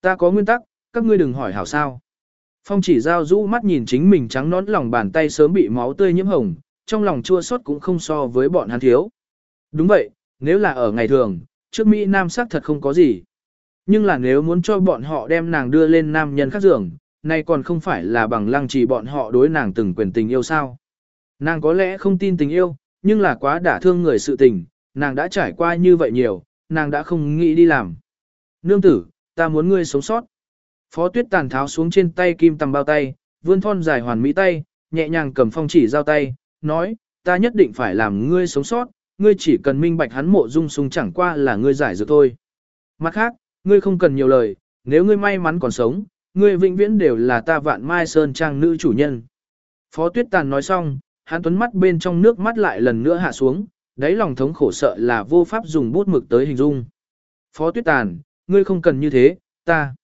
Ta có nguyên tắc, các ngươi đừng hỏi hảo sao. Phong chỉ giao rũ mắt nhìn chính mình trắng nón lòng bàn tay sớm bị máu tươi nhiễm hồng, trong lòng chua xót cũng không so với bọn hắn thiếu. Đúng vậy, nếu là ở ngày thường, trước Mỹ Nam sắc thật không có gì. Nhưng là nếu muốn cho bọn họ đem nàng đưa lên nam nhân khác giường, này còn không phải là bằng lăng trì bọn họ đối nàng từng quyền tình yêu sao. Nàng có lẽ không tin tình yêu, nhưng là quá đả thương người sự tình, nàng đã trải qua như vậy nhiều, nàng đã không nghĩ đi làm. Nương tử, ta muốn ngươi sống sót. Phó tuyết tàn tháo xuống trên tay kim tầm bao tay, vươn thon dài hoàn mỹ tay, nhẹ nhàng cầm phong chỉ giao tay, nói, ta nhất định phải làm ngươi sống sót, ngươi chỉ cần minh bạch hắn mộ dung sung chẳng qua là ngươi giải dược thôi. Mặt khác, ngươi không cần nhiều lời, nếu ngươi may mắn còn sống, ngươi vĩnh viễn đều là ta vạn mai sơn trang nữ chủ nhân. Phó tuyết tàn nói xong, hắn tuấn mắt bên trong nước mắt lại lần nữa hạ xuống, đáy lòng thống khổ sợ là vô pháp dùng bút mực tới hình dung. Phó tuyết tàn, ngươi không cần như thế, ta,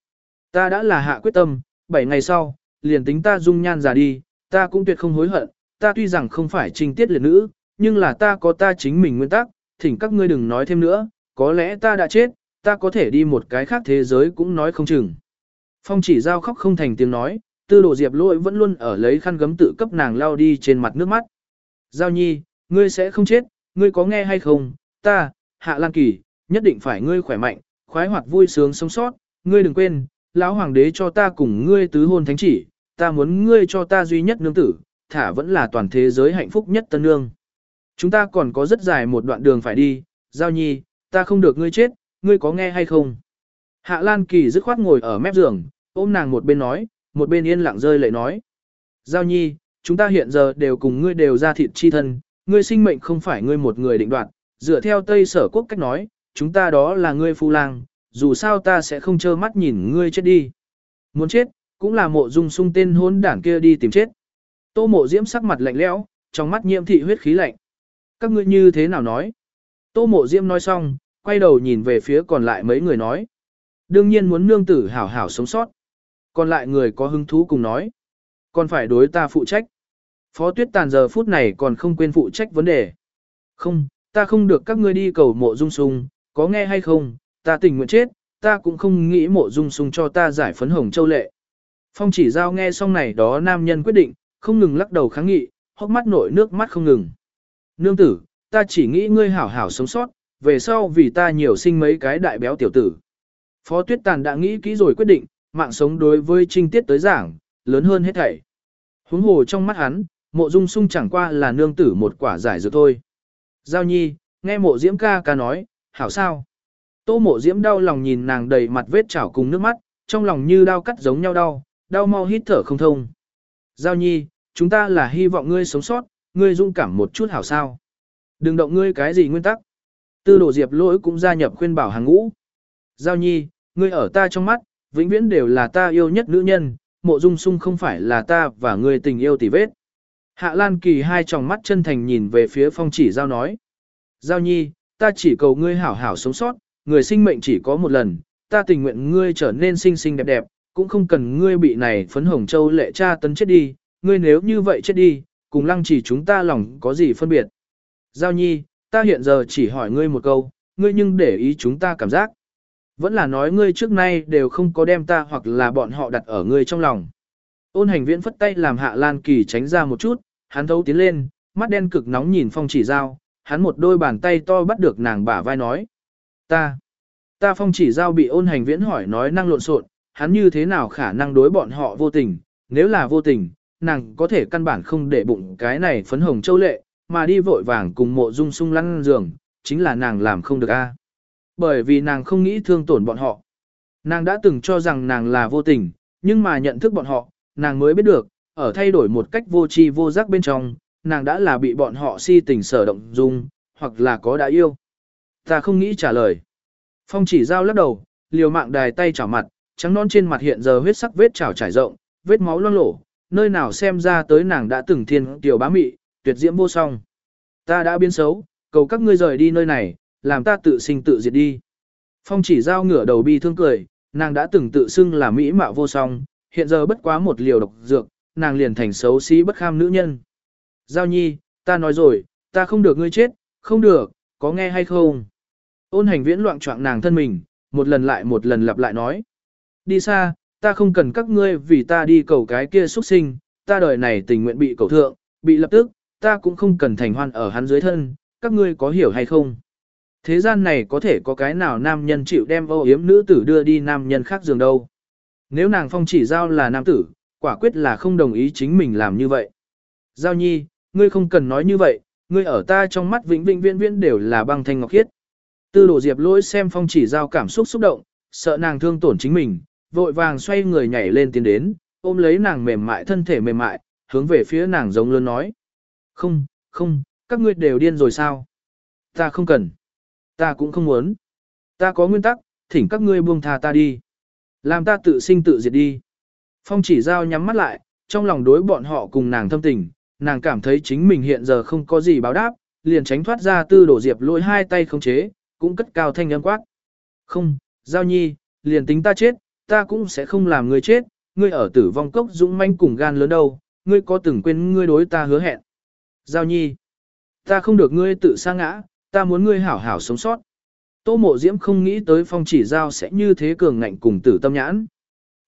ta đã là hạ quyết tâm, 7 ngày sau, liền tính ta dung nhan già đi, ta cũng tuyệt không hối hận, ta tuy rằng không phải trinh tiết liệt nữ, nhưng là ta có ta chính mình nguyên tắc, thỉnh các ngươi đừng nói thêm nữa, có lẽ ta đã chết, ta có thể đi một cái khác thế giới cũng nói không chừng. Phong chỉ giao khóc không thành tiếng nói, tư đồ diệp lỗi vẫn luôn ở lấy khăn gấm tự cấp nàng lao đi trên mặt nước mắt. Giao nhi, ngươi sẽ không chết, ngươi có nghe hay không, ta, hạ lan kỳ, nhất định phải ngươi khỏe mạnh, khoái hoạt vui sướng sống sót, ngươi đừng quên, lão hoàng đế cho ta cùng ngươi tứ hôn thánh chỉ, ta muốn ngươi cho ta duy nhất nương tử, thả vẫn là toàn thế giới hạnh phúc nhất tân nương. Chúng ta còn có rất dài một đoạn đường phải đi, giao nhi, ta không được ngươi chết, ngươi có nghe hay không? Hạ Lan Kỳ dứt khoát ngồi ở mép giường, ôm nàng một bên nói, một bên yên lặng rơi lệ nói. Giao nhi, chúng ta hiện giờ đều cùng ngươi đều ra thịt chi thân, ngươi sinh mệnh không phải ngươi một người định đoạt, dựa theo Tây sở quốc cách nói, chúng ta đó là ngươi phu lang, dù sao ta sẽ không trơ mắt nhìn ngươi chết đi. Muốn chết, cũng là mộ dung sung tên hôn đảng kia đi tìm chết. Tô mộ diễm sắc mặt lạnh lẽo, trong mắt nhiễm thị huyết khí lạnh. Các ngươi như thế nào nói? Tô mộ diễm nói xong, quay đầu nhìn về phía còn lại mấy người nói. Đương nhiên muốn nương tử hảo hảo sống sót. Còn lại người có hứng thú cùng nói. Còn phải đối ta phụ trách. Phó tuyết tàn giờ phút này còn không quên phụ trách vấn đề. Không, ta không được các ngươi đi cầu mộ dung sung, có nghe hay không, ta tình nguyện chết, ta cũng không nghĩ mộ dung sung cho ta giải phấn hồng châu lệ. Phong chỉ giao nghe xong này đó nam nhân quyết định, không ngừng lắc đầu kháng nghị, hốc mắt nổi nước mắt không ngừng. Nương tử, ta chỉ nghĩ ngươi hảo hảo sống sót, về sau vì ta nhiều sinh mấy cái đại béo tiểu tử. Phó Tuyết Tàn đã nghĩ kỹ rồi quyết định, mạng sống đối với trinh tiết tới giảng, lớn hơn hết thảy. Huống hồ trong mắt hắn, mộ dung sung chẳng qua là nương tử một quả giải dược thôi. Giao nhi, nghe mộ diễm ca ca nói, hảo sao? Tô mộ diễm đau lòng nhìn nàng đầy mặt vết chảo cùng nước mắt, trong lòng như đau cắt giống nhau đau, đau mau hít thở không thông. Giao nhi, chúng ta là hy vọng ngươi sống sót, ngươi dung cảm một chút hảo sao. Đừng động ngươi cái gì nguyên tắc. Tư đồ diệp lỗi cũng gia nhập khuyên bảo hàng ngũ. Giao nhi, ngươi ở ta trong mắt, vĩnh viễn đều là ta yêu nhất nữ nhân, mộ dung sung không phải là ta và ngươi tình yêu tỉ vết. Hạ Lan Kỳ hai tròng mắt chân thành nhìn về phía phong chỉ giao nói. Giao nhi, ta chỉ cầu ngươi hảo hảo sống sót, người sinh mệnh chỉ có một lần, ta tình nguyện ngươi trở nên xinh xinh đẹp đẹp, cũng không cần ngươi bị này phấn hồng châu lệ cha tấn chết đi, ngươi nếu như vậy chết đi, cùng lăng chỉ chúng ta lòng có gì phân biệt. Giao nhi, ta hiện giờ chỉ hỏi ngươi một câu, ngươi nhưng để ý chúng ta cảm giác. Vẫn là nói ngươi trước nay đều không có đem ta hoặc là bọn họ đặt ở ngươi trong lòng. Ôn hành viễn phất tay làm hạ lan kỳ tránh ra một chút, hắn thấu tiến lên, mắt đen cực nóng nhìn phong chỉ giao, hắn một đôi bàn tay to bắt được nàng bả vai nói. Ta, ta phong chỉ giao bị ôn hành viễn hỏi nói năng lộn xộn, hắn như thế nào khả năng đối bọn họ vô tình, nếu là vô tình, nàng có thể căn bản không để bụng cái này phấn hồng châu lệ, mà đi vội vàng cùng mộ dung sung lăn giường, chính là nàng làm không được a. Bởi vì nàng không nghĩ thương tổn bọn họ. Nàng đã từng cho rằng nàng là vô tình, nhưng mà nhận thức bọn họ, nàng mới biết được, ở thay đổi một cách vô tri vô giác bên trong, nàng đã là bị bọn họ si tình sở động dung, hoặc là có đã yêu. Ta không nghĩ trả lời. Phong chỉ giao lắc đầu, liều mạng đài tay chảo mặt, trắng non trên mặt hiện giờ huyết sắc vết chảo trải rộng, vết máu loang lổ, nơi nào xem ra tới nàng đã từng thiên tiểu bá mị, tuyệt diễm vô song. Ta đã biến xấu, cầu các ngươi rời đi nơi này, làm ta tự sinh tự diệt đi. Phong chỉ giao ngửa đầu bi thương cười, nàng đã từng tự xưng là mỹ mạo vô song, hiện giờ bất quá một liều độc dược, nàng liền thành xấu xí bất kham nữ nhân. Giao nhi, ta nói rồi, ta không được ngươi chết, không được, có nghe hay không? Ôn hành viễn loạn trọng nàng thân mình, một lần lại một lần lặp lại nói. Đi xa, ta không cần các ngươi vì ta đi cầu cái kia xuất sinh, ta đời này tình nguyện bị cầu thượng, bị lập tức, ta cũng không cần thành hoan ở hắn dưới thân, các ngươi có hiểu hay không? Thế gian này có thể có cái nào nam nhân chịu đem ô yếm nữ tử đưa đi nam nhân khác giường đâu. Nếu nàng phong chỉ giao là nam tử, quả quyết là không đồng ý chính mình làm như vậy. Giao nhi, ngươi không cần nói như vậy, ngươi ở ta trong mắt vĩnh vĩnh viễn viễn đều là băng thanh ngọc khiết. Tư đồ diệp lỗi xem phong chỉ giao cảm xúc xúc động, sợ nàng thương tổn chính mình, vội vàng xoay người nhảy lên tiến đến, ôm lấy nàng mềm mại thân thể mềm mại, hướng về phía nàng giống lớn nói. Không, không, các ngươi đều điên rồi sao? Ta không cần. Ta cũng không muốn. Ta có nguyên tắc, thỉnh các ngươi buông tha ta đi. Làm ta tự sinh tự diệt đi. Phong chỉ giao nhắm mắt lại, trong lòng đối bọn họ cùng nàng thâm tình, nàng cảm thấy chính mình hiện giờ không có gì báo đáp, liền tránh thoát ra tư đổ diệp lôi hai tay không chế, cũng cất cao thanh âm quát. Không, giao nhi, liền tính ta chết, ta cũng sẽ không làm ngươi chết, ngươi ở tử vong cốc dũng manh cùng gan lớn đâu, ngươi có từng quên ngươi đối ta hứa hẹn. Giao nhi, ta không được ngươi tự sa ngã, ta muốn ngươi hảo hảo sống sót. Tô mộ diễm không nghĩ tới phong chỉ giao sẽ như thế cường ngạnh cùng tử tâm nhãn.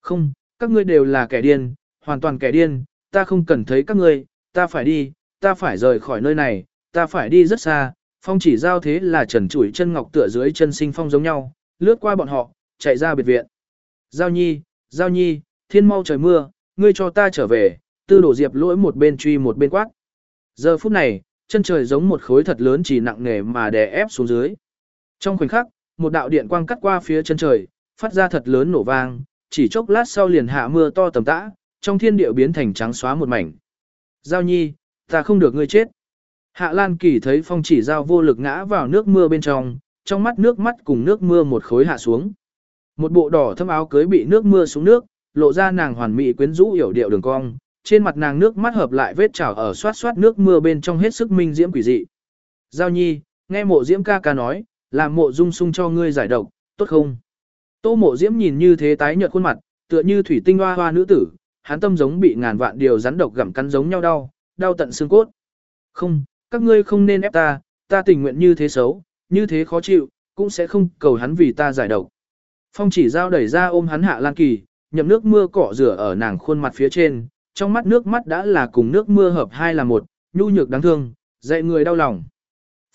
Không, các ngươi đều là kẻ điên, hoàn toàn kẻ điên, ta không cần thấy các ngươi, ta phải đi, ta phải rời khỏi nơi này, ta phải đi rất xa. Phong chỉ giao thế là trần chủi chân ngọc tựa dưới chân sinh phong giống nhau, lướt qua bọn họ, chạy ra biệt viện. Giao nhi, giao nhi, thiên mau trời mưa, ngươi cho ta trở về, tư đổ diệp lỗi một bên truy một bên quát. Giờ phút này, chân trời giống một khối thật lớn chỉ nặng nề mà đè ép xuống dưới. Trong khoảnh khắc, một đạo điện quang cắt qua phía chân trời, phát ra thật lớn nổ vang, chỉ chốc lát sau liền hạ mưa to tầm tã, trong thiên địa biến thành trắng xóa một mảnh. Giao nhi, ta không được ngươi chết. Hạ Lan Kỳ thấy phong chỉ giao vô lực ngã vào nước mưa bên trong, trong mắt nước mắt cùng nước mưa một khối hạ xuống. Một bộ đỏ thâm áo cưới bị nước mưa xuống nước, lộ ra nàng hoàn mỹ quyến rũ hiểu điệu đường cong, trên mặt nàng nước mắt hợp lại vết trào ở xoát xoát nước mưa bên trong hết sức minh diễm quỷ dị. Giao nhi, nghe mộ diễm ca ca nói, làm mộ dung sung cho ngươi giải độc, tốt không? Tô mộ diễm nhìn như thế tái nhợt khuôn mặt, tựa như thủy tinh hoa hoa nữ tử, hắn tâm giống bị ngàn vạn điều rắn độc gặm cắn giống nhau đau, đau tận xương cốt. Không, các ngươi không nên ép ta, ta tình nguyện như thế xấu, như thế khó chịu, cũng sẽ không cầu hắn vì ta giải độc. Phong chỉ giao đẩy ra ôm hắn hạ lan kỳ, nhậm nước mưa cọ rửa ở nàng khuôn mặt phía trên, trong mắt nước mắt đã là cùng nước mưa hợp hai là một, nhu nhược đáng thương, dạy người đau lòng.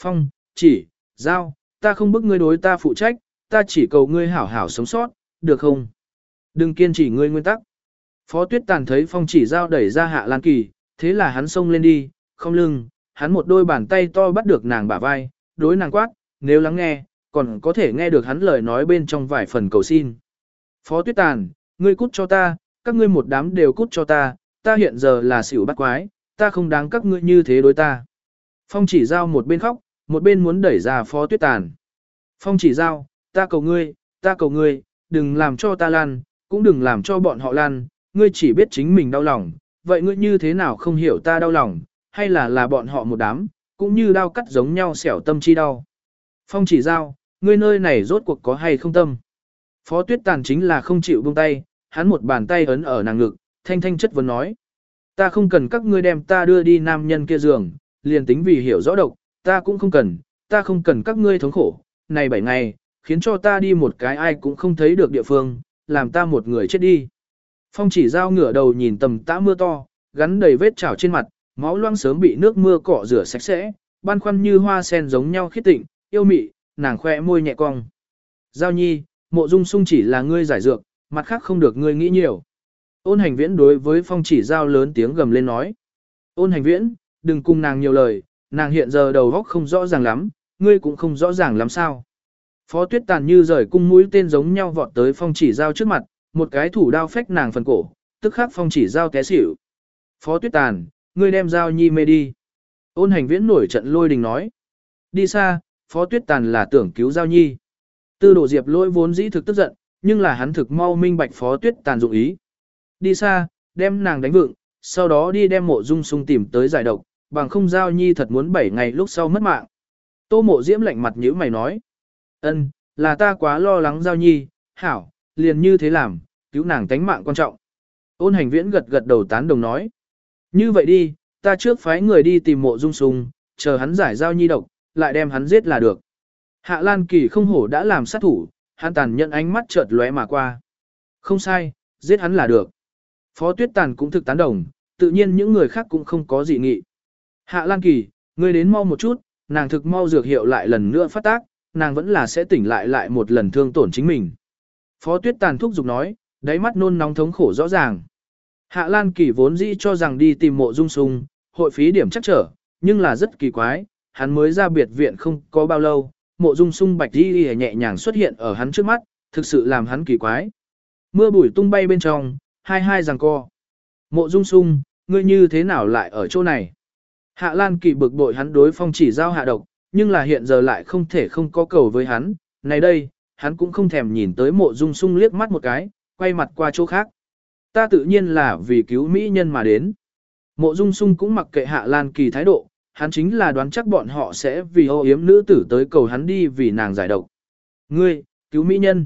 Phong, chỉ, giao, ta không bức ngươi đối ta phụ trách, ta chỉ cầu ngươi hảo hảo sống sót, được không? Đừng kiên trì ngươi nguyên tắc. Phó tuyết tàn thấy phong chỉ giao đẩy ra hạ lan kỳ, thế là hắn xông lên đi, không lưng, hắn một đôi bàn tay to bắt được nàng bả vai, đối nàng quát, nếu lắng nghe, còn có thể nghe được hắn lời nói bên trong vài phần cầu xin. Phó tuyết tàn, ngươi cút cho ta, các ngươi một đám đều cút cho ta, ta hiện giờ là xỉu bắt quái, ta không đáng các ngươi như thế đối ta. Phong chỉ giao một bên khóc, một bên muốn đẩy ra phó tuyết tàn. Phong chỉ giao, ta cầu ngươi, ta cầu ngươi, đừng làm cho ta lan, cũng đừng làm cho bọn họ lan, ngươi chỉ biết chính mình đau lòng, vậy ngươi như thế nào không hiểu ta đau lòng, hay là là bọn họ một đám, cũng như đau cắt giống nhau xẻo tâm chi đau. Phong chỉ giao, ngươi nơi này rốt cuộc có hay không tâm. Phó tuyết tàn chính là không chịu buông tay, hắn một bàn tay ấn ở nàng ngực, thanh thanh chất vấn nói. Ta không cần các ngươi đem ta đưa đi nam nhân kia giường, liền tính vì hiểu rõ độc, ta cũng không cần, ta không cần các ngươi thống khổ, này bảy ngày, khiến cho ta đi một cái ai cũng không thấy được địa phương, làm ta một người chết đi. Phong chỉ giao ngửa đầu nhìn tầm tã mưa to, gắn đầy vết trào trên mặt, máu loang sớm bị nước mưa cọ rửa sạch sẽ, ban khoăn như hoa sen giống nhau khít tịnh, yêu mị, nàng khoe môi nhẹ cong. Giao nhi, mộ dung sung chỉ là ngươi giải dược, mặt khác không được ngươi nghĩ nhiều. Ôn hành viễn đối với phong chỉ giao lớn tiếng gầm lên nói. Ôn hành viễn, đừng cùng nàng nhiều lời, nàng hiện giờ đầu góc không rõ ràng lắm, ngươi cũng không rõ ràng lắm sao. Phó tuyết tàn như rời cung mũi tên giống nhau vọt tới phong chỉ giao trước mặt, một cái thủ đao phách nàng phần cổ, tức khắc phong chỉ giao té xỉu. Phó tuyết tàn, ngươi đem giao nhi mê đi. Ôn hành viễn nổi trận lôi đình nói. Đi xa, phó tuyết tàn là tưởng cứu giao nhi. Tư đồ diệp lôi vốn dĩ thực tức giận, nhưng là hắn thực mau minh bạch phó tuyết tàn dụng ý. Đi xa, đem nàng đánh vựng, sau đó đi đem mộ dung sung tìm tới giải độc, bằng không giao nhi thật muốn 7 ngày lúc sau mất mạng. Tô mộ diễm lạnh mặt nhíu mày nói. ân là ta quá lo lắng giao nhi, hảo, liền như thế làm, cứu nàng tánh mạng quan trọng. Ôn hành viễn gật gật đầu tán đồng nói. Như vậy đi, ta trước phái người đi tìm mộ dung sùng, chờ hắn giải giao nhi độc, lại đem hắn giết là được. Hạ Lan Kỳ không hổ đã làm sát thủ, hắn tàn nhận ánh mắt chợt lóe mà qua. Không sai, giết hắn là được. Phó Tuyết Tàn cũng thực tán đồng, tự nhiên những người khác cũng không có gì nghị. Hạ Lan Kỳ, ngươi đến mau một chút, nàng thực mau dược hiệu lại lần nữa phát tác, nàng vẫn là sẽ tỉnh lại lại một lần thương tổn chính mình. Phó Tuyết Tàn thúc giục nói, đáy mắt nôn nóng thống khổ rõ ràng. Hạ Lan Kỳ vốn dĩ cho rằng đi tìm mộ dung sung, hội phí điểm chắc trở, nhưng là rất kỳ quái, hắn mới ra biệt viện không có bao lâu, mộ dung sung bạch đi nhẹ nhàng xuất hiện ở hắn trước mắt, thực sự làm hắn kỳ quái. Mưa bụi tung bay bên trong, hai hai rằng co. Mộ dung sung, ngươi như thế nào lại ở chỗ này? Hạ Lan Kỳ bực bội hắn đối phong chỉ giao hạ độc, nhưng là hiện giờ lại không thể không có cầu với hắn. Này đây, hắn cũng không thèm nhìn tới mộ dung sung liếc mắt một cái, quay mặt qua chỗ khác. Ta tự nhiên là vì cứu Mỹ nhân mà đến. Mộ dung sung cũng mặc kệ Hạ Lan Kỳ thái độ, hắn chính là đoán chắc bọn họ sẽ vì ô yếm nữ tử tới cầu hắn đi vì nàng giải độc. Ngươi, cứu Mỹ nhân.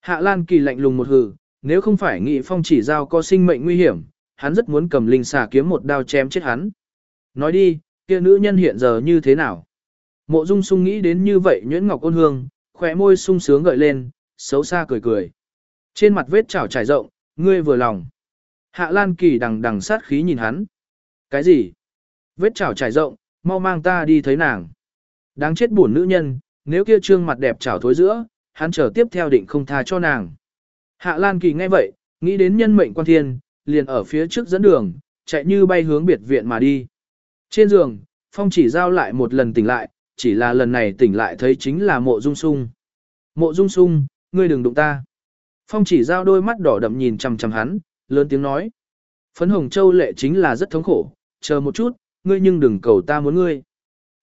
Hạ Lan Kỳ lạnh lùng một hừ, nếu không phải nghị phong chỉ giao có sinh mệnh nguy hiểm, hắn rất muốn cầm linh xà kiếm một đao chém chết hắn. Nói đi, kia nữ nhân hiện giờ như thế nào? Mộ Dung Sung nghĩ đến như vậy nhuyễn ngọc ôn hương, khỏe môi sung sướng gợi lên, xấu xa cười cười. Trên mặt vết chảo trải rộng, ngươi vừa lòng. Hạ Lan Kỳ đằng đằng sát khí nhìn hắn. Cái gì? Vết chảo trải rộng, mau mang ta đi thấy nàng. Đáng chết buồn nữ nhân, nếu kia trương mặt đẹp chảo thối giữa, hắn chờ tiếp theo định không tha cho nàng. Hạ Lan Kỳ nghe vậy, nghĩ đến nhân mệnh quan thiên, liền ở phía trước dẫn đường, chạy như bay hướng biệt viện mà đi. Trên giường, Phong chỉ giao lại một lần tỉnh lại, chỉ là lần này tỉnh lại thấy chính là mộ dung sung. Mộ dung sung, ngươi đừng đụng ta. Phong chỉ giao đôi mắt đỏ đậm nhìn chằm chằm hắn, lớn tiếng nói. Phấn hồng châu lệ chính là rất thống khổ, chờ một chút, ngươi nhưng đừng cầu ta muốn ngươi.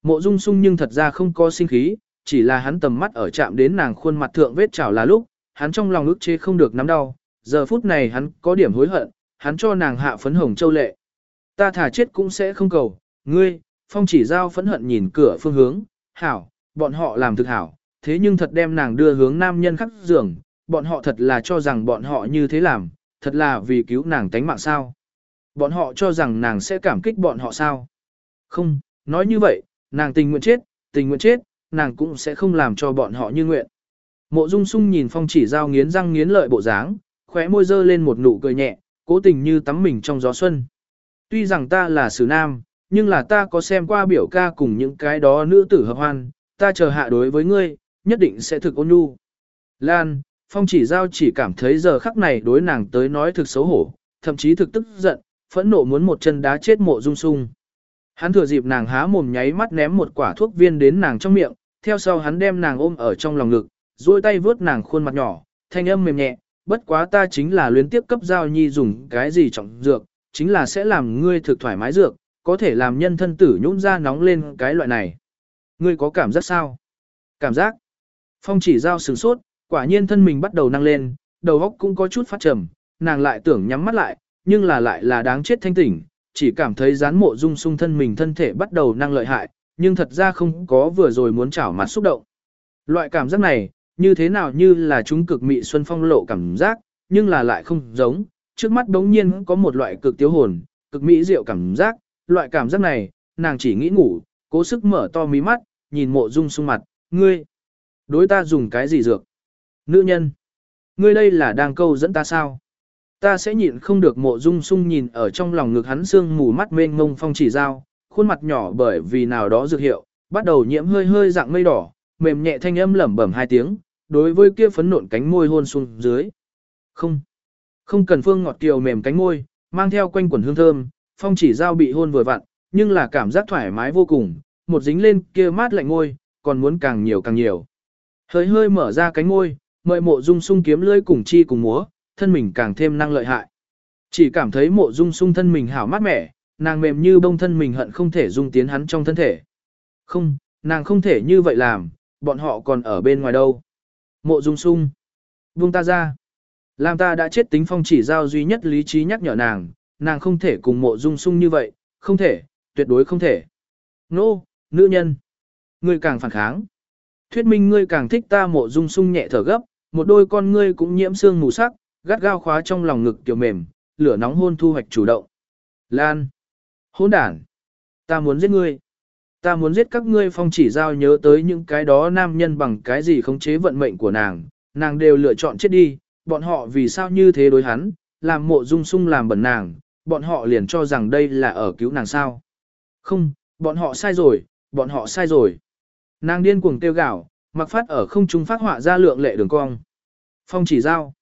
Mộ dung sung nhưng thật ra không có sinh khí, chỉ là hắn tầm mắt ở chạm đến nàng khuôn mặt thượng vết chảo là lúc, hắn trong lòng ức chế không được nắm đau, giờ phút này hắn có điểm hối hận, hắn cho nàng hạ phấn hồng châu lệ. Ta thả chết cũng sẽ không cầu, ngươi, phong chỉ giao phẫn hận nhìn cửa phương hướng, hảo, bọn họ làm thực hảo, thế nhưng thật đem nàng đưa hướng nam nhân khắc giường, bọn họ thật là cho rằng bọn họ như thế làm, thật là vì cứu nàng tánh mạng sao. Bọn họ cho rằng nàng sẽ cảm kích bọn họ sao. Không, nói như vậy, nàng tình nguyện chết, tình nguyện chết, nàng cũng sẽ không làm cho bọn họ như nguyện. Mộ Dung Sung nhìn Phong Chỉ Giao nghiến răng nghiến lợi bộ dáng, khóe môi dơ lên một nụ cười nhẹ, cố tình như tắm mình trong gió xuân. Tuy rằng ta là sử nam, nhưng là ta có xem qua biểu ca cùng những cái đó nữ tử hợp hoan, ta chờ hạ đối với ngươi, nhất định sẽ thực ôn nhu. Lan, Phong Chỉ Giao chỉ cảm thấy giờ khắc này đối nàng tới nói thực xấu hổ, thậm chí thực tức giận, phẫn nộ muốn một chân đá chết Mộ Dung Sung. Hắn thừa dịp nàng há mồm nháy mắt ném một quả thuốc viên đến nàng trong miệng, theo sau hắn đem nàng ôm ở trong lòng ngực, duỗi tay vướt nàng khuôn mặt nhỏ, thanh âm mềm nhẹ, bất quá ta chính là luyến tiếp cấp giao nhi dùng cái gì trọng dược, chính là sẽ làm ngươi thực thoải mái dược, có thể làm nhân thân tử nhũn ra nóng lên cái loại này. Ngươi có cảm giác sao? Cảm giác? Phong chỉ giao sửng sốt, quả nhiên thân mình bắt đầu năng lên, đầu óc cũng có chút phát trầm, nàng lại tưởng nhắm mắt lại, nhưng là lại là đáng chết thanh tỉnh, chỉ cảm thấy rán mộ dung sung thân mình thân thể bắt đầu năng lợi hại, nhưng thật ra không có vừa rồi muốn chảo mặt xúc động. Loại cảm giác này, như thế nào như là chúng cực mị xuân phong lộ cảm giác, nhưng là lại không giống, trước mắt đống nhiên có một loại cực tiêu hồn, cực mỹ diệu cảm giác, loại cảm giác này, nàng chỉ nghĩ ngủ, cố sức mở to mí mắt, nhìn mộ dung sung mặt, ngươi, đối ta dùng cái gì dược? Nữ nhân, ngươi đây là đang câu dẫn ta sao? Ta sẽ nhịn không được mộ dung sung nhìn ở trong lòng ngực hắn sương mù mắt mênh ngông phong chỉ dao, khuôn mặt nhỏ bởi vì nào đó dược hiệu, bắt đầu nhiễm hơi hơi dạng mây đỏ, mềm nhẹ thanh âm lẩm bẩm hai tiếng, đối với kia phấn nộn cánh môi hôn xuống dưới. Không, không cần phương ngọt kiều mềm cánh môi, mang theo quanh quần hương thơm, phong chỉ giao bị hôn vừa vặn, nhưng là cảm giác thoải mái vô cùng, một dính lên kia mát lạnh môi, còn muốn càng nhiều càng nhiều. Hơi hơi mở ra cánh môi, mời mộ dung sung kiếm lưỡi cùng chi cùng múa, thân mình càng thêm năng lợi hại. Chỉ cảm thấy mộ dung sung thân mình hảo mát mẻ, nàng mềm như bông thân mình hận không thể dung tiến hắn trong thân thể. Không, nàng không thể như vậy làm, bọn họ còn ở bên ngoài đâu. Mộ dung sung. Buông ta ra. Làm ta đã chết tính phong chỉ giao duy nhất lý trí nhắc nhở nàng, nàng không thể cùng mộ dung sung như vậy, không thể, tuyệt đối không thể. Nô, no, nữ nhân. Ngươi càng phản kháng. Thuyết minh ngươi càng thích ta mộ dung sung nhẹ thở gấp, một đôi con ngươi cũng nhiễm xương mù sắc, gắt gao khóa trong lòng ngực kiểu mềm, lửa nóng hôn thu hoạch chủ động. Lan. Hôn đản. Ta muốn giết ngươi. Ta muốn giết các ngươi phong chỉ giao nhớ tới những cái đó nam nhân bằng cái gì khống chế vận mệnh của nàng, nàng đều lựa chọn chết đi, bọn họ vì sao như thế đối hắn, làm mộ dung sung làm bẩn nàng, bọn họ liền cho rằng đây là ở cứu nàng sao. Không, bọn họ sai rồi, bọn họ sai rồi. Nàng điên cuồng tiêu gạo, mặc phát ở không trung phát họa ra lượng lệ đường cong. Phong chỉ giao.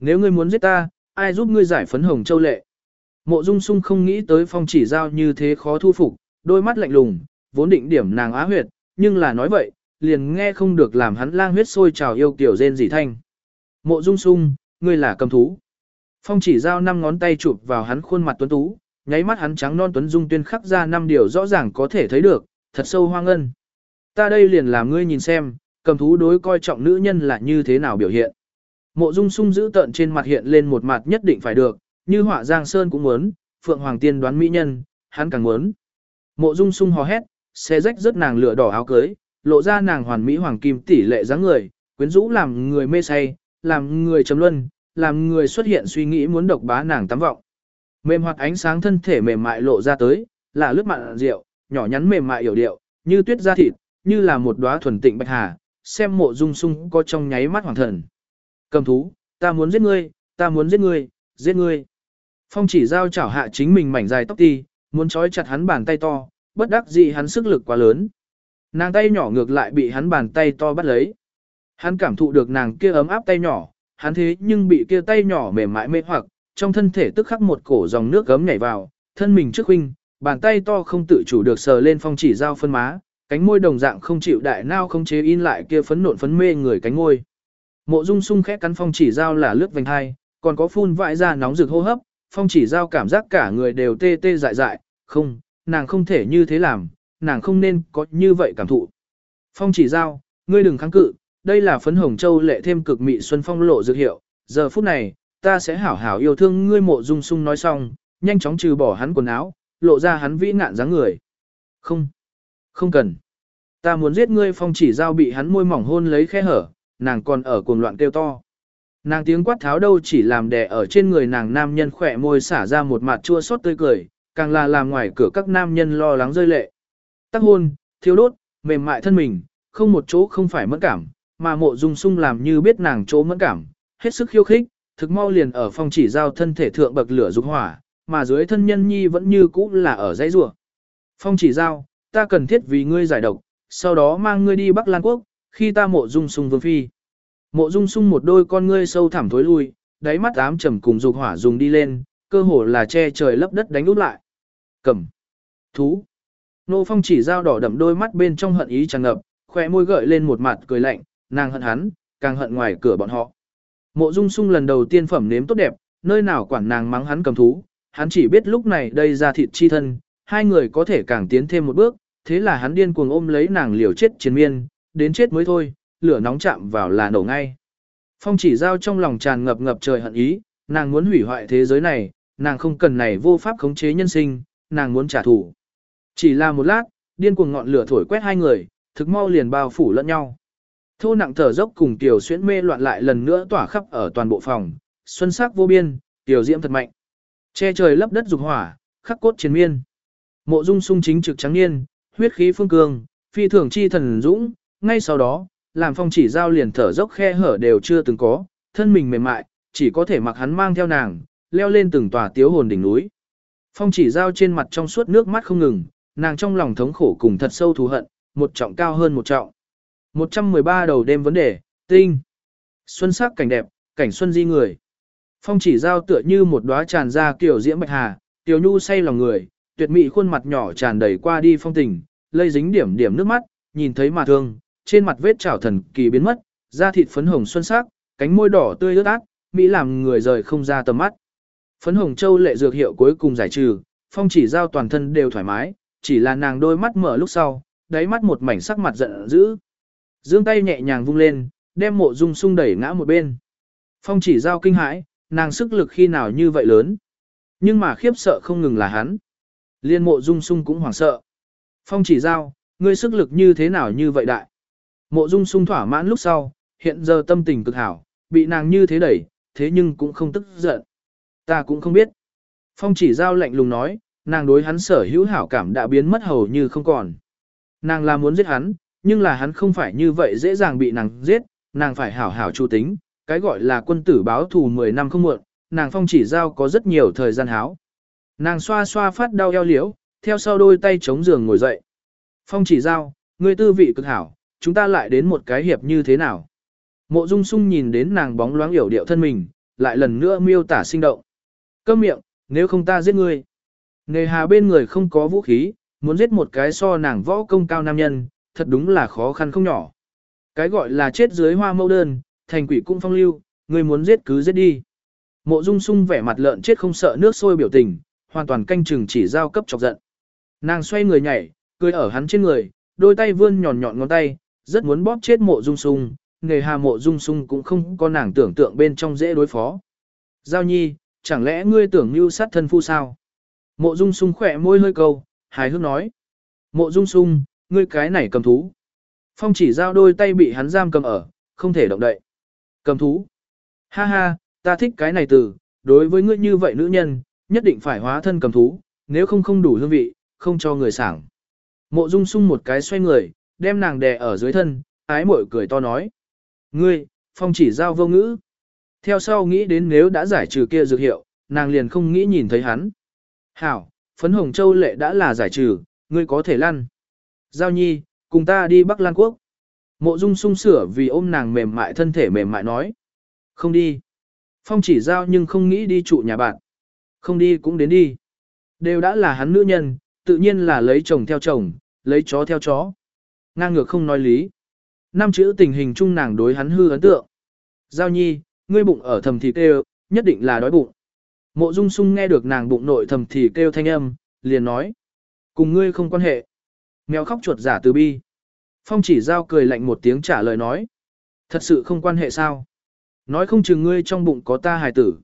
Nếu ngươi muốn giết ta, ai giúp ngươi giải phấn hồng châu lệ? Mộ dung sung không nghĩ tới phong chỉ giao như thế khó thu phục, đôi mắt lạnh lùng, vốn định điểm nàng á huyệt, nhưng là nói vậy, liền nghe không được làm hắn lang huyết sôi trào yêu kiểu rên dị thanh. Mộ dung sung, ngươi là cầm thú. Phong chỉ giao năm ngón tay chụp vào hắn khuôn mặt tuấn tú, nháy mắt hắn trắng non tuấn dung tuyên khắc ra năm điều rõ ràng có thể thấy được, thật sâu hoang ân. Ta đây liền làm ngươi nhìn xem, cầm thú đối coi trọng nữ nhân là như thế nào biểu hiện. Mộ dung sung giữ tận trên mặt hiện lên một mặt nhất định phải được, như họa giang sơn cũng muốn, phượng hoàng tiên đoán mỹ nhân, hắn càng muốn. Mộ dung sung hò hét, xe rách rất nàng lửa đỏ áo cưới, lộ ra nàng hoàn mỹ hoàng kim tỷ lệ dáng người, quyến rũ làm người mê say, làm người trầm luân, làm người xuất hiện suy nghĩ muốn độc bá nàng tắm vọng. Mềm hoạt ánh sáng thân thể mềm mại lộ ra tới, là lướt mặn rượu, nhỏ nhắn mềm mại hiểu điệu, như tuyết da thịt, như là một đóa thuần tịnh bạch hà, xem mộ dung sung có trong nháy mắt hoàng thần. Cầm thú, ta muốn giết ngươi, ta muốn giết ngươi, giết ngươi. Phong chỉ giao chảo hạ chính mình mảnh dài tóc ti, muốn trói chặt hắn bàn tay to, bất đắc dĩ hắn sức lực quá lớn. Nàng tay nhỏ ngược lại bị hắn bàn tay to bắt lấy. Hắn cảm thụ được nàng kia ấm áp tay nhỏ, hắn thế nhưng bị kia tay nhỏ mềm mại mê hoặc, trong thân thể tức khắc một cổ dòng nước gấm nhảy vào, thân mình trước huynh, bàn tay to không tự chủ được sờ lên phong chỉ giao phân má, cánh môi đồng dạng không chịu đại nao không chế in lại kia phấn nộn phấn mê người cánh môi. Mộ Dung Sung khẽ cắn phong chỉ giao là lướt vành hai, còn có phun vãi ra nóng rực hô hấp, phong chỉ giao cảm giác cả người đều tê tê dại dại, không, nàng không thể như thế làm, nàng không nên có như vậy cảm thụ. Phong chỉ giao, ngươi đừng kháng cự, đây là phấn hồng châu lệ thêm cực mị xuân phong lộ dược hiệu, giờ phút này, ta sẽ hảo hảo yêu thương ngươi mộ dung sung nói xong, nhanh chóng trừ bỏ hắn quần áo, lộ ra hắn vĩ ngạn dáng người. Không, không cần. Ta muốn giết ngươi phong chỉ giao bị hắn môi mỏng hôn lấy khe hở, nàng còn ở cuồng loạn kêu to. Nàng tiếng quát tháo đâu chỉ làm đè ở trên người nàng nam nhân khỏe môi xả ra một mặt chua xót tươi cười, càng là làm ngoài cửa các nam nhân lo lắng rơi lệ. Tắc hôn, thiếu đốt, mềm mại thân mình, không một chỗ không phải mất cảm, mà mộ dung sung làm như biết nàng chỗ mẫn cảm, hết sức khiêu khích, thực mau liền ở phong chỉ giao thân thể thượng bậc lửa dục hỏa, mà dưới thân nhân nhi vẫn như cũ là ở dãy rùa. Phong chỉ giao, ta cần thiết vì ngươi giải độc, sau đó mang ngươi đi Bắc Lan Quốc, khi ta mộ dung sung vương phi. Mộ dung sung một đôi con ngươi sâu thẳm thối lui, đáy mắt ám trầm cùng dục hỏa dùng đi lên, cơ hồ là che trời lấp đất đánh úp lại. Cầm. Thú. Nô phong chỉ giao đỏ đậm đôi mắt bên trong hận ý tràn ngập, khỏe môi gợi lên một mặt cười lạnh, nàng hận hắn, càng hận ngoài cửa bọn họ. Mộ dung sung lần đầu tiên phẩm nếm tốt đẹp, nơi nào quản nàng mắng hắn cầm thú, hắn chỉ biết lúc này đây ra thịt chi thân, hai người có thể càng tiến thêm một bước, thế là hắn điên cuồng ôm lấy nàng liều chết chiến miên, đến chết mới thôi, lửa nóng chạm vào là nổ ngay. Phong chỉ giao trong lòng tràn ngập ngập trời hận ý, nàng muốn hủy hoại thế giới này, nàng không cần này vô pháp khống chế nhân sinh, nàng muốn trả thù. Chỉ là một lát, điên cuồng ngọn lửa thổi quét hai người, thực mau liền bao phủ lẫn nhau. Thô nặng thở dốc cùng tiểu xuyễn mê loạn lại lần nữa tỏa khắp ở toàn bộ phòng, xuân sắc vô biên, tiểu diễm thật mạnh. Che trời lấp đất dục hỏa, khắc cốt chiến miên. Mộ dung sung chính trực trắng niên, huyết khí phương cường, phi thường chi thần dũng, ngay sau đó, làm phong chỉ giao liền thở dốc khe hở đều chưa từng có, thân mình mềm mại, chỉ có thể mặc hắn mang theo nàng, leo lên từng tòa tiếu hồn đỉnh núi. Phong chỉ giao trên mặt trong suốt nước mắt không ngừng, nàng trong lòng thống khổ cùng thật sâu thù hận, một trọng cao hơn một trọng. 113 đầu đêm vấn đề, tinh. Xuân sắc cảnh đẹp, cảnh xuân di người. Phong chỉ giao tựa như một đóa tràn ra kiểu diễm bạch hà, tiểu nhu say lòng người, tuyệt mỹ khuôn mặt nhỏ tràn đầy qua đi phong tình, lây dính điểm điểm nước mắt, nhìn thấy mà thương, trên mặt vết trảo thần kỳ biến mất, da thịt phấn hồng xuân sắc, cánh môi đỏ tươi ướt át, mỹ làm người rời không ra tầm mắt. Phấn hồng châu lệ dược hiệu cuối cùng giải trừ, phong chỉ giao toàn thân đều thoải mái, chỉ là nàng đôi mắt mở lúc sau, đáy mắt một mảnh sắc mặt giận dữ. Dương tay nhẹ nhàng vung lên, đem mộ dung sung đẩy ngã một bên. Phong chỉ giao kinh hãi, nàng sức lực khi nào như vậy lớn. Nhưng mà khiếp sợ không ngừng là hắn. Liên mộ dung sung cũng hoảng sợ. Phong chỉ giao, ngươi sức lực như thế nào như vậy đại. Mộ dung sung thỏa mãn lúc sau, hiện giờ tâm tình cực hảo, bị nàng như thế đẩy, thế nhưng cũng không tức giận. Ta cũng không biết. Phong chỉ giao lạnh lùng nói, nàng đối hắn sở hữu hảo cảm đã biến mất hầu như không còn. Nàng là muốn giết hắn, nhưng là hắn không phải như vậy dễ dàng bị nàng giết, nàng phải hảo hảo chu tính, cái gọi là quân tử báo thù 10 năm không muộn, nàng phong chỉ giao có rất nhiều thời gian háo. Nàng xoa xoa phát đau eo liễu, theo sau đôi tay chống giường ngồi dậy. Phong chỉ giao, ngươi tư vị cực hảo, chúng ta lại đến một cái hiệp như thế nào? Mộ Dung Sung nhìn đến nàng bóng loáng hiểu điệu thân mình, lại lần nữa miêu tả sinh động. Câm miệng, nếu không ta giết ngươi. Nề hà bên người không có vũ khí, muốn giết một cái so nàng võ công cao nam nhân, thật đúng là khó khăn không nhỏ. Cái gọi là chết dưới hoa mẫu đơn, thành quỷ cung phong lưu, người muốn giết cứ giết đi. Mộ Dung Sung vẻ mặt lợn chết không sợ nước sôi biểu tình, hoàn toàn canh chừng chỉ giao cấp chọc giận. Nàng xoay người nhảy, cười ở hắn trên người, đôi tay vươn nhọn nhọn ngón tay, rất muốn bóp chết Mộ Dung Sung, nghề hà Mộ Dung Sung cũng không có nàng tưởng tượng bên trong dễ đối phó. Giao Nhi, chẳng lẽ ngươi tưởng mưu sát thân phu sao? Mộ Dung Sung khỏe môi hơi câu, hài hước nói. Mộ Dung Sung, ngươi cái này cầm thú. Phong chỉ giao đôi tay bị hắn giam cầm ở, không thể động đậy. Cầm thú. Ha ha, ta thích cái này từ, đối với ngươi như vậy nữ nhân, nhất định phải hóa thân cầm thú, nếu không không đủ hương vị, không cho người sảng. Mộ Dung Sung một cái xoay người, đem nàng đè ở dưới thân, ái mội cười to nói. Ngươi, phong chỉ giao vô ngữ. Theo sau nghĩ đến nếu đã giải trừ kia dược hiệu, nàng liền không nghĩ nhìn thấy hắn. Hảo, phấn hồng châu lệ đã là giải trừ, ngươi có thể lăn. Giao nhi, cùng ta đi Bắc Lan Quốc. Mộ dung sung sửa vì ôm nàng mềm mại thân thể mềm mại nói. Không đi. Phong chỉ giao nhưng không nghĩ đi trụ nhà bạn. Không đi cũng đến đi. Đều đã là hắn nữ nhân, tự nhiên là lấy chồng theo chồng, lấy chó theo chó. Ngang ngược không nói lý. Năm chữ tình hình chung nàng đối hắn hư ấn tượng. Giao nhi, ngươi bụng ở thầm thì kêu, nhất định là đói bụng. Mộ Dung Sung nghe được nàng bụng nội thầm thì kêu thanh âm, liền nói. Cùng ngươi không quan hệ. Mèo khóc chuột giả từ bi. Phong chỉ giao cười lạnh một tiếng trả lời nói. Thật sự không quan hệ sao? Nói không chừng ngươi trong bụng có ta hài tử.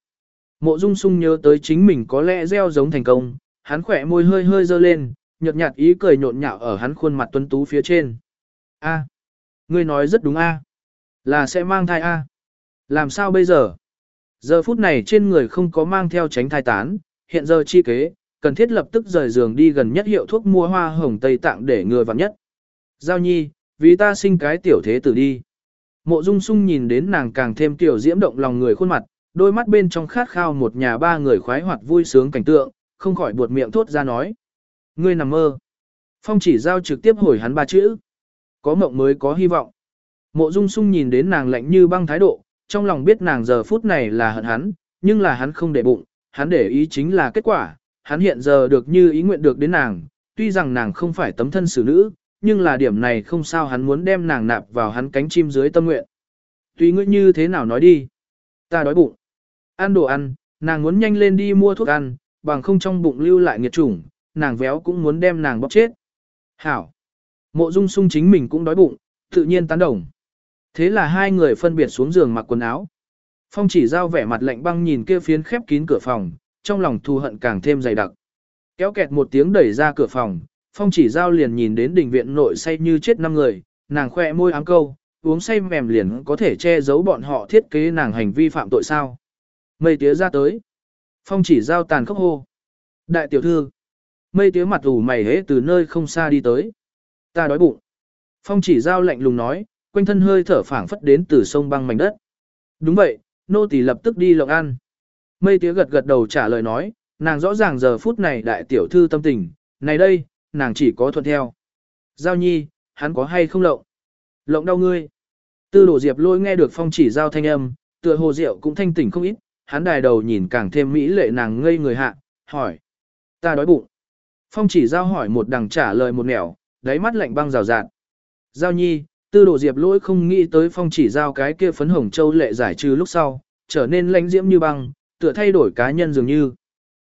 Mộ Dung Sung nhớ tới chính mình có lẽ gieo giống thành công, hắn khỏe môi hơi hơi dơ lên, nhợt nhạt ý cười nhộn nhạo ở hắn khuôn mặt tuấn tú phía trên. A, ngươi nói rất đúng a, là sẽ mang thai a. Làm sao bây giờ? Giờ phút này trên người không có mang theo tránh thai tán, hiện giờ chi kế, cần thiết lập tức rời giường đi gần nhất hiệu thuốc mua hoa hồng Tây Tạng để ngừa vặn nhất. Giao nhi, vì ta sinh cái tiểu thế tử đi. Mộ Dung Sung nhìn đến nàng càng thêm tiểu diễm động lòng người khuôn mặt, đôi mắt bên trong khát khao một nhà ba người khoái hoạt vui sướng cảnh tượng, không khỏi buột miệng thốt ra nói. Ngươi nằm mơ. Phong chỉ giao trực tiếp hồi hắn ba chữ. Có mộng mới có hy vọng. Mộ Dung Sung nhìn đến nàng lạnh như băng thái độ, trong lòng biết nàng giờ phút này là hận hắn, nhưng là hắn không để bụng, hắn để ý chính là kết quả, hắn hiện giờ được như ý nguyện được đến nàng, tuy rằng nàng không phải tấm thân xử nữ, nhưng là điểm này không sao hắn muốn đem nàng nạp vào hắn cánh chim dưới tâm nguyện. Tuy ngươi như thế nào nói đi, ta đói bụng, ăn đồ ăn, nàng muốn nhanh lên đi mua thuốc ăn, bằng không trong bụng lưu lại nghiệt chủng, nàng véo cũng muốn đem nàng bóp chết. Hảo, mộ dung sung chính mình cũng đói bụng, tự nhiên tán đồng. Thế là hai người phân biệt xuống giường mặc quần áo. Phong chỉ giao vẻ mặt lạnh băng nhìn kia phiến khép kín cửa phòng, trong lòng thù hận càng thêm dày đặc. Kéo kẹt một tiếng đẩy ra cửa phòng, phong chỉ giao liền nhìn đến đình viện nội say như chết năm người, nàng khoe môi áng câu, uống say mềm liền có thể che giấu bọn họ thiết kế nàng hành vi phạm tội sao. Mây tía ra tới. Phong chỉ giao tàn khốc hô. Đại tiểu thư. Mây tía mặt ủ mày hế từ nơi không xa đi tới. Ta đói bụng. Phong chỉ giao lạnh lùng nói, quanh thân hơi thở phảng phất đến từ sông băng mảnh đất. Đúng vậy, nô tỳ lập tức đi lộng ăn. Mây tía gật gật đầu trả lời nói, nàng rõ ràng giờ phút này đại tiểu thư tâm tình, này đây, nàng chỉ có thuận theo. Giao nhi, hắn có hay không lộng? Lộng đau ngươi. Tư đổ diệp lôi nghe được phong chỉ giao thanh âm, tựa hồ diệu cũng thanh tỉnh không ít, hắn đài đầu nhìn càng thêm mỹ lệ nàng ngây người hạ, hỏi. Ta đói bụng. Phong chỉ giao hỏi một đằng trả lời một nẻo, đáy mắt lạnh băng rào rạt. Giao nhi, tư đồ diệp lỗi không nghĩ tới phong chỉ giao cái kia phấn hồng châu lệ giải trừ lúc sau, trở nên lãnh diễm như băng, tựa thay đổi cá nhân dường như.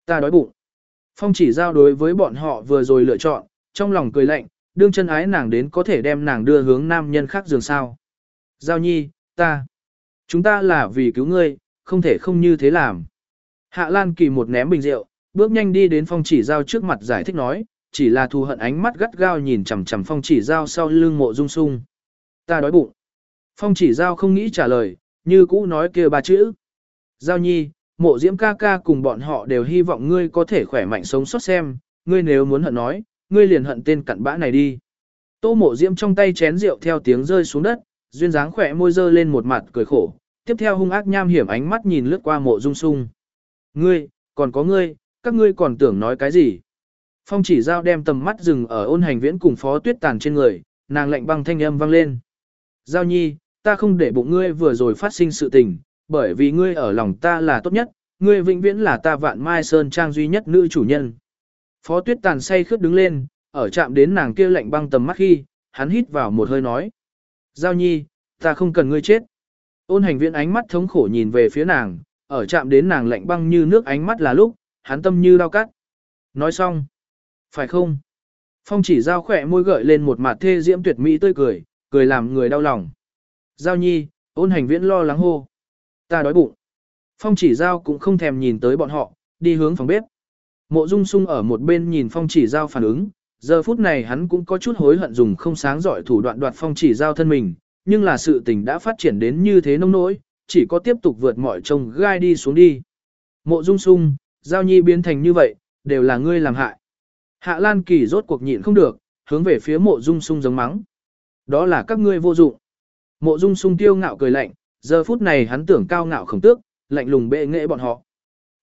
Ta đói bụng. Phong chỉ giao đối với bọn họ vừa rồi lựa chọn, trong lòng cười lạnh, đương chân ái nàng đến có thể đem nàng đưa hướng nam nhân khác giường sao. Giao nhi, ta. Chúng ta là vì cứu ngươi, không thể không như thế làm. Hạ Lan Kỳ một ném bình rượu, bước nhanh đi đến phong chỉ giao trước mặt giải thích nói, chỉ là thù hận ánh mắt gắt gao nhìn chằm chằm phong chỉ giao sau lưng mộ dung sung. Ta đói bụng. Phong chỉ giao không nghĩ trả lời, như cũ nói kia ba chữ. Giao nhi, mộ diễm ca ca cùng bọn họ đều hy vọng ngươi có thể khỏe mạnh sống sót xem, ngươi nếu muốn hận nói, ngươi liền hận tên cặn bã này đi. Tô mộ diễm trong tay chén rượu theo tiếng rơi xuống đất, duyên dáng khỏe môi dơ lên một mặt cười khổ, tiếp theo hung ác nham hiểm ánh mắt nhìn lướt qua mộ dung sung. Ngươi, còn có ngươi, các ngươi còn tưởng nói cái gì? Phong chỉ giao đem tầm mắt dừng ở ôn hành viễn cùng phó tuyết tàn trên người, nàng lạnh băng thanh âm vang lên. Giao nhi, ta không để bụng ngươi vừa rồi phát sinh sự tình, bởi vì ngươi ở lòng ta là tốt nhất, ngươi vĩnh viễn là ta vạn mai sơn trang duy nhất nữ chủ nhân. Phó tuyết tàn say khướt đứng lên, ở chạm đến nàng kia lạnh băng tầm mắt khi, hắn hít vào một hơi nói. Giao nhi, ta không cần ngươi chết. Ôn hành viễn ánh mắt thống khổ nhìn về phía nàng, ở chạm đến nàng lạnh băng như nước ánh mắt là lúc, hắn tâm như đau cắt. Nói xong. Phải không? Phong chỉ giao khỏe môi gợi lên một mặt thê diễm tuyệt mỹ tươi cười, cười làm người đau lòng. Giao nhi, ôn hành viễn lo lắng hô. Ta đói bụng. Phong chỉ giao cũng không thèm nhìn tới bọn họ, đi hướng phòng bếp. Mộ dung sung ở một bên nhìn phong chỉ giao phản ứng, giờ phút này hắn cũng có chút hối hận dùng không sáng giỏi thủ đoạn đoạt phong chỉ giao thân mình, nhưng là sự tình đã phát triển đến như thế nông nỗi, chỉ có tiếp tục vượt mọi trông gai đi xuống đi. Mộ dung sung, giao nhi biến thành như vậy, đều là ngươi làm hại. Hạ Lan Kỳ rốt cuộc nhịn không được, hướng về phía mộ dung sung giống mắng. Đó là các ngươi vô dụng. Mộ dung sung tiêu ngạo cười lạnh, giờ phút này hắn tưởng cao ngạo khổng tước, lạnh lùng bệ nghệ bọn họ.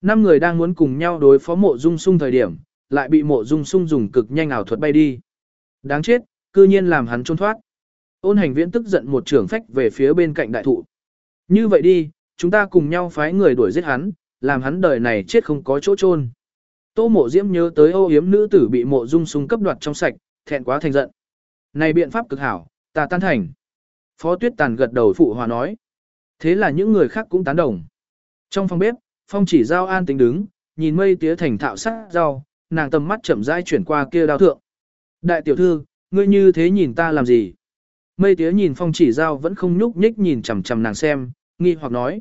Năm người đang muốn cùng nhau đối phó mộ dung sung thời điểm, lại bị mộ dung sung dùng cực nhanh ảo thuật bay đi. Đáng chết, cư nhiên làm hắn trốn thoát. Ôn hành viễn tức giận một trưởng phách về phía bên cạnh đại thụ. Như vậy đi, chúng ta cùng nhau phái người đuổi giết hắn, làm hắn đời này chết không có chỗ chôn. Tô mộ diễm nhớ tới ô yếm nữ tử bị mộ dung sung cấp đoạt trong sạch, thẹn quá thành giận. Này biện pháp cực hảo, ta tan thành. Phó tuyết tàn gật đầu phụ hòa nói. Thế là những người khác cũng tán đồng. Trong phòng bếp, phong chỉ giao an tính đứng, nhìn mây tía thành thạo sắc rau, nàng tầm mắt chậm rãi chuyển qua kia đao thượng. Đại tiểu thư, ngươi như thế nhìn ta làm gì? Mây tía nhìn phong chỉ giao vẫn không nhúc nhích nhìn chằm chằm nàng xem, nghi hoặc nói.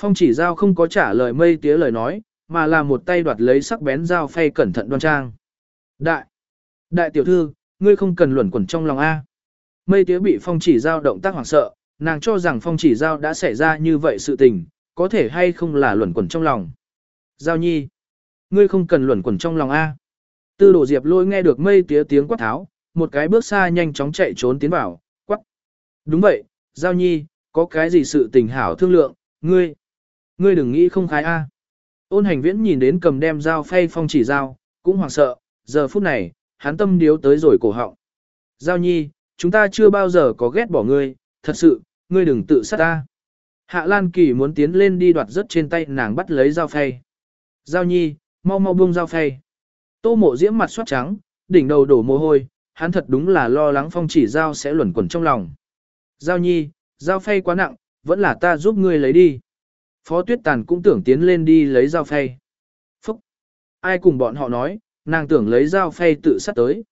Phong chỉ giao không có trả lời mây tía lời nói, mà là một tay đoạt lấy sắc bén dao phay cẩn thận đoan trang. Đại! Đại tiểu thư, ngươi không cần luẩn quẩn trong lòng A. Mây tía bị phong chỉ giao động tác hoảng sợ, nàng cho rằng phong chỉ giao đã xảy ra như vậy sự tình, có thể hay không là luẩn quẩn trong lòng. Giao nhi! Ngươi không cần luẩn quẩn trong lòng A. Tư đổ diệp lôi nghe được mây tía tiếng quát tháo, một cái bước xa nhanh chóng chạy trốn tiến vào, quát. Đúng vậy, Giao nhi, có cái gì sự tình hảo thương lượng, ngươi. Ngươi đừng nghĩ không khái A. Ôn hành viễn nhìn đến cầm đem dao phay phong chỉ dao, cũng hoảng sợ, giờ phút này, hắn tâm điếu tới rồi cổ họng. Giao nhi, chúng ta chưa bao giờ có ghét bỏ ngươi, thật sự, ngươi đừng tự sát ta. Hạ Lan Kỳ muốn tiến lên đi đoạt rất trên tay nàng bắt lấy dao phay. Giao nhi, mau mau buông dao phay. Tô mộ diễm mặt soát trắng, đỉnh đầu đổ mồ hôi, hắn thật đúng là lo lắng phong chỉ dao sẽ luẩn quẩn trong lòng. Giao nhi, dao phay quá nặng, vẫn là ta giúp ngươi lấy đi. Phó Tuyết Tàn cũng tưởng tiến lên đi lấy dao phay. Phúc! Ai cùng bọn họ nói, nàng tưởng lấy dao phay tự sát tới.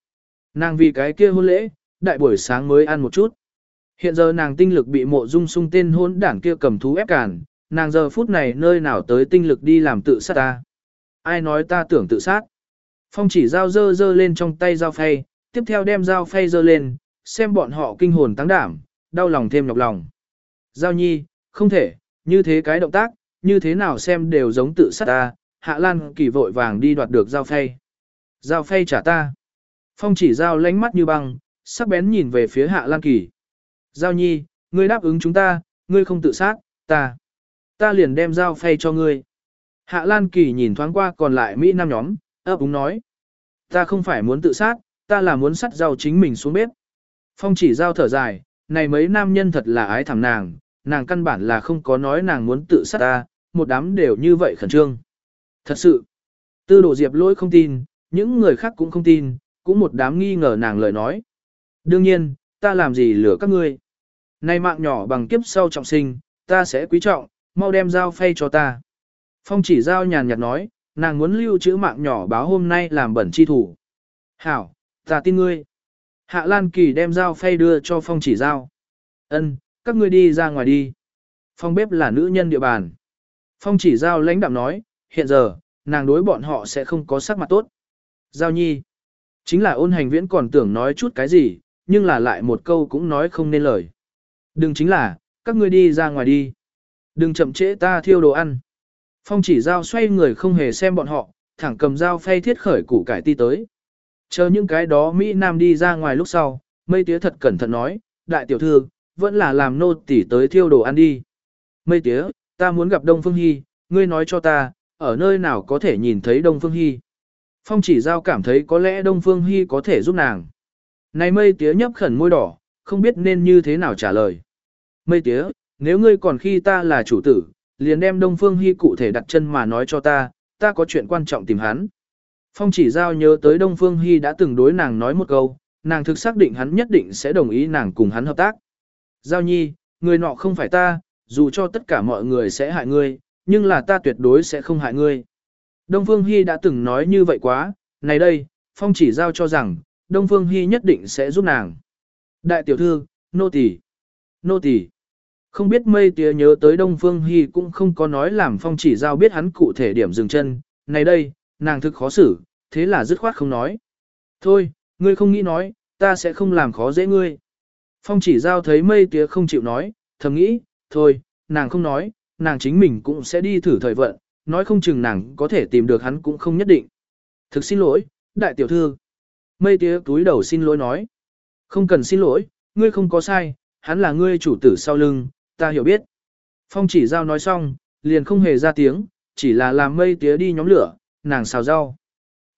Nàng vì cái kia hôn lễ, đại buổi sáng mới ăn một chút. Hiện giờ nàng tinh lực bị mộ dung sung tên hôn đảng kia cầm thú ép cản, nàng giờ phút này nơi nào tới tinh lực đi làm tự sát ta. Ai nói ta tưởng tự sát? Phong chỉ dao dơ dơ lên trong tay dao phay, tiếp theo đem dao phay dơ lên, xem bọn họ kinh hồn tăng đảm, đau lòng thêm nhọc lòng. Giao nhi, không thể, như thế cái động tác, như thế nào xem đều giống tự sát ta, Hạ Lan kỳ vội vàng đi đoạt được dao phay. Dao phay trả ta. Phong chỉ dao lánh mắt như băng, sắc bén nhìn về phía Hạ Lan kỳ. Giao nhi, ngươi đáp ứng chúng ta, ngươi không tự sát, ta. Ta liền đem dao phay cho ngươi. Hạ Lan kỳ nhìn thoáng qua còn lại Mỹ Nam nhóm, ấp úng nói. Ta không phải muốn tự sát, ta là muốn sắt dao chính mình xuống bếp. Phong chỉ dao thở dài, này mấy nam nhân thật là ái thẳng nàng, nàng căn bản là không có nói nàng muốn tự sát ta, một đám đều như vậy khẩn trương. Thật sự, tư đồ diệp lỗi không tin, những người khác cũng không tin, cũng một đám nghi ngờ nàng lời nói. Đương nhiên, ta làm gì lừa các ngươi. Nay mạng nhỏ bằng kiếp sau trọng sinh, ta sẽ quý trọng, mau đem dao phay cho ta. Phong chỉ dao nhàn nhạt nói, nàng muốn lưu trữ mạng nhỏ báo hôm nay làm bẩn chi thủ. Hảo, ta tin ngươi. Hạ Lan Kỳ đem dao phay đưa cho phong chỉ dao. Ân, các ngươi đi ra ngoài đi. Phong bếp là nữ nhân địa bàn. Phong chỉ giao lãnh đạm nói, hiện giờ, nàng đối bọn họ sẽ không có sắc mặt tốt. Giao nhi. Chính là ôn hành viễn còn tưởng nói chút cái gì, nhưng là lại một câu cũng nói không nên lời. Đừng chính là, các ngươi đi ra ngoài đi. Đừng chậm trễ ta thiêu đồ ăn. Phong chỉ giao xoay người không hề xem bọn họ, thẳng cầm dao phay thiết khởi củ cải ti tới. Chờ những cái đó Mỹ Nam đi ra ngoài lúc sau, mây tía thật cẩn thận nói, đại tiểu thư, vẫn là làm nô tỉ tới thiêu đồ ăn đi. Mây tía, ta muốn gặp Đông Phương Hy, ngươi nói cho ta, ở nơi nào có thể nhìn thấy Đông Phương Hy. Phong chỉ giao cảm thấy có lẽ Đông Phương Hy có thể giúp nàng. Này mây tía nhấp khẩn môi đỏ, không biết nên như thế nào trả lời. Mây tía, nếu ngươi còn khi ta là chủ tử, liền đem Đông Phương Hy cụ thể đặt chân mà nói cho ta, ta có chuyện quan trọng tìm hắn. Phong chỉ giao nhớ tới Đông Phương Hy đã từng đối nàng nói một câu, nàng thực xác định hắn nhất định sẽ đồng ý nàng cùng hắn hợp tác. Giao nhi, người nọ không phải ta, dù cho tất cả mọi người sẽ hại ngươi, nhưng là ta tuyệt đối sẽ không hại ngươi. Đông Phương Hy đã từng nói như vậy quá, này đây, Phong chỉ giao cho rằng, Đông Phương Hy nhất định sẽ giúp nàng. Đại tiểu thư, nô tỳ, nô tỳ. Không biết mây tía nhớ tới Đông Phương Hy cũng không có nói làm Phong chỉ giao biết hắn cụ thể điểm dừng chân, này đây, nàng thực khó xử, thế là dứt khoát không nói. Thôi, ngươi không nghĩ nói, ta sẽ không làm khó dễ ngươi. Phong chỉ giao thấy mây tía không chịu nói, thầm nghĩ, thôi, nàng không nói, nàng chính mình cũng sẽ đi thử thời vận, nói không chừng nàng có thể tìm được hắn cũng không nhất định. Thực xin lỗi, đại tiểu thư. Mây tía túi đầu xin lỗi nói. Không cần xin lỗi, ngươi không có sai, hắn là ngươi chủ tử sau lưng, ta hiểu biết. Phong chỉ giao nói xong, liền không hề ra tiếng, chỉ là làm mây tía đi nhóm lửa, nàng xào rau.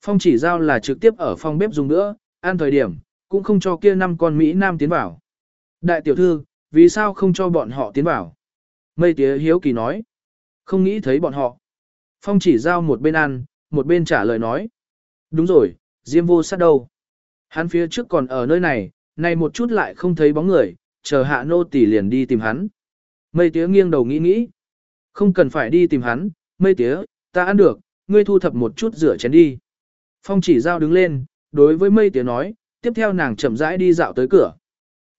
Phong chỉ giao là trực tiếp ở phòng bếp dùng nữa, ăn thời điểm, cũng không cho kia năm con Mỹ Nam tiến vào. Đại tiểu thư, vì sao không cho bọn họ tiến vào? Mây tía hiếu kỳ nói. Không nghĩ thấy bọn họ. Phong chỉ giao một bên ăn, một bên trả lời nói. Đúng rồi, Diêm vô sát đâu? Hắn phía trước còn ở nơi này, nay một chút lại không thấy bóng người, chờ hạ nô tỷ liền đi tìm hắn. Mây tía nghiêng đầu nghĩ nghĩ. Không cần phải đi tìm hắn, mây tía, ta ăn được, ngươi thu thập một chút rửa chén đi. Phong chỉ giao đứng lên, đối với mây tía nói, tiếp theo nàng chậm rãi đi dạo tới cửa.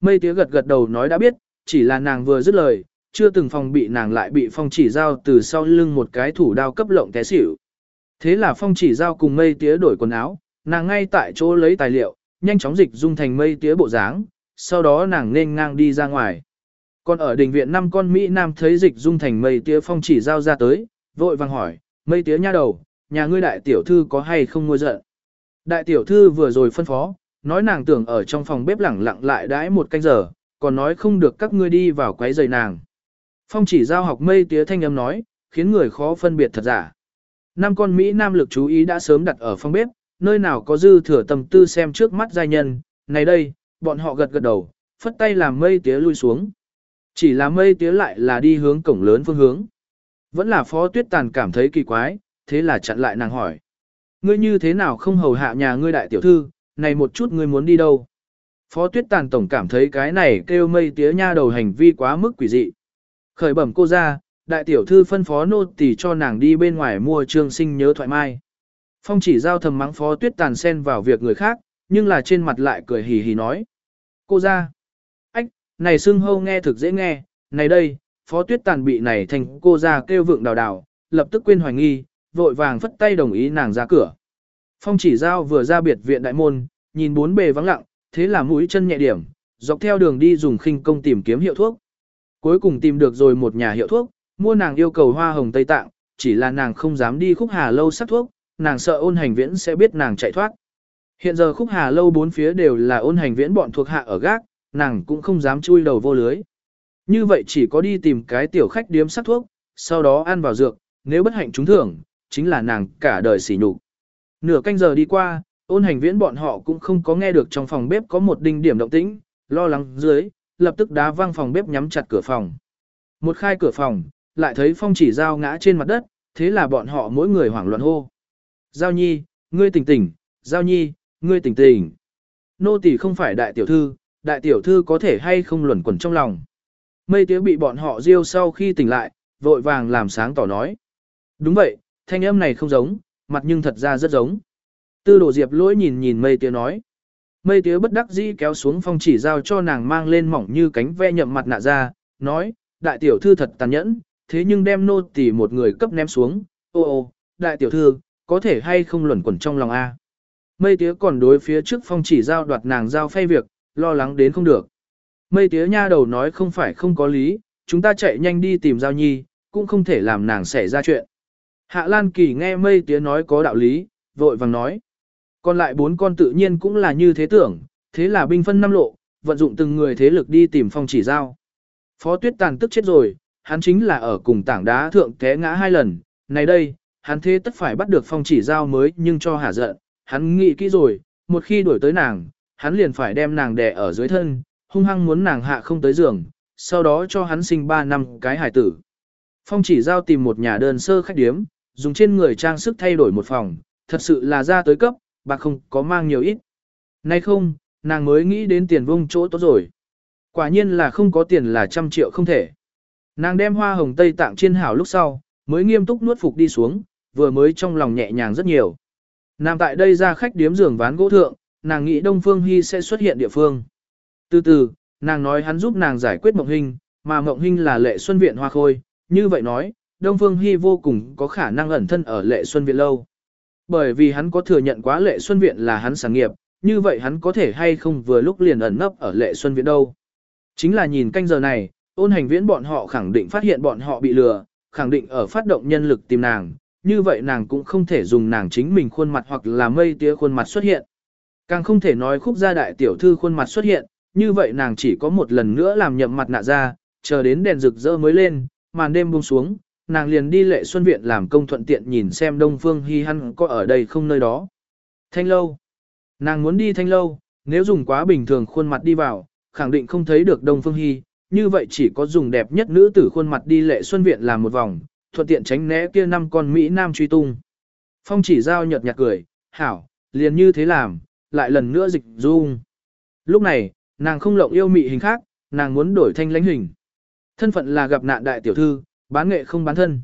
Mây tía gật gật đầu nói đã biết, chỉ là nàng vừa dứt lời, chưa từng phòng bị nàng lại bị phong chỉ giao từ sau lưng một cái thủ đao cấp lộng té xỉu. Thế là phong chỉ giao cùng mây tía đổi quần áo, nàng ngay tại chỗ lấy tài liệu, nhanh chóng dịch dung thành mây tía bộ dáng, sau đó nàng nên ngang đi ra ngoài. Còn ở đình viện năm con Mỹ Nam thấy dịch dung thành mây tía phong chỉ giao ra tới, vội vàng hỏi, mây tía nha đầu, nhà ngươi đại tiểu thư có hay không ngôi giận. Đại tiểu thư vừa rồi phân phó, nói nàng tưởng ở trong phòng bếp lẳng lặng lại đãi một canh giờ, còn nói không được các ngươi đi vào quấy giày nàng. Phong chỉ giao học mây tía thanh âm nói, khiến người khó phân biệt thật giả. Năm con Mỹ Nam lực chú ý đã sớm đặt ở phòng bếp, nơi nào có dư thừa tầm tư xem trước mắt giai nhân, này đây, bọn họ gật gật đầu, phất tay làm mây tía lui xuống. Chỉ là mây tía lại là đi hướng cổng lớn phương hướng. Vẫn là phó tuyết tàn cảm thấy kỳ quái, thế là chặn lại nàng hỏi. Ngươi như thế nào không hầu hạ nhà ngươi đại tiểu thư, này một chút ngươi muốn đi đâu? Phó tuyết tàn tổng cảm thấy cái này kêu mây tía nha đầu hành vi quá mức quỷ dị. Khởi bẩm cô ra, đại tiểu thư phân phó nô tỳ cho nàng đi bên ngoài mua trương sinh nhớ thoại mai. Phong chỉ giao thầm mắng phó tuyết tàn xen vào việc người khác, nhưng là trên mặt lại cười hì hì nói. Cô ra. Này xưng hâu nghe thực dễ nghe, này đây, phó tuyết tàn bị này thành cô ra kêu vượng đào đào, lập tức quên hoài nghi, vội vàng phất tay đồng ý nàng ra cửa. Phong chỉ giao vừa ra biệt viện đại môn, nhìn bốn bề vắng lặng, thế là mũi chân nhẹ điểm, dọc theo đường đi dùng khinh công tìm kiếm hiệu thuốc. Cuối cùng tìm được rồi một nhà hiệu thuốc, mua nàng yêu cầu hoa hồng Tây Tạng, chỉ là nàng không dám đi khúc hà lâu sắc thuốc, nàng sợ ôn hành viễn sẽ biết nàng chạy thoát. Hiện giờ khúc hà lâu bốn phía đều là ôn hành viễn bọn thuộc hạ ở gác, nàng cũng không dám chui đầu vô lưới. Như vậy chỉ có đi tìm cái tiểu khách điếm sắc thuốc, sau đó ăn vào dược, nếu bất hạnh trúng thưởng, chính là nàng cả đời sỉ nhục. Nửa canh giờ đi qua, ôn hành viễn bọn họ cũng không có nghe được trong phòng bếp có một đinh điểm động tĩnh, lo lắng dưới, lập tức đá văng phòng bếp nhắm chặt cửa phòng. Một khai cửa phòng, lại thấy phong chỉ dao ngã trên mặt đất, thế là bọn họ mỗi người hoảng loạn hô. Giao nhi, ngươi tỉnh tỉnh, giao nhi, ngươi tỉnh tỉnh. Nô tỳ không phải đại tiểu thư, đại tiểu thư có thể hay không luẩn quẩn trong lòng. Mây tía bị bọn họ riêu sau khi tỉnh lại, vội vàng làm sáng tỏ nói. Đúng vậy, thanh âm này không giống, mặt nhưng thật ra rất giống. Tư đồ diệp lỗi nhìn nhìn mây tía nói. Mây tía bất đắc dĩ kéo xuống phong chỉ giao cho nàng mang lên mỏng như cánh ve nhậm mặt nạ ra, nói, đại tiểu thư thật tàn nhẫn, thế nhưng đem nô tỳ một người cấp ném xuống, ô ô, đại tiểu thư, có thể hay không luẩn quẩn trong lòng A. Mây tía còn đối phía trước phong chỉ giao đoạt nàng giao phay việc, lo lắng đến không được. Mây tía nha đầu nói không phải không có lý, chúng ta chạy nhanh đi tìm giao nhi, cũng không thể làm nàng xảy ra chuyện. Hạ Lan Kỳ nghe mây tía nói có đạo lý, vội vàng nói. Còn lại bốn con tự nhiên cũng là như thế tưởng, thế là binh phân năm lộ, vận dụng từng người thế lực đi tìm phong chỉ giao. Phó tuyết tàn tức chết rồi, hắn chính là ở cùng tảng đá thượng té ngã hai lần, này đây, hắn thế tất phải bắt được phong chỉ giao mới nhưng cho hả giận, hắn nghĩ kỹ rồi, một khi đuổi tới nàng, hắn liền phải đem nàng đè ở dưới thân, hung hăng muốn nàng hạ không tới giường, sau đó cho hắn sinh 3 năm cái hài tử. Phong chỉ giao tìm một nhà đơn sơ khách điếm, dùng trên người trang sức thay đổi một phòng, thật sự là ra tới cấp, bạc không có mang nhiều ít. Nay không, nàng mới nghĩ đến tiền vung chỗ tốt rồi. Quả nhiên là không có tiền là trăm triệu không thể. Nàng đem hoa hồng tây tạng trên hảo lúc sau, mới nghiêm túc nuốt phục đi xuống, vừa mới trong lòng nhẹ nhàng rất nhiều. Nàng tại đây ra khách điếm giường ván gỗ thượng, nàng nghĩ Đông Phương Hy sẽ xuất hiện địa phương. Từ từ, nàng nói hắn giúp nàng giải quyết Mộng Hinh, mà Mộng Hinh là lệ xuân viện hoa khôi, như vậy nói, Đông Phương Hy vô cùng có khả năng ẩn thân ở lệ xuân viện lâu. Bởi vì hắn có thừa nhận quá lệ xuân viện là hắn sáng nghiệp, như vậy hắn có thể hay không vừa lúc liền ẩn nấp ở lệ xuân viện đâu. Chính là nhìn canh giờ này, ôn hành viễn bọn họ khẳng định phát hiện bọn họ bị lừa, khẳng định ở phát động nhân lực tìm nàng, như vậy nàng cũng không thể dùng nàng chính mình khuôn mặt hoặc là mây tía khuôn mặt xuất hiện. Càng không thể nói khúc gia đại tiểu thư khuôn mặt xuất hiện, như vậy nàng chỉ có một lần nữa làm nhậm mặt nạ ra, chờ đến đèn rực rỡ mới lên, màn đêm buông xuống, nàng liền đi lệ xuân viện làm công thuận tiện nhìn xem Đông Phương Hi Hăn có ở đây không nơi đó. Thanh lâu. Nàng muốn đi thanh lâu, nếu dùng quá bình thường khuôn mặt đi vào, khẳng định không thấy được Đông Phương Hi, như vậy chỉ có dùng đẹp nhất nữ tử khuôn mặt đi lệ xuân viện làm một vòng, thuận tiện tránh né kia năm con Mỹ Nam truy tung. Phong chỉ giao nhợt nhạt cười, hảo, liền như thế làm, lại lần nữa dịch dung. Lúc này, nàng không lộng yêu mị hình khác, nàng muốn đổi thanh lãnh hình. Thân phận là gặp nạn đại tiểu thư, bán nghệ không bán thân.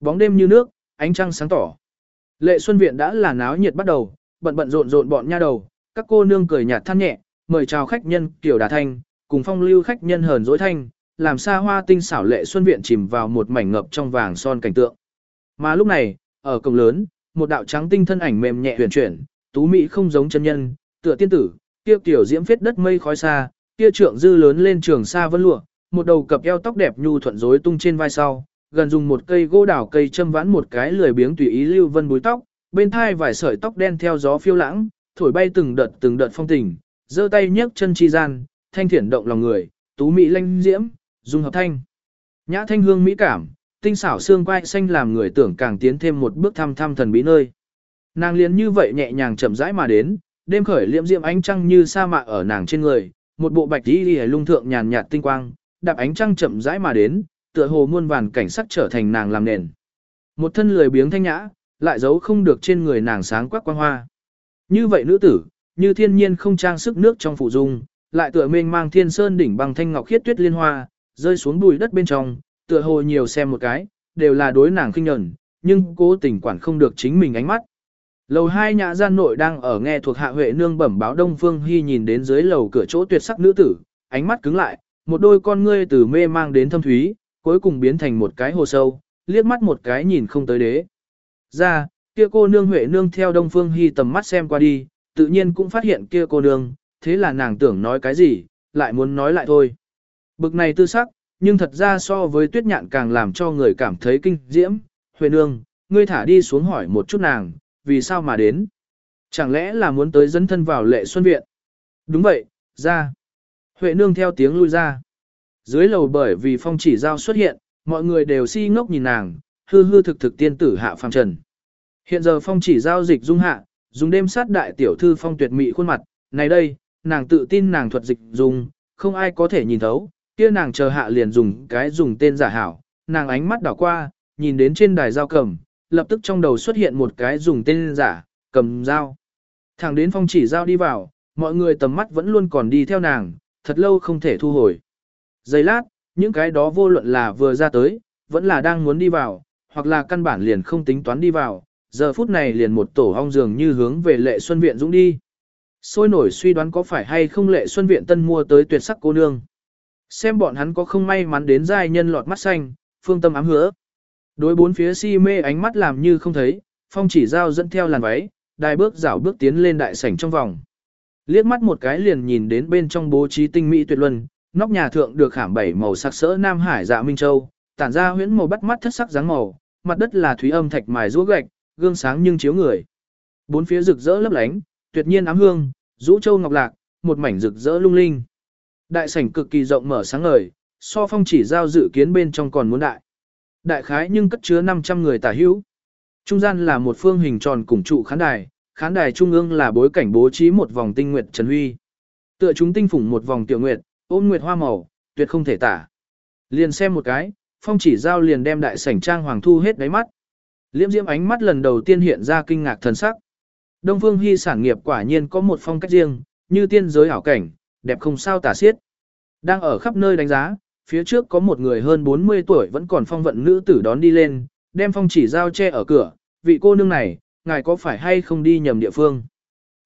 Bóng đêm như nước, ánh trăng sáng tỏ. Lệ Xuân Viện đã là náo nhiệt bắt đầu, bận bận rộn rộn bọn nha đầu, các cô nương cười nhạt than nhẹ, mời chào khách nhân tiểu đà thanh, cùng phong lưu khách nhân hờn dối thanh, làm xa hoa tinh xảo Lệ Xuân Viện chìm vào một mảnh ngập trong vàng son cảnh tượng. Mà lúc này, ở cổng lớn, một đạo trắng tinh thân ảnh mềm nhẹ huyền chuyển, tú mỹ không giống chân nhân, tựa tiên tử, kia tiểu diễm phết đất mây khói xa, kia trượng dư lớn lên trường xa vân lụa, một đầu cặp eo tóc đẹp nhu thuận rối tung trên vai sau, gần dùng một cây gỗ đào cây châm vãn một cái lười biếng tùy ý lưu vân búi tóc, bên thai vài sợi tóc đen theo gió phiêu lãng, thổi bay từng đợt từng đợt phong tình, giơ tay nhấc chân chi gian, thanh thiển động lòng người, tú mỹ lanh diễm, dung hợp thanh. Nhã thanh hương mỹ cảm, tinh xảo xương quai xanh làm người tưởng càng tiến thêm một bước thăm thăm thần bí nơi. Nàng liền như vậy nhẹ nhàng chậm rãi mà đến, đêm khởi liễm diệm ánh trăng như sa mạ ở nàng trên người, một bộ bạch y lìa lung thượng nhàn nhạt tinh quang, đạp ánh trăng chậm rãi mà đến, tựa hồ muôn vàn cảnh sắc trở thành nàng làm nền. Một thân lười biếng thanh nhã, lại giấu không được trên người nàng sáng quắc quang hoa. Như vậy nữ tử, như thiên nhiên không trang sức nước trong phụ dung, lại tựa mênh mang thiên sơn đỉnh bằng thanh ngọc khiết tuyết liên hoa, rơi xuống bùi đất bên trong, tựa hồ nhiều xem một cái, đều là đối nàng khinh nhẫn, nhưng cố tình quản không được chính mình ánh mắt. Lầu hai nhã gian nội đang ở nghe thuộc hạ huệ nương bẩm báo Đông Phương Hy nhìn đến dưới lầu cửa chỗ tuyệt sắc nữ tử, ánh mắt cứng lại, một đôi con ngươi từ mê mang đến thâm thúy, cuối cùng biến thành một cái hồ sâu, liếc mắt một cái nhìn không tới đế. Ra, kia cô nương huệ nương theo Đông Phương Hy tầm mắt xem qua đi, tự nhiên cũng phát hiện kia cô nương, thế là nàng tưởng nói cái gì, lại muốn nói lại thôi. Bực này tư sắc, nhưng thật ra so với tuyết nhạn càng làm cho người cảm thấy kinh diễm, huệ nương, ngươi thả đi xuống hỏi một chút nàng, vì sao mà đến? Chẳng lẽ là muốn tới dẫn thân vào lệ xuân viện? Đúng vậy, ra. Huệ nương theo tiếng lui ra. Dưới lầu bởi vì phong chỉ giao xuất hiện, mọi người đều si ngốc nhìn nàng, hư hư thực thực tiên tử hạ phàm trần. Hiện giờ phong chỉ giao dịch dung hạ, dùng đêm sát đại tiểu thư phong tuyệt mị khuôn mặt, này đây, nàng tự tin nàng thuật dịch dùng, không ai có thể nhìn thấu, kia nàng chờ hạ liền dùng cái dùng tên giả hảo, nàng ánh mắt đảo qua, nhìn đến trên đài giao cầm, lập tức trong đầu xuất hiện một cái dùng tên giả, cầm dao. Thẳng đến phong chỉ dao đi vào, mọi người tầm mắt vẫn luôn còn đi theo nàng, thật lâu không thể thu hồi. Giây lát, những cái đó vô luận là vừa ra tới, vẫn là đang muốn đi vào, hoặc là căn bản liền không tính toán đi vào, giờ phút này liền một tổ hong dường như hướng về lệ xuân viện dũng đi. Sôi nổi suy đoán có phải hay không lệ xuân viện tân mua tới tuyệt sắc cô nương. Xem bọn hắn có không may mắn đến giai nhân lọt mắt xanh, phương tâm ám hứa. Đối bốn phía si mê ánh mắt làm như không thấy, phong chỉ giao dẫn theo làn váy, đài bước rảo bước tiến lên đại sảnh trong vòng. Liếc mắt một cái liền nhìn đến bên trong bố trí tinh mỹ tuyệt luân, nóc nhà thượng được khảm bảy màu sắc sỡ Nam Hải dạ Minh Châu, tản ra huyễn màu bắt mắt thất sắc dáng màu, mặt đất là thúy âm thạch mài rũa gạch, gương sáng nhưng chiếu người. Bốn phía rực rỡ lấp lánh, tuyệt nhiên ám hương, rũ châu ngọc lạc, một mảnh rực rỡ lung linh. Đại sảnh cực kỳ rộng mở sáng ngời, so phong chỉ giao dự kiến bên trong còn muốn đại. Đại khái nhưng cất chứa 500 người tả hữu. Trung gian là một phương hình tròn cùng trụ khán đài, khán đài trung ương là bối cảnh bố trí một vòng tinh nguyệt trần huy. Tựa chúng tinh phủng một vòng tiểu nguyệt, ôm nguyệt hoa màu, tuyệt không thể tả. Liền xem một cái, phong chỉ giao liền đem đại sảnh trang hoàng thu hết đáy mắt. Liễm diễm ánh mắt lần đầu tiên hiện ra kinh ngạc thần sắc. Đông Phương Hy sản nghiệp quả nhiên có một phong cách riêng, như tiên giới hảo cảnh, đẹp không sao tả xiết. Đang ở khắp nơi đánh giá, phía trước có một người hơn 40 tuổi vẫn còn phong vận nữ tử đón đi lên, đem phong chỉ giao che ở cửa, vị cô nương này, ngài có phải hay không đi nhầm địa phương?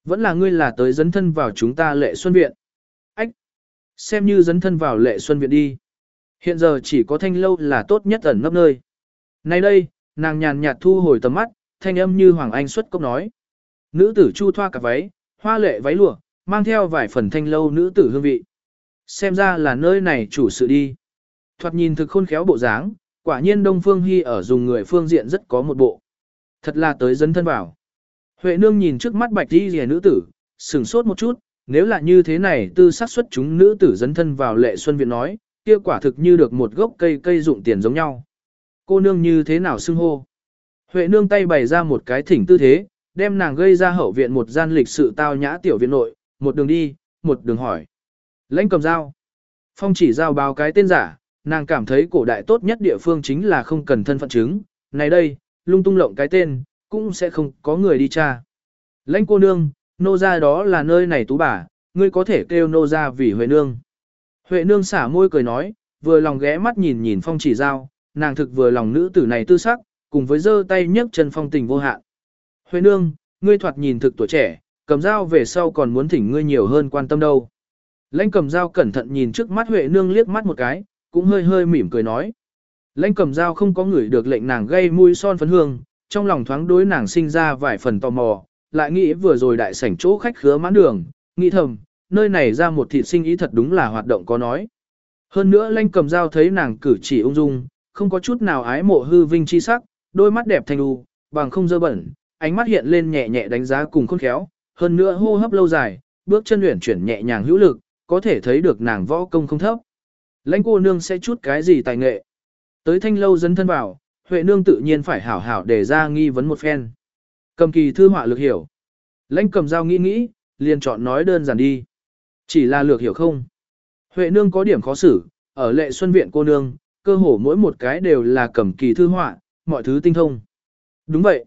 Vẫn là ngươi là tới dấn thân vào chúng ta lệ xuân viện. Ách! Xem như dấn thân vào lệ xuân viện đi. Hiện giờ chỉ có thanh lâu là tốt nhất ẩn nấp nơi. Nay đây, nàng nhàn nhạt thu hồi tầm mắt, thanh âm như Hoàng Anh xuất cốc nói. Nữ tử chu thoa cả váy, hoa lệ váy lụa, mang theo vài phần thanh lâu nữ tử hương vị. Xem ra là nơi này chủ sự đi. Thoạt nhìn thực khôn khéo bộ dáng, quả nhiên Đông Phương Hy ở dùng người phương diện rất có một bộ. Thật là tới dấn thân vào. Huệ nương nhìn trước mắt bạch đi rìa nữ tử, sửng sốt một chút, nếu là như thế này tư sát xuất chúng nữ tử dấn thân vào lệ xuân viện nói, kia quả thực như được một gốc cây cây dụng tiền giống nhau. Cô nương như thế nào xưng hô? Huệ nương tay bày ra một cái thỉnh tư thế, đem nàng gây ra hậu viện một gian lịch sự tao nhã tiểu viện nội, một đường đi, một đường hỏi. Lãnh cầm dao. Phong chỉ giao báo cái tên giả, nàng cảm thấy cổ đại tốt nhất địa phương chính là không cần thân phận chứng. Này đây, lung tung lộng cái tên, cũng sẽ không có người đi tra. Lãnh cô nương, nô ra đó là nơi này tú bà, ngươi có thể kêu nô ra vì Huệ nương. Huệ nương xả môi cười nói, vừa lòng ghé mắt nhìn nhìn phong chỉ giao, nàng thực vừa lòng nữ tử này tư sắc, cùng với giơ tay nhấc chân phong tình vô hạn. Huệ nương, ngươi thoạt nhìn thực tuổi trẻ, cầm dao về sau còn muốn thỉnh ngươi nhiều hơn quan tâm đâu. Lãnh cầm dao cẩn thận nhìn trước mắt Huệ nương liếc mắt một cái, cũng hơi hơi mỉm cười nói. Lãnh cầm dao không có người được lệnh nàng gây mùi son phấn hương, trong lòng thoáng đối nàng sinh ra vài phần tò mò, lại nghĩ vừa rồi đại sảnh chỗ khách khứa mãn đường, nghĩ thầm, nơi này ra một thịt sinh ý thật đúng là hoạt động có nói. Hơn nữa lãnh cầm dao thấy nàng cử chỉ ung dung, không có chút nào ái mộ hư vinh chi sắc, đôi mắt đẹp thanh u, bằng không dơ bẩn, ánh mắt hiện lên nhẹ nhẹ đánh giá cùng khôn khéo, hơn nữa hô hấp lâu dài, bước chân luyện chuyển nhẹ nhàng hữu lực, có thể thấy được nàng võ công không thấp. Lãnh cô nương sẽ chút cái gì tài nghệ. Tới thanh lâu dân thân vào, Huệ nương tự nhiên phải hảo hảo để ra nghi vấn một phen. Cầm kỳ thư họa lược hiểu. Lãnh cầm dao nghĩ nghĩ, liền chọn nói đơn giản đi. Chỉ là lược hiểu không. Huệ nương có điểm khó xử, ở lệ xuân viện cô nương, cơ hồ mỗi một cái đều là cầm kỳ thư họa, mọi thứ tinh thông. Đúng vậy.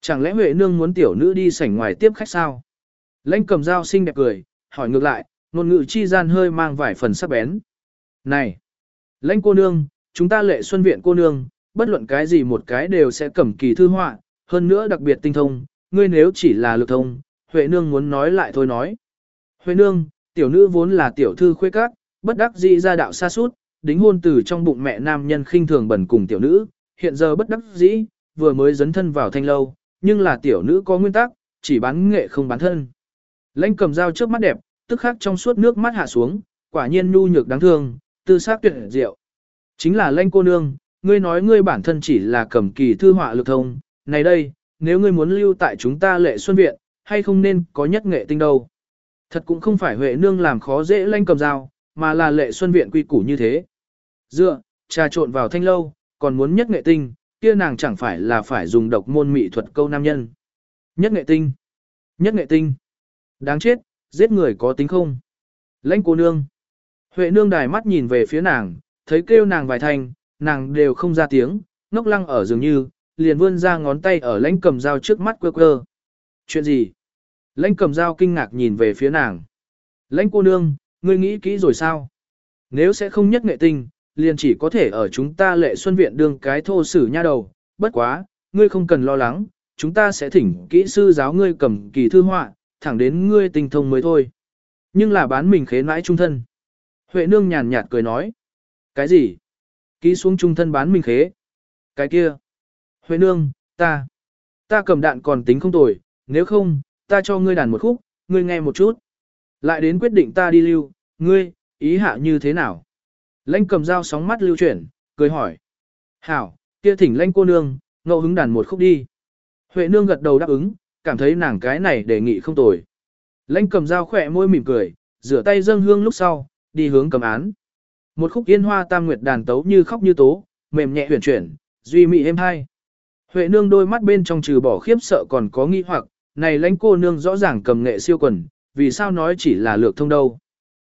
Chẳng lẽ Huệ nương muốn tiểu nữ đi sảnh ngoài tiếp khách sao? Lãnh cầm dao xinh đẹp cười, hỏi ngược lại, ngôn ngữ chi gian hơi mang vài phần sắc bén. Này! Lãnh cô nương, chúng ta lệ xuân viện cô nương, bất luận cái gì một cái đều sẽ cầm kỳ thư họa, hơn nữa đặc biệt tinh thông, ngươi nếu chỉ là lực thông, Huệ nương muốn nói lại thôi nói. Huệ nương, tiểu nữ vốn là tiểu thư khuê các, bất đắc dĩ ra đạo xa sút đính hôn từ trong bụng mẹ nam nhân khinh thường bẩn cùng tiểu nữ, hiện giờ bất đắc dĩ, vừa mới dấn thân vào thanh lâu, nhưng là tiểu nữ có nguyên tắc, chỉ bán nghệ không bán thân. Lãnh cầm dao trước mắt đẹp, tức khắc trong suốt nước mắt hạ xuống, quả nhiên nhu nhược đáng thương, tư sắc tuyệt diệu. Chính là lãnh cô nương, ngươi nói ngươi bản thân chỉ là cầm kỳ thư họa lực thông, này đây, nếu ngươi muốn lưu tại chúng ta lệ xuân viện, hay không nên có nhất nghệ tinh đâu. Thật cũng không phải Huệ nương làm khó dễ lanh cầm dao, mà là lệ xuân viện quy củ như thế. Dựa, trà trộn vào thanh lâu, còn muốn nhất nghệ tinh, kia nàng chẳng phải là phải dùng độc môn mỹ thuật câu nam nhân. Nhất nghệ tinh. Nhất nghệ tinh. Đáng chết, giết người có tính không? Lãnh cô nương. Huệ nương đài mắt nhìn về phía nàng, thấy kêu nàng vài thành, nàng đều không ra tiếng, ngốc lăng ở dường như, liền vươn ra ngón tay ở lãnh cầm dao trước mắt quơ quơ. Chuyện gì? Lãnh cầm dao kinh ngạc nhìn về phía nàng. Lãnh cô nương, ngươi nghĩ kỹ rồi sao? Nếu sẽ không nhất nghệ tinh, liền chỉ có thể ở chúng ta lệ xuân viện đương cái thô sử nha đầu, bất quá, ngươi không cần lo lắng, chúng ta sẽ thỉnh kỹ sư giáo ngươi cầm kỳ thư họa, thẳng đến ngươi tinh thông mới thôi. Nhưng là bán mình khế nãi trung thân. Huệ nương nhàn nhạt cười nói. Cái gì? Ký xuống trung thân bán mình khế. Cái kia. Huệ nương, ta. Ta cầm đạn còn tính không tồi, nếu không, ta cho ngươi đàn một khúc, ngươi nghe một chút. Lại đến quyết định ta đi lưu, ngươi, ý hạ như thế nào? Lãnh cầm dao sóng mắt lưu chuyển, cười hỏi. Hảo, kia thỉnh lãnh cô nương, ngẫu hứng đàn một khúc đi. Huệ nương gật đầu đáp ứng, cảm thấy nàng cái này đề nghị không tồi. Lãnh cầm dao khỏe môi mỉm cười, rửa tay dâng hương lúc sau, đi hướng cầm án. Một khúc yên hoa tam nguyệt đàn tấu như khóc như tố, mềm nhẹ huyền chuyển, duy mị êm hai. Huệ nương đôi mắt bên trong trừ bỏ khiếp sợ còn có nghi hoặc, này lãnh cô nương rõ ràng cầm nghệ siêu quần, vì sao nói chỉ là lược thông đâu.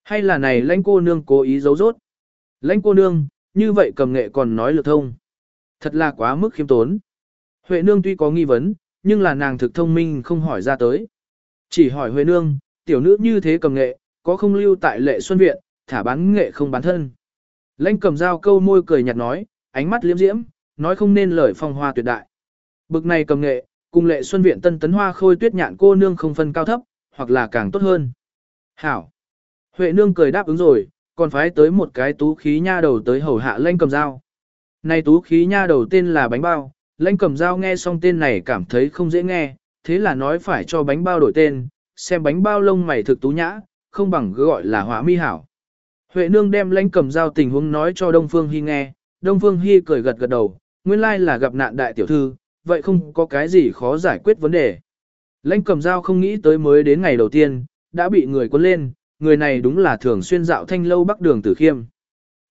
Hay là này lãnh cô nương cố ý giấu rốt. Lãnh cô nương, như vậy cầm nghệ còn nói lược thông. Thật là quá mức khiêm tốn. Huệ nương tuy có nghi vấn, nhưng là nàng thực thông minh không hỏi ra tới. Chỉ hỏi Huệ nương, tiểu nữ như thế cầm nghệ, có không lưu tại lệ xuân viện, thả bán nghệ không bán thân. lênh cầm dao câu môi cười nhạt nói, ánh mắt liếm diễm, nói không nên lời phong hoa tuyệt đại. Bực này cầm nghệ, cùng lệ xuân viện tân tấn hoa khôi tuyết nhạn cô nương không phân cao thấp, hoặc là càng tốt hơn. Hảo. Huệ nương cười đáp ứng rồi, còn phái tới một cái tú khí nha đầu tới hầu hạ lênh cầm dao. Này tú khí nha đầu tên là bánh bao, lãnh cầm dao nghe xong tên này cảm thấy không dễ nghe, thế là nói phải cho bánh bao đổi tên, xem bánh bao lông mày thực tú nhã, không bằng gọi là hỏa mi hảo. Huệ nương đem lãnh cầm dao tình huống nói cho Đông Phương Hy nghe, Đông Phương Hy cười gật gật đầu, nguyên lai là gặp nạn đại tiểu thư, vậy không có cái gì khó giải quyết vấn đề. Lãnh cầm dao không nghĩ tới mới đến ngày đầu tiên, đã bị người quân lên, người này đúng là thường xuyên dạo thanh lâu bắc đường tử khiêm.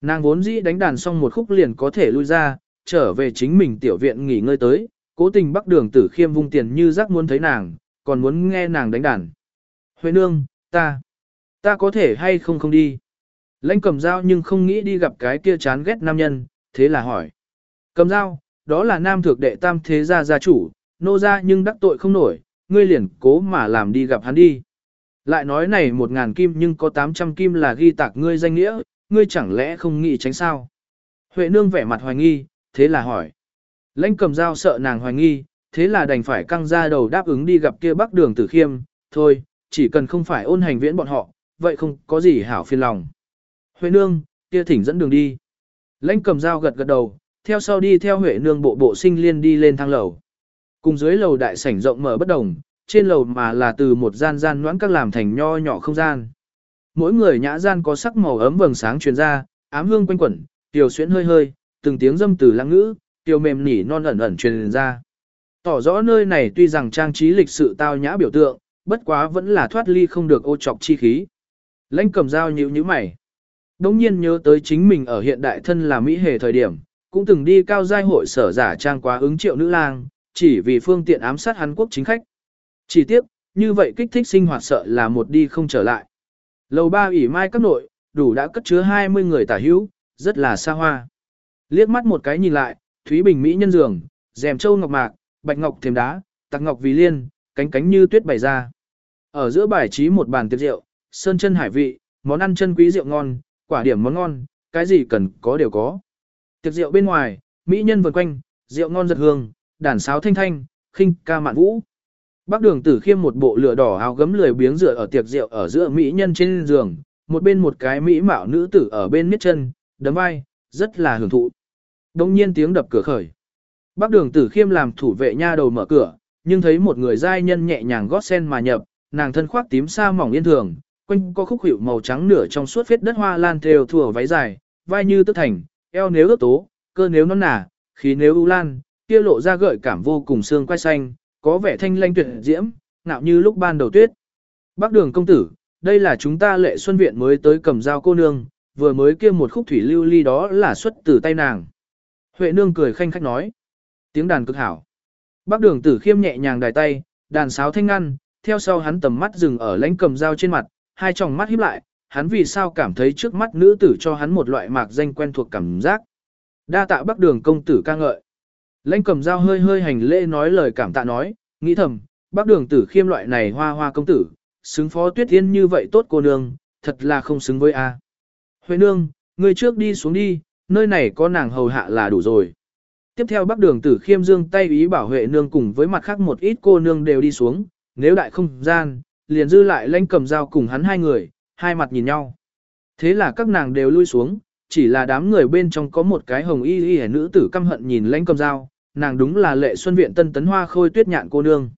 Nàng vốn dĩ đánh đàn xong một khúc liền có thể lui ra, trở về chính mình tiểu viện nghỉ ngơi tới, cố tình bắc đường tử khiêm vung tiền như rắc muốn thấy nàng, còn muốn nghe nàng đánh đàn. Huệ nương, ta, ta có thể hay không không đi. Lãnh cầm dao nhưng không nghĩ đi gặp cái kia chán ghét nam nhân, thế là hỏi. Cầm dao, đó là nam thượng đệ tam thế gia gia chủ, nô gia nhưng đắc tội không nổi, ngươi liền cố mà làm đi gặp hắn đi. Lại nói này một ngàn kim nhưng có tám trăm kim là ghi tạc ngươi danh nghĩa, ngươi chẳng lẽ không nghĩ tránh sao? Huệ nương vẻ mặt hoài nghi, thế là hỏi. Lãnh cầm dao sợ nàng hoài nghi, thế là đành phải căng ra đầu đáp ứng đi gặp kia bắc đường tử khiêm, thôi, chỉ cần không phải ôn hành viễn bọn họ, vậy không có gì hảo phiền lòng. Huệ nương, kia thỉnh dẫn đường đi. Lãnh cầm dao gật gật đầu, theo sau đi theo Huệ nương bộ bộ sinh liên đi lên thang lầu. Cùng dưới lầu đại sảnh rộng mở bất đồng, trên lầu mà là từ một gian gian noãn các làm thành nho nhỏ không gian. Mỗi người nhã gian có sắc màu ấm vầng sáng truyền ra, ám hương quanh quẩn, tiểu xuyến hơi hơi, từng tiếng dâm từ lăng ngữ, tiêu mềm nỉ non ẩn ẩn truyền ra. Tỏ rõ nơi này tuy rằng trang trí lịch sự tao nhã biểu tượng, bất quá vẫn là thoát ly không được ô trọc chi khí. Lãnh cầm dao nhíu nhíu mày. Đống nhiên nhớ tới chính mình ở hiện đại thân là Mỹ hề thời điểm, cũng từng đi cao giai hội sở giả trang quá ứng triệu nữ lang, chỉ vì phương tiện ám sát Hàn Quốc chính khách. Chỉ tiếp, như vậy kích thích sinh hoạt sợ là một đi không trở lại. Lầu ba ủy mai các nội, đủ đã cất chứa 20 người tả hữu, rất là xa hoa. Liếc mắt một cái nhìn lại, Thúy Bình Mỹ nhân giường, rèm châu ngọc mạc, bạch ngọc thềm đá, tạc ngọc vì liên, cánh cánh như tuyết bày ra. Ở giữa bài trí một bàn tiệc rượu, sơn chân hải vị, món ăn chân quý rượu ngon, quả điểm món ngon, cái gì cần có đều có. Tiệc rượu bên ngoài, mỹ nhân vần quanh, rượu ngon giật hương, đàn sáo thanh thanh, khinh ca mạn vũ. Bác đường tử khiêm một bộ lửa đỏ áo gấm lười biếng dựa ở tiệc rượu ở giữa mỹ nhân trên giường, một bên một cái mỹ mạo nữ tử ở bên miết chân, đấm vai, rất là hưởng thụ. Đông nhiên tiếng đập cửa khởi. Bác đường tử khiêm làm thủ vệ nha đầu mở cửa, nhưng thấy một người giai nhân nhẹ nhàng gót sen mà nhập, nàng thân khoác tím sa mỏng yên thường, quanh có khúc hiệu màu trắng nửa trong suốt phết đất hoa lan thêu thùa váy dài, vai như tức thành, eo nếu ước tố, cơ nếu non nả, khí nếu ưu lan, kia lộ ra gợi cảm vô cùng xương quai xanh, có vẻ thanh lanh tuyệt diễm, ngạo như lúc ban đầu tuyết. Bác đường công tử, đây là chúng ta lệ xuân viện mới tới cầm dao cô nương, vừa mới kia một khúc thủy lưu ly đó là xuất từ tay nàng. Huệ nương cười khanh khách nói. Tiếng đàn cực hảo. Bác đường tử khiêm nhẹ nhàng đài tay, đàn sáo thanh ngăn, theo sau hắn tầm mắt dừng ở lãnh cầm dao trên mặt, hai tròng mắt híp lại, hắn vì sao cảm thấy trước mắt nữ tử cho hắn một loại mạc danh quen thuộc cảm giác. Đa tạ bác đường công tử ca ngợi. Lãnh cầm dao hơi hơi hành lễ nói lời cảm tạ nói, nghĩ thầm, bác đường tử khiêm loại này hoa hoa công tử, xứng phó tuyết thiên như vậy tốt cô nương, thật là không xứng với a. Huệ nương, người trước đi xuống đi, nơi này có nàng hầu hạ là đủ rồi. Tiếp theo bác đường tử khiêm dương tay ý bảo Huệ nương cùng với mặt khác một ít cô nương đều đi xuống, nếu đại không gian, liền dư lại lãnh cầm dao cùng hắn hai người, hai mặt nhìn nhau. Thế là các nàng đều lui xuống, chỉ là đám người bên trong có một cái hồng y y nữ tử căm hận nhìn lãnh cầm dao, nàng đúng là lệ xuân viện tân tấn hoa khôi tuyết nhạn cô nương.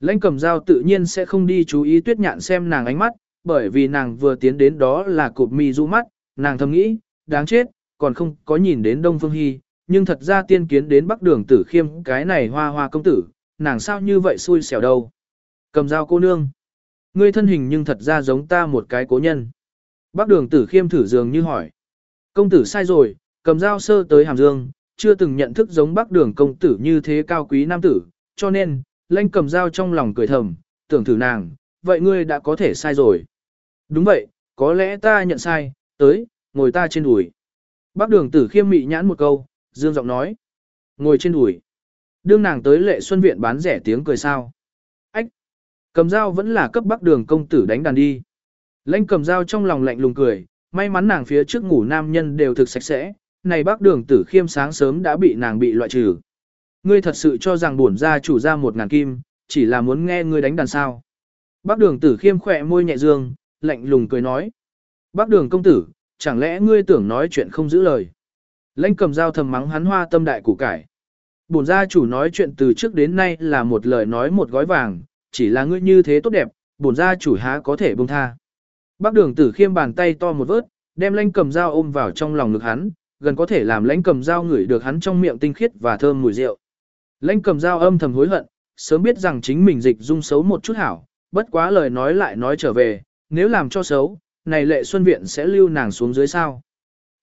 Lãnh cầm dao tự nhiên sẽ không đi chú ý tuyết nhạn xem nàng ánh mắt, bởi vì nàng vừa tiến đến đó là cụp mi du mắt, nàng thầm nghĩ, đáng chết, còn không có nhìn đến Đông Phương Hy, nhưng thật ra tiên kiến đến bắc đường tử khiêm cái này hoa hoa công tử, nàng sao như vậy xui xẻo đâu. Cầm dao cô nương. Ngươi thân hình nhưng thật ra giống ta một cái cố nhân. Bắc đường tử khiêm thử dường như hỏi. Công tử sai rồi, cầm dao sơ tới Hàm Dương, chưa từng nhận thức giống Bắc đường công tử như thế cao quý nam tử, cho nên, lãnh cầm dao trong lòng cười thầm, tưởng thử nàng, vậy ngươi đã có thể sai rồi. Đúng vậy, có lẽ ta nhận sai, tới, ngồi ta trên đùi. Bác đường tử khiêm mị nhãn một câu, dương giọng nói. Ngồi trên đùi. Đương nàng tới lệ xuân viện bán rẻ tiếng cười sao. Ách! Cầm dao vẫn là cấp bác đường công tử đánh đàn đi. Lênh cầm dao trong lòng lạnh lùng cười, may mắn nàng phía trước ngủ nam nhân đều thực sạch sẽ, này bác đường tử khiêm sáng sớm đã bị nàng bị loại trừ. Ngươi thật sự cho rằng bổn ra chủ ra một ngàn kim, chỉ là muốn nghe ngươi đánh đàn sao. Bác đường tử khiêm khỏe môi nhẹ dương, lạnh lùng cười nói. Bác đường công tử, chẳng lẽ ngươi tưởng nói chuyện không giữ lời. Lãnh cầm dao thầm mắng hắn hoa tâm đại củ cải. Bổn gia chủ nói chuyện từ trước đến nay là một lời nói một gói vàng, chỉ là ngươi như thế tốt đẹp, bổn gia chủ há có thể buông tha. Bác đường tử khiêm bàn tay to một vớt, đem lãnh cầm dao ôm vào trong lòng ngực hắn, gần có thể làm lãnh cầm dao ngửi được hắn trong miệng tinh khiết và thơm mùi rượu. Lãnh cầm dao âm thầm hối hận, sớm biết rằng chính mình dịch dung xấu một chút hảo, bất quá lời nói lại nói trở về, nếu làm cho xấu, này lệ xuân viện sẽ lưu nàng xuống dưới sao.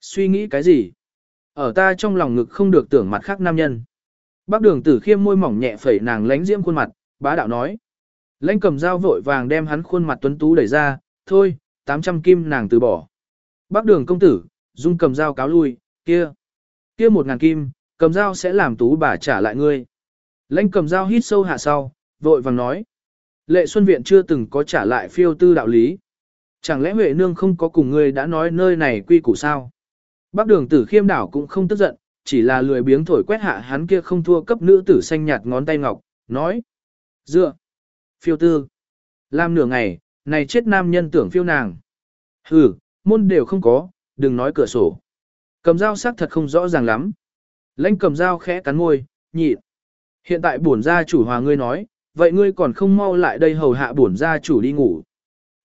Suy nghĩ cái gì? Ở ta trong lòng ngực không được tưởng mặt khác nam nhân. Bác đường tử khiêm môi mỏng nhẹ phẩy nàng lánh diễm khuôn mặt, bá đạo nói. Lãnh cầm dao vội vàng đem hắn khuôn mặt tuấn tú đẩy ra, thôi, 800 kim nàng từ bỏ. Bác đường công tử, dung cầm dao cáo lui, kia, kia một ngàn kim, cầm dao sẽ làm tú bà trả lại ngươi. Lãnh cầm dao hít sâu hạ sau, vội vàng nói. Lệ Xuân Viện chưa từng có trả lại phiêu tư đạo lý. Chẳng lẽ Huệ Nương không có cùng ngươi đã nói nơi này quy củ sao? Bác đường tử khiêm đảo cũng không tức giận, chỉ là lười biếng thổi quét hạ hắn kia không thua cấp nữ tử xanh nhạt ngón tay ngọc, nói. Dựa. Phiêu tư. Làm nửa ngày, này chết nam nhân tưởng phiêu nàng. Hừ, môn đều không có, đừng nói cửa sổ. Cầm dao sắc thật không rõ ràng lắm. Lãnh cầm dao khẽ cắn môi, nhịn. Hiện tại bổn gia chủ hòa ngươi nói, vậy ngươi còn không mau lại đây hầu hạ bổn gia chủ đi ngủ.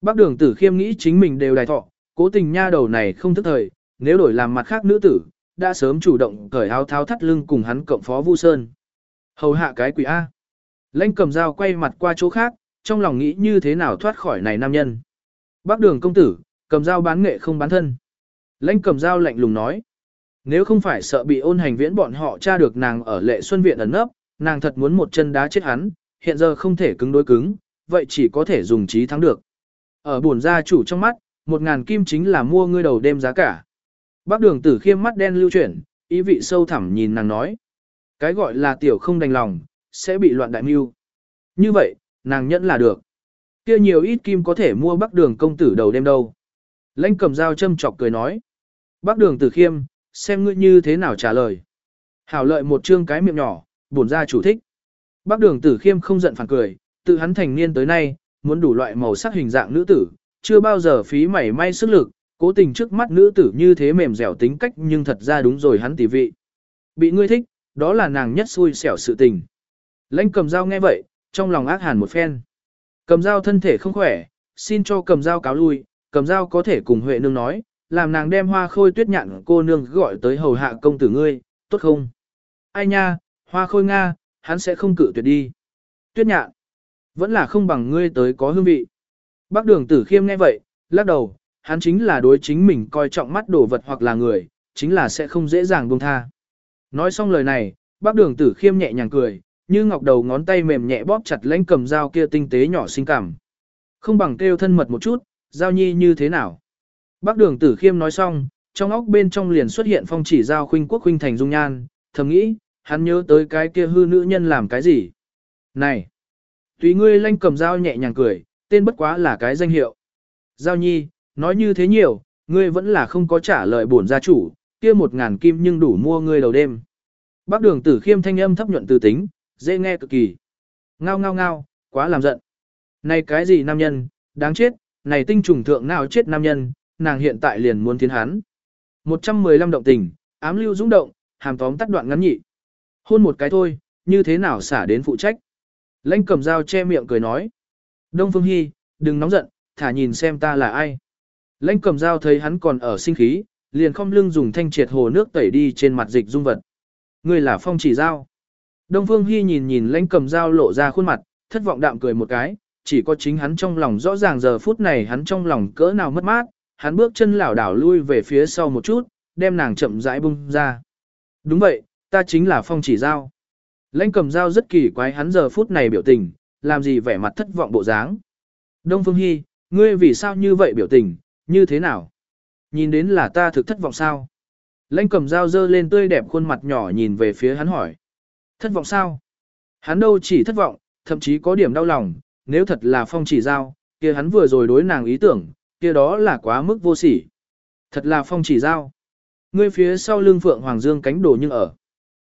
Bác đường tử khiêm nghĩ chính mình đều đài thọ, cố tình nha đầu này không thức thời, nếu đổi làm mặt khác nữ tử, đã sớm chủ động cởi áo tháo thắt lưng cùng hắn cộng phó Vu Sơn. Hầu hạ cái quỷ A. Lênh cầm dao quay mặt qua chỗ khác, trong lòng nghĩ như thế nào thoát khỏi này nam nhân. Bác đường công tử, cầm dao bán nghệ không bán thân. Lênh cầm dao lạnh lùng nói. Nếu không phải sợ bị ôn hành viễn bọn họ tra được nàng ở lệ xuân viện ẩn nấp, nàng thật muốn một chân đá chết hắn, hiện giờ không thể cứng đối cứng, vậy chỉ có thể dùng trí thắng được. Ở buồn gia chủ trong mắt, một ngàn kim chính là mua ngươi đầu đêm giá cả. Bác đường tử khiêm mắt đen lưu chuyển, ý vị sâu thẳm nhìn nàng nói. Cái gọi là tiểu không đành lòng, sẽ bị loạn đại mưu. Như vậy, nàng nhẫn là được. kia nhiều ít kim có thể mua bác đường công tử đầu đêm đâu. Lãnh cầm dao châm chọc cười nói. Bác đường tử khiêm, xem ngươi như thế nào trả lời. Hảo lợi một chương cái miệng nhỏ, bổn ra chủ thích. Bác đường tử khiêm không giận phản cười, tự hắn thành niên tới nay, muốn đủ loại màu sắc hình dạng nữ tử, chưa bao giờ phí mảy may sức lực, cố tình trước mắt nữ tử như thế mềm dẻo tính cách nhưng thật ra đúng rồi hắn tỉ vị. Bị ngươi thích, đó là nàng nhất xui xẻo sự tình. Lãnh cầm dao nghe vậy, trong lòng ác hàn một phen. Cầm dao thân thể không khỏe, xin cho cầm dao cáo lui, cầm dao có thể cùng Huệ nương nói, làm nàng đem hoa khôi tuyết nhạn cô nương gọi tới hầu hạ công tử ngươi, tốt không? Ai nha, hoa khôi Nga, hắn sẽ không cự tuyệt đi. Tuyết nhạn, vẫn là không bằng ngươi tới có hương vị. Bác đường tử khiêm nghe vậy, lắc đầu, hắn chính là đối chính mình coi trọng mắt đồ vật hoặc là người, chính là sẽ không dễ dàng buông tha. Nói xong lời này, bác đường tử khiêm nhẹ nhàng cười, như ngọc đầu ngón tay mềm nhẹ bóp chặt lãnh cầm dao kia tinh tế nhỏ xinh cảm. Không bằng kêu thân mật một chút, giao nhi như thế nào. Bác đường tử khiêm nói xong, trong óc bên trong liền xuất hiện phong chỉ giao khuynh quốc khuynh thành dung nhan, thầm nghĩ, hắn nhớ tới cái kia hư nữ nhân làm cái gì. Này! Tùy ngươi lanh cầm dao nhẹ nhàng cười, tên bất quá là cái danh hiệu. Giao nhi, nói như thế nhiều, ngươi vẫn là không có trả lời bổn gia chủ, kia một ngàn kim nhưng đủ mua ngươi đầu đêm. Bác đường tử khiêm thanh âm thấp nhuận từ tính, dễ nghe cực kỳ. Ngao ngao ngao, quá làm giận. Này cái gì nam nhân, đáng chết, này tinh trùng thượng nào chết nam nhân, nàng hiện tại liền muốn tiến hắn. 115 động tình, ám lưu dũng động, hàm tóm tắt đoạn ngắn nhị. Hôn một cái thôi, như thế nào xả đến phụ trách. Lãnh cầm dao che miệng cười nói. Đông Phương Hy, đừng nóng giận, thả nhìn xem ta là ai. Lãnh cầm dao thấy hắn còn ở sinh khí, liền không lưng dùng thanh triệt hồ nước tẩy đi trên mặt dịch dung vật. Người là phong chỉ dao. Đông Phương Hy nhìn nhìn lãnh cầm dao lộ ra khuôn mặt, thất vọng đạm cười một cái, chỉ có chính hắn trong lòng rõ ràng giờ phút này hắn trong lòng cỡ nào mất mát, hắn bước chân lảo đảo lui về phía sau một chút, đem nàng chậm rãi bung ra. Đúng vậy, ta chính là phong chỉ giao. Lãnh cầm dao rất kỳ quái hắn giờ phút này biểu tình, làm gì vẻ mặt thất vọng bộ dáng. Đông Phương Hy, ngươi vì sao như vậy biểu tình, như thế nào? Nhìn đến là ta thực thất vọng sao? Lãnh cầm dao dơ lên tươi đẹp khuôn mặt nhỏ nhìn về phía hắn hỏi. Thất vọng sao? Hắn đâu chỉ thất vọng, thậm chí có điểm đau lòng, nếu thật là phong chỉ giao, kia hắn vừa rồi đối nàng ý tưởng, kia đó là quá mức vô sỉ. Thật là phong chỉ giao. Ngươi phía sau lưng phượng hoàng dương cánh đổ nhưng ở.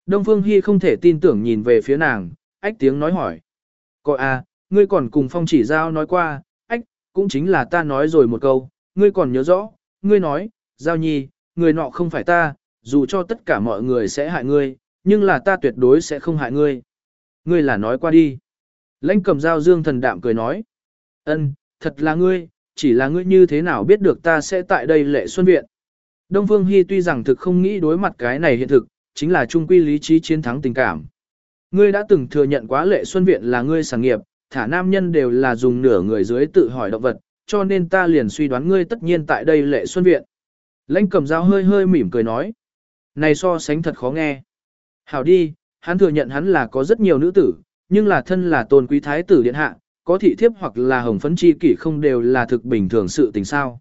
Đông Phương Hy không thể tin tưởng nhìn về phía nàng, ách tiếng nói hỏi. Coi à, ngươi còn cùng phong chỉ giao nói qua, ách, cũng chính là ta nói rồi một câu, ngươi còn nhớ rõ, ngươi nói, giao nhi, người nọ không phải ta, dù cho tất cả mọi người sẽ hại ngươi, nhưng là ta tuyệt đối sẽ không hại ngươi. Ngươi là nói qua đi. Lãnh cầm dao dương thần đạm cười nói. ân, thật là ngươi, chỉ là ngươi như thế nào biết được ta sẽ tại đây lệ xuân viện. Đông Phương Hy tuy rằng thực không nghĩ đối mặt cái này hiện thực, chính là trung quy lý trí chiến thắng tình cảm. Ngươi đã từng thừa nhận quá lệ xuân viện là ngươi sản nghiệp, thả nam nhân đều là dùng nửa người dưới tự hỏi động vật, cho nên ta liền suy đoán ngươi tất nhiên tại đây lệ xuân viện. Lãnh cầm dao hơi hơi mỉm cười nói. Này so sánh thật khó nghe. Hảo đi, hắn thừa nhận hắn là có rất nhiều nữ tử, nhưng là thân là tôn quý thái tử điện hạ, có thị thiếp hoặc là hồng phấn chi kỷ không đều là thực bình thường sự tình sao.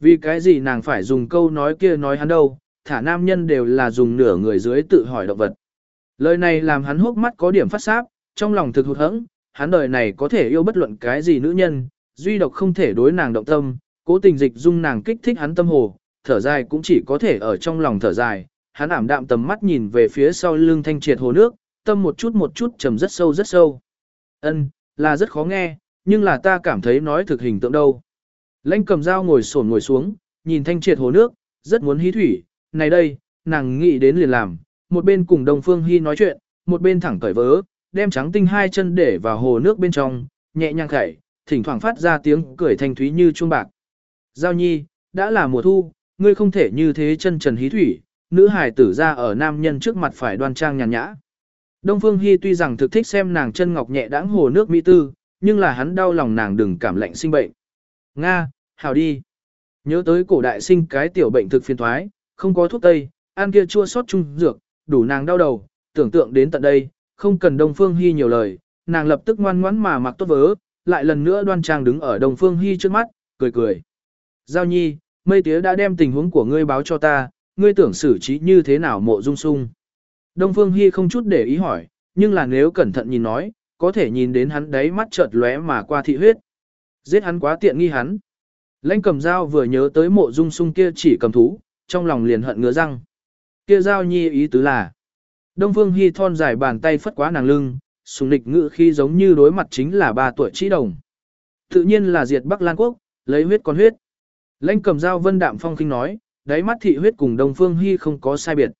Vì cái gì nàng phải dùng câu nói kia nói hắn đâu, thả nam nhân đều là dùng nửa người dưới tự hỏi động vật. Lời này làm hắn hốc mắt có điểm phát sáp, trong lòng thực hụt hẫng, hắn đời này có thể yêu bất luận cái gì nữ nhân, duy độc không thể đối nàng động tâm, cố tình dịch dung nàng kích thích hắn tâm hồ, thở dài cũng chỉ có thể ở trong lòng thở dài, hắn ảm đạm tầm mắt nhìn về phía sau lưng thanh triệt hồ nước, tâm một chút một chút trầm rất sâu rất sâu. Ân, là rất khó nghe, nhưng là ta cảm thấy nói thực hình tượng đâu. Lãnh cầm dao ngồi sổn ngồi xuống, nhìn thanh triệt hồ nước, rất muốn hí thủy, này đây, nàng nghĩ đến liền làm, một bên cùng Đông Phương Hi nói chuyện, một bên thẳng cởi vớ, đem trắng tinh hai chân để vào hồ nước bên trong, nhẹ nhàng khẩy, thỉnh thoảng phát ra tiếng cười thanh thúy như chuông bạc. Giao nhi, đã là mùa thu, ngươi không thể như thế chân trần hí thủy, nữ hài tử ra ở nam nhân trước mặt phải đoan trang nhàn nhã. Đông Phương Hi tuy rằng thực thích xem nàng chân ngọc nhẹ đãng hồ nước mỹ tư, nhưng là hắn đau lòng nàng đừng cảm lạnh sinh bệnh. Nga, hào đi. Nhớ tới cổ đại sinh cái tiểu bệnh thực phiền thoái, không có thuốc tây, ăn kia chua sót chung dược, đủ nàng đau đầu, tưởng tượng đến tận đây, không cần Đông Phương Hi nhiều lời, nàng lập tức ngoan ngoãn mà mặc tốt vớ, lại lần nữa đoan trang đứng ở Đông Phương Hi trước mắt, cười cười. Giao nhi, mây tía đã đem tình huống của ngươi báo cho ta, ngươi tưởng xử trí như thế nào mộ dung sung. Đông Phương Hi không chút để ý hỏi, nhưng là nếu cẩn thận nhìn nói, có thể nhìn đến hắn đáy mắt chợt lóe mà qua thị huyết. Giết hắn quá tiện nghi hắn. Lãnh cầm dao vừa nhớ tới mộ dung sung kia chỉ cầm thú, trong lòng liền hận ngứa răng. Kia giao nhi ý tứ là. Đông Phương Hi thon dài bàn tay phất quá nàng lưng, sùng lịch ngữ khi giống như đối mặt chính là ba tuổi trí đồng. Tự nhiên là diệt Bắc Lan Quốc, lấy huyết con huyết. Lãnh cầm dao vân đạm phong kinh nói, đáy mắt thị huyết cùng Đông Phương Hi không có sai biệt.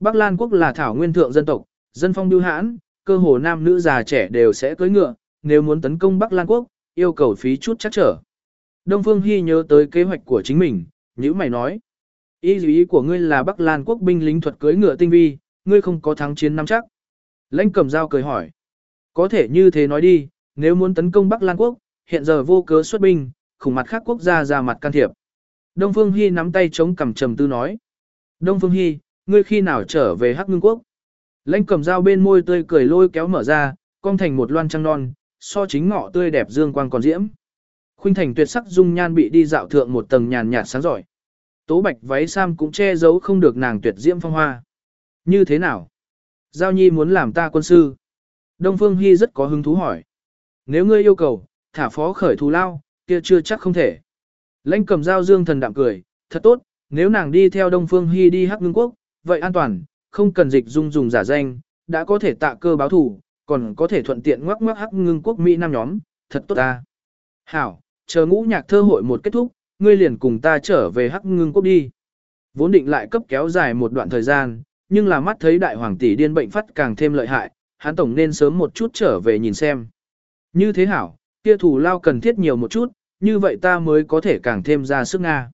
Bắc Lan quốc là thảo nguyên thượng dân tộc, dân phong lưu hãn, cơ hồ nam nữ già trẻ đều sẽ cưỡi ngựa, nếu muốn tấn công Bắc Lan quốc, yêu cầu phí chút chắc trở. Đông Phương Hi nhớ tới kế hoạch của chính mình, như mày nói. Ý ý của ngươi là Bắc Lan quốc binh lính thuật cưỡi ngựa tinh vi, ngươi không có thắng chiến năm chắc. Lãnh cầm dao cười hỏi. Có thể như thế nói đi, nếu muốn tấn công Bắc Lan quốc, hiện giờ vô cớ xuất binh, khủng mặt khác quốc gia ra mặt can thiệp. Đông Phương Hy nắm tay chống cằm trầm tư nói. Đông Phương Hy, ngươi khi nào trở về Hắc Ngưng Quốc? Lãnh cầm dao bên môi tươi cười lôi kéo mở ra, cong thành một loan trăng non, so chính ngọ tươi đẹp dương quang còn diễm. Khuynh thành tuyệt sắc dung nhan bị đi dạo thượng một tầng nhàn nhạt sáng giỏi. Tố bạch váy sam cũng che giấu không được nàng tuyệt diễm phong hoa. Như thế nào? Giao nhi muốn làm ta quân sư. Đông Phương Hy rất có hứng thú hỏi. Nếu ngươi yêu cầu, thả phó khởi thù lao, kia chưa chắc không thể. Lãnh cầm dao dương thần đạm cười, thật tốt, nếu nàng đi theo Đông Phương Hy đi hắc ngưng quốc, vậy an toàn, không cần dịch dung dùng giả danh, đã có thể tạ cơ báo thủ, còn có thể thuận tiện ngoắc ngoắc hắc ngưng quốc Mỹ Nam nhóm, thật tốt ta. Hảo, chờ ngũ nhạc thơ hội một kết thúc, ngươi liền cùng ta trở về hắc ngưng quốc đi. Vốn định lại cấp kéo dài một đoạn thời gian, nhưng là mắt thấy đại hoàng tỷ điên bệnh phát càng thêm lợi hại, hắn tổng nên sớm một chút trở về nhìn xem. Như thế hảo, kia thủ lao cần thiết nhiều một chút, như vậy ta mới có thể càng thêm ra sức Nga.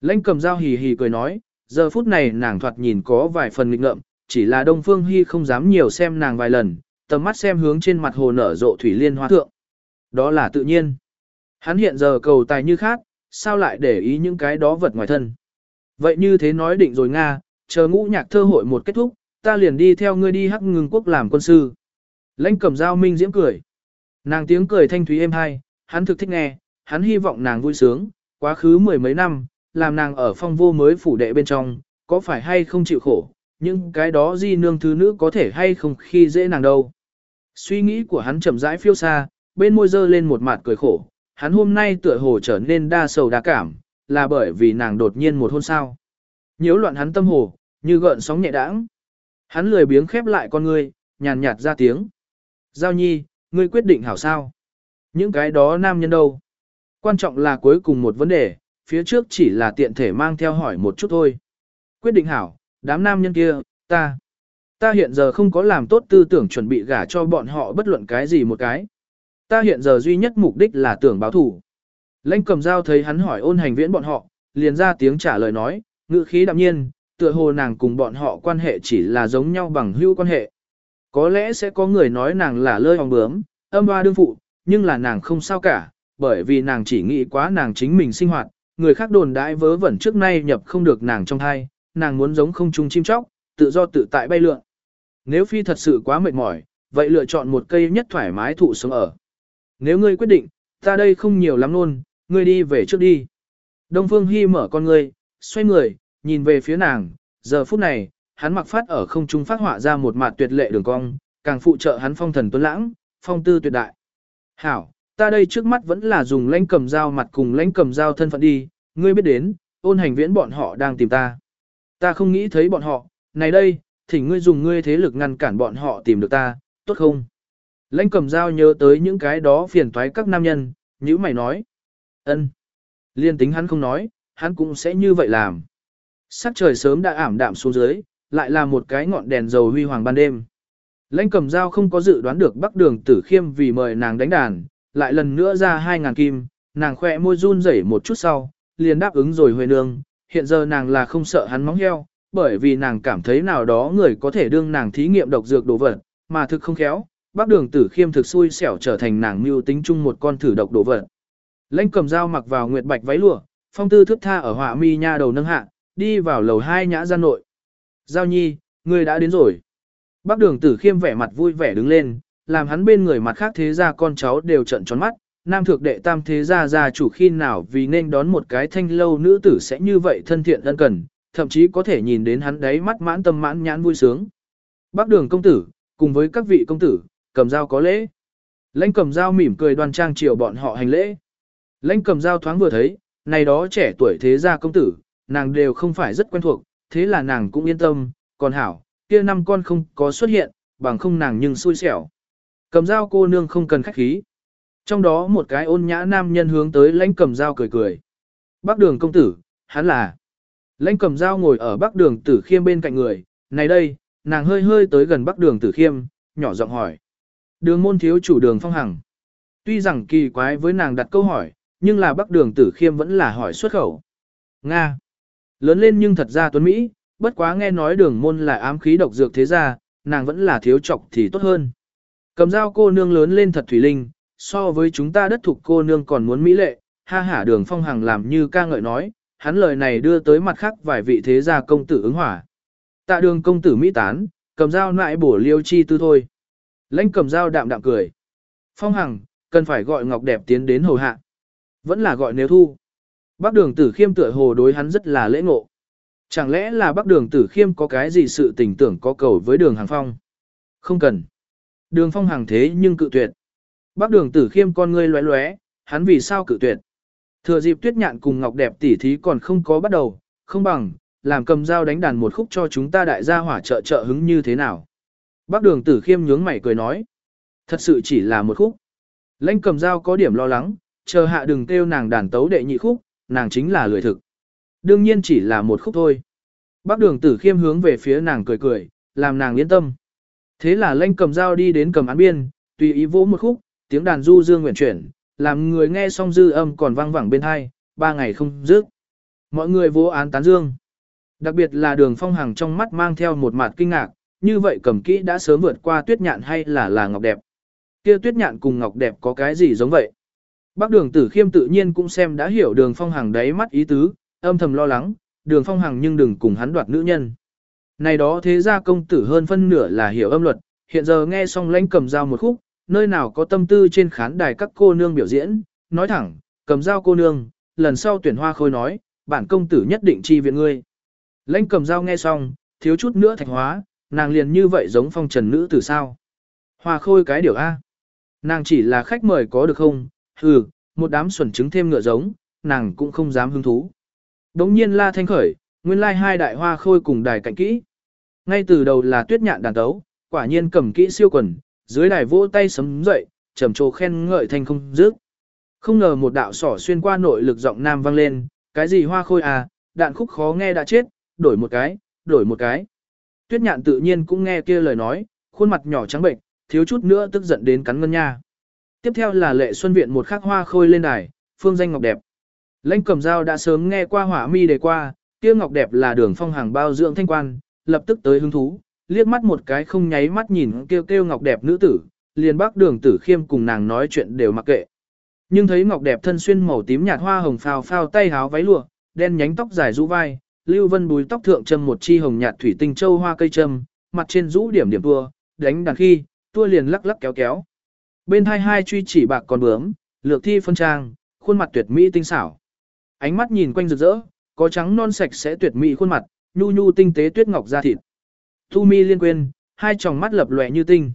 Lãnh cầm dao hì hì cười nói, giờ phút này nàng thoạt nhìn có vài phần nghịch ngợm, chỉ là Đông Phương Hy không dám nhiều xem nàng vài lần, tầm mắt xem hướng trên mặt hồ nở rộ thủy liên hoa thượng. Đó là tự nhiên. Hắn hiện giờ cầu tài như khác, sao lại để ý những cái đó vật ngoài thân. Vậy như thế nói định rồi Nga, chờ ngũ nhạc thơ hội một kết thúc, ta liền đi theo ngươi đi hắc ngừng quốc làm quân sư. Lãnh cầm dao minh diễm cười. Nàng tiếng cười thanh thúy êm hay, hắn thực thích nghe, hắn hy vọng nàng vui sướng, quá khứ mười mấy năm, làm nàng ở phong vô mới phủ đệ bên trong, có phải hay không chịu khổ, nhưng cái đó di nương thứ nữ có thể hay không khi dễ nàng đâu. Suy nghĩ của hắn chậm rãi phiêu xa, bên môi dơ lên một mặt cười khổ, hắn hôm nay tựa hồ trở nên đa sầu đa cảm, là bởi vì nàng đột nhiên một hôn sao. Nhiễu loạn hắn tâm hồ, như gợn sóng nhẹ đãng. Hắn lười biếng khép lại con ngươi, nhàn nhạt ra tiếng. Giao nhi, ngươi quyết định hảo sao? Những cái đó nam nhân đâu? Quan trọng là cuối cùng một vấn đề, phía trước chỉ là tiện thể mang theo hỏi một chút thôi. Quyết định hảo, đám nam nhân kia, ta. Ta hiện giờ không có làm tốt tư tưởng chuẩn bị gả cho bọn họ bất luận cái gì một cái. Ta hiện giờ duy nhất mục đích là tưởng báo thủ. Lãnh cầm dao thấy hắn hỏi ôn hành viễn bọn họ, liền ra tiếng trả lời nói, ngữ khí đạm nhiên, tựa hồ nàng cùng bọn họ quan hệ chỉ là giống nhau bằng hữu quan hệ. Có lẽ sẽ có người nói nàng là lơi hòng bướm, âm hoa đương phụ, nhưng là nàng không sao cả, bởi vì nàng chỉ nghĩ quá nàng chính mình sinh hoạt, người khác đồn đãi vớ vẩn trước nay nhập không được nàng trong thai, nàng muốn giống không trung chim chóc, tự do tự tại bay lượn. Nếu phi thật sự quá mệt mỏi, vậy lựa chọn một cây nhất thoải mái thụ sống ở. Nếu ngươi quyết định, ta đây không nhiều lắm luôn, ngươi đi về trước đi. Đông Phương Hi mở con ngươi, xoay người, nhìn về phía nàng, giờ phút này, hắn mặc phát ở không trung phát họa ra một mặt tuyệt lệ đường cong, càng phụ trợ hắn phong thần tuấn lãng, phong tư tuyệt đại. Hảo, ta đây trước mắt vẫn là dùng lãnh cầm dao mặt cùng lãnh cầm dao thân phận đi, ngươi biết đến, ôn hành viễn bọn họ đang tìm ta. Ta không nghĩ thấy bọn họ, này đây, thỉnh ngươi dùng ngươi thế lực ngăn cản bọn họ tìm được ta, tốt không? Lãnh cầm dao nhớ tới những cái đó phiền toái các nam nhân, như mày nói. ân. Liên tính hắn không nói, hắn cũng sẽ như vậy làm. Sắc trời sớm đã ảm đạm xuống dưới, lại là một cái ngọn đèn dầu huy hoàng ban đêm. Lãnh cầm dao không có dự đoán được bắc đường tử khiêm vì mời nàng đánh đàn, lại lần nữa ra hai ngàn kim, nàng khỏe môi run rẩy một chút sau, liền đáp ứng rồi huệ nương, hiện giờ nàng là không sợ hắn móng heo, bởi vì nàng cảm thấy nào đó người có thể đương nàng thí nghiệm độc dược đồ vật, mà thực không khéo, bác đường tử khiêm thực xui xẻo trở thành nàng mưu tính chung một con thử độc đồ vật. Lãnh cầm dao mặc vào nguyệt bạch váy lụa, phong tư thức tha ở họa mi nha đầu nâng hạ, đi vào lầu hai nhã gian nội. Giao nhi, ngươi đã đến rồi. Bác đường tử khiêm vẻ mặt vui vẻ đứng lên, làm hắn bên người mặt khác thế gia con cháu đều trận tròn mắt. Nam thượng đệ tam thế gia gia chủ khi nào vì nên đón một cái thanh lâu nữ tử sẽ như vậy thân thiện ân cần, thậm chí có thể nhìn đến hắn đấy mắt mãn tâm mãn nhãn vui sướng. Bác đường công tử, cùng với các vị công tử, cầm dao có lễ. Lãnh cầm dao mỉm cười đoan trang chiều bọn họ hành lễ. Lãnh cầm dao thoáng vừa thấy, này đó trẻ tuổi thế gia công tử, nàng đều không phải rất quen thuộc, thế là nàng cũng yên tâm, còn hảo, kia năm con không có xuất hiện, bằng không nàng nhưng xui xẻo. Cầm dao cô nương không cần khách khí. Trong đó một cái ôn nhã nam nhân hướng tới lãnh cầm dao cười cười. Bác đường công tử, hắn là. Lãnh cầm dao ngồi ở bắc đường tử khiêm bên cạnh người, này đây, nàng hơi hơi tới gần bắc đường tử khiêm, nhỏ giọng hỏi. Đường môn thiếu chủ đường phong hằng. Tuy rằng kỳ quái với nàng đặt câu hỏi, nhưng là bắc đường tử khiêm vẫn là hỏi xuất khẩu. Nga. Lớn lên nhưng thật ra tuấn Mỹ, bất quá nghe nói đường môn là ám khí độc dược thế ra, nàng vẫn là thiếu trọc thì tốt hơn. Cầm dao cô nương lớn lên thật thủy linh, so với chúng ta đất thuộc cô nương còn muốn mỹ lệ, ha hả đường phong hằng làm như ca ngợi nói, hắn lời này đưa tới mặt khác vài vị thế gia công tử ứng hỏa. Tạ đường công tử Mỹ tán, cầm dao lại bổ liêu chi tư thôi. Lãnh cầm dao đạm đạm cười. Phong hằng, cần phải gọi ngọc đẹp tiến đến hầu hạ. Vẫn là gọi nếu thu. Bác đường tử khiêm tựa hồ đối hắn rất là lễ ngộ. Chẳng lẽ là bác đường tử khiêm có cái gì sự tình tưởng có cầu với đường hàng phong? Không cần. Đường phong hàng thế nhưng cự tuyệt. Bác đường tử khiêm con ngươi lóe lóe, hắn vì sao cự tuyệt? Thừa dịp tuyết nhạn cùng ngọc đẹp tỉ thí còn không có bắt đầu, không bằng, làm cầm dao đánh đàn một khúc cho chúng ta đại gia hỏa trợ trợ hứng như thế nào. Bác đường tử khiêm nhướng mày cười nói. Thật sự chỉ là một khúc. Lãnh cầm dao có điểm lo lắng, chờ hạ đừng kêu nàng đàn tấu đệ nhị khúc, nàng chính là lười thực. Đương nhiên chỉ là một khúc thôi. Bác đường tử khiêm hướng về phía nàng cười cười, làm nàng yên tâm. Thế là lãnh cầm dao đi đến cầm án biên, tùy ý vỗ một khúc, tiếng đàn du dương nguyện chuyển, làm người nghe xong dư âm còn vang vẳng bên hai, ba ngày không dứt. Mọi người vô án tán dương. Đặc biệt là đường phong hằng trong mắt mang theo một mặt kinh ngạc, như vậy cầm kỹ đã sớm vượt qua tuyết nhạn hay là là ngọc đẹp. kia tuyết nhạn cùng ngọc đẹp có cái gì giống vậy? Bác đường tử khiêm tự nhiên cũng xem đã hiểu đường phong hằng đáy mắt ý tứ, âm thầm lo lắng, đường phong hằng nhưng đừng cùng hắn đoạt nữ nhân. Này đó thế ra công tử hơn phân nửa là hiểu âm luật, hiện giờ nghe xong lãnh cầm dao một khúc, nơi nào có tâm tư trên khán đài các cô nương biểu diễn, nói thẳng, cầm dao cô nương, lần sau tuyển hoa khôi nói, bản công tử nhất định chi viện ngươi. Lãnh cầm dao nghe xong, thiếu chút nữa thạch hóa, nàng liền như vậy giống phong trần nữ từ sao. Hoa khôi cái điều A. Nàng chỉ là khách mời có được không, ừ, một đám xuẩn trứng thêm ngựa giống, nàng cũng không dám hứng thú. Đống nhiên la thanh khởi, nguyên lai hai đại hoa khôi cùng đài cạnh kỹ. Ngay từ đầu là tuyết nhạn đàn tấu, quả nhiên cầm kỹ siêu quần, dưới đài vỗ tay sấm dậy, trầm trồ khen ngợi thanh không dứt. Không ngờ một đạo sỏ xuyên qua nội lực giọng nam vang lên, cái gì hoa khôi à, đạn khúc khó nghe đã chết, đổi một cái, đổi một cái. Tuyết nhạn tự nhiên cũng nghe kia lời nói, khuôn mặt nhỏ trắng bệnh, thiếu chút nữa tức giận đến cắn ngân nha. Tiếp theo là lệ xuân viện một khắc hoa khôi lên đài, phương danh ngọc đẹp. Lãnh cầm dao đã sớm nghe qua hỏa mi đề qua, kia ngọc đẹp là đường phong hàng bao dưỡng thanh quan, lập tức tới hứng thú, liếc mắt một cái không nháy mắt nhìn kêu kêu ngọc đẹp nữ tử, liền bác đường tử khiêm cùng nàng nói chuyện đều mặc kệ. Nhưng thấy ngọc đẹp thân xuyên màu tím nhạt hoa hồng phao phao tay háo váy lụa, đen nhánh tóc dài rũ vai, lưu vân búi tóc thượng châm một chi hồng nhạt thủy tinh châu hoa cây châm, mặt trên rũ điểm điểm tua, đánh đàn khi, tua liền lắc lắc kéo kéo. Bên hai hai truy chỉ bạc còn bướm, lược thi phân trang, khuôn mặt tuyệt mỹ tinh xảo. Ánh mắt nhìn quanh rực rỡ, có trắng non sạch sẽ tuyệt mỹ khuôn mặt, nhu nhu tinh tế tuyết ngọc da thịt. Thu mi liên quên, hai tròng mắt lập lòe như tinh.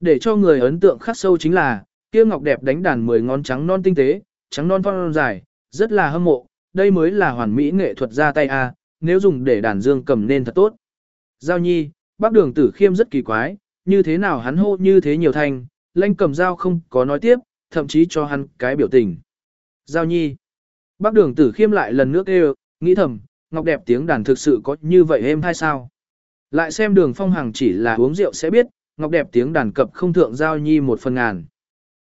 Để cho người ấn tượng khắc sâu chính là, kia ngọc đẹp đánh đàn mười ngón trắng non tinh tế, trắng non phong dài, rất là hâm mộ, đây mới là hoàn mỹ nghệ thuật ra tay a, nếu dùng để đàn dương cầm nên thật tốt. Giao nhi, bác đường tử khiêm rất kỳ quái, như thế nào hắn hô như thế nhiều thanh, lanh cầm dao không có nói tiếp, thậm chí cho hắn cái biểu tình. Giao nhi, bác đường tử khiêm lại lần nữa kêu, nghĩ thầm, ngọc đẹp tiếng đàn thực sự có như vậy êm hay sao? Lại xem đường phong hằng chỉ là uống rượu sẽ biết, ngọc đẹp tiếng đàn cập không thượng giao nhi một phần ngàn.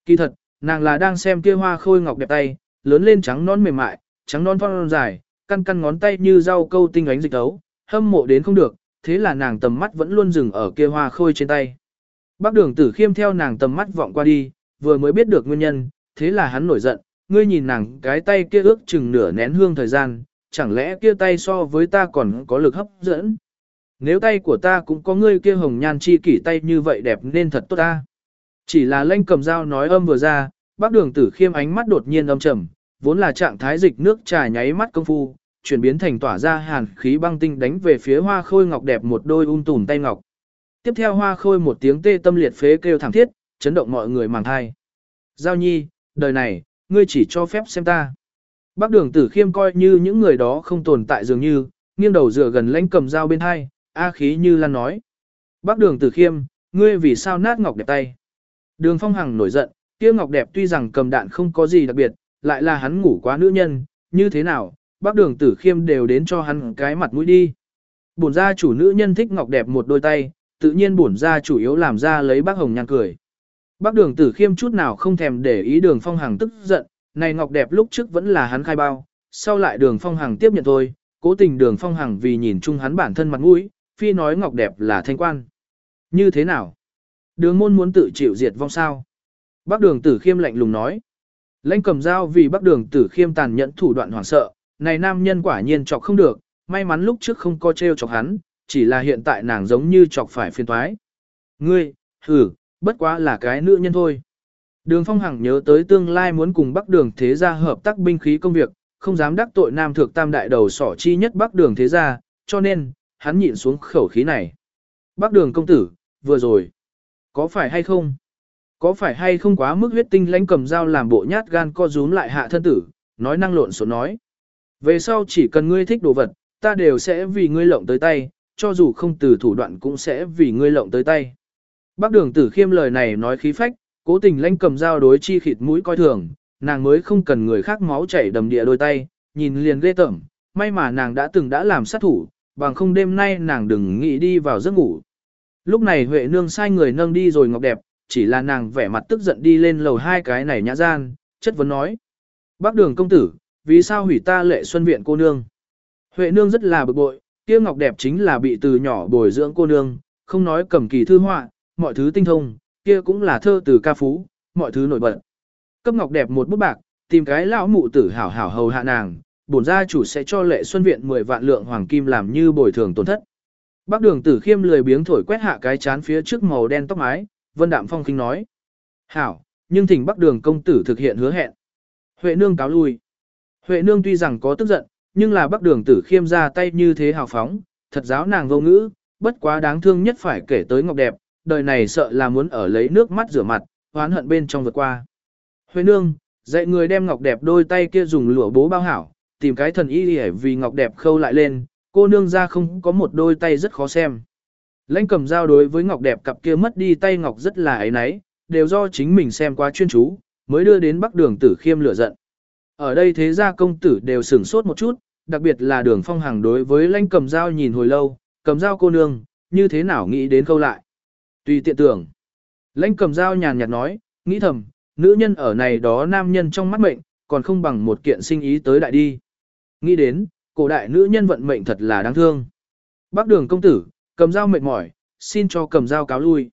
Kỳ thật, nàng là đang xem kia hoa khôi ngọc đẹp tay, lớn lên trắng non mềm mại, trắng non phong dài, căn căn ngón tay như rau câu tinh ánh dịch tấu, hâm mộ đến không được, thế là nàng tầm mắt vẫn luôn dừng ở kia hoa khôi trên tay. Bác đường tử khiêm theo nàng tầm mắt vọng qua đi, vừa mới biết được nguyên nhân, thế là hắn nổi giận, ngươi nhìn nàng cái tay kia ước chừng nửa nén hương thời gian, chẳng lẽ kia tay so với ta còn có lực hấp dẫn. Nếu tay của ta cũng có ngươi kia hồng nhan chi kỷ tay như vậy đẹp nên thật tốt ta. Chỉ là lanh cầm dao nói âm vừa ra, bác đường tử khiêm ánh mắt đột nhiên âm trầm, vốn là trạng thái dịch nước trà nháy mắt công phu, chuyển biến thành tỏa ra hàn khí băng tinh đánh về phía hoa khôi ngọc đẹp một đôi um ung tùn tay ngọc. Tiếp theo hoa khôi một tiếng tê tâm liệt phế kêu thảm thiết, chấn động mọi người màng thai. Giao nhi, đời này, ngươi chỉ cho phép xem ta. Bác đường tử khiêm coi như những người đó không tồn tại dường như, nghiêng đầu dựa gần lãnh cầm dao bên hai, A khí như lan nói. Bác đường tử khiêm, ngươi vì sao nát ngọc đẹp tay? Đường phong hằng nổi giận, kia ngọc đẹp tuy rằng cầm đạn không có gì đặc biệt, lại là hắn ngủ quá nữ nhân, như thế nào, bác đường tử khiêm đều đến cho hắn cái mặt mũi đi. Bổn gia chủ nữ nhân thích ngọc đẹp một đôi tay, tự nhiên bổn gia chủ yếu làm ra lấy bác hồng nhăn cười. Bác đường tử khiêm chút nào không thèm để ý đường phong hằng tức giận, này ngọc đẹp lúc trước vẫn là hắn khai bao, sau lại đường phong hằng tiếp nhận thôi, cố tình đường phong hằng vì nhìn chung hắn bản thân mặt mũi, phi nói ngọc đẹp là thanh quan. Như thế nào? Đường môn muốn tự chịu diệt vong sao? Bác đường tử khiêm lạnh lùng nói. Lãnh cầm dao vì Bắc đường tử khiêm tàn nhẫn thủ đoạn hoảng sợ, này nam nhân quả nhiên chọc không được, may mắn lúc trước không co treo chọc hắn, chỉ là hiện tại nàng giống như chọc phải phiền toái. Ngươi, hử, bất quá là cái nữ nhân thôi. Đường Phong Hằng nhớ tới tương lai muốn cùng Bắc Đường Thế Gia hợp tác binh khí công việc, không dám đắc tội Nam Thượng Tam Đại đầu sỏ chi nhất Bắc Đường Thế Gia, cho nên, hắn nhịn xuống khẩu khí này. Bắc Đường công tử, vừa rồi, có phải hay không? Có phải hay không quá mức huyết tinh lãnh cầm dao làm bộ nhát gan co rúm lại hạ thân tử, nói năng lộn xộn nói. Về sau chỉ cần ngươi thích đồ vật, ta đều sẽ vì ngươi lộng tới tay, cho dù không từ thủ đoạn cũng sẽ vì ngươi lộng tới tay. Bác đường tử khiêm lời này nói khí phách, cố tình lãnh cầm dao đối chi khịt mũi coi thường, nàng mới không cần người khác máu chảy đầm địa đôi tay, nhìn liền ghê tởm, may mà nàng đã từng đã làm sát thủ, bằng không đêm nay nàng đừng nghĩ đi vào giấc ngủ. Lúc này Huệ Nương sai người nâng đi rồi ngọc đẹp, chỉ là nàng vẻ mặt tức giận đi lên lầu hai cái này nhã gian, chất vấn nói. Bác đường công tử, vì sao hủy ta lệ xuân viện cô nương? Huệ Nương rất là bực bội, kia ngọc đẹp chính là bị từ nhỏ bồi dưỡng cô nương, không nói cầm kỳ thư họa, mọi thứ tinh thông, kia cũng là thơ từ ca phú, mọi thứ nổi bật. Cấp ngọc đẹp một bút bạc, tìm cái lão mụ tử hảo hảo hầu hạ nàng, bổn gia chủ sẽ cho lệ xuân viện 10 vạn lượng hoàng kim làm như bồi thường tổn thất. Bác đường tử khiêm lười biếng thổi quét hạ cái chán phía trước màu đen tóc mái, vân đạm phong kinh nói. Hảo, nhưng thỉnh Bắc đường công tử thực hiện hứa hẹn. Huệ nương cáo lui. Huệ nương tuy rằng có tức giận, nhưng là Bắc đường tử khiêm ra tay như thế hào phóng, thật giáo nàng vô ngữ, bất quá đáng thương nhất phải kể tới ngọc đẹp, đời này sợ là muốn ở lấy nước mắt rửa mặt, hoán hận bên trong vượt qua. Huệ nương, dạy người đem ngọc đẹp đôi tay kia dùng lụa bố bao hảo, tìm cái thần y để vì ngọc đẹp khâu lại lên, cô nương ra không có một đôi tay rất khó xem. Lãnh cầm dao đối với ngọc đẹp cặp kia mất đi tay ngọc rất là ấy náy, đều do chính mình xem quá chuyên chú, mới đưa đến bắc đường tử khiêm lửa giận. Ở đây thế gia công tử đều sửng sốt một chút, đặc biệt là đường phong hàng đối với lãnh cầm dao nhìn hồi lâu, cầm dao cô nương, như thế nào nghĩ đến câu lại. Tùy tiện tưởng. Lãnh cầm dao nhàn nhạt nói, nghĩ thầm, nữ nhân ở này đó nam nhân trong mắt mệnh, còn không bằng một kiện sinh ý tới đại đi. Nghĩ đến, cổ đại nữ nhân vận mệnh thật là đáng thương. Bác đường công tử, cầm dao mệt mỏi, xin cho cầm dao cáo lui.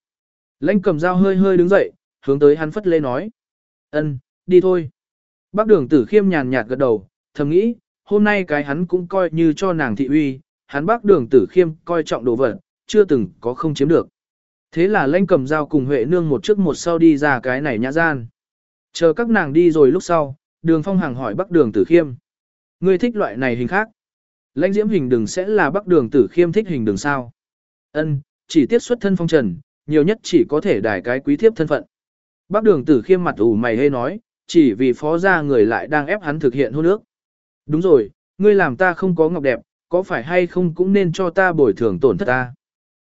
Lãnh cầm dao hơi hơi đứng dậy, hướng tới hắn phất lê nói. ân, đi thôi. Bác đường tử khiêm nhàn nhạt gật đầu, thầm nghĩ, hôm nay cái hắn cũng coi như cho nàng thị uy, hắn bác đường tử khiêm coi trọng đồ vật, chưa từng có không chiếm được. Thế là lãnh cầm dao cùng Huệ nương một trước một sau đi ra cái này nhã gian. Chờ các nàng đi rồi lúc sau, đường phong hàng hỏi bác đường tử khiêm. Ngươi thích loại này hình khác. Lãnh diễm hình đường sẽ là bác đường tử khiêm thích hình đường sao. Ân, chỉ tiết xuất thân phong trần, nhiều nhất chỉ có thể đài cái quý thiếp thân phận. Bác đường tử khiêm mặt ủ mày hê nói, chỉ vì phó gia người lại đang ép hắn thực hiện hôn ước. Đúng rồi, ngươi làm ta không có ngọc đẹp, có phải hay không cũng nên cho ta bồi thường tổn thất ta.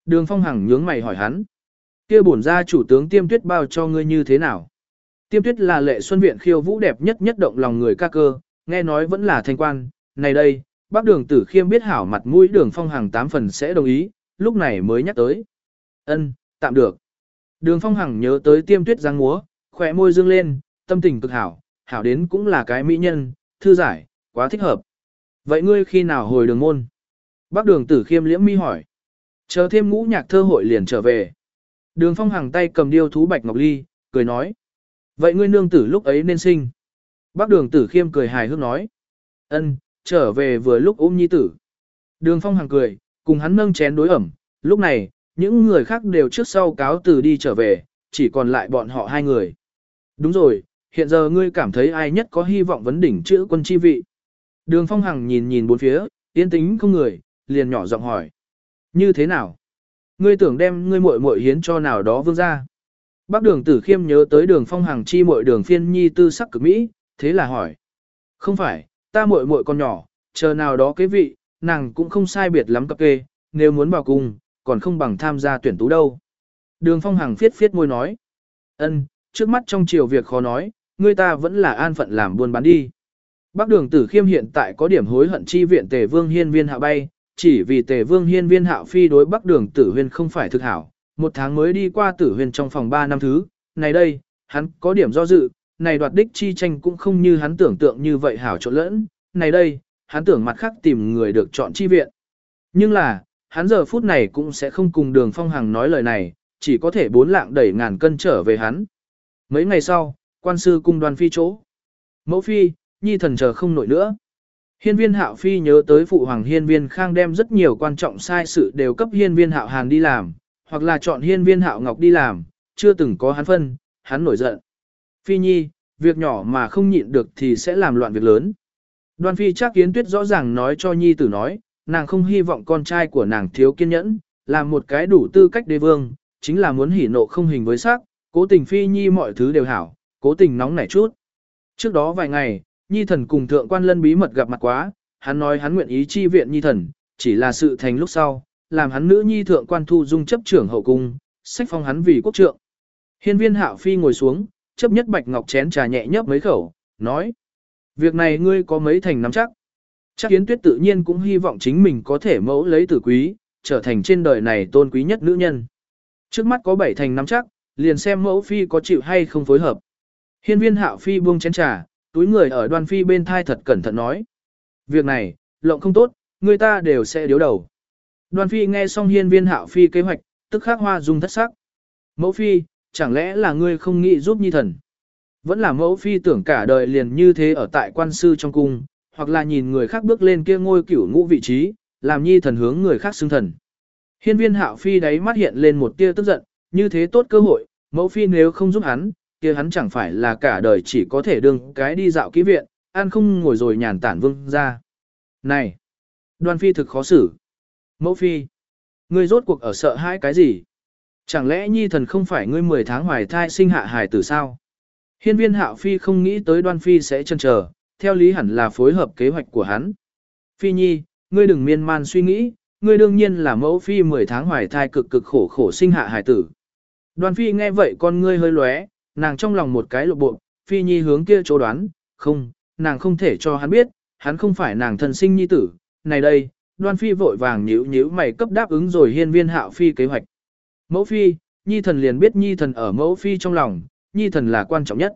Đường phong hằng nhướng mày hỏi hắn. kia bổn ra chủ tướng tiêm tuyết bao cho ngươi như thế nào? Tiêm tuyết là lệ xuân viện khiêu vũ đẹp nhất nhất động lòng người ca cơ, nghe nói vẫn là thanh quan. Này đây, bác đường tử khiêm biết hảo mặt mũi đường phong hằng tám phần sẽ đồng ý, lúc này mới nhắc tới. ân tạm được. Đường phong hằng nhớ tới tiêm tuyết giang múa, khỏe môi dương lên, tâm tình cực hảo, hảo đến cũng là cái mỹ nhân, thư giải, quá thích hợp. Vậy ngươi khi nào hồi đường môn? Bác đường tử khiêm liễm mi hỏi. Chờ thêm ngũ nhạc thơ hội liền trở về. Đường phong hằng tay cầm điêu thú bạch ngọc ly, cười nói. Vậy ngươi nương tử lúc ấy nên sinh. Bác đường tử khiêm cười hài hước nói. ân trở về vừa lúc ôm nhi tử. Đường phong hằng cười, cùng hắn nâng chén đối ẩm. Lúc này, những người khác đều trước sau cáo từ đi trở về, chỉ còn lại bọn họ hai người. Đúng rồi, hiện giờ ngươi cảm thấy ai nhất có hy vọng vấn đỉnh chữ quân chi vị. Đường phong hằng nhìn nhìn bốn phía, yên tính không người, liền nhỏ giọng hỏi. Như thế nào? Ngươi tưởng đem ngươi muội muội hiến cho nào đó vương gia? Bác đường tử khiêm nhớ tới đường phong hằng chi muội đường phiên nhi tư sắc cực mỹ, thế là hỏi. Không phải, ta muội muội con nhỏ, chờ nào đó cái vị, nàng cũng không sai biệt lắm cập kê, nếu muốn vào cùng, còn không bằng tham gia tuyển tú đâu. Đường phong hằng phiết phiết môi nói. ân trước mắt trong chiều việc khó nói, người ta vẫn là an phận làm buôn bán đi. Bác đường tử khiêm hiện tại có điểm hối hận chi viện tề vương hiên viên hạ bay, chỉ vì tề vương hiên viên hạo phi đối bắc đường tử huyên không phải thực hảo, một tháng mới đi qua tử huyên trong phòng 3 năm thứ, này đây, hắn có điểm do dự, này đoạt đích chi tranh cũng không như hắn tưởng tượng như vậy hảo trộn lẫn, này đây, hắn tưởng mặt khác tìm người được chọn chi viện. Nhưng là, hắn giờ phút này cũng sẽ không cùng đường phong hằng nói lời này, chỉ có thể bốn lạng đẩy ngàn cân trở về hắn. Mấy ngày sau, quan sư cung đoàn phi chỗ. Mẫu phi, nhi thần chờ không nổi nữa. Hiên viên hạo phi nhớ tới phụ hoàng hiên viên khang đem rất nhiều quan trọng sai sự đều cấp hiên viên hạo hàn đi làm, hoặc là chọn hiên viên hạo ngọc đi làm, chưa từng có hắn phân, hắn nổi giận. Phi nhi, việc nhỏ mà không nhịn được thì sẽ làm loạn việc lớn. Đoan phi chắc kiến tuyết rõ ràng nói cho nhi tử nói, nàng không hy vọng con trai của nàng thiếu kiên nhẫn, làm một cái đủ tư cách đế vương, chính là muốn hỉ nộ không hình với sắc, cố tình phi nhi mọi thứ đều hảo, cố tình nóng nảy chút. Trước đó vài ngày, Nhi thần cùng thượng quan lân bí mật gặp mặt quá, hắn nói hắn nguyện ý chi viện Nhi thần, chỉ là sự thành lúc sau, làm hắn nữ Nhi thượng quan thu dung chấp trưởng hậu cung, sách phong hắn vì quốc trượng. Hiên viên hạo phi ngồi xuống, chấp nhất bạch ngọc chén trà nhẹ nhấp mấy khẩu, nói. Việc này ngươi có mấy thành nắm chắc. Chắc kiến tuyết tự nhiên cũng hy vọng chính mình có thể mẫu lấy tử quý, trở thành trên đời này tôn quý nhất nữ nhân. Trước mắt có bảy thành nắm chắc, liền xem mẫu phi có chịu hay không phối hợp. Hiên viên hạo phi buông chén trà, túi người ở đoan phi bên thai thật cẩn thận nói. Việc này, lộng không tốt, người ta đều sẽ điếu đầu. Đoan phi nghe xong hiên viên hạo phi kế hoạch, tức khắc hoa dung thất sắc. Mẫu phi, chẳng lẽ là ngươi không nghĩ giúp nhi thần? Vẫn là mẫu phi tưởng cả đời liền như thế ở tại quan sư trong cung, hoặc là nhìn người khác bước lên kia ngôi cửu ngũ vị trí, làm nhi thần hướng người khác xưng thần. Hiên viên hạo phi đáy mắt hiện lên một tia tức giận, như thế tốt cơ hội, mẫu phi nếu không giúp hắn, kia hắn chẳng phải là cả đời chỉ có thể đương cái đi dạo ký viện, ăn không ngồi rồi nhàn tản vương ra. Này! Đoan phi thực khó xử. Mẫu phi! Ngươi rốt cuộc ở sợ hãi cái gì? Chẳng lẽ nhi thần không phải ngươi 10 tháng hoài thai sinh hạ hài tử sao? Hiên viên hạo phi không nghĩ tới đoan phi sẽ chân chờ, theo lý hẳn là phối hợp kế hoạch của hắn. Phi nhi, ngươi đừng miên man suy nghĩ, ngươi đương nhiên là mẫu phi 10 tháng hoài thai cực cực khổ khổ sinh hạ hải tử. Đoan phi nghe vậy con ngươi hơi lóe, nàng trong lòng một cái lộ bộ, phi nhi hướng kia chỗ đoán, không, nàng không thể cho hắn biết, hắn không phải nàng thân sinh nhi tử, này đây, đoan phi vội vàng nhíu nhíu mày cấp đáp ứng rồi hiên viên hạo phi kế hoạch. Mẫu phi, nhi thần liền biết nhi thần ở mẫu phi trong lòng, nhi thần là quan trọng nhất.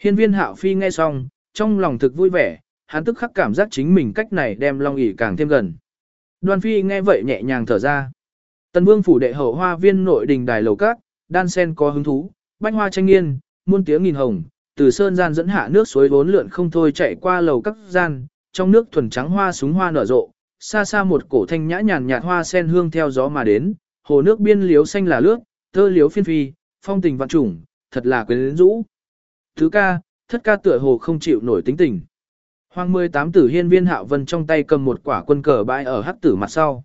Hiên viên hạo phi nghe xong, trong lòng thực vui vẻ, hắn tức khắc cảm giác chính mình cách này đem long ỉ càng thêm gần. Đoan phi nghe vậy nhẹ nhàng thở ra. Tần vương phủ đệ hậu hoa viên nội đình đài lầu cát, đan sen có hứng thú, bách hoa tranh nghiên, muôn tiếng nghìn hồng, từ sơn gian dẫn hạ nước suối vốn lượn không thôi chạy qua lầu các gian, trong nước thuần trắng hoa súng hoa nở rộ, xa xa một cổ thanh nhã nhàn nhạt hoa sen hương theo gió mà đến, hồ nước biên liếu xanh là lướt, thơ liếu phiên phi, phong tình vạn trùng, thật là quyến rũ. Thứ ca, thất ca tựa hồ không chịu nổi tính tình. Hoàng 18 tử hiên viên hạo vân trong tay cầm một quả quân cờ bãi ở hắc tử mặt sau.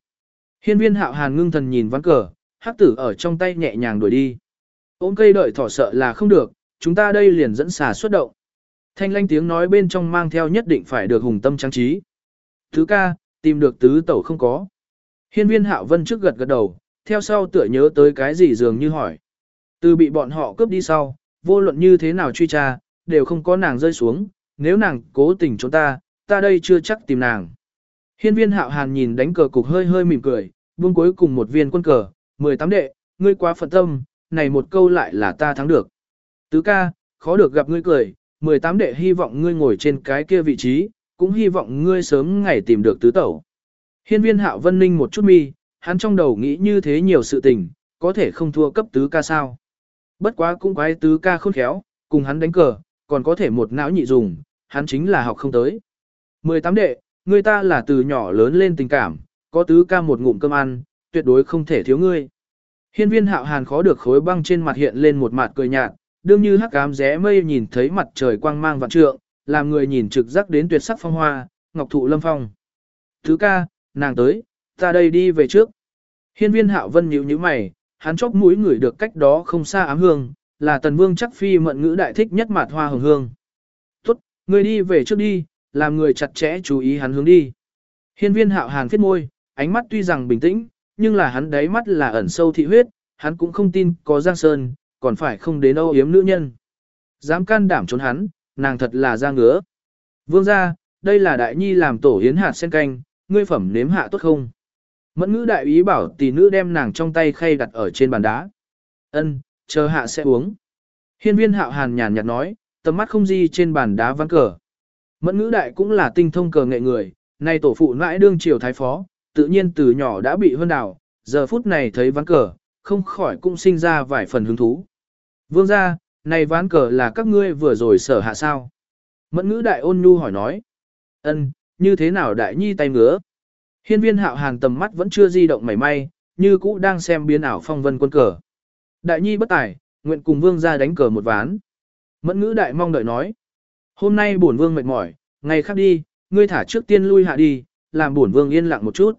Hiên viên hạo hàn ngưng thần nhìn ván cờ, hắc tử ở trong tay nhẹ nhàng đuổi đi. Ôm cây đợi thỏ sợ là không được, chúng ta đây liền dẫn xà xuất động. Thanh lanh tiếng nói bên trong mang theo nhất định phải được hùng tâm trang trí. Thứ ca, tìm được tứ tẩu không có. Hiên viên hạo vân trước gật gật đầu, theo sau tựa nhớ tới cái gì dường như hỏi. Từ bị bọn họ cướp đi sau, vô luận như thế nào truy tra, đều không có nàng rơi xuống, nếu nàng cố tình trốn ta, ta đây chưa chắc tìm nàng. Hiên viên hạo hàn nhìn đánh cờ cục hơi hơi mỉm cười, buông cuối cùng một viên quân cờ, 18 đệ, ngươi quá phận tâm, này một câu lại là ta thắng được. Tứ ca, khó được gặp ngươi cười, 18 đệ hy vọng ngươi ngồi trên cái kia vị trí, cũng hy vọng ngươi sớm ngày tìm được tứ tẩu. Hiên viên hạo vân ninh một chút mi, hắn trong đầu nghĩ như thế nhiều sự tình, có thể không thua cấp tứ ca sao. Bất quá cũng quái tứ ca khôn khéo, cùng hắn đánh cờ, còn có thể một não nhị dùng, hắn chính là học không tới. 18 đệ, người ta là từ nhỏ lớn lên tình cảm, có tứ ca một ngụm cơm ăn, tuyệt đối không thể thiếu ngươi. Hiên viên hạo hàn khó được khối băng trên mặt hiện lên một mặt cười nhạt, đương như hắc ám rẽ mây nhìn thấy mặt trời quang mang vạn trượng, làm người nhìn trực giác đến tuyệt sắc phong hoa, ngọc thụ lâm phong. Thứ ca, nàng tới, ta đây đi về trước. Hiên viên hạo vân nhíu nhíu mày, hắn chóp mũi ngửi được cách đó không xa ám hương, là tần vương chắc phi mận ngữ đại thích nhất mạt hoa hồng hương. Tốt, người đi về trước đi, làm người chặt chẽ chú ý hắn hướng đi. Hiên viên hạo hàn phết môi, ánh mắt tuy rằng bình tĩnh, nhưng là hắn đáy mắt là ẩn sâu thị huyết, hắn cũng không tin có Giang Sơn, còn phải không đến âu yếm nữ nhân. Dám can đảm trốn hắn, nàng thật là ra ngứa. Vương gia, đây là đại nhi làm tổ hiến hạt sen canh, ngươi phẩm nếm hạ tốt không? Mẫn ngữ đại ý bảo tỷ nữ đem nàng trong tay khay đặt ở trên bàn đá. Ân, chờ hạ sẽ uống. Hiên viên hạo hàn nhàn nhạt nói, tầm mắt không di trên bàn đá ván cờ. Mẫn ngữ đại cũng là tinh thông cờ nghệ người, nay tổ phụ mãi đương triều thái phó, tự nhiên từ nhỏ đã bị hơn đảo, giờ phút này thấy ván cờ, không khỏi cũng sinh ra vài phần hứng thú. Vương gia, này ván cờ là các ngươi vừa rồi sở hạ sao? Mẫn ngữ đại ôn nhu hỏi nói. ân như thế nào đại nhi tay ngứa? Hiên viên hạo hàn tầm mắt vẫn chưa di động mảy may, như cũ đang xem biến ảo phong vân quân cờ. Đại nhi bất tài, nguyện cùng vương gia đánh cờ một ván. Mẫn ngữ đại mong đợi nói. Hôm nay bổn vương mệt mỏi, ngày khác đi, ngươi thả trước tiên lui hạ đi, làm bổn vương yên lặng một chút.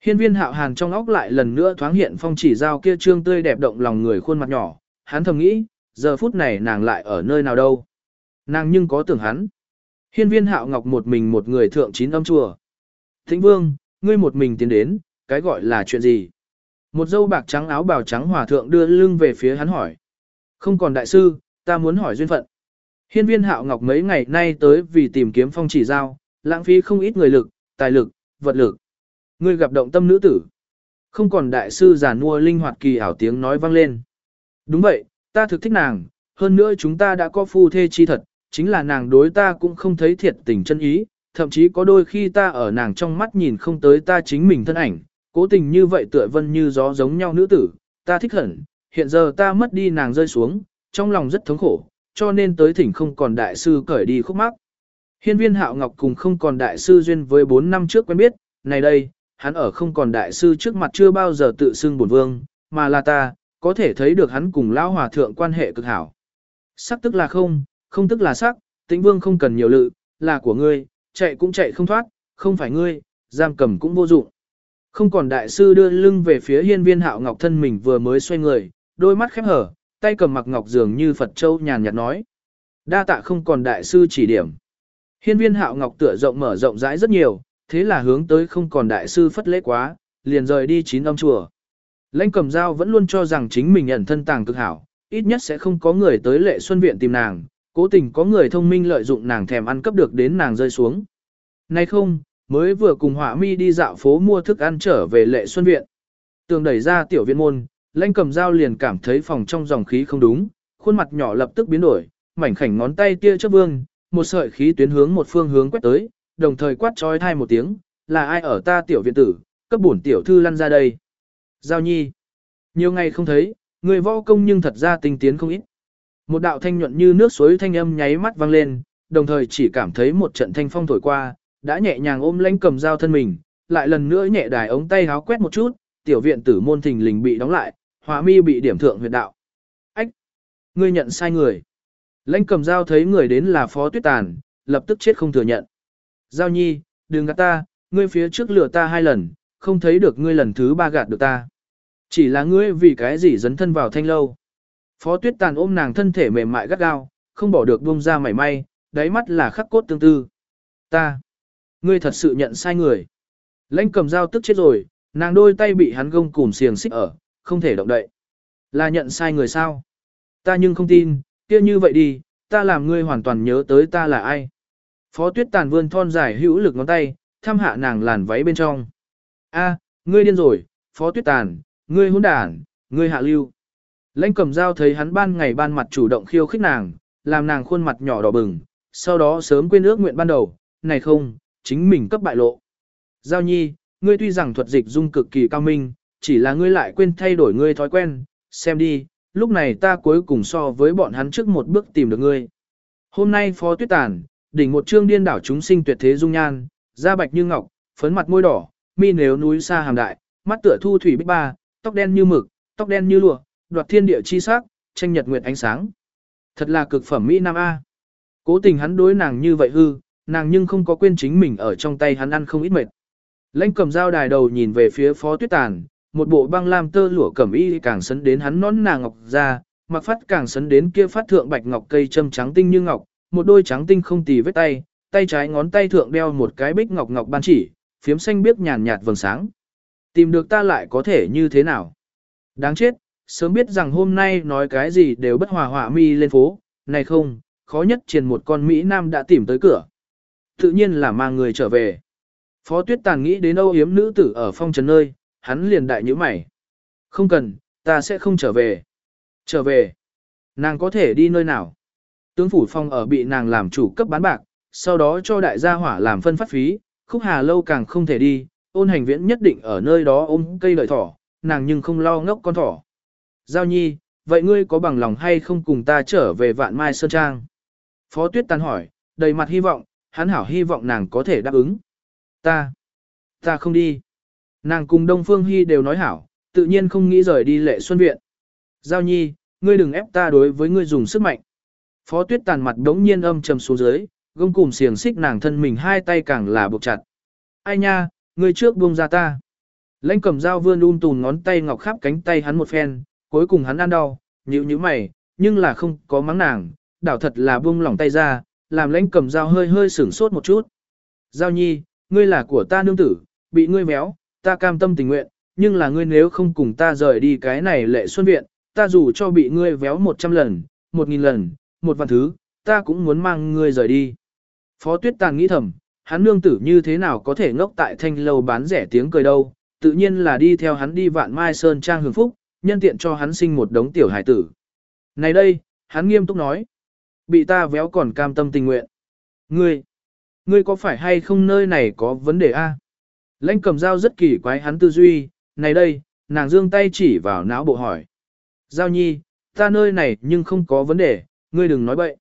Hiên viên hạo hàn trong óc lại lần nữa thoáng hiện phong chỉ giao kia trương tươi đẹp động lòng người khuôn mặt nhỏ, hắn thầm nghĩ, giờ phút này nàng lại ở nơi nào đâu. Nàng nhưng có tưởng hắn. Hiên viên hạo ngọc một mình một người thượng chín âm chùa. Thính vương, ngươi một mình tiến đến, cái gọi là chuyện gì? Một dâu bạc trắng áo bào trắng hòa thượng đưa lưng về phía hắn hỏi. Không còn đại sư, ta muốn hỏi duyên phận. Hiên viên hạo ngọc mấy ngày nay tới vì tìm kiếm phong chỉ giao, lãng phí không ít người lực, tài lực, vật lực. Ngươi gặp động tâm nữ tử. Không còn đại sư già nua linh hoạt kỳ ảo tiếng nói vang lên. Đúng vậy, ta thực thích nàng, hơn nữa chúng ta đã có phu thê chi thật, chính là nàng đối ta cũng không thấy thiệt tình chân ý, thậm chí có đôi khi ta ở nàng trong mắt nhìn không tới ta chính mình thân ảnh, cố tình như vậy tựa vân như gió giống nhau nữ tử, ta thích hẳn, hiện giờ ta mất đi nàng rơi xuống, trong lòng rất thống khổ, cho nên tới thỉnh không còn đại sư cởi đi khúc mắc. Hiên viên hạo ngọc cùng không còn đại sư duyên với 4 năm trước quen biết, này đây, hắn ở không còn đại sư trước mặt chưa bao giờ tự xưng bổn vương, mà là ta, có thể thấy được hắn cùng lão hòa thượng quan hệ cực hảo. Sắc tức là không, không tức là sắc, tĩnh vương không cần nhiều lự, là của ngươi, chạy cũng chạy không thoát, không phải ngươi, giam cầm cũng vô dụng. Không còn đại sư đưa lưng về phía hiên viên hạo ngọc thân mình vừa mới xoay người, đôi mắt khép hở, tay cầm mặc ngọc dường như Phật Châu nhàn nhạt nói. Đa tạ không còn đại sư chỉ điểm. Hiên viên hạo ngọc tựa rộng mở rộng rãi rất nhiều, thế là hướng tới không còn đại sư phất lễ quá, liền rời đi chín âm chùa. Lãnh cầm dao vẫn luôn cho rằng chính mình ẩn thân tàng cực hảo, ít nhất sẽ không có người tới lệ xuân viện tìm nàng, cố tình có người thông minh lợi dụng nàng thèm ăn cấp được đến nàng rơi xuống. Nay không, mới vừa cùng họa mi đi dạo phố mua thức ăn trở về lệ xuân viện. Tường đẩy ra tiểu viện môn, lãnh cầm dao liền cảm thấy phòng trong dòng khí không đúng, khuôn mặt nhỏ lập tức biến đổi, mảnh khảnh ngón tay tia chớp vương, một sợi khí tuyến hướng một phương hướng quét tới, đồng thời quát trói thai một tiếng, là ai ở ta tiểu viện tử, cấp bổn tiểu thư lăn ra đây. Giao nhi, nhiều ngày không thấy, người võ công nhưng thật ra tinh tiến không ít. Một đạo thanh nhuận như nước suối thanh âm nháy mắt vang lên, đồng thời chỉ cảm thấy một trận thanh phong thổi qua, đã nhẹ nhàng ôm lãnh cầm dao thân mình, lại lần nữa nhẹ đài ống tay háo quét một chút, tiểu viện tử môn thình lình bị đóng lại, hóa mi bị điểm thượng huyệt đạo. Ách! Ngươi nhận sai người. Lãnh cầm dao thấy người đến là phó tuyết tàn, lập tức chết không thừa nhận. Giao nhi, đừng gạt ta, ngươi phía trước lừa ta hai lần, không thấy được ngươi lần thứ ba gạt được ta. Chỉ là ngươi vì cái gì dấn thân vào thanh lâu. Phó tuyết tàn ôm nàng thân thể mềm mại gắt gao, không bỏ được buông ra mảy may, đáy mắt là khắc cốt tương tư. Ta, ngươi thật sự nhận sai người. Lãnh cầm dao tức chết rồi, nàng đôi tay bị hắn gông cùm xiềng xích ở, không thể động đậy. Là nhận sai người sao? Ta nhưng không tin, kia như vậy đi, ta làm ngươi hoàn toàn nhớ tới ta là ai. Phó tuyết tàn vươn thon dài hữu lực ngón tay, thăm hạ nàng làn váy bên trong. A, ngươi điên rồi, phó tuyết tàn, ngươi hỗn đản, ngươi hạ lưu. Lãnh cầm dao thấy hắn ban ngày ban mặt chủ động khiêu khích nàng, làm nàng khuôn mặt nhỏ đỏ bừng, sau đó sớm quên ước nguyện ban đầu, này không, chính mình cấp bại lộ. Giao nhi, ngươi tuy rằng thuật dịch dung cực kỳ cao minh, chỉ là ngươi lại quên thay đổi ngươi thói quen, xem đi, lúc này ta cuối cùng so với bọn hắn trước một bước tìm được ngươi. Hôm nay phó tuyết tàn, đỉnh một trương điên đảo chúng sinh tuyệt thế dung nhan, da bạch như ngọc, phấn mặt môi đỏ, mi nếu núi xa hàm đại, mắt tựa thu thủy bích ba, tóc đen như mực, tóc đen như lụa, đoạt thiên địa chi sắc, tranh nhật nguyệt ánh sáng. Thật là cực phẩm mỹ nam a. Cố tình hắn đối nàng như vậy hư, nàng nhưng không có quên chính mình ở trong tay hắn ăn không ít mệt. Lãnh cầm dao đài đầu nhìn về phía phó tuyết tàn, một bộ băng lam tơ lụa cẩm y càng sấn đến hắn nón nàng ngọc ra, mặc phát càng sấn đến kia phát thượng bạch ngọc cây châm trắng tinh như ngọc, một đôi trắng tinh không tì vết tay, tay trái ngón tay thượng đeo một cái bích ngọc ngọc ban chỉ, phiếm xanh biếc nhàn nhạt vầng sáng. Tìm được ta lại có thể như thế nào? Đáng chết, sớm biết rằng hôm nay nói cái gì đều bất hòa họa mi lên phố, này không, khó nhất triền một con Mỹ Nam đã tìm tới cửa. Tự nhiên là mang người trở về. Phó tuyết tàn nghĩ đến âu yếm nữ tử ở phong trần nơi, hắn liền đại như mày. Không cần, ta sẽ không trở về. Trở về. Nàng có thể đi nơi nào? Tướng phủ phong ở bị nàng làm chủ cấp bán bạc, sau đó cho đại gia hỏa làm phân phát phí, khúc hà lâu càng không thể đi, ôn hành viễn nhất định ở nơi đó ôm cây lợi thỏ, nàng nhưng không lo ngốc con thỏ. Giao nhi, vậy ngươi có bằng lòng hay không cùng ta trở về vạn mai sơn trang? Phó tuyết tàn hỏi, đầy mặt hy vọng, hắn hảo hy vọng nàng có thể đáp ứng. Ta, ta không đi. Nàng cùng Đông Phương Hy đều nói hảo, tự nhiên không nghĩ rời đi lệ xuân viện. Giao nhi, ngươi đừng ép ta đối với ngươi dùng sức mạnh. Phó tuyết tàn mặt đống nhiên âm trầm xuống dưới, gông cùng xiềng xích nàng thân mình hai tay càng là buộc chặt. Ai nha, ngươi trước buông ra ta. Lãnh cầm dao vươn um tùn ngón tay ngọc khắp cánh tay hắn một phen, cuối cùng hắn ăn đau, nhíu nhíu mày, nhưng là không có mắng nàng, đảo thật là buông lỏng tay ra, làm lãnh cầm dao hơi hơi sửng sốt một chút. Giao nhi, ngươi là của ta nương tử, bị ngươi méo, ta cam tâm tình nguyện, nhưng là ngươi nếu không cùng ta rời đi cái này lệ xuân viện, ta dù cho bị ngươi véo một trăm lần, một nghìn lần, một vạn thứ, ta cũng muốn mang ngươi rời đi. Phó tuyết tàn nghĩ thầm, hắn nương tử như thế nào có thể ngốc tại thanh lâu bán rẻ tiếng cười đâu, tự nhiên là đi theo hắn đi vạn mai sơn trang hưởng phúc, nhân tiện cho hắn sinh một đống tiểu hải tử. Này đây, hắn nghiêm túc nói, bị ta véo còn cam tâm tình nguyện. Ngươi, ngươi có phải hay không nơi này có vấn đề a? Lãnh cầm dao rất kỳ quái hắn tư duy, này đây, nàng dương tay chỉ vào não bộ hỏi. Giao nhi, ta nơi này nhưng không có vấn đề, ngươi đừng nói bậy.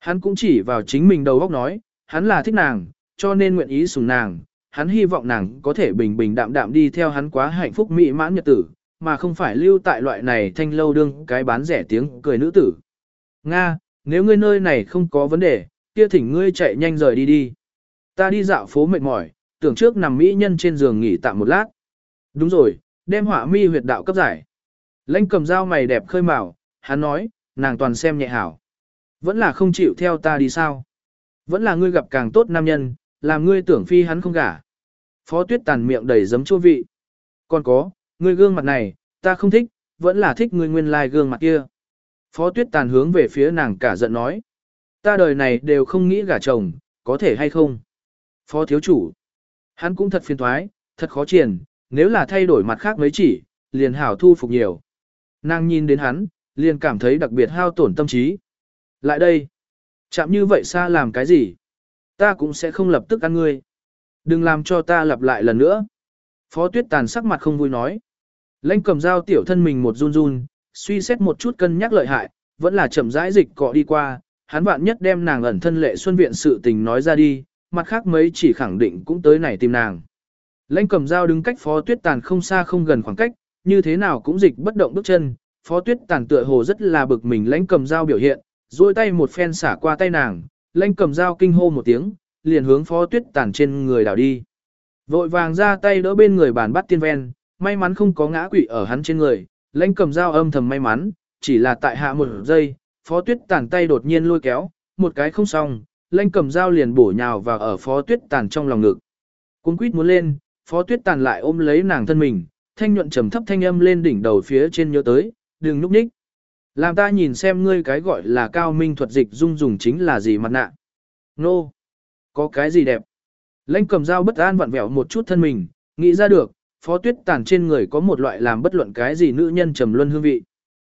Hắn cũng chỉ vào chính mình đầu góc nói, hắn là thích nàng, cho nên nguyện ý sủng nàng, hắn hy vọng nàng có thể bình bình đạm đạm đi theo hắn quá hạnh phúc mỹ mãn nhật tử, mà không phải lưu tại loại này thanh lâu đương cái bán rẻ tiếng cười nữ tử. Nga, nếu ngươi nơi này không có vấn đề, kia thỉnh ngươi chạy nhanh rời đi đi. Ta đi dạo phố mệt mỏi, tưởng trước nằm mỹ nhân trên giường nghỉ tạm một lát. Đúng rồi, đem hỏa mi huyệt đạo cấp giải. Lãnh cầm dao mày đẹp khơi mào, hắn nói, nàng toàn xem nhẹ hảo. Vẫn là không chịu theo ta đi sao. Vẫn là ngươi gặp càng tốt nam nhân, làm ngươi tưởng phi hắn không gả. Phó tuyết tàn miệng đầy giấm chua vị. Còn có, ngươi gương mặt này, ta không thích, vẫn là thích ngươi nguyên lai like gương mặt kia. Phó tuyết tàn hướng về phía nàng cả giận nói. Ta đời này đều không nghĩ gả chồng, có thể hay không? Phó thiếu chủ. Hắn cũng thật phiền thoái, thật khó triển, nếu là thay đổi mặt khác mấy chỉ, liền hảo thu phục nhiều. Nàng nhìn đến hắn, liền cảm thấy đặc biệt hao tổn tâm trí. Lại đây. Chạm như vậy xa làm cái gì? Ta cũng sẽ không lập tức ăn ngươi. Đừng làm cho ta lặp lại lần nữa. Phó tuyết tàn sắc mặt không vui nói. Lãnh cầm dao tiểu thân mình một run run, suy xét một chút cân nhắc lợi hại, vẫn là chậm rãi dịch cọ đi qua, hắn vạn nhất đem nàng ẩn thân lệ xuân viện sự tình nói ra đi, mặt khác mấy chỉ khẳng định cũng tới này tìm nàng. Lãnh cầm dao đứng cách phó tuyết tàn không xa không gần khoảng cách, như thế nào cũng dịch bất động bước chân, phó tuyết tàn tựa hồ rất là bực mình lãnh cầm dao biểu hiện, duỗi tay một phen xả qua tay nàng, lãnh cầm dao kinh hô một tiếng, liền hướng phó tuyết tàn trên người đảo đi. Vội vàng ra tay đỡ bên người bàn bắt tiên ven, may mắn không có ngã quỵ ở hắn trên người, lãnh cầm dao âm thầm may mắn, chỉ là tại hạ một giây, phó tuyết tàn tay đột nhiên lôi kéo, một cái không xong, lãnh cầm dao liền bổ nhào vào ở phó tuyết tàn trong lòng ngực. Cung quýt muốn lên, phó tuyết tàn lại ôm lấy nàng thân mình, thanh nhuận trầm thấp thanh âm lên đỉnh đầu phía trên nhớ tới, đừng núp ních. Làm ta nhìn xem ngươi cái gọi là cao minh thuật dịch dung dùng chính là gì mặt nạ. Nô! Có cái gì đẹp? Lãnh cầm dao bất an vặn vẹo một chút thân mình, nghĩ ra được, phó tuyết tàn trên người có một loại làm bất luận cái gì nữ nhân trầm luân hương vị.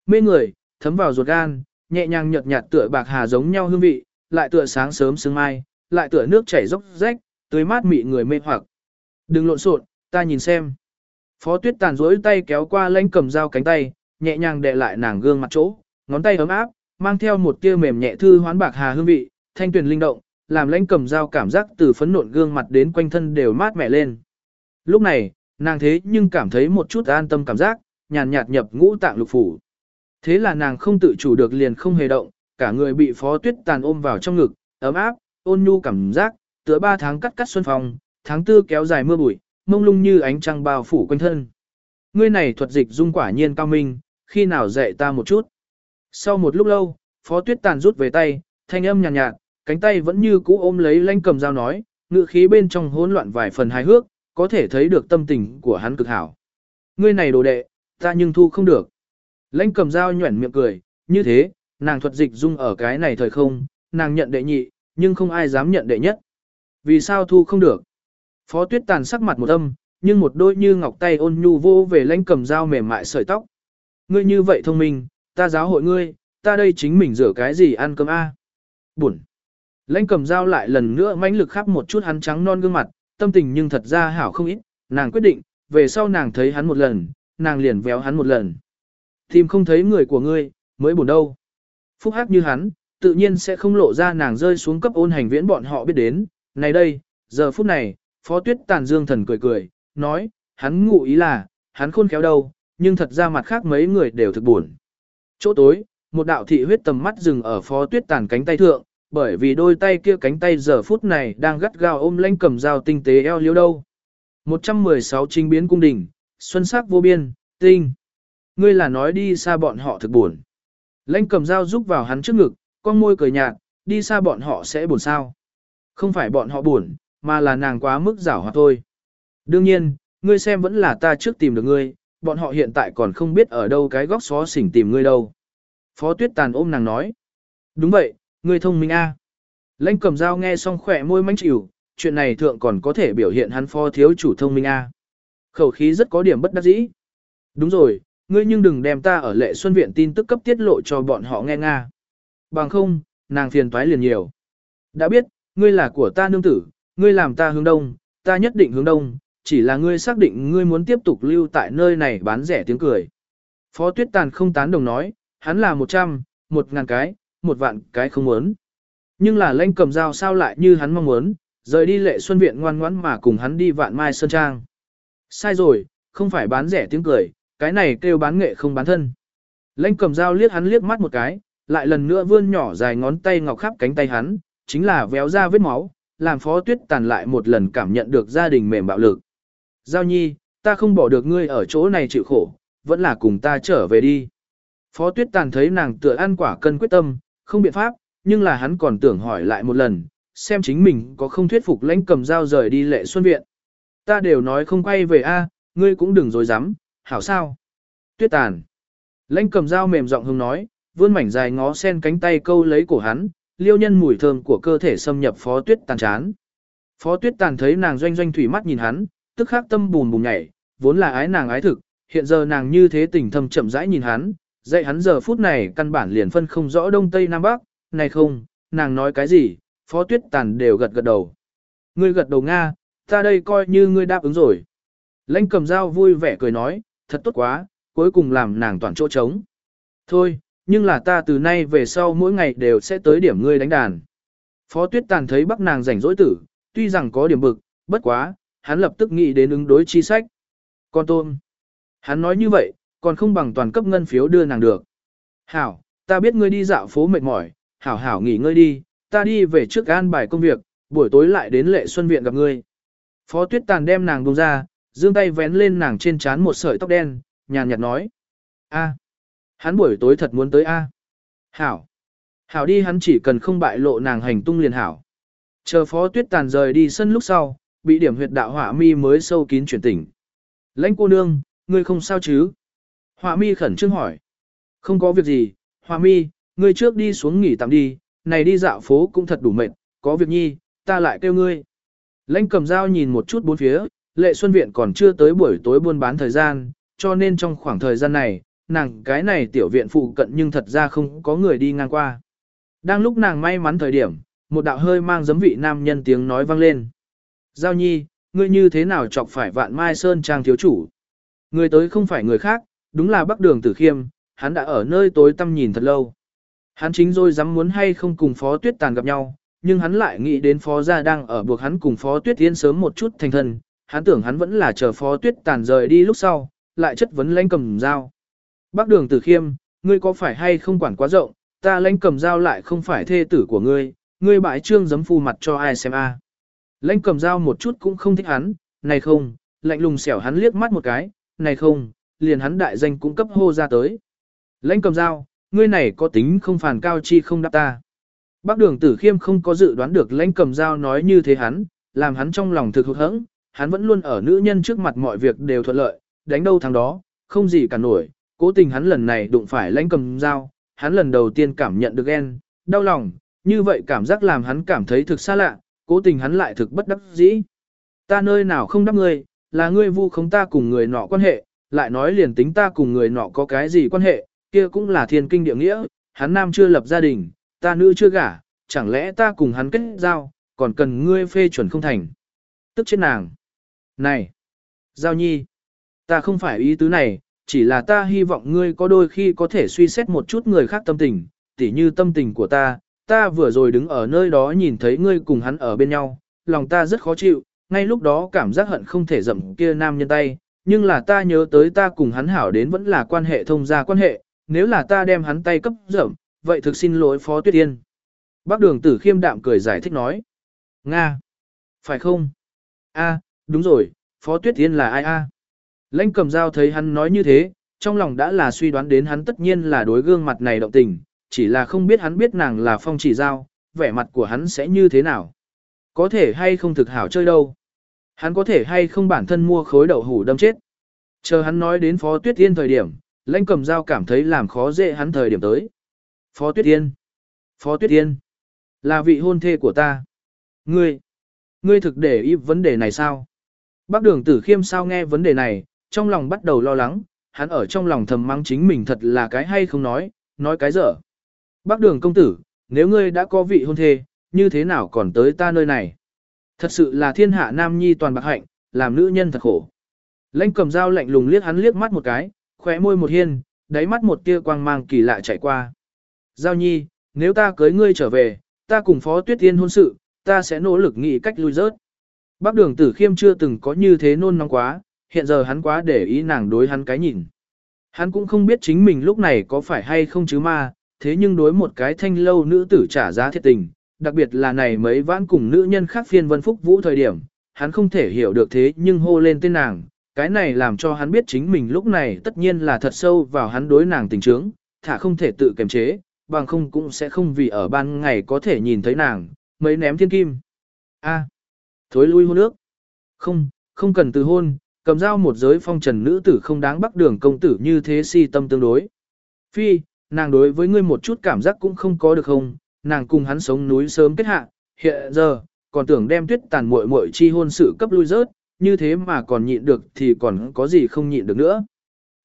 Mê người, thấm vào ruột gan, nhẹ nhàng nhợt nhạt tựa bạc hà giống nhau hương vị, lại tựa sáng sớm sương mai, lại tựa nước chảy dốc rách, tươi mát mị người mê hoặc. Đừng lộn xộn, ta nhìn xem. Phó tuyết tàn rỗi tay kéo qua lãnh cầm dao cánh tay, nhẹ nhàng đè lại nàng gương mặt chỗ, ngón tay ấm áp, mang theo một tia mềm nhẹ thư hoán bạc hà hương vị, thanh tuyển linh động, làm lãnh cầm dao cảm giác từ phấn nộn gương mặt đến quanh thân đều mát mẻ lên. Lúc này, nàng thế nhưng cảm thấy một chút an tâm cảm giác, nhàn nhạt nhập ngũ tạng lục phủ. Thế là nàng không tự chủ được liền không hề động, cả người bị phó tuyết tàn ôm vào trong ngực, ấm áp, ôn nhu cảm giác, tựa ba tháng cắt cắt xuân phong, tháng tư kéo dài mưa bụi, mông lung như ánh trăng bao phủ quanh thân. Ngươi này thuật dịch dung quả nhiên cao minh, khi nào dạy ta một chút. Sau một lúc lâu, phó tuyết tàn rút về tay, thanh âm nhàn nhạt, nhạt, cánh tay vẫn như cũ ôm lấy lanh cầm dao nói, ngựa khí bên trong hỗn loạn vài phần hài hước, có thể thấy được tâm tình của hắn cực hảo. Ngươi này đồ đệ, ta nhưng thu không được. Lãnh cầm dao nhuẩn miệng cười, như thế, nàng thuật dịch dung ở cái này thời không, nàng nhận đệ nhị, nhưng không ai dám nhận đệ nhất. Vì sao thu không được? Phó tuyết tàn sắc mặt một âm, nhưng một đôi như ngọc tay ôn nhu vô về lãnh cầm dao mềm mại sợi tóc. Ngươi như vậy thông minh, ta giáo hội ngươi, ta đây chính mình rửa cái gì ăn cơm a? Buồn. Lãnh cầm dao lại lần nữa mãnh lực khắp một chút hắn trắng non gương mặt, tâm tình nhưng thật ra hảo không ít, nàng quyết định, về sau nàng thấy hắn một lần, nàng liền véo hắn một lần. Tìm không thấy người của ngươi, mới buồn đâu. Phúc hắc như hắn, tự nhiên sẽ không lộ ra nàng rơi xuống cấp ôn hành viễn bọn họ biết đến. Này đây, giờ phút này, Phó Tuyết Tàn Dương thần cười cười, nói, hắn ngụ ý là, hắn khôn khéo đâu, nhưng thật ra mặt khác mấy người đều thực buồn. Chỗ tối, một đạo thị huyết tầm mắt dừng ở Phó Tuyết Tàn cánh tay thượng, bởi vì đôi tay kia cánh tay giờ phút này đang gắt gao ôm lãnh cầm dao tinh tế eo liêu đâu. 116 chính biến cung đình, xuân sắc vô biên, tinh. Ngươi là nói đi xa bọn họ thực buồn. Lãnh cầm dao giúp vào hắn trước ngực, con môi cười nhạt, đi xa bọn họ sẽ buồn sao. Không phải bọn họ buồn, mà là nàng quá mức giảo hoạt thôi. Đương nhiên, ngươi xem vẫn là ta trước tìm được ngươi, bọn họ hiện tại còn không biết ở đâu cái góc xó xỉnh tìm ngươi đâu. Phó tuyết tàn ôm nàng nói. Đúng vậy, ngươi thông minh a. Lãnh cầm dao nghe xong khỏe môi mánh chịu, chuyện này thượng còn có thể biểu hiện hắn phó thiếu chủ thông minh a. Khẩu khí rất có điểm bất đắc dĩ. Đúng rồi, ngươi nhưng đừng đem ta ở lệ xuân viện tin tức cấp tiết lộ cho bọn họ nghe nga. Bằng không, nàng phiền toái liền nhiều. Đã biết, ngươi là của ta nương tử, ngươi làm ta hướng đông, ta nhất định hướng đông, chỉ là ngươi xác định ngươi muốn tiếp tục lưu tại nơi này bán rẻ tiếng cười. Phó tuyết tàn không tán đồng nói, hắn là một trăm, một ngàn cái, một vạn cái không muốn. Nhưng là lãnh cầm dao sao lại như hắn mong muốn, rời đi lệ xuân viện ngoan ngoãn mà cùng hắn đi vạn mai sơn trang. Sai rồi, không phải bán rẻ tiếng cười, cái này kêu bán nghệ không bán thân. Lãnh cầm dao liếc hắn liếc mắt một cái, lại lần nữa vươn nhỏ dài ngón tay ngọc khắp cánh tay hắn, chính là véo ra vết máu, làm phó tuyết tàn lại một lần cảm nhận được gia đình mềm bạo lực. Giao nhi, ta không bỏ được ngươi ở chỗ này chịu khổ, vẫn là cùng ta trở về đi. Phó tuyết tàn thấy nàng tựa ăn quả cân quyết tâm, không biện pháp, nhưng là hắn còn tưởng hỏi lại một lần, xem chính mình có không thuyết phục lãnh cầm dao rời đi lệ xuân viện. Ta đều nói không quay về a, ngươi cũng đừng dối dám, hảo sao. Tuyết tàn. Lãnh cầm dao mềm giọng hưng nói, vươn mảnh dài ngó sen cánh tay câu lấy cổ hắn, liêu nhân mùi thơm của cơ thể xâm nhập phó tuyết tàn chán. Phó tuyết tàn thấy nàng doanh doanh thủy mắt nhìn hắn, tức khắc tâm bùn bùn nhảy, vốn là ái nàng ái thực, hiện giờ nàng như thế tình thâm chậm rãi nhìn hắn, dạy hắn giờ phút này căn bản liền phân không rõ đông tây nam bắc, này không, nàng nói cái gì, phó tuyết tàn đều gật gật đầu. Ngươi gật đầu Nga, ta đây coi như ngươi đáp ứng rồi. Lãnh cầm dao vui vẻ cười nói, thật tốt quá, cuối cùng làm nàng toàn chỗ trống. Thôi, nhưng là ta từ nay về sau mỗi ngày đều sẽ tới điểm ngươi đánh đàn. Phó tuyết tàn thấy bắc nàng rảnh rỗi tử, tuy rằng có điểm bực, bất quá, hắn lập tức nghĩ đến ứng đối chi sách. Con tôm. Hắn nói như vậy, còn không bằng toàn cấp ngân phiếu đưa nàng được. Hảo, ta biết ngươi đi dạo phố mệt mỏi, hảo hảo nghỉ ngơi đi, ta đi về trước an bài công việc, buổi tối lại đến lệ xuân viện gặp ngươi. Phó tuyết tàn đem nàng buông ra, dương tay vén lên nàng trên trán một sợi tóc đen, nhàn nhạt nói. a hắn buổi tối thật muốn tới a Hảo. Hảo đi hắn chỉ cần không bại lộ nàng hành tung liền hảo. Chờ phó tuyết tàn rời đi sân lúc sau, bị điểm huyệt đạo hỏa mi mới sâu kín chuyển tỉnh. Lãnh cô nương, ngươi không sao chứ? Hòa mi khẩn trương hỏi. Không có việc gì, Hòa mi, ngươi trước đi xuống nghỉ tạm đi, này đi dạo phố cũng thật đủ mệt, có việc nhi, ta lại kêu ngươi. Lãnh cầm dao nhìn một chút bốn phía, lệ xuân viện còn chưa tới buổi tối buôn bán thời gian, cho nên trong khoảng thời gian này, nàng cái này tiểu viện phụ cận nhưng thật ra không có người đi ngang qua. Đang lúc nàng may mắn thời điểm, một đạo hơi mang giấm vị nam nhân tiếng nói vang lên. Giao nhi, ngươi như thế nào chọc phải vạn mai sơn trang thiếu chủ? Người tới không phải người khác, đúng là bắc đường tử khiêm, hắn đã ở nơi tối tăm nhìn thật lâu. Hắn chính rồi dám muốn hay không cùng phó tuyết tàn gặp nhau, nhưng hắn lại nghĩ đến phó gia đang ở buộc hắn cùng phó tuyết tiến sớm một chút thành thân, hắn tưởng hắn vẫn là chờ phó tuyết tàn rời đi lúc sau, lại chất vấn lãnh cầm dao. Bác đường tử khiêm, ngươi có phải hay không quản quá rộng, ta lãnh cầm dao lại không phải thê tử của ngươi, ngươi bãi trương giấm phu mặt cho ai xem a? Lãnh cầm dao một chút cũng không thích hắn, này không, lạnh lùng xẻo hắn liếc mắt một cái, này không, liền hắn đại danh cũng cấp hô ra tới. Lãnh cầm dao, ngươi này có tính không phản cao chi không đáp ta. Bác đường tử khiêm không có dự đoán được lãnh cầm dao nói như thế hắn, làm hắn trong lòng thực hụt hẫng, hắn vẫn luôn ở nữ nhân trước mặt mọi việc đều thuận lợi, đánh đâu thằng đó, không gì cả nổi, cố tình hắn lần này đụng phải lãnh cầm dao, hắn lần đầu tiên cảm nhận được ghen, đau lòng, như vậy cảm giác làm hắn cảm thấy thực xa lạ, cố tình hắn lại thực bất đắc dĩ. Ta nơi nào không đáp ngươi, là ngươi vu không ta cùng người nọ quan hệ, lại nói liền tính ta cùng người nọ có cái gì quan hệ, kia cũng là thiên kinh địa nghĩa, hắn nam chưa lập gia đình, ta nữ chưa gả, chẳng lẽ ta cùng hắn kết giao, còn cần ngươi phê chuẩn không thành. Tức chết nàng. Này! Giao nhi! Ta không phải ý tứ này, chỉ là ta hy vọng ngươi có đôi khi có thể suy xét một chút người khác tâm tình, tỉ như tâm tình của ta, ta vừa rồi đứng ở nơi đó nhìn thấy ngươi cùng hắn ở bên nhau, lòng ta rất khó chịu, ngay lúc đó cảm giác hận không thể dậm kia nam nhân tay, nhưng là ta nhớ tới ta cùng hắn hảo đến vẫn là quan hệ thông gia quan hệ, nếu là ta đem hắn tay cấp dậm, vậy thực xin lỗi Phó Tuyết Yên. Bác đường tử khiêm đạm cười giải thích nói. Nga! Phải không? A, đúng rồi, Phó Tuyết Yên là ai a? Lãnh cầm dao thấy hắn nói như thế, trong lòng đã là suy đoán đến hắn tất nhiên là đối gương mặt này động tình, chỉ là không biết hắn biết nàng là phong chỉ dao vẻ mặt của hắn sẽ như thế nào. Có thể hay không thực hảo chơi đâu. Hắn có thể hay không bản thân mua khối đậu hủ đâm chết. Chờ hắn nói đến Phó Tuyết Yên thời điểm, lãnh cầm dao cảm thấy làm khó dễ hắn thời điểm tới. Phó Tuyết Yên. Phó Tuyết Yên. Là vị hôn thê của ta. Ngươi. Ngươi thực để ý vấn đề này sao? Bác đường tử khiêm sao nghe vấn đề này, trong lòng bắt đầu lo lắng, hắn ở trong lòng thầm mắng chính mình thật là cái hay không nói, nói cái dở. Bác đường công tử, nếu ngươi đã có vị hôn thê, như thế nào còn tới ta nơi này? Thật sự là thiên hạ nam nhi toàn bạc hạnh, làm nữ nhân thật khổ. Lãnh cầm dao lạnh lùng liếc hắn liếc mắt một cái, khóe môi một hiên, đáy mắt một tia quang mang kỳ lạ chạy qua. Giao nhi, nếu ta cưới ngươi trở về, ta cùng Phó Tuyết Tiên hôn sự, ta sẽ nỗ lực nghĩ cách lui rớt. Bác đường tử khiêm chưa từng có như thế nôn nóng quá, hiện giờ hắn quá để ý nàng đối hắn cái nhìn. Hắn cũng không biết chính mình lúc này có phải hay không chứ ma, thế nhưng đối một cái thanh lâu nữ tử trả giá thiệt tình, đặc biệt là này mấy vãn cùng nữ nhân khác phiên vân phúc vũ thời điểm, hắn không thể hiểu được thế nhưng hô lên tên nàng, cái này làm cho hắn biết chính mình lúc này tất nhiên là thật sâu vào hắn đối nàng tình trướng, thả không thể tự kiềm chế, bằng không cũng sẽ không vì ở ban ngày có thể nhìn thấy nàng, mấy ném thiên kim. A. thối lui hôn nước. Không, không cần từ hôn, cầm dao một giới phong trần nữ tử không đáng bắt đường công tử như thế si tâm tương đối. Phi, nàng đối với ngươi một chút cảm giác cũng không có được không, nàng cùng hắn sống núi sớm kết hạ, hiện giờ, còn tưởng đem tuyết tàn muội muội chi hôn sự cấp lui rớt, như thế mà còn nhịn được thì còn có gì không nhịn được nữa.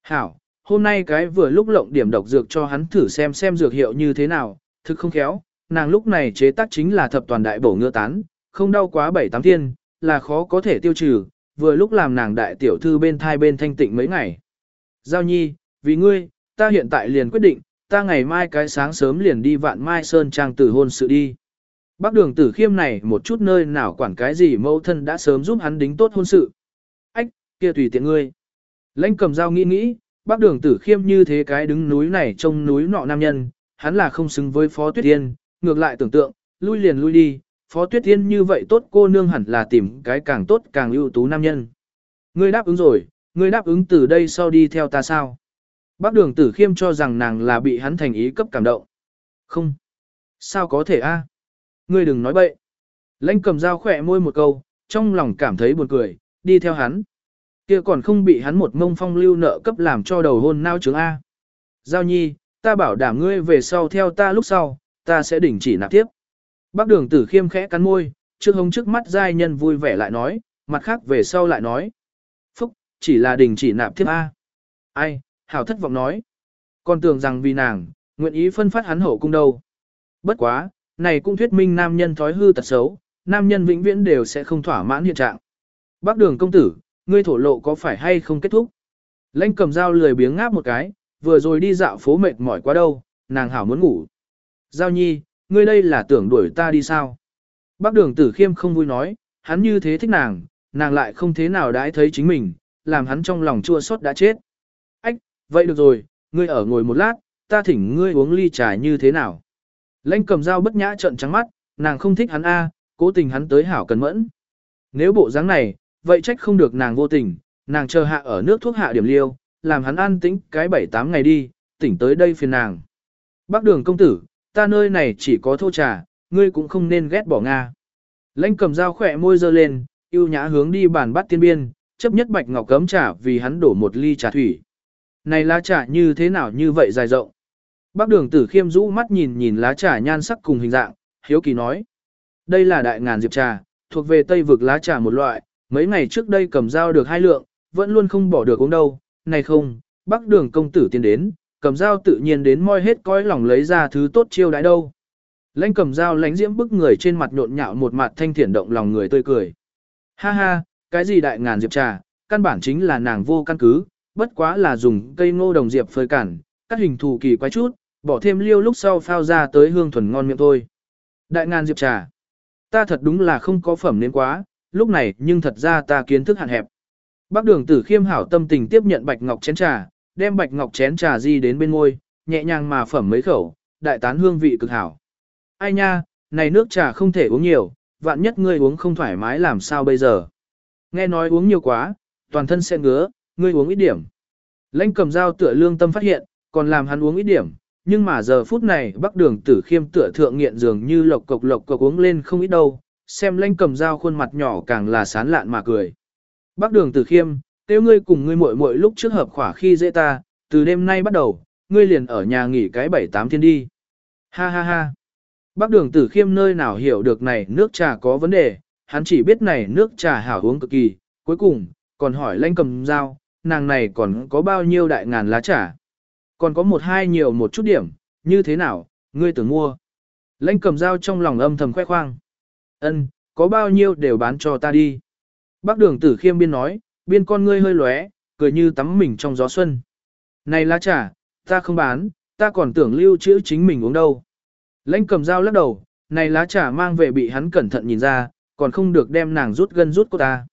Hảo, hôm nay cái vừa lúc lộng điểm độc dược cho hắn thử xem xem dược hiệu như thế nào, thực không khéo, nàng lúc này chế tác chính là thập toàn đại bổ ngựa tán, không đau quá bảy tám thiên, là khó có thể tiêu trừ, vừa lúc làm nàng đại tiểu thư bên thai bên thanh tịnh mấy ngày. Giao nhi, vì ngươi, ta hiện tại liền quyết định, ta ngày mai cái sáng sớm liền đi vạn mai sơn trang tử hôn sự đi. Bác đường tử khiêm này một chút nơi nào quản cái gì mẫu thân đã sớm giúp hắn đính tốt hôn sự. Ách, kia tùy tiện ngươi. Lãnh cầm dao nghĩ nghĩ, bác đường tử khiêm như thế cái đứng núi này trông núi nọ nam nhân, hắn là không xứng với phó tuyết tiên, ngược lại tưởng tượng, lui liền lui đi, phó tuyết tiên như vậy tốt cô nương hẳn là tìm cái càng tốt càng ưu tú nam nhân. Ngươi đáp ứng rồi, ngươi đáp ứng từ đây sau đi theo ta sao? Bác đường tử khiêm cho rằng nàng là bị hắn thành ý cấp cảm động. Không. Sao có thể a? Ngươi đừng nói bậy. Lãnh cầm dao khỏe môi một câu, trong lòng cảm thấy buồn cười, đi theo hắn. kia còn không bị hắn một mông phong lưu nợ cấp làm cho đầu hôn nao chứng A. Giao nhi, ta bảo đảm ngươi về sau theo ta lúc sau, ta sẽ đình chỉ nạp tiếp. Bác đường tử khiêm khẽ cắn môi, trước hông trước mắt giai nhân vui vẻ lại nói, mặt khác về sau lại nói. Phúc, chỉ là đình chỉ nạp tiếp A. Ai, hảo thất vọng nói. Còn tưởng rằng vì nàng, nguyện ý phân phát hắn hậu cung đâu. Bất quá, này cũng thuyết minh nam nhân thói hư tật xấu, nam nhân vĩnh viễn đều sẽ không thỏa mãn hiện trạng. Bác đường công tử, ngươi thổ lộ có phải hay không kết thúc? Lênh cầm dao lười biếng ngáp một cái, vừa rồi đi dạo phố mệt mỏi quá đâu, nàng hảo muốn ngủ. Giao nhi, ngươi đây là tưởng đuổi ta đi sao? Bác đường tử khiêm không vui nói, hắn như thế thích nàng, nàng lại không thế nào đãi thấy chính mình, làm hắn trong lòng chua xót đã chết. Vậy được rồi, ngươi ở ngồi một lát, ta thỉnh ngươi uống ly trà như thế nào? Lãnh cầm dao bất nhã trợn trắng mắt, nàng không thích hắn A, cố tình hắn tới hảo cần mẫn. Nếu bộ dáng này, vậy trách không được nàng vô tình, nàng chờ hạ ở nước thuốc hạ điểm liêu, làm hắn an tĩnh cái 7-8 ngày đi, tỉnh tới đây phiền nàng. Bác đường công tử, ta nơi này chỉ có thô trà, ngươi cũng không nên ghét bỏ Nga. Lãnh cầm dao khỏe môi dơ lên, yêu nhã hướng đi bàn bắt tiên biên, chấp nhất bạch ngọc cấm trà vì hắn đổ một ly trà thủy. Này lá trà như thế nào như vậy dài rộng. Bác đường tử khiêm rũ mắt nhìn nhìn lá trà nhan sắc cùng hình dạng, hiếu kỳ nói. Đây là đại ngàn diệp trà, thuộc về tây vực lá trà một loại, mấy ngày trước đây cầm dao được hai lượng, vẫn luôn không bỏ được uống đâu, này không, bác đường công tử tiến đến, cầm dao tự nhiên đến moi hết coi lòng lấy ra thứ tốt chiêu đãi đâu. Lãnh cầm dao lánh diễm bức người trên mặt nhộn nhạo một mặt thanh thiện động lòng người tươi cười. Ha ha, cái gì đại ngàn diệp trà, căn bản chính là nàng vô căn cứ, bất quá là dùng cây ngô đồng diệp phơi cản, các hình thù kỳ quái chút, bỏ thêm liêu lúc sau phao ra tới hương thuần ngon miệng thôi. Đại ngàn diệp trà. Ta thật đúng là không có phẩm nên quá, lúc này nhưng thật ra ta kiến thức hạn hẹp. Bác đường tử khiêm hảo tâm tình tiếp nhận bạch ngọc chén trà, đem bạch ngọc chén trà di đến bên môi, nhẹ nhàng mà phẩm mấy khẩu, đại tán hương vị cực hảo. Ai nha, này nước trà không thể uống nhiều, vạn nhất ngươi uống không thoải mái làm sao bây giờ. Nghe nói uống nhiều quá, toàn thân sẽ ngứa, ngươi uống ít điểm. Lãnh cầm dao tựa lương tâm phát hiện, còn làm hắn uống ít điểm, nhưng mà giờ phút này bắc đường tử khiêm tựa thượng nghiện dường như lộc cộc lộc cộc uống lên không ít đâu, xem lanh cầm dao khuôn mặt nhỏ càng là sán lạn mà cười. Bắc đường tử khiêm, tiêu ngươi cùng ngươi muội muội lúc trước hợp khỏa khi dễ ta, từ đêm nay bắt đầu, ngươi liền ở nhà nghỉ cái bảy tám thiên đi. Ha ha ha. Bắc đường tử khiêm nơi nào hiểu được này nước trà có vấn đề, hắn chỉ biết này nước trà hảo uống cực kỳ, cuối cùng, còn hỏi lanh cầm dao, nàng này còn có bao nhiêu đại ngàn lá trà. Còn có một hai nhiều một chút điểm, như thế nào, ngươi tưởng mua. Lãnh cầm dao trong lòng âm thầm khoe khoang. Ân, có bao nhiêu đều bán cho ta đi. Bác đường tử khiêm biên nói, biên con ngươi hơi lóe, cười như tắm mình trong gió xuân. Này lá trà, ta không bán, ta còn tưởng lưu trữ chính mình uống đâu. Lãnh cầm dao lắc đầu, này lá trà mang về bị hắn cẩn thận nhìn ra, còn không được đem nàng rút gân rút cô ta.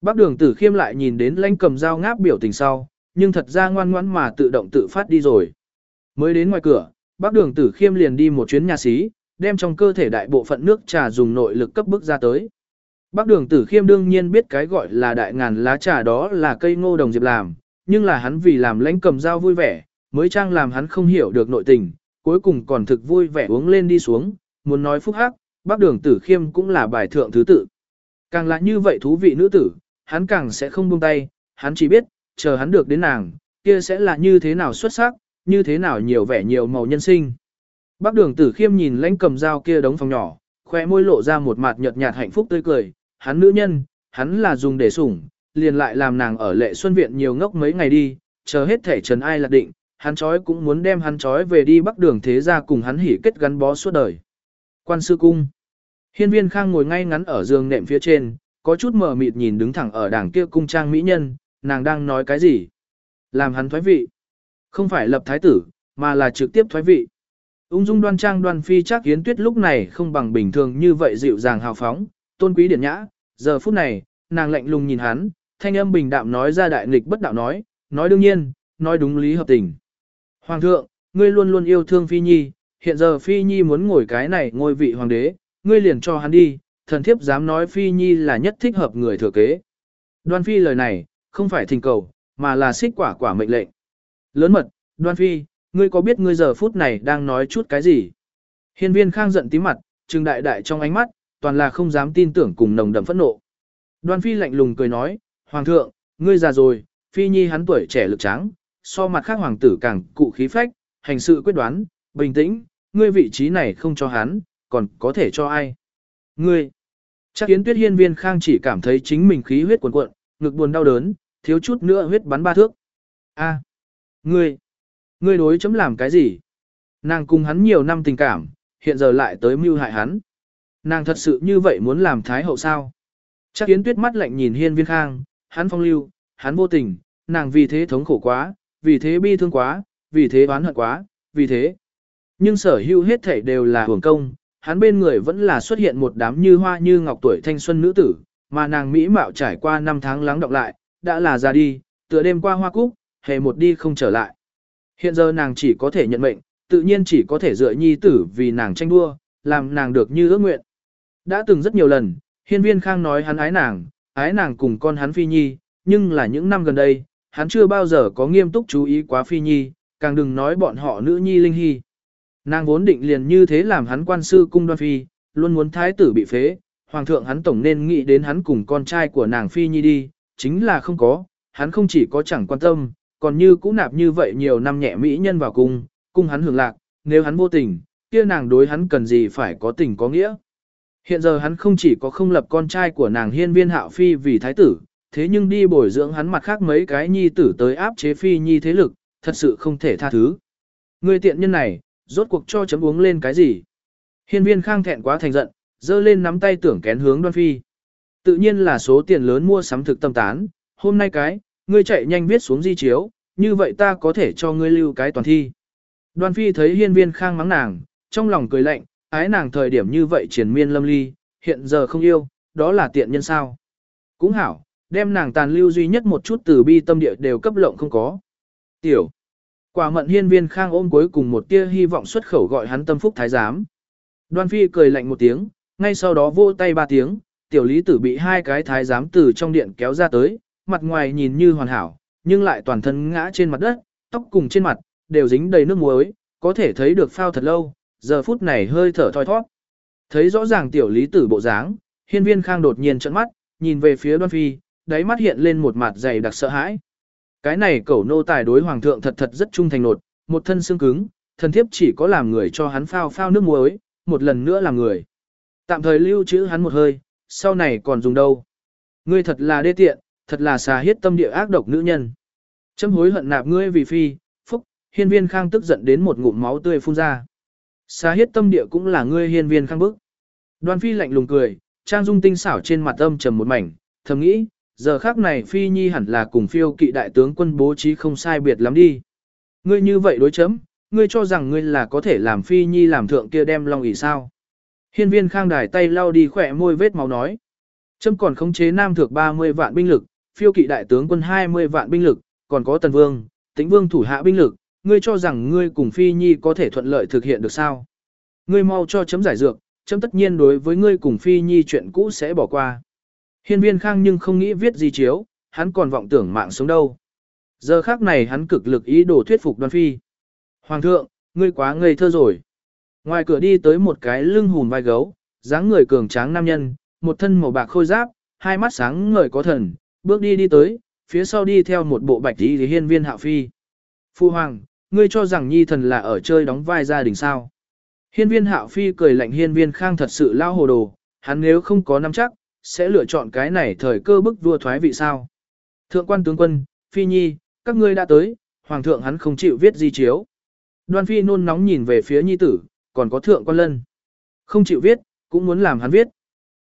Bác đường tử khiêm lại nhìn đến lãnh cầm dao ngáp biểu tình sau, nhưng thật ra ngoan ngoãn mà tự động tự phát đi rồi. Mới đến ngoài cửa, bác đường tử khiêm liền đi một chuyến nhà xí, đem trong cơ thể đại bộ phận nước trà dùng nội lực cấp bức ra tới. Bác đường tử khiêm đương nhiên biết cái gọi là đại ngàn lá trà đó là cây ngô đồng diệp làm, nhưng là hắn vì làm lãnh cầm dao vui vẻ, mới trang làm hắn không hiểu được nội tình, cuối cùng còn thực vui vẻ uống lên đi xuống, muốn nói phúc hắc, bác đường tử khiêm cũng là bài thượng thứ tự. Càng là như vậy thú vị nữ tử, hắn càng sẽ không buông tay, hắn chỉ biết, chờ hắn được đến nàng, kia sẽ là như thế nào xuất sắc, như thế nào nhiều vẻ nhiều màu nhân sinh. Bác đường tử khiêm nhìn lãnh cầm dao kia đống phòng nhỏ, khoe môi lộ ra một mặt nhợt nhạt hạnh phúc tươi cười, hắn nữ nhân, hắn là dùng để sủng, liền lại làm nàng ở lệ xuân viện nhiều ngốc mấy ngày đi, chờ hết thể trần ai lạc định, hắn chói cũng muốn đem hắn chói về đi bắc đường thế ra cùng hắn hỉ kết gắn bó suốt đời. Quan sư cung. Hiên viên khang ngồi ngay ngắn ở giường nệm phía trên, có chút mờ mịt nhìn đứng thẳng ở đảng kia cung trang mỹ nhân, nàng đang nói cái gì? Làm hắn thoái vị. Không phải lập thái tử, mà là trực tiếp thoái vị. Ung dung đoan trang đoan phi chắc yến tuyết lúc này không bằng bình thường như vậy dịu dàng hào phóng, tôn quý điển nhã, giờ phút này, nàng lạnh lùng nhìn hắn, thanh âm bình đạm nói ra đại nghịch bất đạo nói, nói đương nhiên, nói đúng lý hợp tình. Hoàng thượng, ngươi luôn luôn yêu thương Phi Nhi, hiện giờ Phi Nhi muốn ngồi cái này ngôi vị hoàng đế, ngươi liền cho hắn đi, thần thiếp dám nói Phi Nhi là nhất thích hợp người thừa kế. Đoan Phi lời này, không phải thỉnh cầu, mà là xích quả quả mệnh lệnh. Lớn mật, Đoan Phi, ngươi có biết ngươi giờ phút này đang nói chút cái gì? Hiên viên khang giận tí mặt, trừng đại đại trong ánh mắt, toàn là không dám tin tưởng cùng nồng đậm phẫn nộ. Đoan Phi lạnh lùng cười nói, Hoàng thượng, ngươi già rồi, Phi Nhi hắn tuổi trẻ lực tráng, so mặt khác hoàng tử càng cụ khí phách, hành sự quyết đoán, bình tĩnh, ngươi vị trí này không cho hắn, còn có thể cho ai? Ngươi! Chắc Yến tuyết hiên viên khang chỉ cảm thấy chính mình khí huyết cuồn cuộn, ngực buồn đau đớn, thiếu chút nữa huyết bắn ba thước. A! Ngươi! Ngươi đối chấm làm cái gì? Nàng cùng hắn nhiều năm tình cảm, hiện giờ lại tới mưu hại hắn. Nàng thật sự như vậy muốn làm thái hậu sao? Chắc Yến tuyết mắt lạnh nhìn hiên viên khang, hắn phong lưu, hắn vô tình, nàng vì thế thống khổ quá, vì thế bi thương quá, vì thế oán hận quá, vì thế. Nhưng sở hữu hết thảy đều là hưởng công, hắn bên người vẫn là xuất hiện một đám như hoa như ngọc tuổi thanh xuân nữ tử, mà nàng mỹ mạo trải qua năm tháng lắng đọng lại, đã là ra đi, tựa đêm qua hoa cúc, hề một đi không trở lại. Hiện giờ nàng chỉ có thể nhận mệnh, tự nhiên chỉ có thể dựa nhi tử vì nàng tranh đua, làm nàng được như ước nguyện. Đã từng rất nhiều lần, hiên viên khang nói hắn ái nàng, ái nàng cùng con hắn phi nhi, nhưng là những năm gần đây, hắn chưa bao giờ có nghiêm túc chú ý quá phi nhi, càng đừng nói bọn họ nữ nhi linh hy. Nàng vốn định liền như thế làm hắn quan sư cung đoan phi, luôn muốn thái tử bị phế, hoàng thượng hắn tổng nên nghĩ đến hắn cùng con trai của nàng phi nhi đi, chính là không có, hắn không chỉ có chẳng quan tâm, còn như cũng nạp như vậy nhiều năm nhẹ mỹ nhân vào cung, cung hắn hưởng lạc, nếu hắn vô tình, kia nàng đối hắn cần gì phải có tình có nghĩa. Hiện giờ hắn không chỉ có không lập con trai của nàng hiên viên hạo phi vì thái tử, thế nhưng đi bồi dưỡng hắn mặt khác mấy cái nhi tử tới áp chế phi nhi thế lực, thật sự không thể tha thứ. Người tiện nhân này, rốt cuộc cho chấm uống lên cái gì? Hiên viên khang thẹn quá thành giận, dơ lên nắm tay tưởng kén hướng đoan phi. Tự nhiên là số tiền lớn mua sắm thực tâm tán, hôm nay cái, ngươi chạy nhanh viết xuống di chiếu, như vậy ta có thể cho ngươi lưu cái toàn thi. Đoan phi thấy hiên viên khang mắng nàng, trong lòng cười lạnh, ái nàng thời điểm như vậy triển miên lâm ly, hiện giờ không yêu, đó là tiện nhân sao. Cũng hảo, đem nàng tàn lưu duy nhất một chút từ bi tâm địa đều cấp lộng không có. Tiểu. Quả mận hiên viên khang ôm cuối cùng một tia hy vọng xuất khẩu gọi hắn tâm phúc thái giám. Đoan phi cười lạnh một tiếng, ngay sau đó vô tay ba tiếng, tiểu lý tử bị hai cái thái giám từ trong điện kéo ra tới, mặt ngoài nhìn như hoàn hảo, nhưng lại toàn thân ngã trên mặt đất, tóc cùng trên mặt, đều dính đầy nước muối, có thể thấy được phao thật lâu, giờ phút này hơi thở thoi thoát. Thấy rõ ràng tiểu lý tử bộ dáng, hiên viên khang đột nhiên trợn mắt, nhìn về phía đoan phi, đáy mắt hiện lên một mặt dày đặc sợ hãi. Cái này cẩu nô tài đối hoàng thượng thật thật rất trung thành nột, một thân xương cứng, thần thiếp chỉ có làm người cho hắn phao phao nước muối, một lần nữa làm người. Tạm thời lưu trữ hắn một hơi, sau này còn dùng đâu. Ngươi thật là đê tiện, thật là xà hiết tâm địa ác độc nữ nhân. Châm hối hận nạp ngươi vì phi, phúc, hiên viên khang tức giận đến một ngụm máu tươi phun ra. Xà hiết tâm địa cũng là ngươi hiên viên khang bức. Đoan phi lạnh lùng cười, trang dung tinh xảo trên mặt âm trầm một mảnh, thầm nghĩ, giờ khác này Phi Nhi hẳn là cùng phiêu kỵ đại tướng quân bố trí không sai biệt lắm đi. Ngươi như vậy đối chấm, ngươi cho rằng ngươi là có thể làm Phi Nhi làm thượng kia đem long ỷ sao. Hiên viên khang đài tay lau đi khỏe môi vết máu nói. chấm còn khống chế nam thượng 30 vạn binh lực, phiêu kỵ đại tướng quân 20 vạn binh lực, còn có tần vương, tĩnh vương thủ hạ binh lực, ngươi cho rằng ngươi cùng phi nhi có thể thuận lợi thực hiện được sao? Ngươi mau cho chấm giải dược, chấm tất nhiên đối với ngươi cùng phi nhi chuyện cũ sẽ bỏ qua. Hiên viên khang nhưng không nghĩ viết di chiếu, hắn còn vọng tưởng mạng sống đâu. Giờ khác này hắn cực lực ý đồ thuyết phục đoan phi. Hoàng thượng, ngươi quá ngây thơ rồi. Ngoài cửa đi tới một cái lưng hùn vai gấu, dáng người cường tráng nam nhân, một thân màu bạc khôi giáp, hai mắt sáng ngời có thần, bước đi đi tới, phía sau đi theo một bộ bạch tí hiên viên hạo phi. Phu hoàng, ngươi cho rằng nhi thần là ở chơi đóng vai gia đình sao. Hiên viên hạo phi cười lạnh hiên viên khang thật sự lao hồ đồ, hắn nếu không có nắm chắc, sẽ lựa chọn cái này thời cơ bức vua thoái vị sao. Thượng quan tướng quân, phi nhi, các ngươi đã tới, hoàng thượng hắn không chịu viết di chiếu. Đoan phi nôn nóng nhìn về phía nhi tử, còn có thượng quan lân. Không chịu viết, cũng muốn làm hắn viết.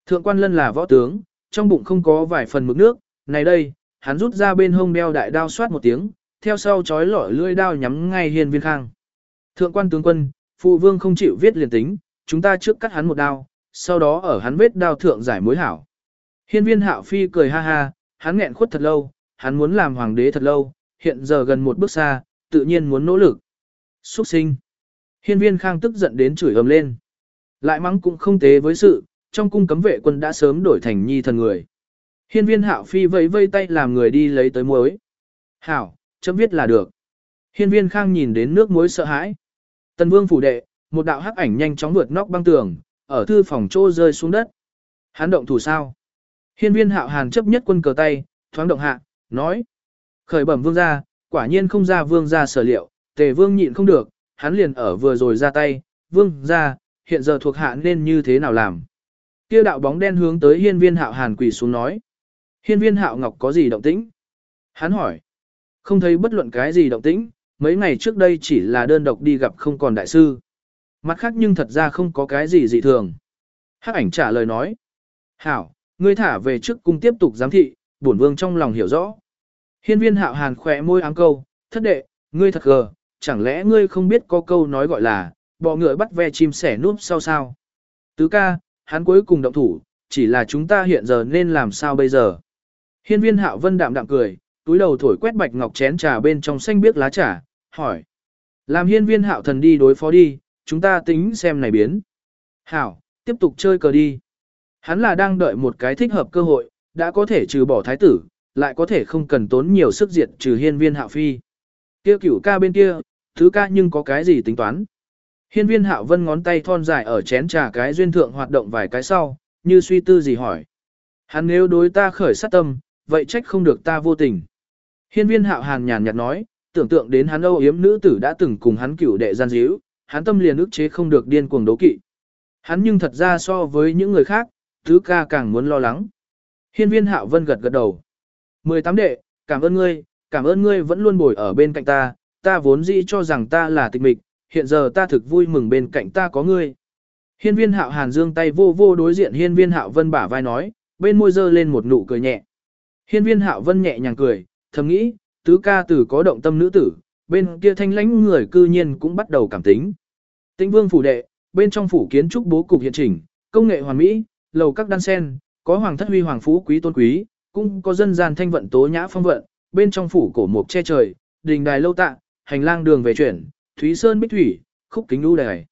Thượng quan lân là võ tướng, trong bụng không có vài phần mực nước, này đây, hắn rút ra bên hông đeo đại đao xoát một tiếng, theo sau chói lọi lưỡi đao nhắm ngay hiền viên khang. Thượng quan tướng quân, phụ vương không chịu viết liền tính, chúng ta trước cắt hắn một đao, sau đó ở hắn vết đao thượng giải mối hảo. Hiên viên hạo phi cười ha ha, hắn nghẹn khuất thật lâu, hắn muốn làm hoàng đế thật lâu, hiện giờ gần một bước xa, tự nhiên muốn nỗ lực. Xuất sinh. Hiên viên khang tức giận đến chửi ầm lên. Lại mắng cũng không tế với sự, trong cung cấm vệ quân đã sớm đổi thành nhi thần người. Hiên viên hạo phi vẫy vây tay làm người đi lấy tới muối. Hảo, chấm viết là được. Hiên viên khang nhìn đến nước muối sợ hãi. Tần vương phủ đệ, một đạo hắc ảnh nhanh chóng vượt nóc băng tường, ở thư phòng chỗ rơi xuống đất. Hắn động thủ sao? Hiên viên hạo hàn chấp nhất quân cờ tay, thoáng động hạ, nói. Khởi bẩm vương gia, quả nhiên không ra vương gia sở liệu, tề vương nhịn không được, hắn liền ở vừa rồi ra tay, vương gia, hiện giờ thuộc hạ nên như thế nào làm. Kia đạo bóng đen hướng tới hiên viên hạo hàn quỳ xuống nói. Hiên viên hạo ngọc có gì động tĩnh? Hắn hỏi. Không thấy bất luận cái gì động tĩnh, mấy ngày trước đây chỉ là đơn độc đi gặp không còn đại sư. Mặt khác nhưng thật ra không có cái gì dị thường. Hắc ảnh trả lời nói. Hảo, ngươi thả về trước cung tiếp tục giám thị, bổn vương trong lòng hiểu rõ. Hiên viên hạo hàn khỏe môi ám câu, thất đệ, ngươi thật gờ, chẳng lẽ ngươi không biết có câu nói gọi là, bọ ngựa bắt ve chim sẻ núp sau sao. Tứ ca, hắn cuối cùng động thủ, chỉ là chúng ta hiện giờ nên làm sao bây giờ. Hiên viên hạo vân đạm đạm cười, túi đầu thổi quét bạch ngọc chén trà bên trong xanh biếc lá trà, hỏi. Làm hiên viên hạo thần đi đối phó đi, chúng ta tính xem này biến. Hảo, tiếp tục chơi cờ đi. Hắn là đang đợi một cái thích hợp cơ hội, đã có thể trừ bỏ thái tử, lại có thể không cần tốn nhiều sức diệt trừ hiên viên hạo phi. Kia cửu ca bên kia, thứ ca nhưng có cái gì tính toán. Hiên viên hạo vân ngón tay thon dài ở chén trà cái duyên thượng hoạt động vài cái sau, như suy tư gì hỏi. Hắn nếu đối ta khởi sát tâm, vậy trách không được ta vô tình. Hiên viên hạo hàn nhàn nhạt nói, tưởng tượng đến hắn âu yếm nữ tử đã từng cùng hắn cửu đệ gian díu, hắn tâm liền ức chế không được điên cuồng đấu kỵ. Hắn nhưng thật ra so với những người khác, thứ ca càng muốn lo lắng. Hiên viên hạo vân gật gật đầu. 18 đệ, cảm ơn ngươi, cảm ơn ngươi vẫn luôn bồi ở bên cạnh ta, ta vốn dĩ cho rằng ta là tịch mịch, hiện giờ ta thực vui mừng bên cạnh ta có ngươi. Hiên viên hạo hàn dương tay vô vô đối diện hiên viên hạo vân bả vai nói, bên môi dơ lên một nụ cười nhẹ. Hiên viên hạo vân nhẹ nhàng cười, thầm nghĩ, tứ ca tử có động tâm nữ tử, bên kia thanh lãnh người cư nhiên cũng bắt đầu cảm tính. Tĩnh vương phủ đệ, bên trong phủ kiến trúc bố cục hiện chỉnh, công nghệ hoàn mỹ, lầu các đan sen, có hoàng thất huy hoàng phú quý tôn quý, cũng có dân gian thanh vận tố nhã phong vận, bên trong phủ cổ mục che trời, đình đài lâu tạ, hành lang đường về chuyển, thúy sơn bích thủy, khúc kính lưu đài.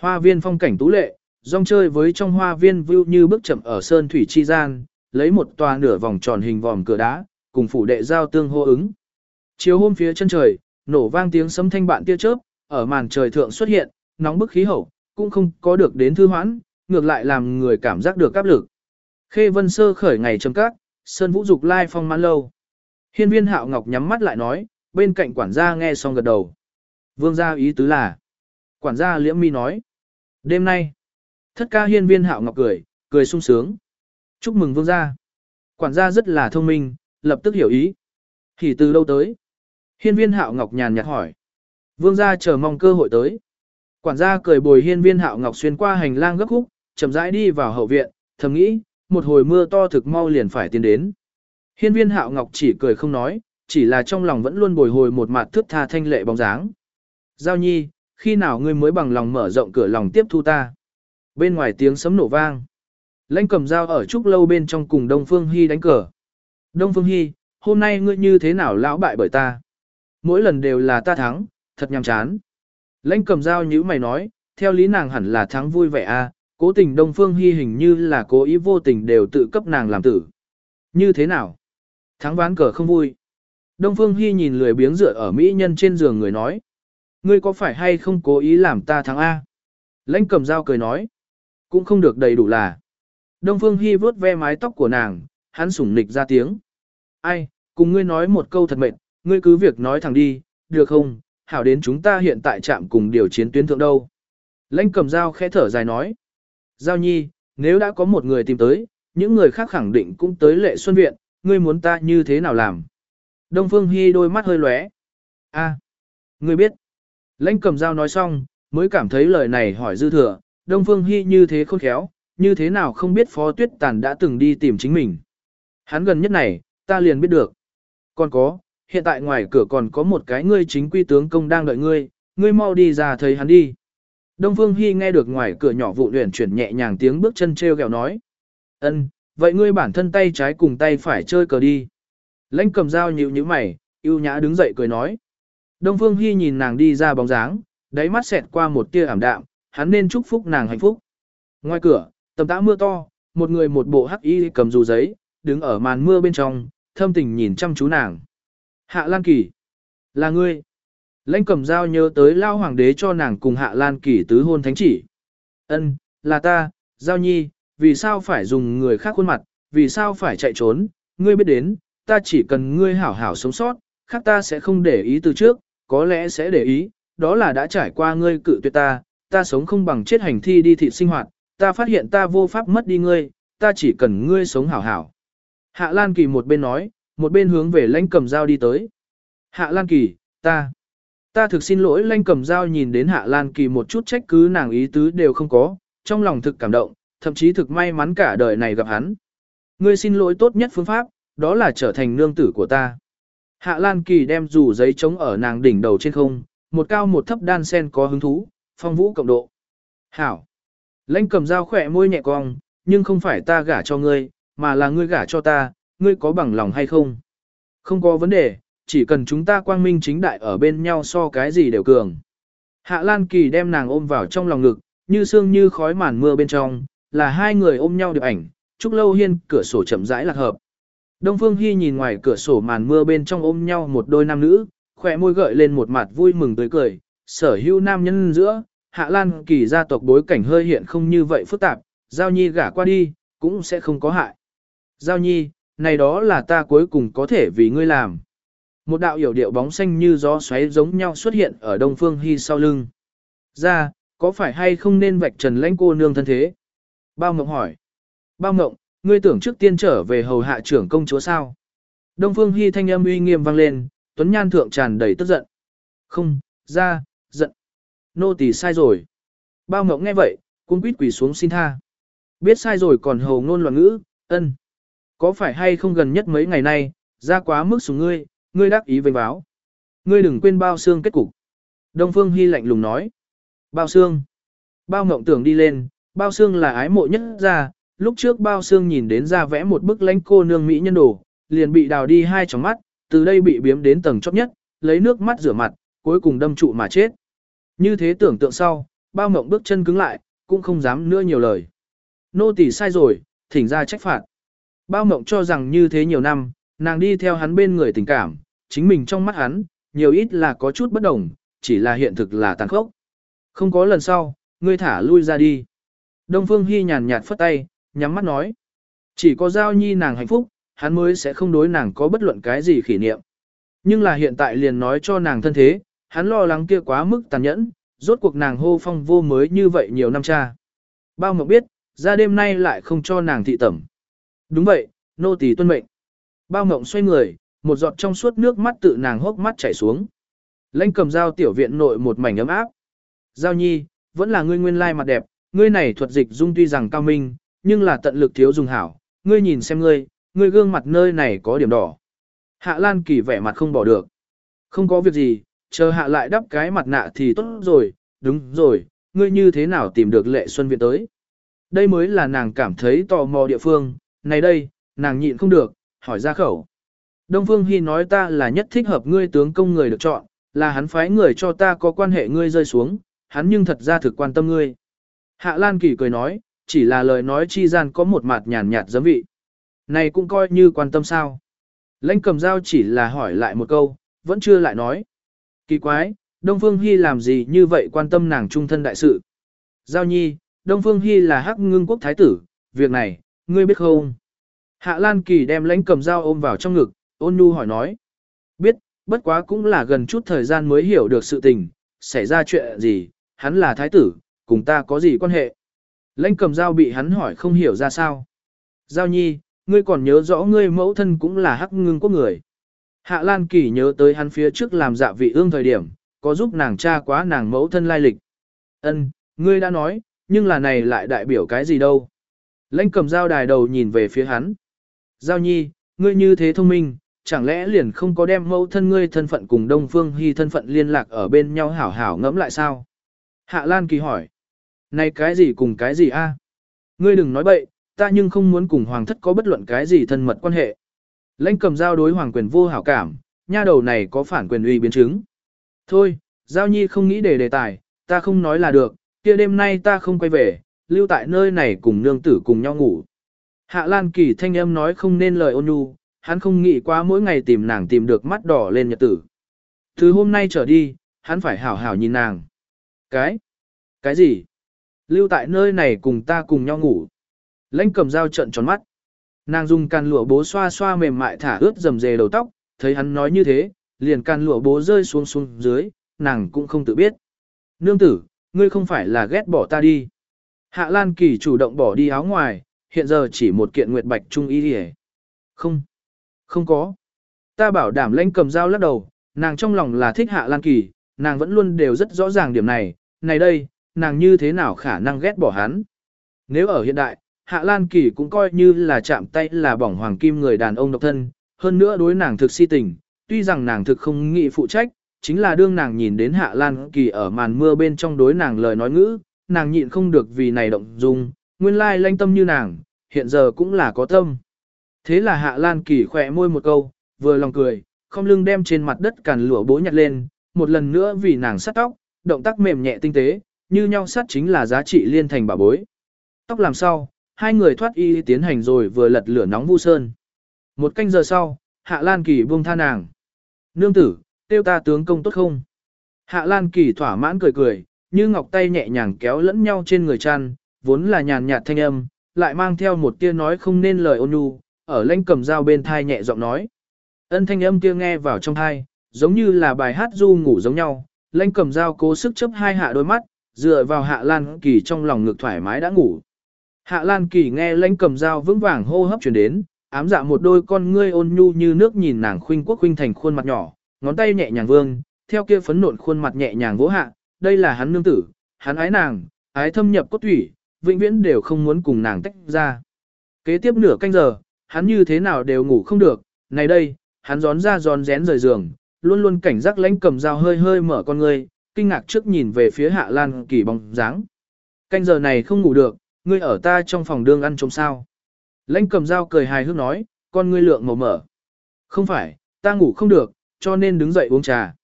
Hoa viên phong cảnh tú lệ, rong chơi với trong hoa viên view như bước chậm ở sơn thủy chi gian, lấy một tòa nửa vòng tròn hình vòm cửa đá, cùng phủ đệ giao tương hô ứng. Chiều hôm phía chân trời, nổ vang tiếng sấm thanh bạn tia chớp, ở màn trời thượng xuất hiện, nóng bức khí hậu, cũng không có được đến thư hoãn, ngược lại làm người cảm giác được áp lực. Khê Vân Sơ khởi ngày trầm cát, Sơn Vũ Dục lai phong mãn lâu. Hiên viên hạo ngọc nhắm mắt lại nói, bên cạnh quản gia nghe xong gật đầu. Vương gia ý tứ là. Quản gia liễm mi nói. Đêm nay, thất ca hiên viên hạo ngọc cười, cười sung sướng. Chúc mừng vương gia. Quản gia rất là thông minh, lập tức hiểu ý. Thì từ đâu tới? Hiên viên hạo ngọc nhàn nhạt hỏi. Vương gia chờ mong cơ hội tới. Quản gia cười bồi hiên viên hạo ngọc xuyên qua hành lang gấp khúc, chậm rãi đi vào hậu viện, thầm nghĩ, một hồi mưa to thực mau liền phải tiến đến. Hiên viên hạo ngọc chỉ cười không nói, chỉ là trong lòng vẫn luôn bồi hồi một mặt thước tha thanh lệ bóng dáng. Giao nhi, khi nào ngươi mới bằng lòng mở rộng cửa lòng tiếp thu ta? Bên ngoài tiếng sấm nổ vang. Lãnh cầm dao ở trúc lâu bên trong cùng Đông Phương Hy đánh cờ. Đông Phương Hy, hôm nay ngươi như thế nào lão bại bởi ta? Mỗi lần đều là ta thắng, thật nhàm chán. Lãnh cầm dao như mày nói, theo lý nàng hẳn là thắng vui vẻ a, à, cố tình Đông Phương Hy hình như là cố ý vô tình đều tự cấp nàng làm tử. Như thế nào? Thắng ván cờ không vui. Đông Phương Hy nhìn lười biếng dựa ở mỹ nhân trên giường người nói. Ngươi có phải hay không cố ý làm ta thắng A? Lãnh cầm dao cười nói. Cũng không được đầy đủ là. Đông Phương Hy vớt ve mái tóc của nàng, hắn sủng nịch ra tiếng. Ai, cùng ngươi nói một câu thật mệt, ngươi cứ việc nói thẳng đi, được không? Hảo đến chúng ta hiện tại chạm cùng điều chiến tuyến thượng đâu. Lãnh cầm dao khẽ thở dài nói. Giao nhi, nếu đã có một người tìm tới, những người khác khẳng định cũng tới lệ xuân viện, ngươi muốn ta như thế nào làm? Đông Phương Hy đôi mắt hơi lóe. A, ngươi biết. Lãnh cầm dao nói xong, mới cảm thấy lời này hỏi dư thừa, Đông Phương Hy như thế khôn khéo, như thế nào không biết Phó Tuyết Tàn đã từng đi tìm chính mình. Hắn gần nhất này, ta liền biết được. Còn có, hiện tại ngoài cửa còn có một cái ngươi chính quy tướng công đang đợi ngươi, ngươi mau đi ra thấy hắn đi. Đông Phương Hi nghe được ngoài cửa nhỏ vụ luyện chuyển nhẹ nhàng tiếng bước chân treo gẹo nói. ân, vậy ngươi bản thân tay trái cùng tay phải chơi cờ đi. Lãnh cầm dao nhíu nhíu mày, yêu nhã đứng dậy cười nói. Đông Phương Hi nhìn nàng đi ra bóng dáng, đáy mắt xẹt qua một tia ảm đạm, hắn nên chúc phúc nàng hạnh phúc. Ngoài cửa, tầm tã mưa to, một người một bộ hắc y cầm dù giấy, đứng ở màn mưa bên trong, thâm tình nhìn chăm chú nàng. Hạ Lan Kỳ, là ngươi. Lãnh cầm dao nhớ tới lao hoàng đế cho nàng cùng Hạ Lan Kỳ tứ hôn thánh chỉ. Ân, là ta, giao nhi, vì sao phải dùng người khác khuôn mặt, vì sao phải chạy trốn, ngươi biết đến, ta chỉ cần ngươi hảo hảo sống sót, khác ta sẽ không để ý từ trước, có lẽ sẽ để ý, đó là đã trải qua ngươi cự tuyệt ta, ta sống không bằng chết hành thi đi thị sinh hoạt, ta phát hiện ta vô pháp mất đi ngươi, ta chỉ cần ngươi sống hảo hảo. Hạ Lan Kỳ một bên nói, một bên hướng về lãnh cầm dao đi tới. Hạ Lan Kỳ, ta, ta thực xin lỗi lãnh cầm dao nhìn đến Hạ Lan Kỳ một chút trách cứ nàng ý tứ đều không có, trong lòng thực cảm động, thậm chí thực may mắn cả đời này gặp hắn. Ngươi xin lỗi tốt nhất phương pháp, đó là trở thành nương tử của ta. Hạ Lan Kỳ đem rủ giấy trống ở nàng đỉnh đầu trên không, một cao một thấp đan sen có hứng thú, phong vũ cộng độ. Hảo. Lãnh cầm dao khỏe môi nhẹ cong, nhưng không phải ta gả cho ngươi, mà là ngươi gả cho ta, ngươi có bằng lòng hay không? Không có vấn đề, chỉ cần chúng ta quang minh chính đại ở bên nhau so cái gì đều cường. Hạ Lan Kỳ đem nàng ôm vào trong lòng ngực, như sương như khói màn mưa bên trong, là hai người ôm nhau được ảnh, Trúc Lâu Hiên cửa sổ chậm rãi lạc hợp. Đông Phương Hy nhìn ngoài cửa sổ màn mưa bên trong ôm nhau một đôi nam nữ, khỏe môi gợi lên một mặt vui mừng tươi cười, sở hữu nam nhân giữa, Hạ Lan kỳ gia tộc bối cảnh hơi hiện không như vậy phức tạp, Giao Nhi gả qua đi, cũng sẽ không có hại. Giao Nhi, này đó là ta cuối cùng có thể vì ngươi làm. Một đạo hiểu điệu bóng xanh như gió xoáy giống nhau xuất hiện ở Đông Phương Hy sau lưng. Ra, có phải hay không nên vạch trần lãnh cô nương thân thế? Bao Ngộng hỏi. Bao Ngộng, ngươi tưởng trước tiên trở về hầu hạ trưởng công chúa sao? Đông Phương Hy thanh âm uy nghiêm vang lên, Tuấn Nhan thượng tràn đầy tức giận. Không, ra, giận. Nô tỳ sai rồi. Bao Ngộng nghe vậy, cung quýt quỳ xuống xin tha. Biết sai rồi còn hầu ngôn loạn ngữ, ân. Có phải hay không gần nhất mấy ngày nay, ra quá mức xuống ngươi, ngươi đắc ý vênh báo. Ngươi đừng quên bao xương kết cục. Đông Phương Hy lạnh lùng nói. Bao xương. Bao Ngộng tưởng đi lên, bao xương là ái mộ nhất ra, lúc trước bao xương nhìn đến ra vẽ một bức lãnh cô nương Mỹ nhân đồ, liền bị đào đi hai tròng mắt, từ đây bị biếm đến tầng chóp nhất, lấy nước mắt rửa mặt, cuối cùng đâm trụ mà chết. Như thế tưởng tượng sau, bao mộng bước chân cứng lại, cũng không dám nữa nhiều lời. Nô tỳ sai rồi, thỉnh ra trách phạt. Bao mộng cho rằng như thế nhiều năm, nàng đi theo hắn bên người tình cảm, chính mình trong mắt hắn, nhiều ít là có chút bất đồng, chỉ là hiện thực là tàn khốc. Không có lần sau, ngươi thả lui ra đi. Đông Phương Hy nhàn nhạt phất tay, nhắm mắt nói. Chỉ có giao nhi nàng hạnh phúc, hắn mới sẽ không đối nàng có bất luận cái gì kỷ niệm. Nhưng là hiện tại liền nói cho nàng thân thế, hắn lo lắng kia quá mức tàn nhẫn, rốt cuộc nàng hô phong vô mới như vậy nhiều năm cha. Bao mộng biết, ra đêm nay lại không cho nàng thị tẩm. Đúng vậy, nô tỳ tuân mệnh. Bao mộng xoay người, một giọt trong suốt nước mắt tự nàng hốc mắt chảy xuống. Lãnh cầm dao tiểu viện nội một mảnh ấm áp. Giao nhi, vẫn là ngươi nguyên lai mặt đẹp, ngươi này thuật dịch dung tuy rằng cao minh, nhưng là tận lực thiếu dùng hảo, ngươi nhìn xem ngươi, ngươi gương mặt nơi này có điểm đỏ. Hạ Lan Kỳ vẻ mặt không bỏ được. Không có việc gì, chờ hạ lại đắp cái mặt nạ thì tốt rồi, đúng rồi, ngươi như thế nào tìm được lệ xuân viện tới. Đây mới là nàng cảm thấy tò mò địa phương, này đây, nàng nhịn không được, hỏi ra khẩu. Đông Phương Hi nói ta là nhất thích hợp ngươi tướng công người được chọn, là hắn phái người cho ta có quan hệ ngươi rơi xuống, hắn nhưng thật ra thực quan tâm ngươi. Hạ Lan Kỳ cười nói, chỉ là lời nói chi gian có một mặt nhàn nhạt giấm vị. Này cũng coi như quan tâm sao. Lãnh cầm dao chỉ là hỏi lại một câu, vẫn chưa lại nói. Kỳ quái, Đông Phương Hi làm gì như vậy quan tâm nàng trung thân đại sự. Giao nhi, Đông Phương Hi là hắc ngưng quốc thái tử, việc này, ngươi biết không? Hạ Lan Kỳ đem lãnh cầm dao ôm vào trong ngực, ôn nhu hỏi nói. Biết, bất quá cũng là gần chút thời gian mới hiểu được sự tình, xảy ra chuyện gì, hắn là thái tử, cùng ta có gì quan hệ. Lãnh cầm dao bị hắn hỏi không hiểu ra sao. Giao nhi, ngươi còn nhớ rõ ngươi mẫu thân cũng là hắc ngưng quốc người. Hạ Lan Kỳ nhớ tới hắn phía trước làm dạ vị ương thời điểm, có giúp nàng cha quá nàng mẫu thân lai lịch. Ân, ngươi đã nói, nhưng là này lại đại biểu cái gì đâu. Lãnh cầm dao đài đầu nhìn về phía hắn. Giao nhi, ngươi như thế thông minh, chẳng lẽ liền không có đem mẫu thân ngươi thân phận cùng Đông Phương Hy thân phận liên lạc ở bên nhau hảo hảo ngẫm lại sao? Hạ Lan Kỳ hỏi. Này cái gì cùng cái gì a? Ngươi đừng nói bậy, ta nhưng không muốn cùng hoàng thất có bất luận cái gì thân mật quan hệ. Lãnh cầm dao đối hoàng quyền vô hảo cảm, nha đầu này có phản quyền uy biến chứng. Thôi, giao nhi không nghĩ để đề tài, ta không nói là được, kia đêm nay ta không quay về, lưu tại nơi này cùng nương tử cùng nhau ngủ. Hạ Lan Kỳ thanh âm nói không nên lời ôn nhu, hắn không nghĩ quá mỗi ngày tìm nàng tìm được mắt đỏ lên nhật tử. Từ hôm nay trở đi, hắn phải hảo hảo nhìn nàng. Cái? Cái gì? Lưu tại nơi này cùng ta cùng nhau ngủ. Lãnh cầm dao trận tròn mắt. Nàng dùng can lụa bố xoa xoa mềm mại thả ướt dầm dề đầu tóc, thấy hắn nói như thế, liền can lụa bố rơi xuống xuống dưới, nàng cũng không tự biết. Nương tử, ngươi không phải là ghét bỏ ta đi. Hạ Lan Kỳ chủ động bỏ đi áo ngoài, hiện giờ chỉ một kiện nguyệt bạch trung y đi Không, không có. Ta bảo đảm lãnh cầm dao lắc đầu, nàng trong lòng là thích Hạ Lan Kỳ, nàng vẫn luôn đều rất rõ ràng điểm này, này đây, nàng như thế nào khả năng ghét bỏ hắn. Nếu ở hiện đại, Hạ Lan Kỳ cũng coi như là chạm tay là bỏng hoàng kim người đàn ông độc thân, hơn nữa đối nàng thực si tình, tuy rằng nàng thực không nghĩ phụ trách, chính là đương nàng nhìn đến Hạ Lan Kỳ ở màn mưa bên trong đối nàng lời nói ngữ, nàng nhịn không được vì này động dung, nguyên lai lanh tâm như nàng, hiện giờ cũng là có tâm. Thế là Hạ Lan Kỳ khỏe môi một câu, vừa lòng cười, không lưng đem trên mặt đất càn lụa bố nhặt lên, một lần nữa vì nàng sắt tóc, động tác mềm nhẹ tinh tế, như nhau sắt chính là giá trị liên thành bảo bối. Tóc làm sao, hai người thoát y tiến hành rồi vừa lật lửa nóng vu sơn. Một canh giờ sau, Hạ Lan Kỳ buông tha nàng. Nương tử, tiêu ta tướng công tốt không? Hạ Lan Kỳ thỏa mãn cười cười, như ngọc tay nhẹ nhàng kéo lẫn nhau trên người chăn, vốn là nhàn nhạt thanh âm, lại mang theo một tia nói không nên lời ôn nhu, ở lãnh cầm dao bên thai nhẹ giọng nói. Ân thanh âm kia nghe vào trong thai, giống như là bài hát du ngủ giống nhau, lãnh cầm dao cố sức chấp hai hạ đôi mắt, dựa vào hạ lan kỳ trong lòng ngực thoải mái đã ngủ. Hạ lan kỳ nghe lãnh cầm dao vững vàng hô hấp chuyển đến, ám dạ một đôi con ngươi ôn nhu như nước nhìn nàng khuynh quốc khuynh thành khuôn mặt nhỏ, ngón tay nhẹ nhàng vương, theo kia phấn nộn khuôn mặt nhẹ nhàng vỗ hạ, đây là hắn nương tử, hắn ái nàng, ái thâm nhập cốt thủy, vĩnh viễn đều không muốn cùng nàng tách ra. Kế tiếp nửa canh giờ, hắn như thế nào đều ngủ không được, này đây, hắn gión ra gión rén rời giường, luôn luôn cảnh giác lãnh cầm dao hơi hơi mở con ngươi, kinh ngạc trước nhìn về phía hạ lan kỳ bóng dáng. Canh giờ này không ngủ được, ngươi ở ta trong phòng đương ăn trông sao. Lãnh cầm dao cười hài hước nói, con ngươi lượng màu mở. Không phải, ta ngủ không được, cho nên đứng dậy uống trà.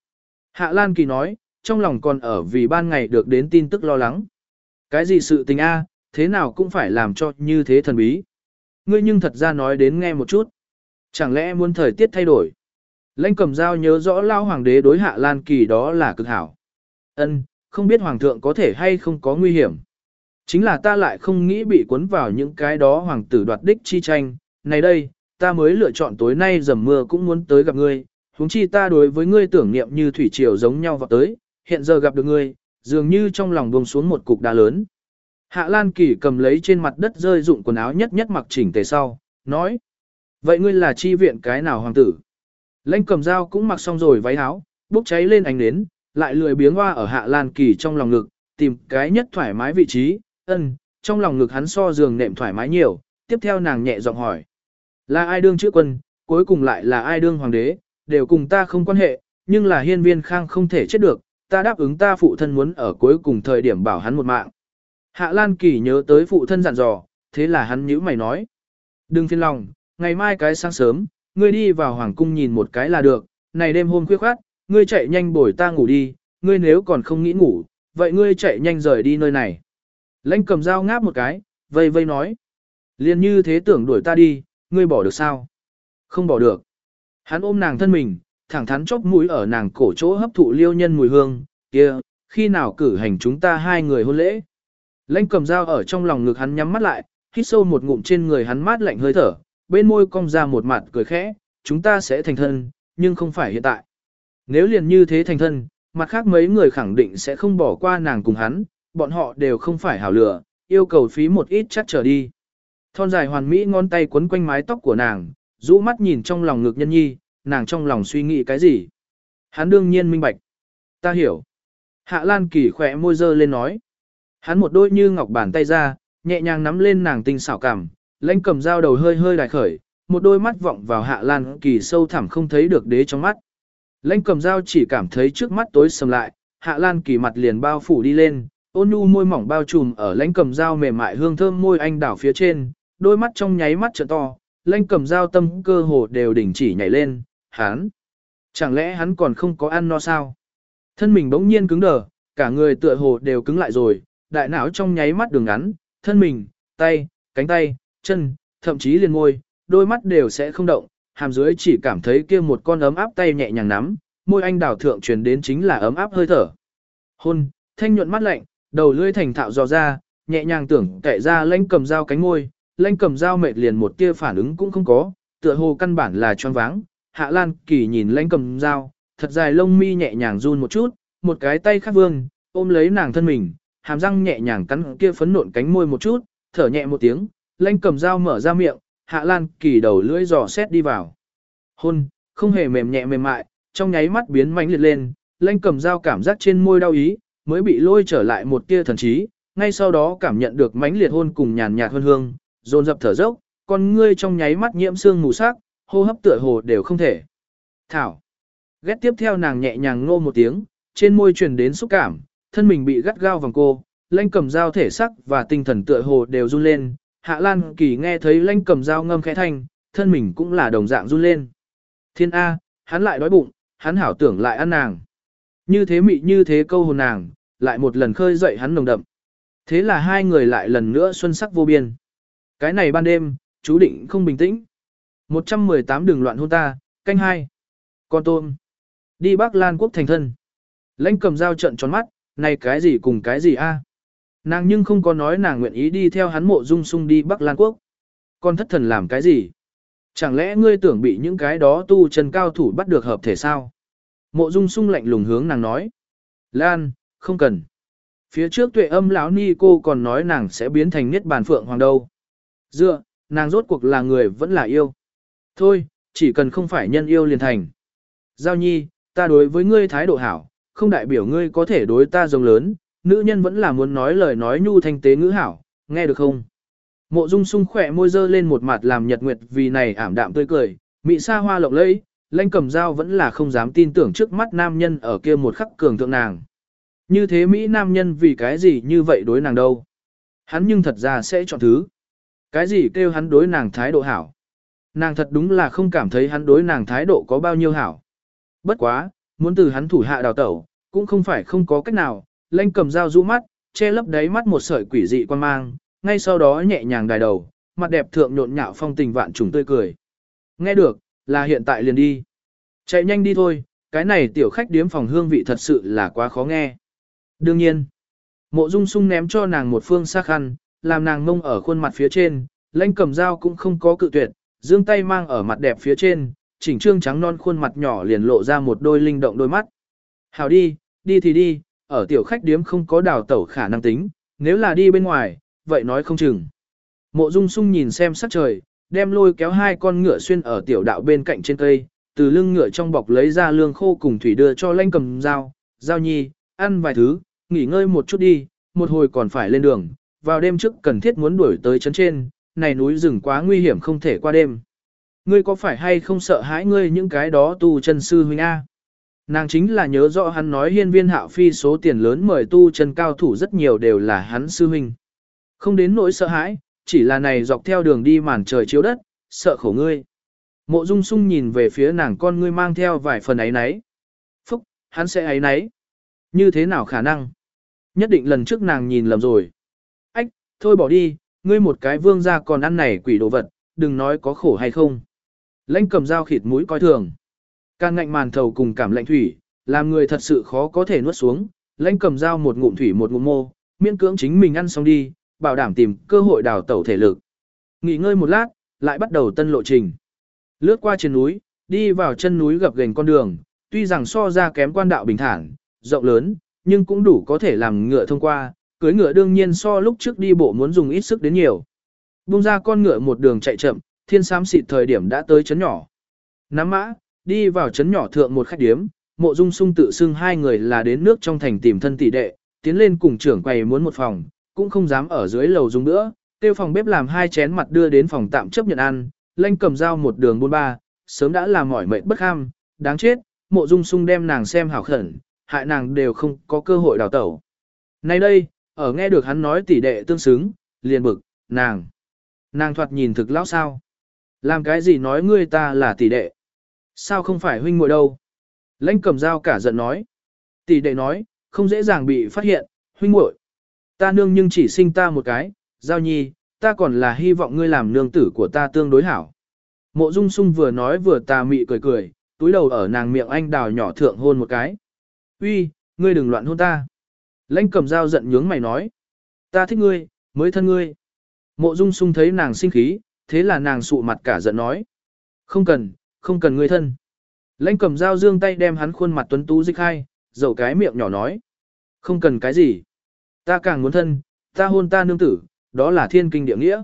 Hạ Lan Kỳ nói, trong lòng còn ở vì ban ngày được đến tin tức lo lắng. Cái gì sự tình a, thế nào cũng phải làm cho như thế thần bí. Ngươi nhưng thật ra nói đến nghe một chút. Chẳng lẽ muốn thời tiết thay đổi? Lãnh cầm dao nhớ rõ lao hoàng đế đối hạ Lan Kỳ đó là cực hảo. Ân, không biết hoàng thượng có thể hay không có nguy hiểm. Chính là ta lại không nghĩ bị cuốn vào những cái đó hoàng tử đoạt đích chi tranh. Này đây, ta mới lựa chọn tối nay dầm mưa cũng muốn tới gặp ngươi. Húng chi ta đối với ngươi tưởng niệm như thủy triều giống nhau vào tới, hiện giờ gặp được ngươi, dường như trong lòng buông xuống một cục đá lớn. Hạ Lan Kỳ cầm lấy trên mặt đất rơi dụng quần áo nhất nhất mặc chỉnh tề sau, nói. Vậy ngươi là chi viện cái nào hoàng tử? Lệnh cầm dao cũng mặc xong rồi váy áo, bốc cháy lên ánh nến, lại lười biếng hoa ở Hạ Lan Kỳ trong lòng ngực, tìm cái nhất thoải mái vị trí, ân, trong lòng ngực hắn so giường nệm thoải mái nhiều, tiếp theo nàng nhẹ giọng hỏi. Là ai đương chữ quân, cuối cùng lại là ai đương hoàng đế, đều cùng ta không quan hệ, nhưng là hiên viên khang không thể chết được, ta đáp ứng ta phụ thân muốn ở cuối cùng thời điểm bảo hắn một mạng. Hạ Lan Kỳ nhớ tới phụ thân dặn dò, thế là hắn nhữ mày nói. Đừng phiền lòng, ngày mai cái sáng sớm, ngươi đi vào hoàng cung nhìn một cái là được, này đêm hôm khuya khoát, ngươi chạy nhanh bồi ta ngủ đi, ngươi nếu còn không nghĩ ngủ, vậy ngươi chạy nhanh rời đi nơi này. Lãnh cầm dao ngáp một cái, vây vây nói. Liên như thế tưởng đuổi ta đi, ngươi bỏ được sao? Không bỏ được. Hắn ôm nàng thân mình, thẳng thắn chóp mũi ở nàng cổ chỗ hấp thụ liêu nhân mùi hương, kia, khi nào cử hành chúng ta hai người hôn lễ. Lãnh cầm dao ở trong lòng ngực hắn nhắm mắt lại, hít sâu một ngụm trên người hắn mát lạnh hơi thở, bên môi cong ra một mặt cười khẽ, chúng ta sẽ thành thân, nhưng không phải hiện tại. Nếu liền như thế thành thân, mặt khác mấy người khẳng định sẽ không bỏ qua nàng cùng hắn, bọn họ đều không phải hảo lựa, yêu cầu phí một ít chắc trở đi. Thon dài hoàn mỹ ngón tay quấn quanh mái tóc của nàng, rũ mắt nhìn trong lòng ngực nhân nhi, nàng trong lòng suy nghĩ cái gì. Hắn đương nhiên minh bạch. Ta hiểu. Hạ Lan Kỳ khỏe môi dơ lên nói. Hắn một đôi như ngọc bàn tay ra, nhẹ nhàng nắm lên nàng tinh xảo cảm, lãnh cầm dao đầu hơi hơi đài khởi, một đôi mắt vọng vào Hạ Lan Kỳ sâu thẳm không thấy được đế trong mắt. Lãnh cầm dao chỉ cảm thấy trước mắt tối sầm lại, Hạ Lan Kỳ mặt liền bao phủ đi lên, ôn nhu môi mỏng bao trùm ở lãnh cầm dao mềm mại hương thơm môi anh đảo phía trên, đôi mắt trong nháy mắt trợ to, lãnh cầm dao tâm cơ hồ đều đỉnh chỉ nhảy lên, hắn. Chẳng lẽ hắn còn không có ăn no sao? Thân mình bỗng nhiên cứng đờ, cả người tựa hồ đều cứng lại rồi, đại não trong nháy mắt đường ngắn, thân mình, tay, cánh tay, chân, thậm chí liền môi, đôi mắt đều sẽ không động, hàm dưới chỉ cảm thấy kia một con ấm áp tay nhẹ nhàng nắm, môi anh đào thượng truyền đến chính là ấm áp hơi thở. Hôn, thanh nhuận mắt lạnh, đầu lưỡi thành thạo dò ra, nhẹ nhàng tưởng kệ ra lãnh cầm dao cánh môi, lãnh cầm dao mệt liền một tia phản ứng cũng không có, tựa hồ căn bản là choáng váng. Hạ Lan Kỳ nhìn lãnh cầm dao, thật dài lông mi nhẹ nhàng run một chút, một cái tay khác vương, ôm lấy nàng thân mình, hàm răng nhẹ nhàng cắn kia phấn nộn cánh môi một chút, thở nhẹ một tiếng, lãnh cầm dao mở ra miệng, Hạ Lan Kỳ đầu lưỡi dò xét đi vào. Hôn, không hề mềm nhẹ mềm mại, trong nháy mắt biến mãnh liệt lên, lãnh cầm dao cảm giác trên môi đau ý, mới bị lôi trở lại một tia thần trí, ngay sau đó cảm nhận được mãnh liệt hôn cùng nhàn nhạt hương hương, dồn dập thở dốc, con ngươi trong nháy mắt nhiễm sương mù sắc, hô hấp tựa hồ đều không thể. Thảo. Ghét tiếp theo nàng nhẹ nhàng ngô một tiếng, trên môi truyền đến xúc cảm, thân mình bị gắt gao vòng cô, lãnh cầm dao thể sắc và tinh thần tựa hồ đều run lên. Hạ Lan Kỳ nghe thấy lãnh cầm dao ngâm khẽ thanh, thân mình cũng là đồng dạng run lên. Thiên A, hắn lại đói bụng, hắn hảo tưởng lại ăn nàng. Như thế mị như thế câu hồn nàng, lại một lần khơi dậy hắn nồng đậm. Thế là hai người lại lần nữa xuân sắc vô biên. Cái này ban đêm, chú định không bình tĩnh. 118 đường loạn hôn ta, canh hai. Con tôm. Đi Bắc Lan quốc thành thân. Lãnh cầm dao trận tròn mắt, này cái gì cùng cái gì a? Nàng nhưng không có nói nàng nguyện ý đi theo hắn mộ dung sung đi Bắc Lan quốc. Con thất thần làm cái gì? Chẳng lẽ ngươi tưởng bị những cái đó tu chân cao thủ bắt được hợp thể sao? Mộ dung sung lạnh lùng hướng nàng nói. Lan, không cần. Phía trước tuệ âm lão ni cô còn nói nàng sẽ biến thành niết bàn phượng hoàng đâu. Dựa, nàng rốt cuộc là người vẫn là yêu. Thôi, chỉ cần không phải nhân yêu liền thành. Giao nhi, ta đối với ngươi thái độ hảo, không đại biểu ngươi có thể đối ta rồng lớn, nữ nhân vẫn là muốn nói lời nói nhu thanh tế ngữ hảo, nghe được không? Mộ dung sung khỏe môi dơ lên một mặt làm nhật nguyệt vì này ảm đạm tươi cười, mị sa hoa lộng lẫy, lanh cầm dao vẫn là không dám tin tưởng trước mắt nam nhân ở kia một khắc cường thượng nàng. Như thế Mỹ nam nhân vì cái gì như vậy đối nàng đâu? Hắn nhưng thật ra sẽ chọn thứ. Cái gì kêu hắn đối nàng thái độ hảo? Nàng thật đúng là không cảm thấy hắn đối nàng thái độ có bao nhiêu hảo. Bất quá, muốn từ hắn thủ hạ đào tẩu, cũng không phải không có cách nào, lanh cầm dao rũ mắt, che lấp đáy mắt một sợi quỷ dị quan mang, ngay sau đó nhẹ nhàng đài đầu, mặt đẹp thượng nhộn nhạo phong tình vạn trùng tươi cười. Nghe được, là hiện tại liền đi. Chạy nhanh đi thôi, cái này tiểu khách điếm phòng hương vị thật sự là quá khó nghe. Đương nhiên, mộ dung sung ném cho nàng một phương xác khăn, làm nàng ngông ở khuôn mặt phía trên, lãnh cầm dao cũng không có cự tuyệt, dương tay mang ở mặt đẹp phía trên, chỉnh trương trắng non khuôn mặt nhỏ liền lộ ra một đôi linh động đôi mắt. Hảo đi, đi thì đi, ở tiểu khách điếm không có đào tẩu khả năng tính, nếu là đi bên ngoài, vậy nói không chừng. Mộ dung sung nhìn xem sắc trời, đem lôi kéo hai con ngựa xuyên ở tiểu đạo bên cạnh trên cây, từ lưng ngựa trong bọc lấy ra lương khô cùng thủy đưa cho lanh cầm dao, dao nhi, ăn vài thứ, nghỉ ngơi một chút đi, một hồi còn phải lên đường, vào đêm trước cần thiết muốn đuổi tới chấn trên, này núi rừng quá nguy hiểm không thể qua đêm. Ngươi có phải hay không sợ hãi ngươi những cái đó tu chân sư huynh A? Nàng chính là nhớ rõ hắn nói hiên viên hạo phi số tiền lớn mời tu chân cao thủ rất nhiều đều là hắn sư huynh. Không đến nỗi sợ hãi, chỉ là này dọc theo đường đi màn trời chiếu đất, sợ khổ ngươi. Mộ dung sung nhìn về phía nàng con ngươi mang theo vài phần ấy nấy. Phúc, hắn sẽ ấy nấy. Như thế nào khả năng? Nhất định lần trước nàng nhìn lầm rồi. Ách, thôi bỏ đi, ngươi một cái vương gia còn ăn này quỷ đồ vật, đừng nói có khổ hay không. Lãnh cầm dao khịt mũi coi thường. Càng ngạnh màn thầu cùng cảm lạnh thủy, làm người thật sự khó có thể nuốt xuống. Lãnh cầm dao một ngụm thủy một ngụm mô, miễn cưỡng chính mình ăn xong đi, bảo đảm tìm cơ hội đào tẩu thể lực. Nghỉ ngơi một lát, lại bắt đầu tân lộ trình. Lướt qua trên núi, đi vào chân núi gập ghềnh con đường, tuy rằng so ra kém quan đạo bình thản, rộng lớn, nhưng cũng đủ có thể làm ngựa thông qua, cưới ngựa đương nhiên so lúc trước đi bộ muốn dùng ít sức đến nhiều. Bung ra con ngựa một đường chạy chậm, thiên xám xịt thời điểm đã tới chấn nhỏ. Nắm mã, đi vào chấn nhỏ thượng một khách điếm, mộ dung sung tự xưng hai người là đến nước trong thành tìm thân tỷ đệ, tiến lên cùng trưởng quầy muốn một phòng, cũng không dám ở dưới lầu dùng nữa, tiêu phòng bếp làm hai chén mặt đưa đến phòng tạm chấp nhận ăn, lanh cầm dao một đường buôn ba, sớm đã làm mỏi mệt bất ham, đáng chết, mộ dung sung đem nàng xem hảo khẩn, hại nàng đều không có cơ hội đào tẩu. Nay đây, ở nghe được hắn nói tỷ đệ tương xứng, liền bực, nàng. Nàng thoạt nhìn thực lão sao. Làm cái gì nói ngươi ta là tỷ đệ. Sao không phải huynh muội đâu. Lãnh cầm dao cả giận nói. Tỷ đệ nói, không dễ dàng bị phát hiện, huynh muội. Ta nương nhưng chỉ sinh ta một cái, giao nhi, ta còn là hy vọng ngươi làm nương tử của ta tương đối hảo. Mộ dung sung vừa nói vừa tà mị cười cười, túi đầu ở nàng miệng anh đào nhỏ thượng hôn một cái. Uy, ngươi đừng loạn hôn ta. Lãnh cầm dao giận nhướng mày nói. Ta thích ngươi, mới thân ngươi. Mộ dung sung thấy nàng sinh khí, thế là nàng sụ mặt cả giận nói. Không cần, không cần ngươi thân. Lãnh cầm dao dương tay đem hắn khuôn mặt tuấn tú dịch hai, dầu cái miệng nhỏ nói. Không cần cái gì. Ta càng muốn thân, ta hôn ta nương tử, đó là thiên kinh địa nghĩa.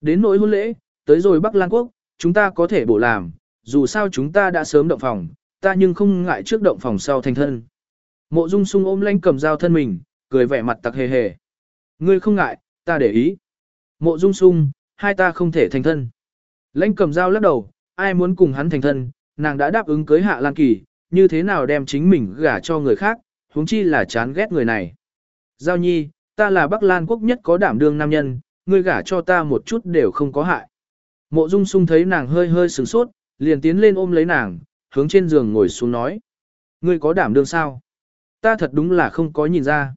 Đến nỗi hôn lễ, tới rồi Bắc Lan Quốc, chúng ta có thể bổ làm, dù sao chúng ta đã sớm động phòng, ta nhưng không ngại trước động phòng sau thành thân. Mộ Dung Sung ôm lãnh cầm dao thân mình, cười vẻ mặt tặc hề hề. Ngươi không ngại, ta để ý. Mộ Dung Sung, hai ta không thể thành thân. Lãnh cầm dao lắc đầu, ai muốn cùng hắn thành thân, nàng đã đáp ứng cưới Hạ Lan Kỳ, như thế nào đem chính mình gả cho người khác, huống chi là chán ghét người này. Giao nhi, ta là Bắc Lan quốc nhất có đảm đương nam nhân, ngươi gả cho ta một chút đều không có hại. Mộ Dung Sung thấy nàng hơi hơi sửng sốt, liền tiến lên ôm lấy nàng, hướng trên giường ngồi xuống nói. Ngươi có đảm đương sao? Ta thật đúng là không có nhìn ra.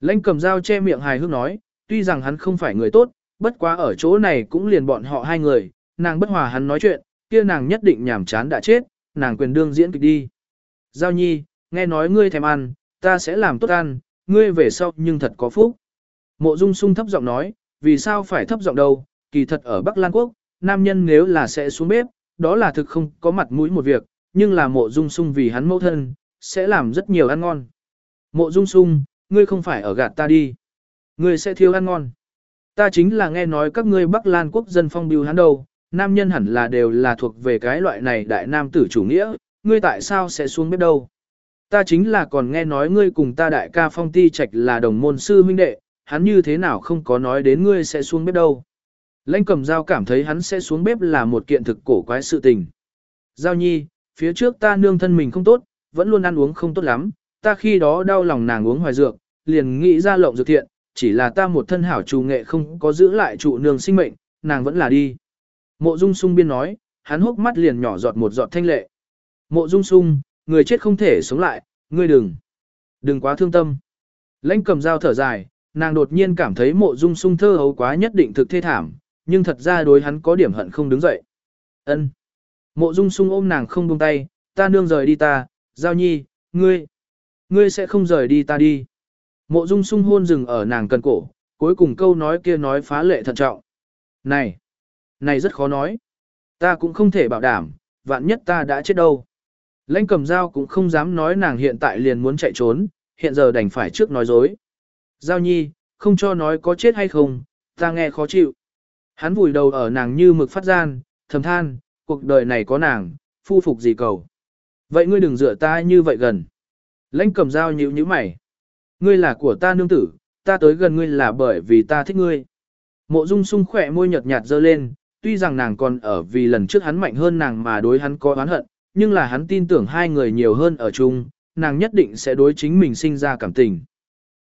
Lãnh cầm dao che miệng hài hước nói, tuy rằng hắn không phải người tốt, bất quá ở chỗ này cũng liền bọn họ hai người, nàng bất hòa hắn nói chuyện, kia nàng nhất định nhảm chán đã chết, nàng quyền đương diễn kịch đi. Giao nhi, nghe nói ngươi thèm ăn, ta sẽ làm tốt ăn, ngươi về sau nhưng thật có phúc. Mộ Dung Sung thấp giọng nói, vì sao phải thấp giọng đâu, kỳ thật ở Bắc Lan Quốc, nam nhân nếu là sẽ xuống bếp, đó là thực không có mặt mũi một việc, nhưng là mộ Dung Sung vì hắn mẫu thân, sẽ làm rất nhiều ăn ngon. Mộ Dung Sung, ngươi không phải ở gạt ta đi. Ngươi sẽ thiếu ăn ngon. Ta chính là nghe nói các ngươi Bắc Lan Quốc dân phong biêu hắn đâu, nam nhân hẳn là đều là thuộc về cái loại này đại nam tử chủ nghĩa, ngươi tại sao sẽ xuống bếp đâu? Ta chính là còn nghe nói ngươi cùng ta đại ca phong ti trạch là đồng môn sư huynh đệ, hắn như thế nào không có nói đến ngươi sẽ xuống bếp đâu. Lãnh cầm dao cảm thấy hắn sẽ xuống bếp là một kiện thực cổ quái sự tình. Giao nhi, phía trước ta nương thân mình không tốt, vẫn luôn ăn uống không tốt lắm, ta khi đó đau lòng nàng uống hoài dược, liền nghĩ ra lộng dược thiện, chỉ là ta một thân hảo trù nghệ không có giữ lại trụ nương sinh mệnh, nàng vẫn là đi. Mộ dung sung biên nói, hắn hốc mắt liền nhỏ giọt một giọt thanh lệ. Mộ dung sung, người chết không thể sống lại, ngươi đừng, đừng quá thương tâm. Lãnh cầm dao thở dài, nàng đột nhiên cảm thấy mộ dung sung thơ hấu quá nhất định thực thê thảm, nhưng thật ra đối hắn có điểm hận không đứng dậy. Ân. Mộ dung sung ôm nàng không buông tay, ta nương rời đi ta, giao nhi, ngươi, ngươi sẽ không rời đi ta đi. Mộ dung sung hôn dừng ở nàng cần cổ, cuối cùng câu nói kia nói phá lệ thận trọng. Này, này rất khó nói. Ta cũng không thể bảo đảm, vạn nhất ta đã chết đâu. Lãnh cầm dao cũng không dám nói nàng hiện tại liền muốn chạy trốn, hiện giờ đành phải trước nói dối. Giao nhi, không cho nói có chết hay không, ta nghe khó chịu. Hắn vùi đầu ở nàng như mực phát gian, thầm than, cuộc đời này có nàng, phu phục gì cầu. Vậy ngươi đừng dựa ta như vậy gần. Lãnh cầm dao nhíu nhíu mày. Ngươi là của ta nương tử, ta tới gần ngươi là bởi vì ta thích ngươi. Mộ dung sung khỏe môi nhợt nhạt dơ lên, tuy rằng nàng còn ở vì lần trước hắn mạnh hơn nàng mà đối hắn có oán hận, nhưng là hắn tin tưởng hai người nhiều hơn ở chung, nàng nhất định sẽ đối chính mình sinh ra cảm tình.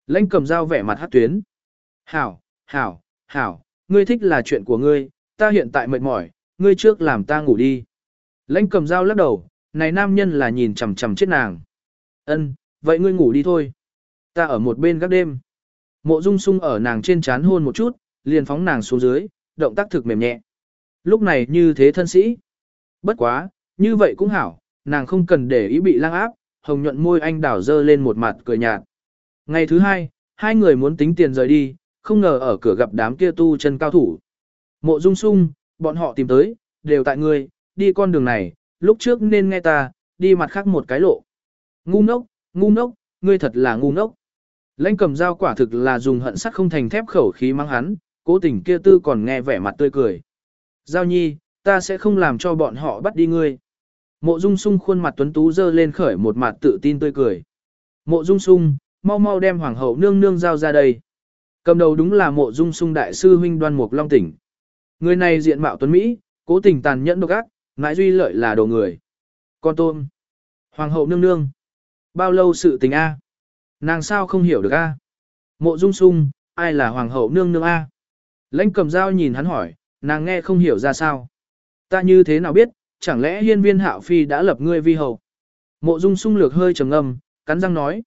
Lãnh cầm dao vẻ mặt hát tuyến. Hảo, hảo, hảo, ngươi thích là chuyện của ngươi, ta hiện tại mệt mỏi, ngươi trước làm ta ngủ đi. Lãnh cầm dao lắc đầu, này nam nhân là nhìn chằm chằm chết nàng. Ân, vậy ngươi ngủ đi thôi. Ta ở một bên gác đêm. Mộ dung sung ở nàng trên chán hôn một chút, liền phóng nàng xuống dưới, động tác thực mềm nhẹ. Lúc này như thế thân sĩ. Bất quá, như vậy cũng hảo, nàng không cần để ý bị lang áp, hồng nhuận môi anh đảo dơ lên một mặt cười nhạt. Ngày thứ hai, hai người muốn tính tiền rời đi, không ngờ ở cửa gặp đám kia tu chân cao thủ. Mộ dung sung, bọn họ tìm tới, đều tại ngươi, đi con đường này, lúc trước nên nghe ta, đi mặt khác một cái lộ. Ngu ngốc, ngu ngốc, ngươi thật là ngu ngốc. Lãnh cầm dao quả thực là dùng hận sắt không thành thép khẩu khí mang hắn, cố tình kia tư còn nghe vẻ mặt tươi cười. Giao nhi, ta sẽ không làm cho bọn họ bắt đi ngươi. Mộ dung sung khuôn mặt tuấn tú dơ lên khởi một mặt tự tin tươi cười. Mộ dung sung, mau mau đem hoàng hậu nương nương giao ra đây. Cầm đầu đúng là mộ dung sung đại sư huynh đoan mục long tỉnh. Người này diện mạo tuấn Mỹ, cố tình tàn nhẫn độc ác, mãi duy lợi là đồ người. Con tôm. Hoàng hậu nương nương. Bao lâu sự tình A? Nàng sao không hiểu được A? Mộ dung sung, ai là hoàng hậu nương nương A? Lãnh cầm dao nhìn hắn hỏi, nàng nghe không hiểu ra sao. Ta như thế nào biết, chẳng lẽ hiên viên hạo phi đã lập ngươi vi hậu? Mộ dung sung lược hơi trầm ngâm, cắn răng nói.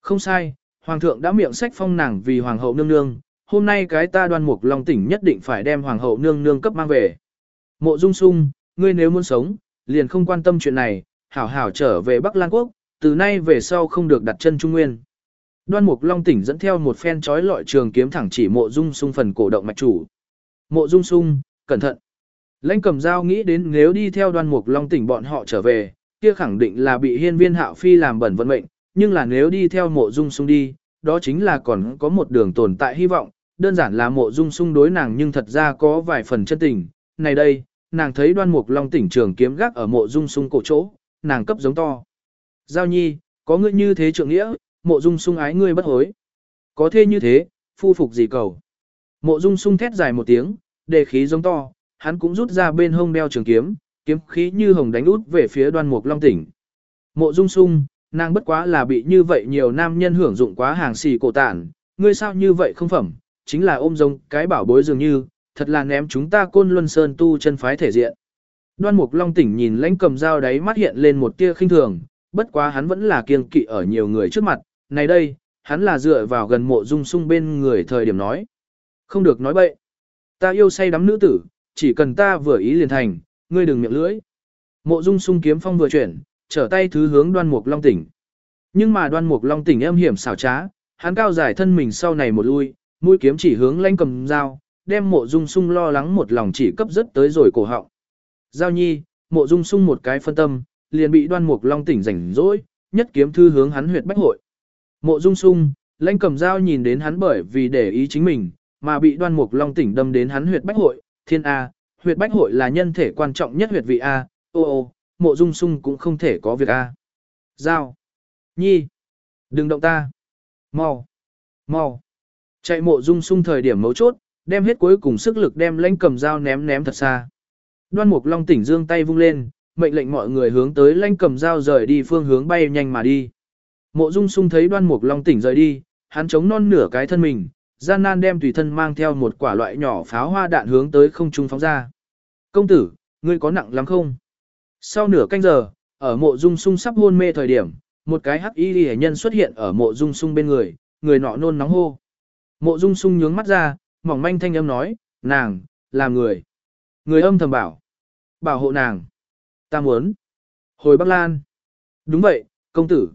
Không sai, hoàng thượng đã miệng sách phong nàng vì hoàng hậu nương nương, hôm nay cái ta đoan mục long tỉnh nhất định phải đem hoàng hậu nương nương cấp mang về. Mộ dung sung, ngươi nếu muốn sống, liền không quan tâm chuyện này, hảo hảo trở về Bắc Lan Quốc, từ nay về sau không được đặt chân Trung Nguyên. Đoan Mục Long tỉnh dẫn theo một phen chói lọi trường kiếm thẳng chỉ Mộ Dung Sung phần cổ động mạch chủ. Mộ Dung Sung, cẩn thận. Lãnh Cầm Dao nghĩ đến nếu đi theo Đoan Mục Long tỉnh bọn họ trở về, kia khẳng định là bị Hiên Viên Hạo Phi làm bẩn vận mệnh, nhưng là nếu đi theo Mộ Dung Sung đi, đó chính là còn có một đường tồn tại hy vọng, đơn giản là Mộ Dung Sung đối nàng nhưng thật ra có vài phần chân tình. Này đây, nàng thấy Đoan Mục Long tỉnh trường kiếm gác ở Mộ Dung Sung cổ chỗ, nàng cấp giống to. Giao nhi, có ngươi như thế trượng nghĩa, mộ dung sung ái ngươi bất hối. Có thế như thế, phu phục gì cầu. Mộ dung sung thét dài một tiếng, đề khí giống to, hắn cũng rút ra bên hông đeo trường kiếm, kiếm khí như hồng đánh út về phía đoan mục long tỉnh. Mộ dung sung, nàng bất quá là bị như vậy nhiều nam nhân hưởng dụng quá hàng xì cổ tản, ngươi sao như vậy không phẩm, chính là ôm giống cái bảo bối dường như, thật là ném chúng ta côn luân sơn tu chân phái thể diện. Đoan mục long tỉnh nhìn lãnh cầm dao đáy mắt hiện lên một tia khinh thường, bất quá hắn vẫn là kiêng kỵ ở nhiều người trước mặt, này đây, hắn là dựa vào gần mộ dung sung bên người thời điểm nói. Không được nói bậy. Ta yêu say đắm nữ tử, chỉ cần ta vừa ý liền thành, ngươi đừng miệng lưỡi. Mộ dung sung kiếm phong vừa chuyển, trở tay thứ hướng đoan mục long tỉnh. Nhưng mà đoan mục long tỉnh em hiểm xảo trá, hắn cao giải thân mình sau này một lui, mũi kiếm chỉ hướng lanh cầm dao, đem mộ dung sung lo lắng một lòng chỉ cấp rất tới rồi cổ họng. Giao nhi, mộ dung sung một cái phân tâm, liền bị đoan mục long tỉnh rảnh rỗi, nhất kiếm thư hướng hắn huyệt bách hội. Mộ dung sung, lãnh cầm dao nhìn đến hắn bởi vì để ý chính mình, mà bị đoan mục long tỉnh đâm đến hắn huyệt bách hội, thiên A, huyệt bách hội là nhân thể quan trọng nhất huyệt vị A, ô ô, mộ dung sung cũng không thể có việc A. Giao, nhi, đừng động ta, mau, mau, chạy mộ dung sung thời điểm mấu chốt, đem hết cuối cùng sức lực đem lãnh cầm dao ném ném thật xa. Đoan mục long tỉnh dương tay vung lên, mệnh lệnh mọi người hướng tới lanh cầm dao rời đi phương hướng bay nhanh mà đi. Mộ Dung Sung thấy Đoan Mục Long tỉnh rời đi, hắn chống non nửa cái thân mình, gian nan đem tùy thân mang theo một quả loại nhỏ pháo hoa đạn hướng tới không trung phóng ra. "Công tử, ngươi có nặng lắm không?" Sau nửa canh giờ, ở Mộ Dung Sung sắp hôn mê thời điểm, một cái hắc y liễu nhân xuất hiện ở Mộ Dung Sung bên người, người nọ nôn nóng hô. Mộ Dung Sung nhướng mắt ra, mỏng manh thanh âm nói, "Nàng, là người." Người âm thầm bảo, "Bảo hộ nàng." Ta muốn. Hồi Bắc Lan. Đúng vậy, công tử.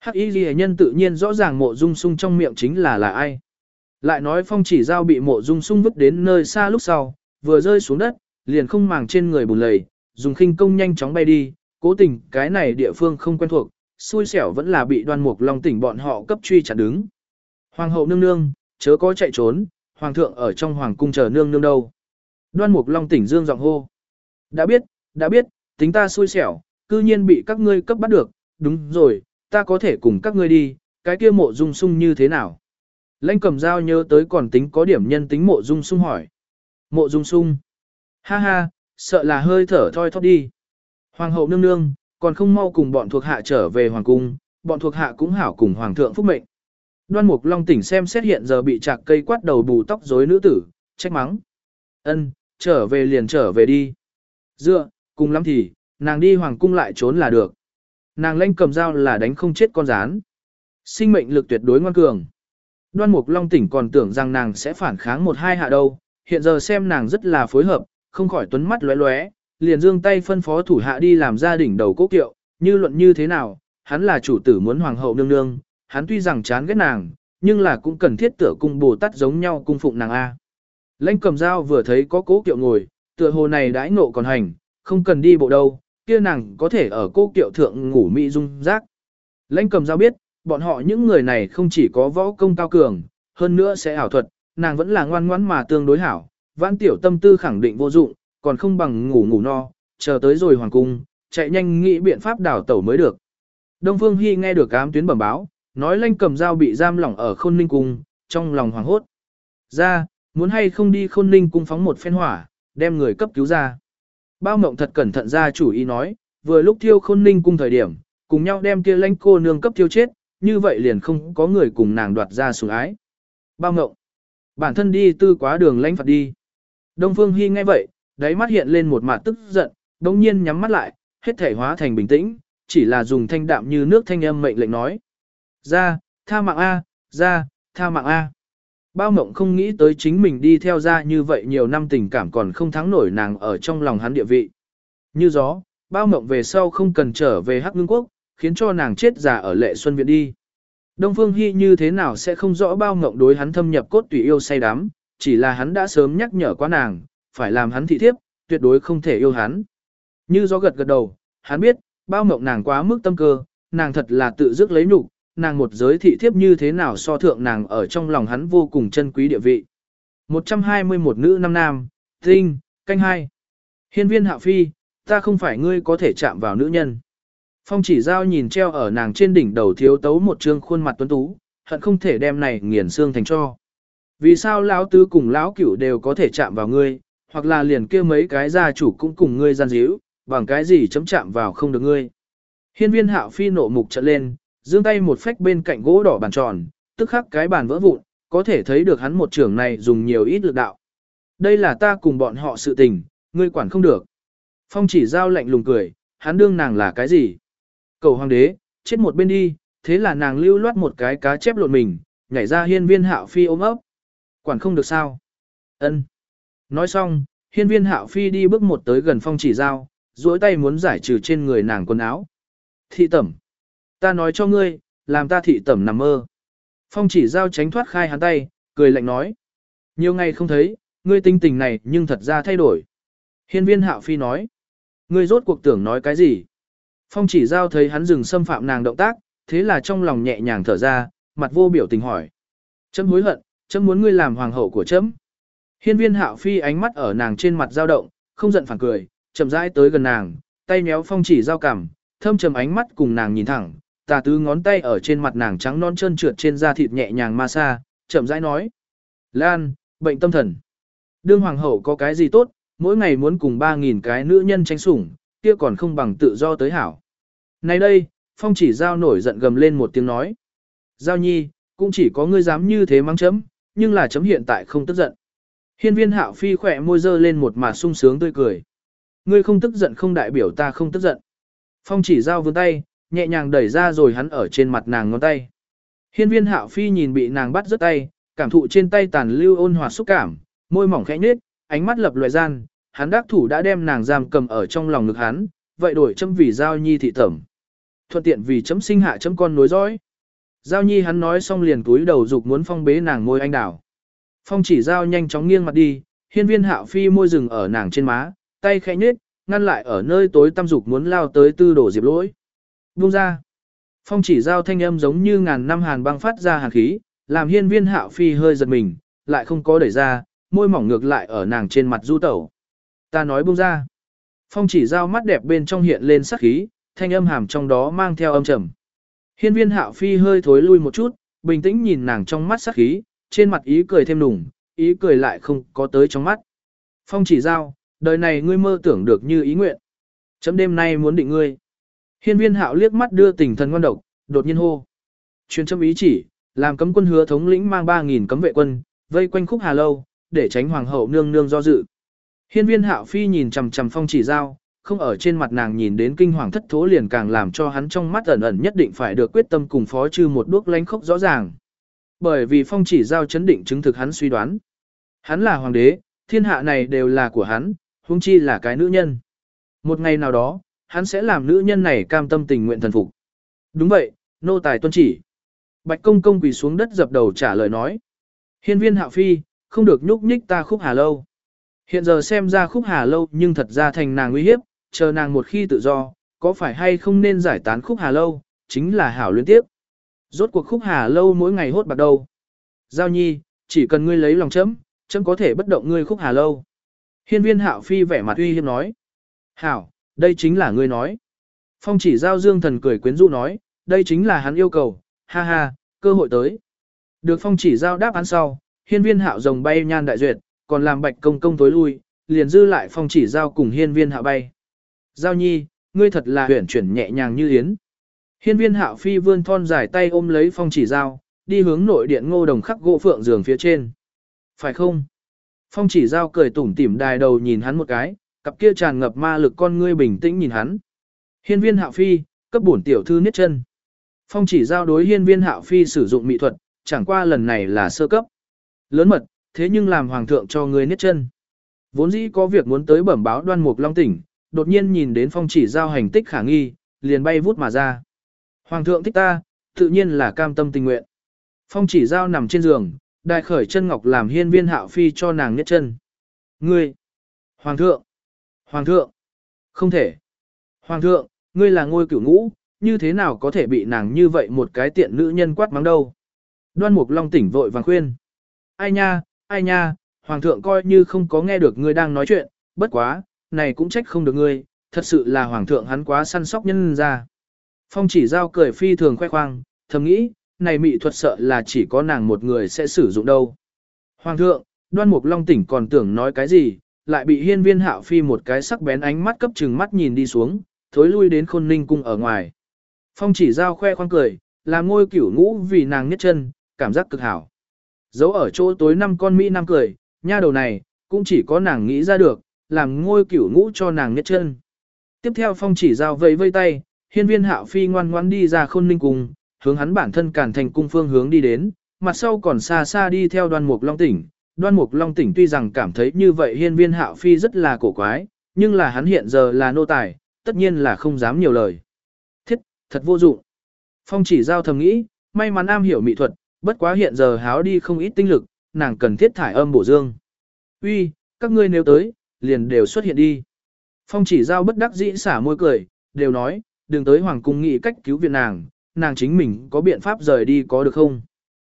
Hắc y ghi nhân tự nhiên rõ ràng mộ dung sung trong miệng chính là là ai. Lại nói phong chỉ giao bị mộ dung sung vứt đến nơi xa lúc sau, vừa rơi xuống đất, liền không màng trên người bùn lầy, dùng khinh công nhanh chóng bay đi, cố tình cái này địa phương không quen thuộc, xui xẻo vẫn là bị đoan mục long tỉnh bọn họ cấp truy chặn đứng. Hoàng hậu nương nương, chớ có chạy trốn, hoàng thượng ở trong hoàng cung chờ nương nương đâu. Đoan mục long tỉnh dương giọng hô. Đã biết, đã biết, tính ta xui xẻo, cư nhiên bị các ngươi cấp bắt được, đúng rồi, ta có thể cùng các ngươi đi, cái kia mộ dung sung như thế nào? Lãnh cầm dao nhớ tới còn tính có điểm nhân tính mộ dung sung hỏi. Mộ dung sung. Ha ha, sợ là hơi thở thoi thóp đi. Hoàng hậu nương nương, còn không mau cùng bọn thuộc hạ trở về hoàng cung, bọn thuộc hạ cũng hảo cùng hoàng thượng phúc mệnh. Đoan mục long tỉnh xem xét hiện giờ bị chạc cây quát đầu bù tóc rối nữ tử, Trách mắng. ân trở về liền trở về đi. Dựa, cùng lắm thì, nàng đi hoàng cung lại trốn là được. Nàng lênh cầm dao là đánh không chết con rán. Sinh mệnh lực tuyệt đối ngoan cường. Đoan Mục Long tỉnh còn tưởng rằng nàng sẽ phản kháng một hai hạ đâu, hiện giờ xem nàng rất là phối hợp, không khỏi tuấn mắt lóe lóe, liền dương tay phân phó thủ hạ đi làm gia đình đầu cố kiệu, như luận như thế nào, hắn là chủ tử muốn hoàng hậu nương nương, hắn tuy rằng chán ghét nàng, nhưng là cũng cần thiết tựa cung Bồ Tát giống nhau cung phụng nàng A. Lãnh cầm dao vừa thấy có cố kiệu ngồi, tựa hồ này đãi nộ còn hành, không cần đi bộ đâu, kia nàng có thể ở cố kiệu thượng ngủ mỹ dung rác. Lãnh cầm giao biết, bọn họ những người này không chỉ có võ công cao cường, hơn nữa sẽ ảo thuật, nàng vẫn là ngoan ngoãn mà tương đối hảo, vãn tiểu tâm tư khẳng định vô dụng, còn không bằng ngủ ngủ no, chờ tới rồi hoàng cung, chạy nhanh nghĩ biện pháp đảo tẩu mới được. Đông Phương Hy nghe được ám tuyến bẩm báo, nói lanh cầm dao bị giam lỏng ở khôn ninh cung, trong lòng hoàng hốt. Ra, muốn hay không đi khôn ninh cung phóng một phen hỏa, đem người cấp cứu ra. Bao mộng thật cẩn thận ra chủ ý nói, vừa lúc thiêu khôn ninh cung thời điểm, cùng nhau đem kia lãnh cô nương cấp thiêu chết, như vậy liền không có người cùng nàng đoạt ra sủng ái. Bao mộng, bản thân đi tư quá đường lãnh phạt đi. Đông Phương Hy nghe vậy, đáy mắt hiện lên một mặt tức giận, đồng nhiên nhắm mắt lại, hết thể hóa thành bình tĩnh, chỉ là dùng thanh đạm như nước thanh âm mệnh lệnh nói. Ra, tha mạng A, ra, tha mạng A. Bao mộng không nghĩ tới chính mình đi theo ra như vậy nhiều năm tình cảm còn không thắng nổi nàng ở trong lòng hắn địa vị. Như gió, bao mộng về sau không cần trở về Hắc Ngưng Quốc, khiến cho nàng chết già ở lệ xuân viện đi. Đông Phương Hy như thế nào sẽ không rõ bao mộng đối hắn thâm nhập cốt tùy yêu say đắm, chỉ là hắn đã sớm nhắc nhở qua nàng, phải làm hắn thị thiếp, tuyệt đối không thể yêu hắn. Như gió gật gật đầu, hắn biết, bao mộng nàng quá mức tâm cơ, nàng thật là tự dứt lấy nhục, nàng một giới thị thiếp như thế nào so thượng nàng ở trong lòng hắn vô cùng chân quý địa vị. 121 nữ năm nam, tinh, canh hai. Hiên viên hạ phi, ta không phải ngươi có thể chạm vào nữ nhân. Phong chỉ giao nhìn treo ở nàng trên đỉnh đầu thiếu tấu một trương khuôn mặt tuấn tú, hận không thể đem này nghiền xương thành cho. Vì sao lão tứ cùng lão cửu đều có thể chạm vào ngươi, hoặc là liền kia mấy cái gia chủ cũng cùng ngươi gian díu, bằng cái gì chấm chạm vào không được ngươi. Hiên viên hạo phi nộ mục trận lên, giương tay một phách bên cạnh gỗ đỏ bàn tròn, tức khắc cái bàn vỡ vụn, có thể thấy được hắn một trưởng này dùng nhiều ít lực đạo. Đây là ta cùng bọn họ sự tình, ngươi quản không được. Phong chỉ giao lạnh lùng cười, hắn đương nàng là cái gì? Cầu hoàng đế, chết một bên đi, thế là nàng lưu loát một cái cá chép lộn mình, nhảy ra hiên viên hạo phi ôm ấp. Quản không được sao? ân Nói xong, hiên viên hạo phi đi bước một tới gần phong chỉ giao, duỗi tay muốn giải trừ trên người nàng quần áo. Thị tẩm. Ta nói cho ngươi, làm ta thị tẩm nằm mơ. Phong chỉ giao tránh thoát khai hắn tay, cười lạnh nói. Nhiều ngày không thấy, ngươi tinh tình này nhưng thật ra thay đổi. Hiên viên hạo phi nói. Ngươi rốt cuộc tưởng nói cái gì? Phong chỉ giao thấy hắn dừng xâm phạm nàng động tác, thế là trong lòng nhẹ nhàng thở ra, mặt vô biểu tình hỏi. Chấm hối hận, chấm muốn ngươi làm hoàng hậu của chấm. Hiên viên hạo phi ánh mắt ở nàng trên mặt dao động, không giận phản cười, chậm rãi tới gần nàng, tay méo phong chỉ giao cằm, thâm trầm ánh mắt cùng nàng nhìn thẳng, tà tứ ngón tay ở trên mặt nàng trắng non trơn trượt trên da thịt nhẹ nhàng ma xa, chậm rãi nói. Lan, bệnh tâm thần. Đương hoàng hậu có cái gì tốt, mỗi ngày muốn cùng 3.000 cái nữ nhân tranh sủng, kia còn không bằng tự do tới hảo. Nay đây, phong chỉ giao nổi giận gầm lên một tiếng nói. Giao nhi, cũng chỉ có ngươi dám như thế mắng chấm, nhưng là chấm hiện tại không tức giận. Hiên viên hạo phi khỏe môi dơ lên một mà sung sướng tươi cười. Ngươi không tức giận không đại biểu ta không tức giận. Phong chỉ giao vươn tay, nhẹ nhàng đẩy ra rồi hắn ở trên mặt nàng ngón tay. Hiên viên hạo phi nhìn bị nàng bắt rớt tay, cảm thụ trên tay tàn lưu ôn hòa xúc cảm, môi mỏng khẽ nhếch, ánh mắt lập loại gian, hắn đắc thủ đã đem nàng giam cầm ở trong lòng ngực hắn, vậy đổi chấm vì giao nhi thị tẩm. Thuận tiện vì chấm sinh hạ chấm con nối dõi. Giao nhi hắn nói xong liền túi đầu dục muốn phong bế nàng môi anh đảo. Phong chỉ giao nhanh chóng nghiêng mặt đi, hiên viên hạo phi môi rừng ở nàng trên má, tay khẽ nhếch, ngăn lại ở nơi tối tăm dục muốn lao tới tư đổ diệp lỗi. Buông ra. Phong chỉ giao thanh âm giống như ngàn năm hàn băng phát ra hàn khí, làm hiên viên hạo phi hơi giật mình, lại không có đẩy ra, môi mỏng ngược lại ở nàng trên mặt du tẩu. Ta nói buông ra. Phong chỉ giao mắt đẹp bên trong hiện lên sắc khí, thanh âm hàm trong đó mang theo âm trầm. Hiên viên hạo phi hơi thối lui một chút, bình tĩnh nhìn nàng trong mắt sắc khí, trên mặt ý cười thêm nùng, ý cười lại không có tới trong mắt. Phong chỉ giao, đời này ngươi mơ tưởng được như ý nguyện. Chấm đêm nay muốn định ngươi. Hiên viên hạo liếc mắt đưa tình thần ngon độc, đột nhiên hô. Truyền châm ý chỉ, làm cấm quân hứa thống lĩnh mang 3.000 cấm vệ quân, vây quanh khúc hà lâu, để tránh hoàng hậu nương nương do dự. Hiên viên hạo phi nhìn chằm chằm phong chỉ giao, không ở trên mặt nàng nhìn đến kinh hoàng thất thố liền càng làm cho hắn trong mắt ẩn ẩn nhất định phải được quyết tâm cùng phó trừ một đuốc lánh khốc rõ ràng. Bởi vì phong chỉ giao chấn định chứng thực hắn suy đoán. Hắn là hoàng đế, thiên hạ này đều là của hắn, huống chi là cái nữ nhân. Một ngày nào đó, hắn sẽ làm nữ nhân này cam tâm tình nguyện thần phục. Đúng vậy, nô tài tuân chỉ. Bạch công công quỳ xuống đất dập đầu trả lời nói. Hiên viên hạo phi, không được nhúc nhích ta khúc hà lâu. Hiện giờ xem ra khúc hà lâu nhưng thật ra thành nàng nguy hiếp, chờ nàng một khi tự do, có phải hay không nên giải tán khúc hà lâu, chính là hảo liên tiếp. Rốt cuộc khúc hà lâu mỗi ngày hốt bạc đầu. Giao nhi, chỉ cần ngươi lấy lòng chấm, chấm có thể bất động ngươi khúc hà lâu. Hiên viên hạo phi vẻ mặt uy hiếp nói. Hảo, đây chính là ngươi nói. Phong chỉ giao dương thần cười quyến rũ nói, đây chính là hắn yêu cầu, ha ha, cơ hội tới. Được phong chỉ giao đáp án sau, hiên viên hạo rồng bay nhan đại duyệt, còn làm bạch công công tối lui, liền dư lại phong chỉ giao cùng hiên viên hạo bay. Giao nhi, ngươi thật là huyển chuyển nhẹ nhàng như yến. Hiên viên hạo phi vươn thon dài tay ôm lấy phong chỉ giao, đi hướng nội điện ngô đồng khắc gỗ phượng giường phía trên. Phải không? Phong chỉ giao cười tủm tỉm đài đầu nhìn hắn một cái, cặp kia tràn ngập ma lực con ngươi bình tĩnh nhìn hắn. Hiên viên hạo phi, cấp bổn tiểu thư niết chân. Phong chỉ giao đối hiên viên hạo phi sử dụng mỹ thuật, chẳng qua lần này là sơ cấp. Lớn mật, thế nhưng làm hoàng thượng cho ngươi niết chân. Vốn dĩ có việc muốn tới bẩm báo đoan mục long tỉnh, đột nhiên nhìn đến phong chỉ giao hành tích khả nghi, liền bay vút mà ra. Hoàng thượng thích ta, tự nhiên là cam tâm tình nguyện. Phong chỉ giao nằm trên giường, đại khởi chân ngọc làm hiên viên hạo phi cho nàng niết chân. Ngươi! Hoàng thượng! Hoàng thượng! Không thể! Hoàng thượng, ngươi là ngôi cửu ngũ, như thế nào có thể bị nàng như vậy một cái tiện nữ nhân quát mắng đâu. Đoan Mục Long tỉnh vội vàng khuyên. Ai nha, ai nha, Hoàng thượng coi như không có nghe được ngươi đang nói chuyện, bất quá, này cũng trách không được ngươi, thật sự là Hoàng thượng hắn quá săn sóc nhân ra. Phong chỉ giao cười phi thường khoe khoang, thầm nghĩ, này mị thuật sợ là chỉ có nàng một người sẽ sử dụng đâu. Hoàng thượng, đoan mục long tỉnh còn tưởng nói cái gì, lại bị hiên viên hạo phi một cái sắc bén ánh mắt cấp chừng mắt nhìn đi xuống, thối lui đến khôn ninh cung ở ngoài. Phong chỉ giao khoe khoang cười, làm ngôi cửu ngũ vì nàng nhất chân, cảm giác cực hảo. Giấu ở chỗ tối năm con Mỹ Nam cười, nha đầu này, cũng chỉ có nàng nghĩ ra được, làm ngôi cửu ngũ cho nàng nhất chân. Tiếp theo phong chỉ giao vẫy vây tay, hiên viên hạo phi ngoan ngoan đi ra khôn ninh cung, hướng hắn bản thân cản thành cung phương hướng đi đến, mặt sau còn xa xa đi theo đoàn mục long tỉnh. Đoan mục long tỉnh tuy rằng cảm thấy như vậy hiên viên hạo phi rất là cổ quái, nhưng là hắn hiện giờ là nô tài, tất nhiên là không dám nhiều lời. Thiết, thật vô dụng. Phong chỉ giao thầm nghĩ, may mắn am hiểu mỹ thuật, bất quá hiện giờ háo đi không ít tinh lực, nàng cần thiết thải âm bổ dương. Uy, các ngươi nếu tới, liền đều xuất hiện đi. Phong chỉ giao bất đắc dĩ xả môi cười, đều nói, đừng tới hoàng cung nghĩ cách cứu viện nàng, nàng chính mình có biện pháp rời đi có được không?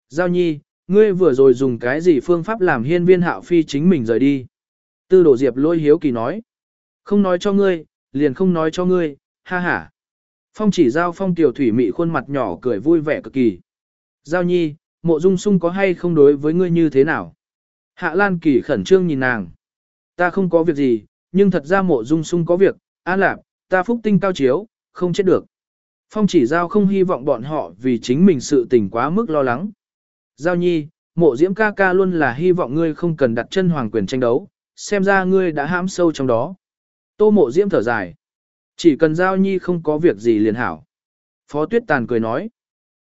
Giao nhi, ngươi vừa rồi dùng cái gì phương pháp làm hiên viên hạo phi chính mình rời đi? Tư đổ diệp lôi hiếu kỳ nói. Không nói cho ngươi, liền không nói cho ngươi, ha ha. Phong chỉ giao phong tiểu thủy mị khuôn mặt nhỏ cười vui vẻ cực kỳ. Giao nhi, mộ dung sung có hay không đối với ngươi như thế nào? Hạ Lan Kỳ khẩn trương nhìn nàng. Ta không có việc gì, nhưng thật ra mộ dung sung có việc, an lạc, ta phúc tinh cao chiếu, không chết được. Phong chỉ giao không hy vọng bọn họ vì chính mình sự tình quá mức lo lắng. Giao nhi, mộ diễm ca ca luôn là hy vọng ngươi không cần đặt chân hoàng quyền tranh đấu, xem ra ngươi đã hãm sâu trong đó. Tô mộ diễm thở dài. Chỉ cần giao nhi không có việc gì liền hảo. Phó tuyết tàn cười nói.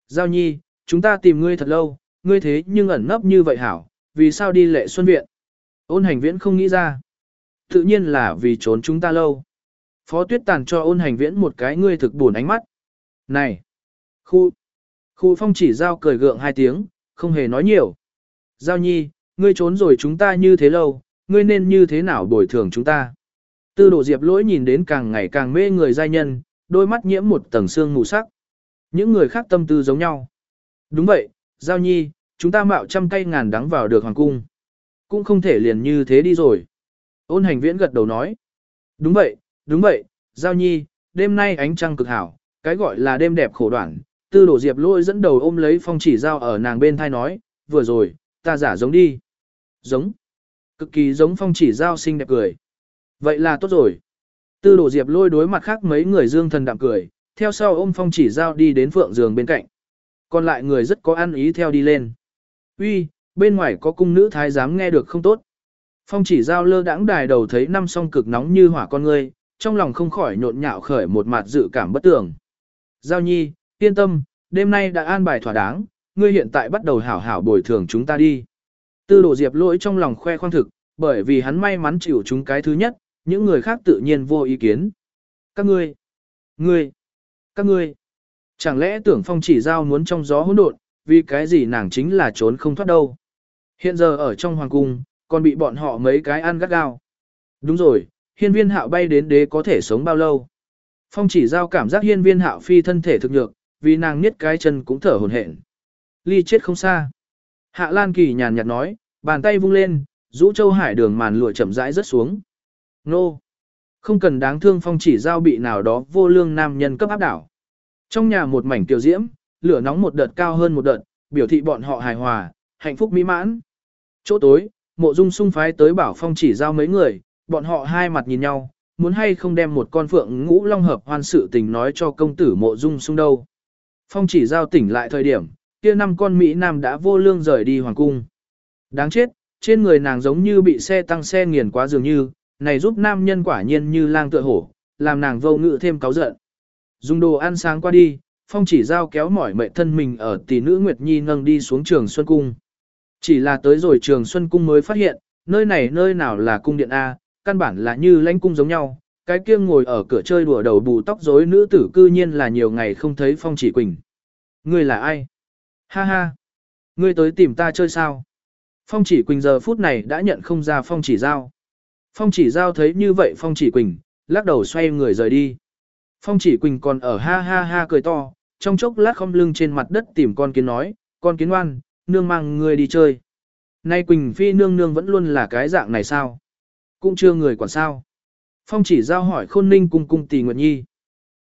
Giao nhi, chúng ta tìm ngươi thật lâu, ngươi thế nhưng ẩn nấp như vậy hảo, vì sao đi lệ xuân viện? Ôn hành viễn không nghĩ ra. Tự nhiên là vì trốn chúng ta lâu. Phó tuyết tàn cho ôn hành viễn một cái ngươi thực buồn ánh mắt. Này! Khu! Khu phong chỉ giao cười gượng hai tiếng, không hề nói nhiều. Giao nhi, ngươi trốn rồi chúng ta như thế lâu, ngươi nên như thế nào bồi thường chúng ta? Tư đồ diệp lỗi nhìn đến càng ngày càng mê người giai nhân, đôi mắt nhiễm một tầng xương mù sắc. Những người khác tâm tư giống nhau. Đúng vậy, giao nhi, chúng ta mạo trăm cây ngàn đắng vào được hoàng cung. Cũng không thể liền như thế đi rồi. Ôn hành viễn gật đầu nói. Đúng vậy, đúng vậy, giao nhi, đêm nay ánh trăng cực hảo, cái gọi là đêm đẹp khổ đoạn, tư đổ diệp lôi dẫn đầu ôm lấy phong chỉ dao ở nàng bên thai nói, vừa rồi, ta giả giống đi. Giống. Cực kỳ giống phong chỉ dao xinh đẹp cười. Vậy là tốt rồi. Tư đổ diệp lôi đối mặt khác mấy người dương thần đạm cười, theo sau ôm phong chỉ dao đi đến phượng giường bên cạnh. Còn lại người rất có ăn ý theo đi lên. Uy, bên ngoài có cung nữ thái giám nghe được không tốt. Phong chỉ giao lơ đãng đài đầu thấy năm song cực nóng như hỏa con ngươi, trong lòng không khỏi nhộn nhạo khởi một mặt dự cảm bất tường. Giao nhi, yên tâm, đêm nay đã an bài thỏa đáng, ngươi hiện tại bắt đầu hảo hảo bồi thường chúng ta đi. Tư đồ diệp lỗi trong lòng khoe khoang thực, bởi vì hắn may mắn chịu chúng cái thứ nhất, những người khác tự nhiên vô ý kiến. Các ngươi, ngươi, các ngươi, chẳng lẽ tưởng phong chỉ giao muốn trong gió hỗn độn, vì cái gì nàng chính là trốn không thoát đâu. Hiện giờ ở trong hoàng cung, còn bị bọn họ mấy cái ăn gắt gao. Đúng rồi, hiên viên hạo bay đến đế có thể sống bao lâu. Phong chỉ giao cảm giác hiên viên hạo phi thân thể thực nhược, vì nàng niết cái chân cũng thở hồn hển. Ly chết không xa. Hạ Lan Kỳ nhàn nhạt nói, bàn tay vung lên, rũ châu hải đường màn lụa chậm rãi rớt xuống. Nô! Không cần đáng thương phong chỉ giao bị nào đó vô lương nam nhân cấp áp đảo. Trong nhà một mảnh tiểu diễm, lửa nóng một đợt cao hơn một đợt, biểu thị bọn họ hài hòa, hạnh phúc mỹ mãn. Chỗ tối, mộ dung sung phái tới bảo phong chỉ giao mấy người, bọn họ hai mặt nhìn nhau, muốn hay không đem một con phượng ngũ long hợp hoan sự tình nói cho công tử mộ dung sung đâu. Phong chỉ giao tỉnh lại thời điểm, kia năm con Mỹ Nam đã vô lương rời đi hoàng cung. Đáng chết, trên người nàng giống như bị xe tăng xe nghiền quá dường như, này giúp nam nhân quả nhiên như lang tựa hổ, làm nàng vô ngự thêm cáu giận. Dùng đồ ăn sáng qua đi, phong chỉ giao kéo mỏi mệt thân mình ở tỷ nữ Nguyệt Nhi nâng đi xuống trường Xuân Cung. Chỉ là tới rồi trường Xuân Cung mới phát hiện, nơi này nơi nào là cung điện A, căn bản là như lãnh cung giống nhau, cái kia ngồi ở cửa chơi đùa đầu bù tóc rối nữ tử cư nhiên là nhiều ngày không thấy phong chỉ quỳnh. Ngươi là ai? Ha ha! Ngươi tới tìm ta chơi sao? Phong chỉ quỳnh giờ phút này đã nhận không ra phong chỉ giao. Phong chỉ giao thấy như vậy phong chỉ quỳnh, lắc đầu xoay người rời đi. Phong chỉ quỳnh còn ở ha ha ha cười to, trong chốc lát không lưng trên mặt đất tìm con kiến nói, con kiến ngoan, nương mang ngươi đi chơi. Nay quỳnh phi nương nương vẫn luôn là cái dạng này sao? Cũng chưa người quản sao. Phong chỉ giao hỏi khôn ninh cung cung tỷ Nguyệt Nhi.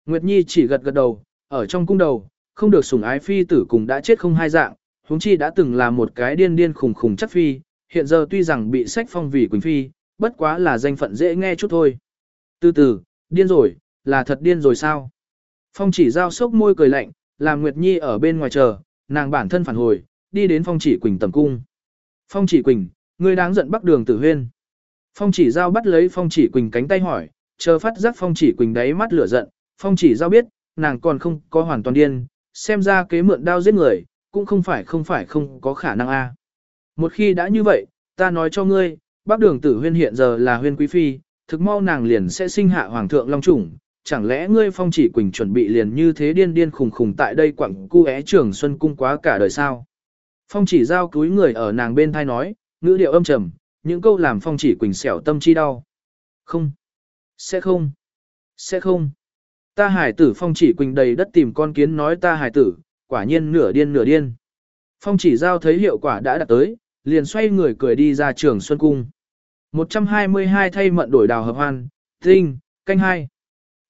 Nguyệt Nhi chỉ gật gật đầu, ở trong cung đầu, không được sủng ái phi tử cùng đã chết không hai dạng, huống chi đã từng là một cái điên điên khùng khùng chắc phi, hiện giờ tuy rằng bị sách phong vì Quỳnh Phi, bất quá là danh phận dễ nghe chút thôi. Từ từ, điên rồi, là thật điên rồi sao? Phong chỉ giao sốc môi cười lạnh, làm Nguyệt Nhi ở bên ngoài chờ, nàng bản thân phản hồi, đi đến phong chỉ Quỳnh tầm cung. Phong chỉ Quỳnh, ngươi đáng giận bắc đường tử huyên. Phong chỉ giao bắt lấy phong chỉ Quỳnh cánh tay hỏi, chờ phát giác phong chỉ Quỳnh đáy mắt lửa giận, phong chỉ giao biết, nàng còn không có hoàn toàn điên, xem ra kế mượn đao giết người, cũng không phải không phải không có khả năng a. Một khi đã như vậy, ta nói cho ngươi, bác đường tử huyên hiện giờ là huyên quý phi, thực mau nàng liền sẽ sinh hạ hoàng thượng long chủng, chẳng lẽ ngươi phong chỉ quỳnh chuẩn bị liền như thế điên điên khùng khùng tại đây quặng cu é trường xuân cung quá cả đời sao. Phong chỉ giao cúi người ở nàng bên thai nói, ngữ điệu âm trầm, những câu làm phong chỉ quỳnh xẻo tâm chi đau. Không, sẽ không, sẽ không. Ta hải tử phong chỉ quỳnh đầy đất tìm con kiến nói ta hải tử, quả nhiên nửa điên nửa điên. Phong chỉ giao thấy hiệu quả đã đạt tới, liền xoay người cười đi ra trường Xuân Cung. 122 thay mận đổi đào hợp hoan, tinh, canh hai.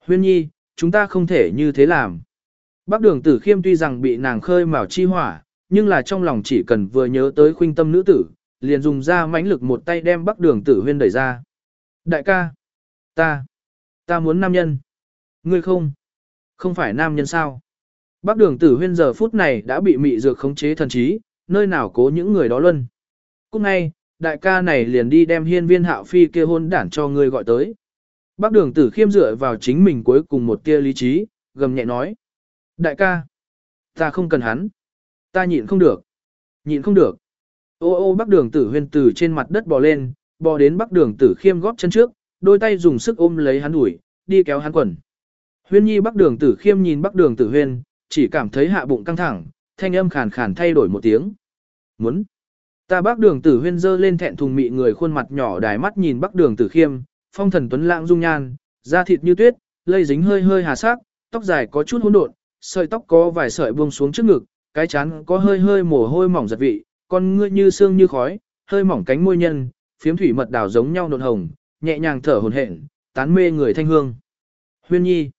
Huyên nhi, chúng ta không thể như thế làm. Bác đường tử khiêm tuy rằng bị nàng khơi mào chi hỏa, nhưng là trong lòng chỉ cần vừa nhớ tới khuynh tâm nữ tử, liền dùng ra mãnh lực một tay đem Bắc đường tử huyên đẩy ra. Đại ca, ta, ta muốn nam nhân. Ngươi không, không phải nam nhân sao? Bắc đường tử huyên giờ phút này đã bị mị dược khống chế thần trí, nơi nào cố những người đó luân. Cũng ngay, đại ca này liền đi đem hiên viên hạo phi kia hôn đản cho ngươi gọi tới. Bác đường tử khiêm dựa vào chính mình cuối cùng một tia lý trí, gầm nhẹ nói. Đại ca, ta không cần hắn. Ta nhịn không được. Nhịn không được. Ô ô bác đường tử huyên từ trên mặt đất bò lên, bò đến bác đường tử khiêm góp chân trước, đôi tay dùng sức ôm lấy hắn đuổi, đi kéo hắn quần. Huyên nhi bác đường tử khiêm nhìn bác đường tử huyên, chỉ cảm thấy hạ bụng căng thẳng, thanh âm khàn khàn thay đổi một tiếng. Muốn. Ta bác đường tử huyên dơ lên thẹn thùng mị người khuôn mặt nhỏ đài mắt nhìn bác đường tử khiêm, phong thần tuấn lãng dung nhan, da thịt như tuyết, lây dính hơi hơi hà sắc, tóc dài có chút hỗn độn, sợi tóc có vài sợi buông xuống trước ngực, cái chán có hơi hơi mồ hôi mỏng giật vị, con ngươi như xương như khói, hơi mỏng cánh môi nhân, phiếm thủy mật đào giống nhau nộn hồng, nhẹ nhàng thở hồn hển, tán mê người thanh hương. Huyên nhi.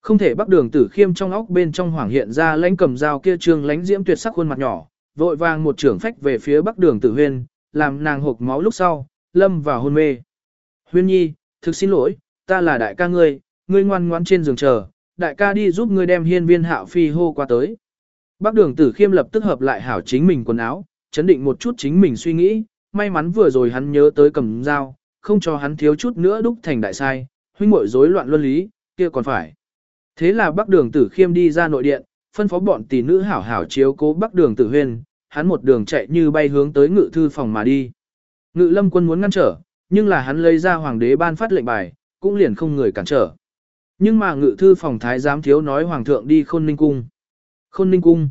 Không thể bắt đường tử khiêm trong óc bên trong hoảng hiện ra lãnh cầm dao kia trương lãnh diễm tuyệt sắc khuôn mặt nhỏ, vội vàng một trưởng phách về phía bắc đường tử huyên, làm nàng hộp máu lúc sau, lâm vào hôn mê. Huyên nhi, thực xin lỗi, ta là đại ca ngươi, ngươi ngoan ngoãn trên giường chờ, đại ca đi giúp ngươi đem hiên viên hạo phi hô qua tới. Bắc đường tử khiêm lập tức hợp lại hảo chính mình quần áo, chấn định một chút chính mình suy nghĩ, may mắn vừa rồi hắn nhớ tới cầm dao, không cho hắn thiếu chút nữa đúc thành đại sai, huynh muội rối loạn luân lý, kia còn phải. Thế là Bắc Đường Tử Khiêm đi ra nội điện, phân phó bọn tỷ nữ hảo hảo chiếu cố Bắc Đường Tử Huyên, hắn một đường chạy như bay hướng tới ngự thư phòng mà đi. Ngự lâm quân muốn ngăn trở, nhưng là hắn lấy ra hoàng đế ban phát lệnh bài, cũng liền không người cản trở. Nhưng mà ngự thư phòng thái giám thiếu nói hoàng thượng đi khôn ninh cung. Khôn ninh cung.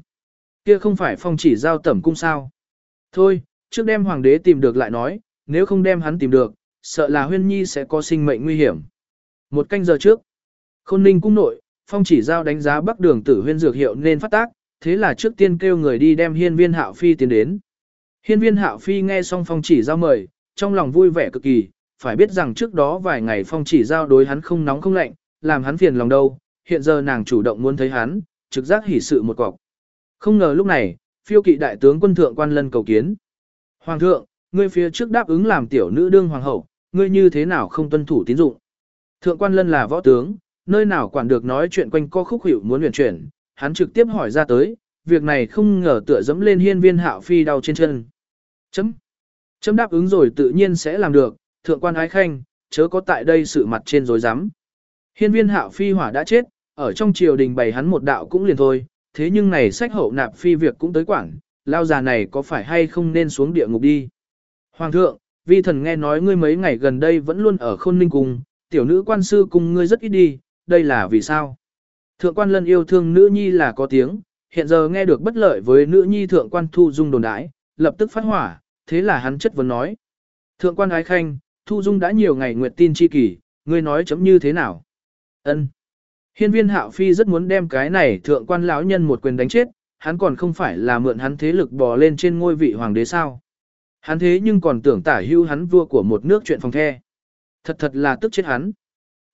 Kia không phải phong chỉ giao tẩm cung sao. Thôi, trước đem hoàng đế tìm được lại nói, nếu không đem hắn tìm được, sợ là huyên nhi sẽ có sinh mệnh nguy hiểm. Một canh giờ trước, khôn ninh cung nội, phong chỉ giao đánh giá bắc đường tử huyên dược hiệu nên phát tác, thế là trước tiên kêu người đi đem hiên viên hạo phi tiến đến. Hiên viên hạo phi nghe xong phong chỉ giao mời, trong lòng vui vẻ cực kỳ, phải biết rằng trước đó vài ngày phong chỉ giao đối hắn không nóng không lạnh, làm hắn phiền lòng đâu, hiện giờ nàng chủ động muốn thấy hắn, trực giác hỉ sự một cọc. Không ngờ lúc này, phiêu kỵ đại tướng quân thượng quan lân cầu kiến. Hoàng thượng, ngươi phía trước đáp ứng làm tiểu nữ đương hoàng hậu, ngươi như thế nào không tuân thủ tín dụng. Thượng quan lân là võ tướng, nơi nào quản được nói chuyện quanh co khúc hiệu muốn luyện chuyển, hắn trực tiếp hỏi ra tới, việc này không ngờ tựa dẫm lên hiên viên hạo phi đau trên chân. Chấm. Chấm đáp ứng rồi tự nhiên sẽ làm được, thượng quan ái khanh, chớ có tại đây sự mặt trên dối rắm Hiên viên hạo phi hỏa đã chết, ở trong triều đình bày hắn một đạo cũng liền thôi, thế nhưng này sách hậu nạp phi việc cũng tới quảng lao già này có phải hay không nên xuống địa ngục đi. Hoàng thượng, vi thần nghe nói ngươi mấy ngày gần đây vẫn luôn ở khôn ninh cùng tiểu nữ quan sư cùng ngươi rất ít đi, đây là vì sao? Thượng quan lân yêu thương nữ nhi là có tiếng, hiện giờ nghe được bất lợi với nữ nhi thượng quan thu dung đồn đãi, lập tức phát hỏa, thế là hắn chất vấn nói. Thượng quan ái khanh, thu dung đã nhiều ngày nguyệt tin chi kỷ, ngươi nói chấm như thế nào? Ân. Hiên viên hạo phi rất muốn đem cái này thượng quan lão nhân một quyền đánh chết, hắn còn không phải là mượn hắn thế lực bò lên trên ngôi vị hoàng đế sao. Hắn thế nhưng còn tưởng tả hưu hắn vua của một nước chuyện phòng the. Thật thật là tức chết hắn.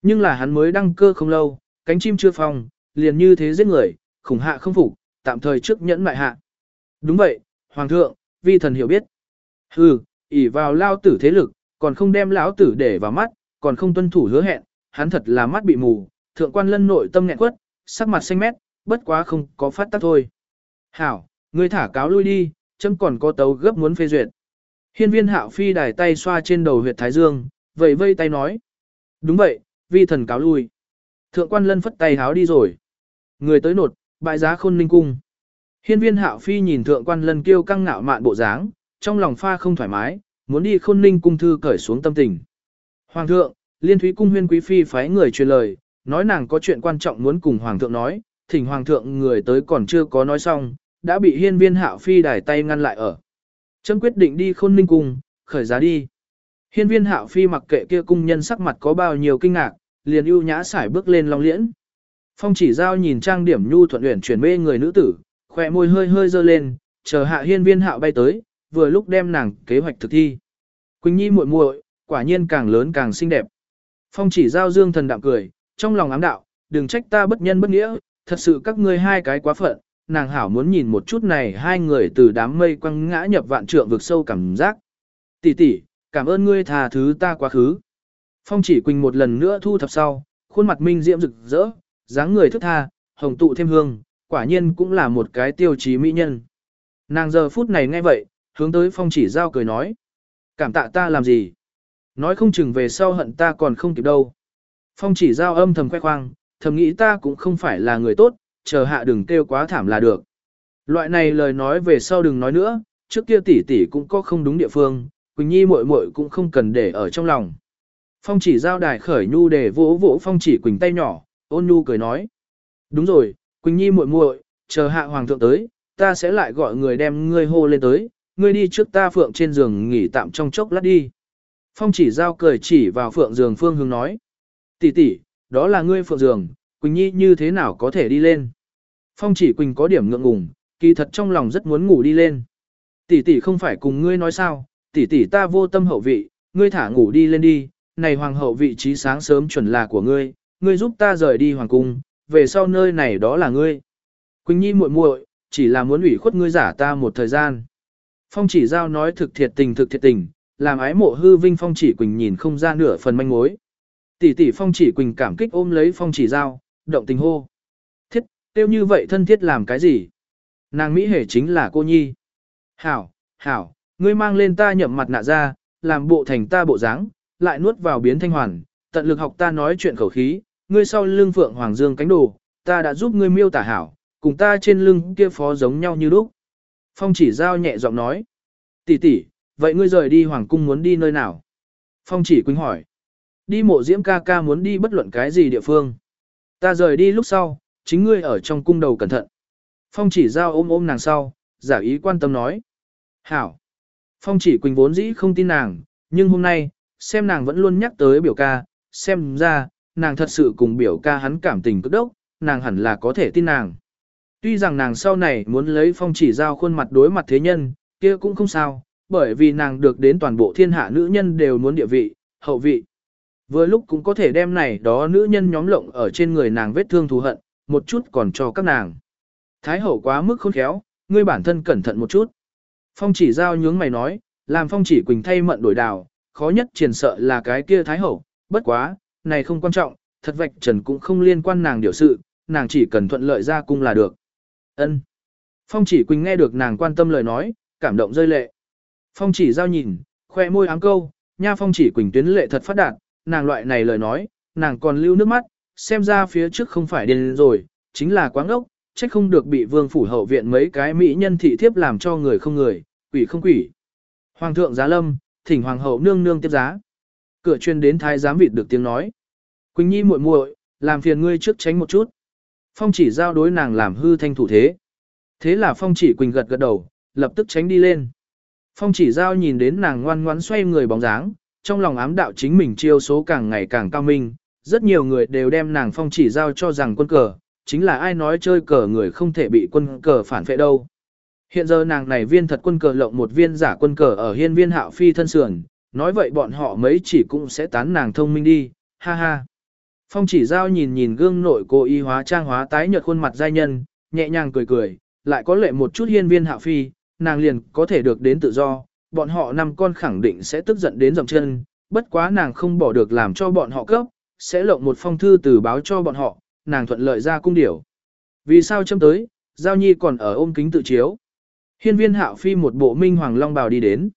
Nhưng là hắn mới đăng cơ không lâu, cánh chim chưa phong, liền như thế giết người, khủng hạ không phục, tạm thời trước nhẫn mại hạ. Đúng vậy, hoàng thượng, vi thần hiểu biết. Hừ, ỷ vào lao tử thế lực, còn không đem lão tử để vào mắt, còn không tuân thủ hứa hẹn, hắn thật là mắt bị mù, thượng quan lân nội tâm nghẹn quất, sắc mặt xanh mét, bất quá không có phát tác thôi. Hảo, ngươi thả cáo lui đi, chấm còn có tấu gấp muốn phê duyệt. Hiên viên hạo phi đài tay xoa trên đầu huyệt thái dương, vẫy vây tay nói. Đúng vậy, vi thần cáo lui. Thượng quan lân phất tay háo đi rồi. Người tới nột, bại giá khôn ninh cung. Hiên viên hạo phi nhìn thượng quan lân kêu căng ngạo mạn bộ dáng, trong lòng pha không thoải mái, muốn đi khôn ninh cung thư cởi xuống tâm tình. Hoàng thượng, liên thúy cung huyên quý phi phái người truyền lời, nói nàng có chuyện quan trọng muốn cùng hoàng thượng nói, thỉnh hoàng thượng người tới còn chưa có nói xong, đã bị hiên viên hạo phi đài tay ngăn lại ở. Trâm quyết định đi khôn ninh cung, khởi giá đi. Hiên viên hạo phi mặc kệ kia cung nhân sắc mặt có bao nhiêu kinh ngạc, liền ưu nhã xải bước lên long liễn. Phong chỉ giao nhìn trang điểm nhu thuận uyển chuyển mê người nữ tử, khỏe môi hơi hơi dơ lên, chờ hạ hiên viên hạo bay tới, vừa lúc đem nàng kế hoạch thực thi. Quỳnh Nhi muội muội, quả nhiên càng lớn càng xinh đẹp. Phong chỉ giao dương thần đạm cười, trong lòng ám đạo, đừng trách ta bất nhân bất nghĩa, thật sự các ngươi hai cái quá phận, nàng hảo muốn nhìn một chút này hai người từ đám mây quăng ngã nhập vạn trượng vực sâu cảm giác. Tỷ tỷ, cảm ơn ngươi tha thứ ta quá khứ. Phong chỉ quỳnh một lần nữa thu thập sau, khuôn mặt minh diễm rực rỡ, dáng người thức tha, hồng tụ thêm hương, quả nhiên cũng là một cái tiêu chí mỹ nhân. Nàng giờ phút này nghe vậy, hướng tới phong chỉ giao cười nói. Cảm tạ ta làm gì? Nói không chừng về sau hận ta còn không kịp đâu. Phong chỉ giao âm thầm khoe khoang, thầm nghĩ ta cũng không phải là người tốt, chờ hạ đừng kêu quá thảm là được. Loại này lời nói về sau đừng nói nữa, trước kia tỷ tỷ cũng có không đúng địa phương, Quỳnh Nhi muội muội cũng không cần để ở trong lòng. Phong chỉ giao đài khởi nhu để vỗ vỗ phong chỉ Quỳnh tay nhỏ, ôn nhu cười nói. Đúng rồi, Quỳnh Nhi muội muội, chờ hạ hoàng thượng tới, ta sẽ lại gọi người đem ngươi hô lên tới, ngươi đi trước ta phượng trên giường nghỉ tạm trong chốc lát đi. Phong chỉ giao cười chỉ vào phượng giường phương hướng nói. Tỷ tỷ, đó là ngươi phượng giường, Quỳnh Nhi như thế nào có thể đi lên? Phong chỉ Quỳnh có điểm ngượng ngùng, kỳ thật trong lòng rất muốn ngủ đi lên. Tỷ tỷ không phải cùng ngươi nói sao, tỷ tỷ ta vô tâm hậu vị, ngươi thả ngủ đi lên đi, này hoàng hậu vị trí sáng sớm chuẩn là của ngươi, ngươi giúp ta rời đi hoàng cung, về sau nơi này đó là ngươi. Quỳnh Nhi muội muội, chỉ là muốn ủy khuất ngươi giả ta một thời gian. Phong chỉ giao nói thực thiệt tình thực thiệt tình, làm ái mộ hư vinh phong chỉ Quỳnh nhìn không ra nửa phần manh mối. Tỷ tỷ phong chỉ Quỳnh cảm kích ôm lấy phong chỉ giao, động tình hô. Thiết, tiêu như vậy thân thiết làm cái gì? Nàng Mỹ hề chính là cô nhi. Hảo, hảo, ngươi mang lên ta nhậm mặt nạ ra, làm bộ thành ta bộ dáng, lại nuốt vào biến thanh hoàn, tận lực học ta nói chuyện khẩu khí, ngươi sau lưng phượng hoàng dương cánh đồ, ta đã giúp ngươi miêu tả hảo, cùng ta trên lưng kia phó giống nhau như lúc. Phong chỉ giao nhẹ giọng nói, tỷ tỷ, vậy ngươi rời đi hoàng cung muốn đi nơi nào? Phong chỉ quỳnh hỏi, đi mộ diễm ca ca muốn đi bất luận cái gì địa phương. Ta rời đi lúc sau, chính ngươi ở trong cung đầu cẩn thận. Phong chỉ giao ôm ôm nàng sau, giả ý quan tâm nói. Hảo. Phong chỉ quỳnh vốn dĩ không tin nàng, nhưng hôm nay, xem nàng vẫn luôn nhắc tới biểu ca, xem ra, nàng thật sự cùng biểu ca hắn cảm tình cực đốc, nàng hẳn là có thể tin nàng. Tuy rằng nàng sau này muốn lấy phong chỉ giao khuôn mặt đối mặt thế nhân, kia cũng không sao, bởi vì nàng được đến toàn bộ thiên hạ nữ nhân đều muốn địa vị, hậu vị. Vừa lúc cũng có thể đem này đó nữ nhân nhóm lộng ở trên người nàng vết thương thù hận, một chút còn cho các nàng. Thái hậu quá mức khôn khéo, ngươi bản thân cẩn thận một chút. Phong chỉ giao nhướng mày nói, làm phong chỉ quỳnh thay mận đổi đào, khó nhất triển sợ là cái kia thái hậu, bất quá, này không quan trọng, thật vạch trần cũng không liên quan nàng điều sự, nàng chỉ cần thuận lợi ra cung là được. Ân. Phong chỉ quỳnh nghe được nàng quan tâm lời nói, cảm động rơi lệ. Phong chỉ giao nhìn, khoe môi ám câu, nha phong chỉ quỳnh tuyến lệ thật phát đạt, nàng loại này lời nói, nàng còn lưu nước mắt, xem ra phía trước không phải điên rồi, chính là quáng ốc, trách không được bị vương phủ hậu viện mấy cái mỹ nhân thị thiếp làm cho người không người, quỷ không quỷ. Hoàng thượng giá lâm, thỉnh hoàng hậu nương nương tiếp giá. Cửa chuyên đến thái giám vịt được tiếng nói. Quỳnh nhi muội muội, làm phiền ngươi trước tránh một chút. Phong chỉ giao đối nàng làm hư thanh thủ thế. Thế là phong chỉ Quỳnh gật gật đầu, lập tức tránh đi lên. Phong chỉ giao nhìn đến nàng ngoan ngoãn xoay người bóng dáng, trong lòng ám đạo chính mình chiêu số càng ngày càng cao minh. Rất nhiều người đều đem nàng phong chỉ giao cho rằng quân cờ, chính là ai nói chơi cờ người không thể bị quân cờ phản vệ đâu. Hiện giờ nàng này viên thật quân cờ lộng một viên giả quân cờ ở hiên viên hạo phi thân sườn, nói vậy bọn họ mấy chỉ cũng sẽ tán nàng thông minh đi, ha ha. Phong chỉ giao nhìn nhìn gương nội cô y hóa trang hóa tái nhợt khuôn mặt giai nhân, nhẹ nhàng cười cười, lại có lệ một chút hiên viên hạo phi, nàng liền có thể được đến tự do, bọn họ năm con khẳng định sẽ tức giận đến dầm chân, bất quá nàng không bỏ được làm cho bọn họ cấp, sẽ lộng một phong thư từ báo cho bọn họ, nàng thuận lợi ra cung điểu. Vì sao châm tới, Giao Nhi còn ở ôm kính tự chiếu. Hiên viên hạo phi một bộ minh hoàng long bào đi đến.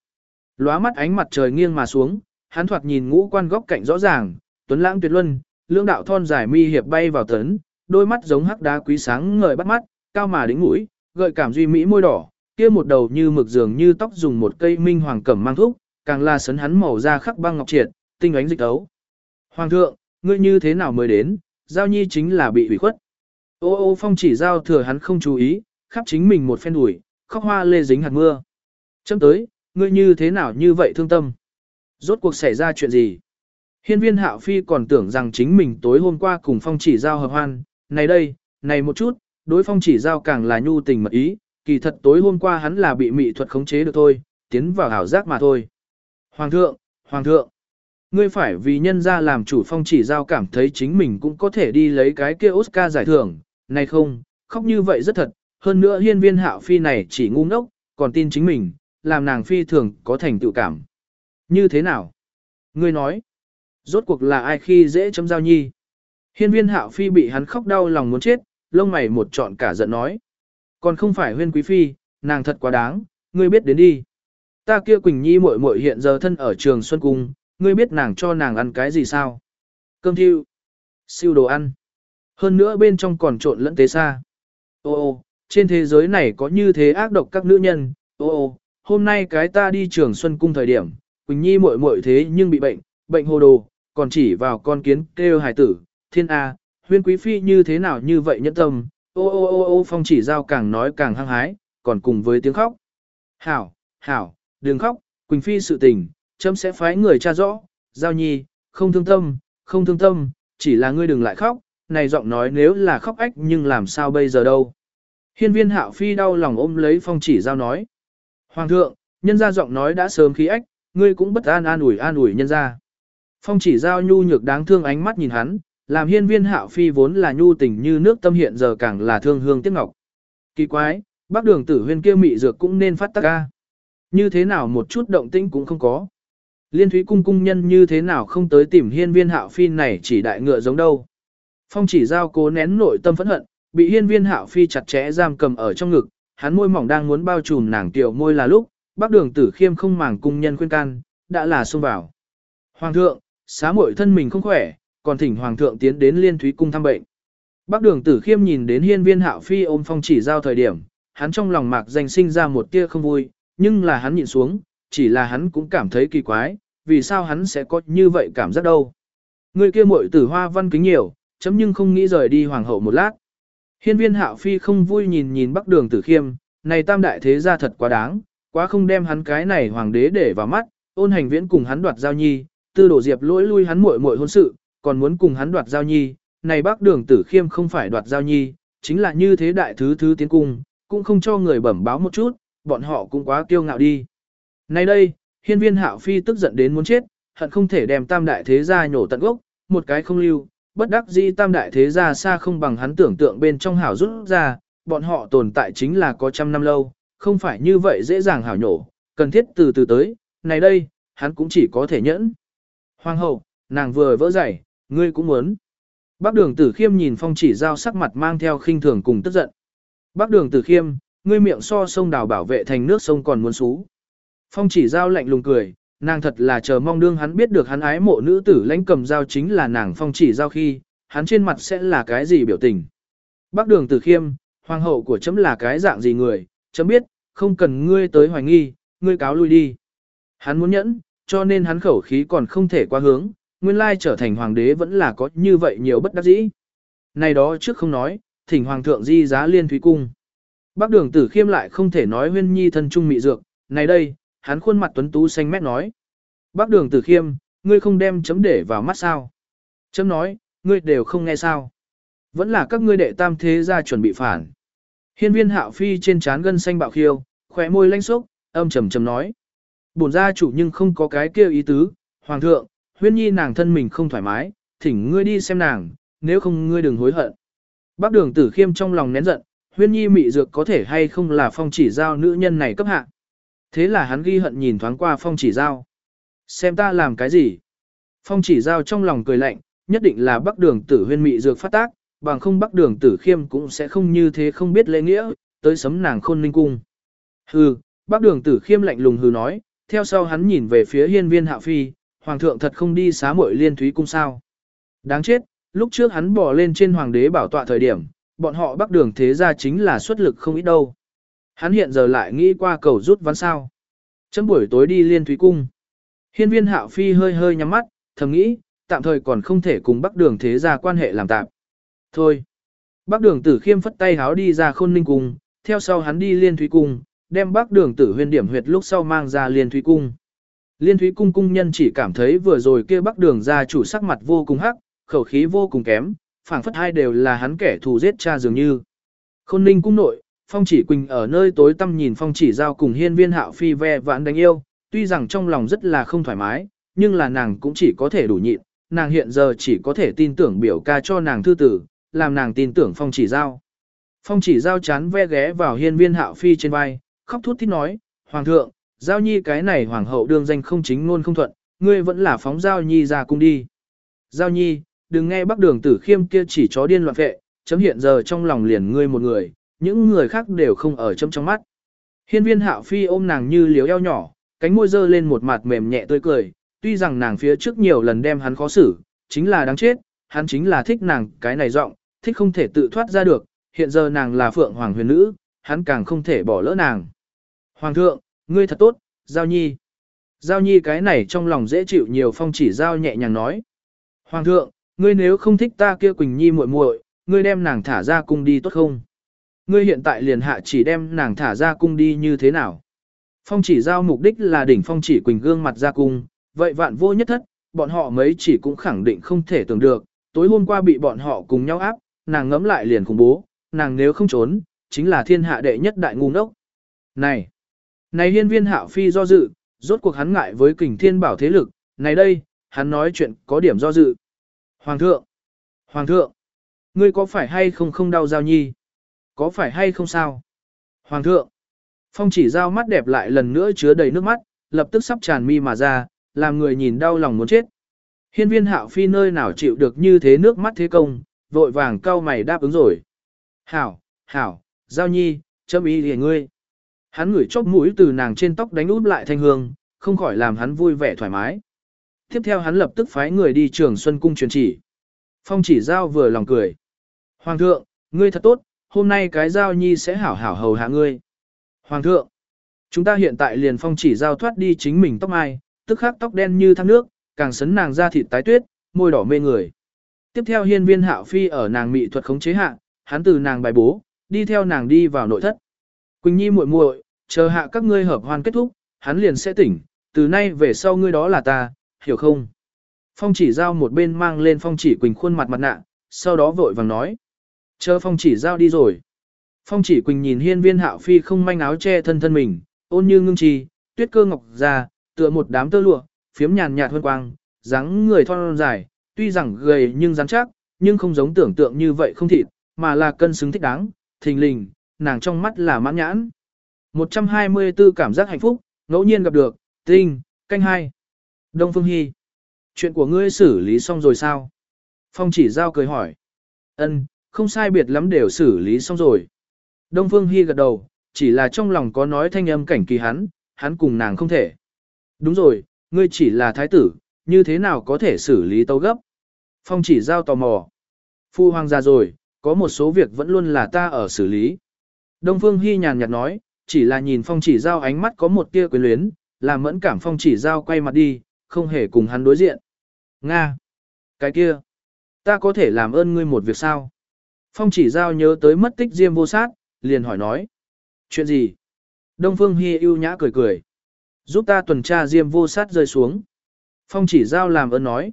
Lóa mắt ánh mặt trời nghiêng mà xuống, hắn thoạt nhìn ngũ quan góc cạnh rõ ràng, tuấn lãng tuyệt luân, lưỡng đạo thon dài mi hiệp bay vào tấn, đôi mắt giống hắc đá quý sáng ngời bắt mắt, cao mà đỉnh mũi, gợi cảm duy mỹ môi đỏ, kia một đầu như mực dường như tóc dùng một cây minh hoàng cẩm mang thúc càng là sấn hắn màu da khắc băng ngọc triệt, tinh ánh dịch ấu. Hoàng thượng, ngươi như thế nào mới đến, giao nhi chính là bị ủy khuất. Ô ô phong chỉ giao thừa hắn không chú ý, khắp chính mình một phen đuổi, khóc hoa lê dính hạt mưa. Chấm tới, ngươi như thế nào như vậy thương tâm? Rốt cuộc xảy ra chuyện gì? Hiên viên hạo phi còn tưởng rằng chính mình tối hôm qua cùng phong chỉ giao hợp hoan, này đây, này một chút, đối phong chỉ giao càng là nhu tình mật ý, kỳ thật tối hôm qua hắn là bị mị thuật khống chế được thôi, tiến vào hảo giác mà thôi. Hoàng thượng, hoàng thượng, ngươi phải vì nhân ra làm chủ phong chỉ giao cảm thấy chính mình cũng có thể đi lấy cái kia Oscar giải thưởng, này không, khóc như vậy rất thật, hơn nữa hiên viên hạo phi này chỉ ngu ngốc, còn tin chính mình, làm nàng phi thường có thành tựu cảm. Như thế nào? Ngươi nói, rốt cuộc là ai khi dễ chấm giao nhi? Hiên viên hạo phi bị hắn khóc đau lòng muốn chết, lông mày một trọn cả giận nói. Còn không phải huyên quý phi, nàng thật quá đáng, ngươi biết đến đi. Ta kia Quỳnh Nhi muội muội hiện giờ thân ở trường Xuân Cung, ngươi biết nàng cho nàng ăn cái gì sao? Cơm thiêu, siêu đồ ăn. Hơn nữa bên trong còn trộn lẫn tế xa. Ô ô, trên thế giới này có như thế ác độc các nữ nhân, ô ô, hôm nay cái ta đi trường Xuân Cung thời điểm, Quỳnh Nhi muội muội thế nhưng bị bệnh, bệnh hồ đồ, còn chỉ vào con kiến kêu hải tử, thiên A, huyên quý phi như thế nào như vậy nhẫn tâm, ô ô ô ô phong chỉ giao càng nói càng hăng hái, còn cùng với tiếng khóc. Hảo, hảo, đừng khóc, Quỳnh phi sự tình, chấm sẽ phái người tra rõ, giao nhi, không thương tâm, không thương tâm, chỉ là ngươi đừng lại khóc, này giọng nói nếu là khóc ách nhưng làm sao bây giờ đâu. Hiên viên hạo phi đau lòng ôm lấy phong chỉ giao nói. Hoàng thượng, nhân ra giọng nói đã sớm khí ách, ngươi cũng bất an an ủi an ủi nhân ra. Phong chỉ giao nhu nhược đáng thương ánh mắt nhìn hắn, làm hiên viên hạo phi vốn là nhu tình như nước tâm hiện giờ càng là thương hương tiếc ngọc. Kỳ quái, bác đường tử huyên kia mị dược cũng nên phát tác ca. Như thế nào một chút động tĩnh cũng không có. Liên thúy cung cung nhân như thế nào không tới tìm hiên viên hạo phi này chỉ đại ngựa giống đâu. Phong chỉ giao cố nén nội tâm phẫn hận, bị hiên viên hạo phi chặt chẽ giam cầm ở trong ngực, hắn môi mỏng đang muốn bao trùm nàng tiểu môi là lúc, bác đường tử khiêm không màng cung nhân khuyên can, đã là xông vào. Hoàng thượng, xá muội thân mình không khỏe, còn thỉnh hoàng thượng tiến đến liên thúy cung thăm bệnh. Bác đường tử khiêm nhìn đến hiên viên hạo phi ôm phong chỉ giao thời điểm, hắn trong lòng mạc danh sinh ra một tia không vui, nhưng là hắn nhìn xuống, chỉ là hắn cũng cảm thấy kỳ quái, vì sao hắn sẽ có như vậy cảm giác đâu. Người kia muội tử hoa văn kính nhiều, chấm nhưng không nghĩ rời đi hoàng hậu một lát. Hiên viên hạo phi không vui nhìn nhìn bắc đường tử khiêm, này tam đại thế gia thật quá đáng, quá không đem hắn cái này hoàng đế để vào mắt, ôn hành viễn cùng hắn đoạt giao nhi, tư đổ diệp lỗi lui hắn muội muội hôn sự, còn muốn cùng hắn đoạt giao nhi, này bác đường tử khiêm không phải đoạt giao nhi, chính là như thế đại thứ thứ tiến cung, cũng không cho người bẩm báo một chút, bọn họ cũng quá kiêu ngạo đi. Này đây, hiên viên hạo phi tức giận đến muốn chết, hận không thể đem tam đại thế gia nhổ tận gốc, một cái không lưu, bất đắc dĩ tam đại thế gia xa không bằng hắn tưởng tượng bên trong hảo rút ra, bọn họ tồn tại chính là có trăm năm lâu, không phải như vậy dễ dàng hảo nhổ, cần thiết từ từ tới, này đây, hắn cũng chỉ có thể nhẫn. Hoàng hậu, nàng vừa vỡ giày ngươi cũng muốn. Bác đường tử khiêm nhìn phong chỉ giao sắc mặt mang theo khinh thường cùng tức giận. Bác đường tử khiêm, ngươi miệng so sông đào bảo vệ thành nước sông còn muốn xú. Phong chỉ giao lạnh lùng cười, nàng thật là chờ mong đương hắn biết được hắn ái mộ nữ tử lãnh cầm dao chính là nàng phong chỉ giao khi, hắn trên mặt sẽ là cái gì biểu tình. Bác đường tử khiêm, hoàng hậu của chấm là cái dạng gì người, chấm biết, không cần ngươi tới hoài nghi, ngươi cáo lui đi. Hắn muốn nhẫn, cho nên hắn khẩu khí còn không thể qua hướng, nguyên lai trở thành hoàng đế vẫn là có như vậy nhiều bất đắc dĩ. Này đó trước không nói, thỉnh hoàng thượng di giá liên thúy cung. Bác đường tử khiêm lại không thể nói huyên nhi thân trung mị dược, này đây, hắn khuôn mặt tuấn tú xanh mét nói. Bác đường tử khiêm, ngươi không đem chấm để vào mắt sao. Chấm nói, ngươi đều không nghe sao. Vẫn là các ngươi đệ tam thế gia chuẩn bị phản. Hiên viên hạo phi trên trán gân xanh bạo khiêu, khỏe môi lanh sốc, âm trầm trầm nói. Bổn gia chủ nhưng không có cái kêu ý tứ, hoàng thượng, huyên nhi nàng thân mình không thoải mái, thỉnh ngươi đi xem nàng, nếu không ngươi đừng hối hận. Bác đường tử khiêm trong lòng nén giận, huyên nhi mị dược có thể hay không là phong chỉ giao nữ nhân này cấp hạ. Thế là hắn ghi hận nhìn thoáng qua phong chỉ giao. Xem ta làm cái gì? Phong chỉ giao trong lòng cười lạnh, nhất định là bắc đường tử huyên mị dược phát tác, bằng không bắc đường tử khiêm cũng sẽ không như thế không biết lễ nghĩa, tới sấm nàng khôn ninh cung. Hừ, bắc đường tử khiêm lạnh lùng hừ nói, theo sau hắn nhìn về phía hiên viên hạ phi, hoàng thượng thật không đi xá muội liên thúy cung sao. Đáng chết, lúc trước hắn bỏ lên trên hoàng đế bảo tọa thời điểm, bọn họ bắc đường thế ra chính là xuất lực không ít đâu. Hắn hiện giờ lại nghĩ qua cầu rút ván sao. Chấm buổi tối đi liên thúy cung. Hiên viên hạo phi hơi hơi nhắm mắt, thầm nghĩ, tạm thời còn không thể cùng bắc đường thế ra quan hệ làm tạm. Thôi. Bắc đường tử khiêm phất tay háo đi ra khôn ninh cung, theo sau hắn đi liên thúy cung, đem bắc đường tử huyên điểm huyệt lúc sau mang ra liên thúy cung. Liên thúy cung cung nhân chỉ cảm thấy vừa rồi kia bắc đường ra chủ sắc mặt vô cùng hắc, khẩu khí vô cùng kém, phảng phất hai đều là hắn kẻ thù giết cha dường như. Khôn ninh cung nội, phong chỉ quỳnh ở nơi tối tăm nhìn phong chỉ giao cùng hiên viên hạo phi ve vãn đánh yêu, tuy rằng trong lòng rất là không thoải mái, nhưng là nàng cũng chỉ có thể đủ nhịn, nàng hiện giờ chỉ có thể tin tưởng biểu ca cho nàng thư tử, làm nàng tin tưởng phong chỉ giao. Phong chỉ giao chán ve ghé vào hiên viên hạo phi trên vai, khóc thút thít nói, Hoàng thượng, giao nhi cái này hoàng hậu đương danh không chính ngôn không thuận, ngươi vẫn là phóng giao nhi ra cung đi. Giao nhi, đừng nghe bắc đường tử khiêm kia chỉ chó điên loạn vệ, chấm hiện giờ trong lòng liền ngươi một người, những người khác đều không ở chấm trong mắt. Hiên viên hạo phi ôm nàng như liếu eo nhỏ, cánh môi dơ lên một mặt mềm nhẹ tươi cười, tuy rằng nàng phía trước nhiều lần đem hắn khó xử, chính là đáng chết, hắn chính là thích nàng cái này giọng, thích không thể tự thoát ra được, hiện giờ nàng là phượng hoàng huyền nữ, hắn càng không thể bỏ lỡ nàng. Hoàng thượng, ngươi thật tốt, Giao Nhi. Giao Nhi cái này trong lòng dễ chịu nhiều phong chỉ Giao nhẹ nhàng nói. Hoàng thượng, ngươi nếu không thích ta kia Quỳnh Nhi muội muội, ngươi đem nàng thả ra cung đi tốt không? Ngươi hiện tại liền hạ chỉ đem nàng thả ra cung đi như thế nào? Phong chỉ Giao mục đích là đỉnh phong chỉ Quỳnh gương mặt ra cung, vậy vạn vô nhất thất, bọn họ mấy chỉ cũng khẳng định không thể tưởng được, tối hôm qua bị bọn họ cùng nhau áp, nàng ngấm lại liền khủng bố, nàng nếu không trốn, chính là thiên hạ đệ nhất đại ngu ngốc. Này! Này hiên viên hạo phi do dự, rốt cuộc hắn ngại với kình thiên bảo thế lực, này đây, hắn nói chuyện có điểm do dự. Hoàng thượng! Hoàng thượng! Ngươi có phải hay không không đau giao nhi? Có phải hay không sao? Hoàng thượng! Phong chỉ giao mắt đẹp lại lần nữa chứa đầy nước mắt, lập tức sắp tràn mi mà ra, làm người nhìn đau lòng muốn chết. Hiên viên hạo phi nơi nào chịu được như thế nước mắt thế công, vội vàng cau mày đáp ứng rồi. Hảo, hảo, giao nhi, châm ý hề ngươi hắn ngửi chóp mũi từ nàng trên tóc đánh út lại thanh hương, không khỏi làm hắn vui vẻ thoải mái. Tiếp theo hắn lập tức phái người đi trường Xuân Cung truyền chỉ. Phong chỉ giao vừa lòng cười. Hoàng thượng, ngươi thật tốt, hôm nay cái giao nhi sẽ hảo hảo hầu hạ ngươi. Hoàng thượng, chúng ta hiện tại liền phong chỉ giao thoát đi chính mình tóc mai, tức khắc tóc đen như thác nước, càng sấn nàng ra thịt tái tuyết, môi đỏ mê người. Tiếp theo hiên viên hạo phi ở nàng mỹ thuật khống chế hạ, hắn từ nàng bài bố, đi theo nàng đi vào nội thất. Quỳnh Nhi muội muội, chờ hạ các ngươi hợp hoan kết thúc, hắn liền sẽ tỉnh, từ nay về sau ngươi đó là ta, hiểu không? Phong chỉ giao một bên mang lên phong chỉ Quỳnh khuôn mặt mặt nạ, sau đó vội vàng nói. Chờ phong chỉ giao đi rồi. Phong chỉ Quỳnh nhìn hiên viên hạo phi không manh áo che thân thân mình, ôn như ngưng trì, tuyết cơ ngọc ra, tựa một đám tơ lụa, phiếm nhàn nhạt hơn quang, dáng người thon dài, tuy rằng gầy nhưng rắn chắc, nhưng không giống tưởng tượng như vậy không thịt, mà là cân xứng thích đáng, thình lình, nàng trong mắt là mãn nhãn. 124 cảm giác hạnh phúc, ngẫu nhiên gặp được, tinh, canh hai. Đông Phương Hy. Chuyện của ngươi xử lý xong rồi sao? Phong chỉ giao cười hỏi. Ân, không sai biệt lắm đều xử lý xong rồi. Đông Phương Hy gật đầu, chỉ là trong lòng có nói thanh âm cảnh kỳ hắn, hắn cùng nàng không thể. Đúng rồi, ngươi chỉ là thái tử, như thế nào có thể xử lý tấu gấp? Phong chỉ giao tò mò. Phu hoàng già rồi, có một số việc vẫn luôn là ta ở xử lý. Đông Phương Hy nhàn nhạt nói, chỉ là nhìn phong chỉ giao ánh mắt có một tia quyến luyến, làm mẫn cảm phong chỉ giao quay mặt đi, không hề cùng hắn đối diện. Nga! Cái kia! Ta có thể làm ơn ngươi một việc sao? Phong chỉ giao nhớ tới mất tích diêm vô sát, liền hỏi nói. Chuyện gì? Đông Phương Hi ưu nhã cười cười. Giúp ta tuần tra diêm vô sát rơi xuống. Phong chỉ giao làm ơn nói.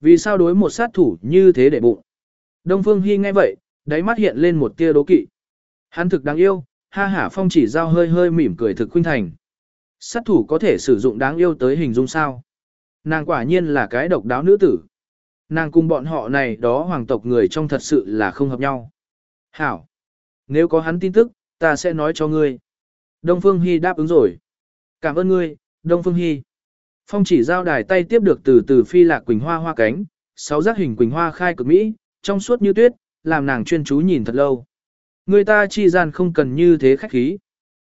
Vì sao đối một sát thủ như thế để bụng? Đông Phương Hi nghe vậy, đáy mắt hiện lên một tia đố kỵ. Hắn thực đáng yêu, ha hả phong chỉ giao hơi hơi mỉm cười thực khuynh thành. Sát thủ có thể sử dụng đáng yêu tới hình dung sao? Nàng quả nhiên là cái độc đáo nữ tử. Nàng cùng bọn họ này đó hoàng tộc người trong thật sự là không hợp nhau. Hảo! Nếu có hắn tin tức, ta sẽ nói cho ngươi. Đông Phương Hy đáp ứng rồi. Cảm ơn ngươi, Đông Phương Hy. Phong chỉ giao đài tay tiếp được từ từ phi lạc quỳnh hoa hoa cánh, sáu giác hình quỳnh hoa khai cực mỹ, trong suốt như tuyết, làm nàng chuyên chú nhìn thật lâu. Người ta chi gian không cần như thế khách khí.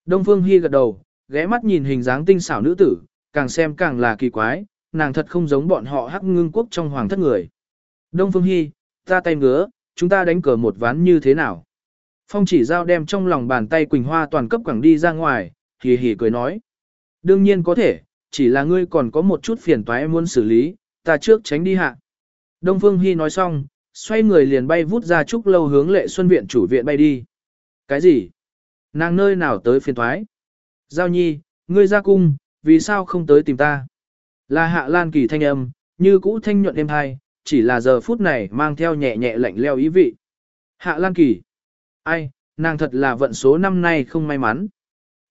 Đông Phương Hi gật đầu, ghé mắt nhìn hình dáng tinh xảo nữ tử, càng xem càng là kỳ quái, nàng thật không giống bọn họ hắc ngưng quốc trong hoàng thất người. Đông Phương Hi, ta tay ngứa, chúng ta đánh cờ một ván như thế nào? Phong chỉ giao đem trong lòng bàn tay Quỳnh Hoa toàn cấp quẳng đi ra ngoài, hì hì cười nói. Đương nhiên có thể, chỉ là ngươi còn có một chút phiền toái muốn xử lý, ta trước tránh đi hạ. Đông Phương Hi nói xong, xoay người liền bay vút ra trúc lâu hướng lệ xuân viện chủ viện bay đi. Cái gì? Nàng nơi nào tới phiền thoái? Giao nhi, ngươi ra cung, vì sao không tới tìm ta? Là hạ lan kỳ thanh âm, như cũ thanh nhuận êm hai, chỉ là giờ phút này mang theo nhẹ nhẹ lạnh leo ý vị. Hạ lan kỳ. Ai, nàng thật là vận số năm nay không may mắn.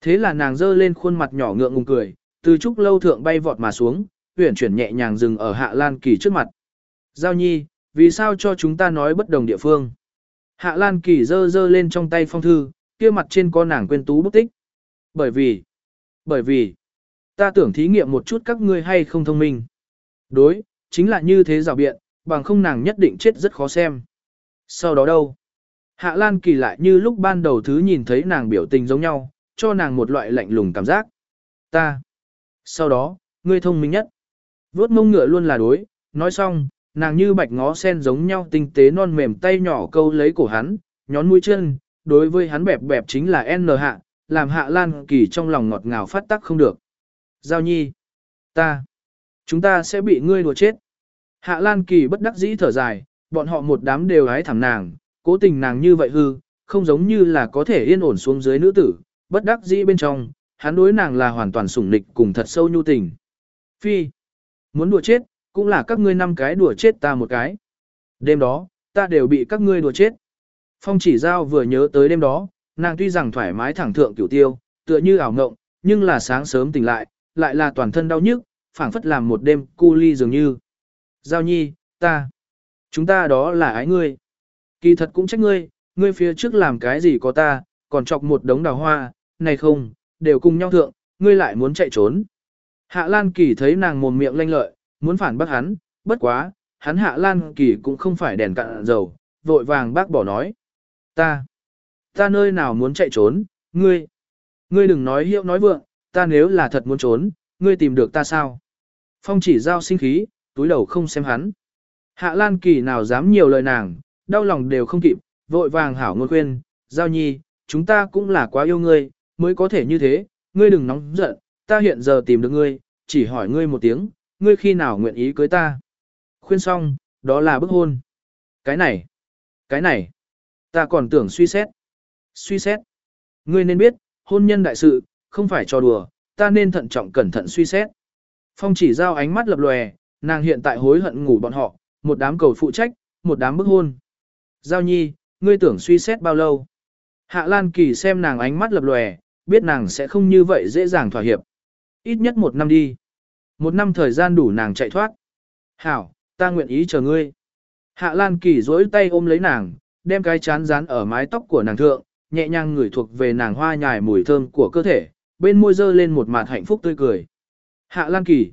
Thế là nàng giơ lên khuôn mặt nhỏ ngượng ngùng cười, từ trúc lâu thượng bay vọt mà xuống, huyển chuyển nhẹ nhàng dừng ở hạ lan kỳ trước mặt. Giao nhi, vì sao cho chúng ta nói bất đồng địa phương? Hạ lan kỳ giơ giơ lên trong tay phong thư, kia mặt trên có nàng quên tú bút tích. Bởi vì, bởi vì, ta tưởng thí nghiệm một chút các ngươi hay không thông minh. Đối, chính là như thế rào biện, bằng không nàng nhất định chết rất khó xem. Sau đó đâu? Hạ Lan kỳ lại như lúc ban đầu thứ nhìn thấy nàng biểu tình giống nhau, cho nàng một loại lạnh lùng cảm giác. Ta. Sau đó, ngươi thông minh nhất. Vốt mông ngựa luôn là đối, nói xong, nàng như bạch ngó sen giống nhau tinh tế non mềm tay nhỏ câu lấy cổ hắn, nhón mũi chân, đối với hắn bẹp bẹp chính là N hạ, làm hạ Lan kỳ trong lòng ngọt ngào phát tắc không được. Giao nhi. Ta. Chúng ta sẽ bị ngươi đùa chết. Hạ Lan kỳ bất đắc dĩ thở dài, bọn họ một đám đều hái thẳng nàng, cố tình nàng như vậy hư, không giống như là có thể yên ổn xuống dưới nữ tử, bất đắc dĩ bên trong, hắn đối nàng là hoàn toàn sủng nịch cùng thật sâu nhu tình. Phi, muốn đùa chết, cũng là các ngươi năm cái đùa chết ta một cái. Đêm đó, ta đều bị các ngươi đùa chết. Phong chỉ giao vừa nhớ tới đêm đó, nàng tuy rằng thoải mái thẳng thượng cửu tiêu, tựa như ảo ngộng, nhưng là sáng sớm tỉnh lại, lại là toàn thân đau nhức, phảng phất làm một đêm cu ly dường như. Giao nhi, ta, chúng ta đó là ái ngươi. Kỳ thật cũng trách ngươi, ngươi phía trước làm cái gì có ta, còn chọc một đống đào hoa, này không, đều cùng nhau thượng, ngươi lại muốn chạy trốn. Hạ Lan Kỳ thấy nàng mồm miệng lanh lợi, muốn phản bác hắn, bất quá, hắn Hạ Lan Kỳ cũng không phải đèn cạn dầu, vội vàng bác bỏ nói. Ta, ta nơi nào muốn chạy trốn, ngươi, Ngươi đừng nói hiệu nói vượng, ta nếu là thật muốn trốn, ngươi tìm được ta sao? Phong chỉ giao sinh khí, túi đầu không xem hắn. Hạ Lan Kỳ nào dám nhiều lời nàng, đau lòng đều không kịp, vội vàng hảo ngôn khuyên, giao nhi, chúng ta cũng là quá yêu ngươi, mới có thể như thế, ngươi đừng nóng giận, ta hiện giờ tìm được ngươi, chỉ hỏi ngươi một tiếng, ngươi khi nào nguyện ý cưới ta. Khuyên xong, đó là bức hôn. Cái này, cái này, ta còn tưởng suy xét. Suy xét. Ngươi nên biết, hôn nhân đại sự, không phải trò đùa, ta nên thận trọng cẩn thận suy xét. Phong chỉ giao ánh mắt lập lòe, nàng hiện tại hối hận ngủ bọn họ, một đám cầu phụ trách, một đám bức hôn. Giao nhi, ngươi tưởng suy xét bao lâu? Hạ Lan Kỳ xem nàng ánh mắt lập lòe, biết nàng sẽ không như vậy dễ dàng thỏa hiệp. Ít nhất một năm đi. Một năm thời gian đủ nàng chạy thoát. Hảo, ta nguyện ý chờ ngươi. Hạ Lan Kỳ duỗi tay ôm lấy nàng, đem cái chán dán ở mái tóc của nàng thượng, nhẹ nhàng ngửi thuộc về nàng hoa nhài mùi thơm của cơ thể, bên môi dơ lên một mặt hạnh phúc tươi cười. Hạ Lan Kỳ,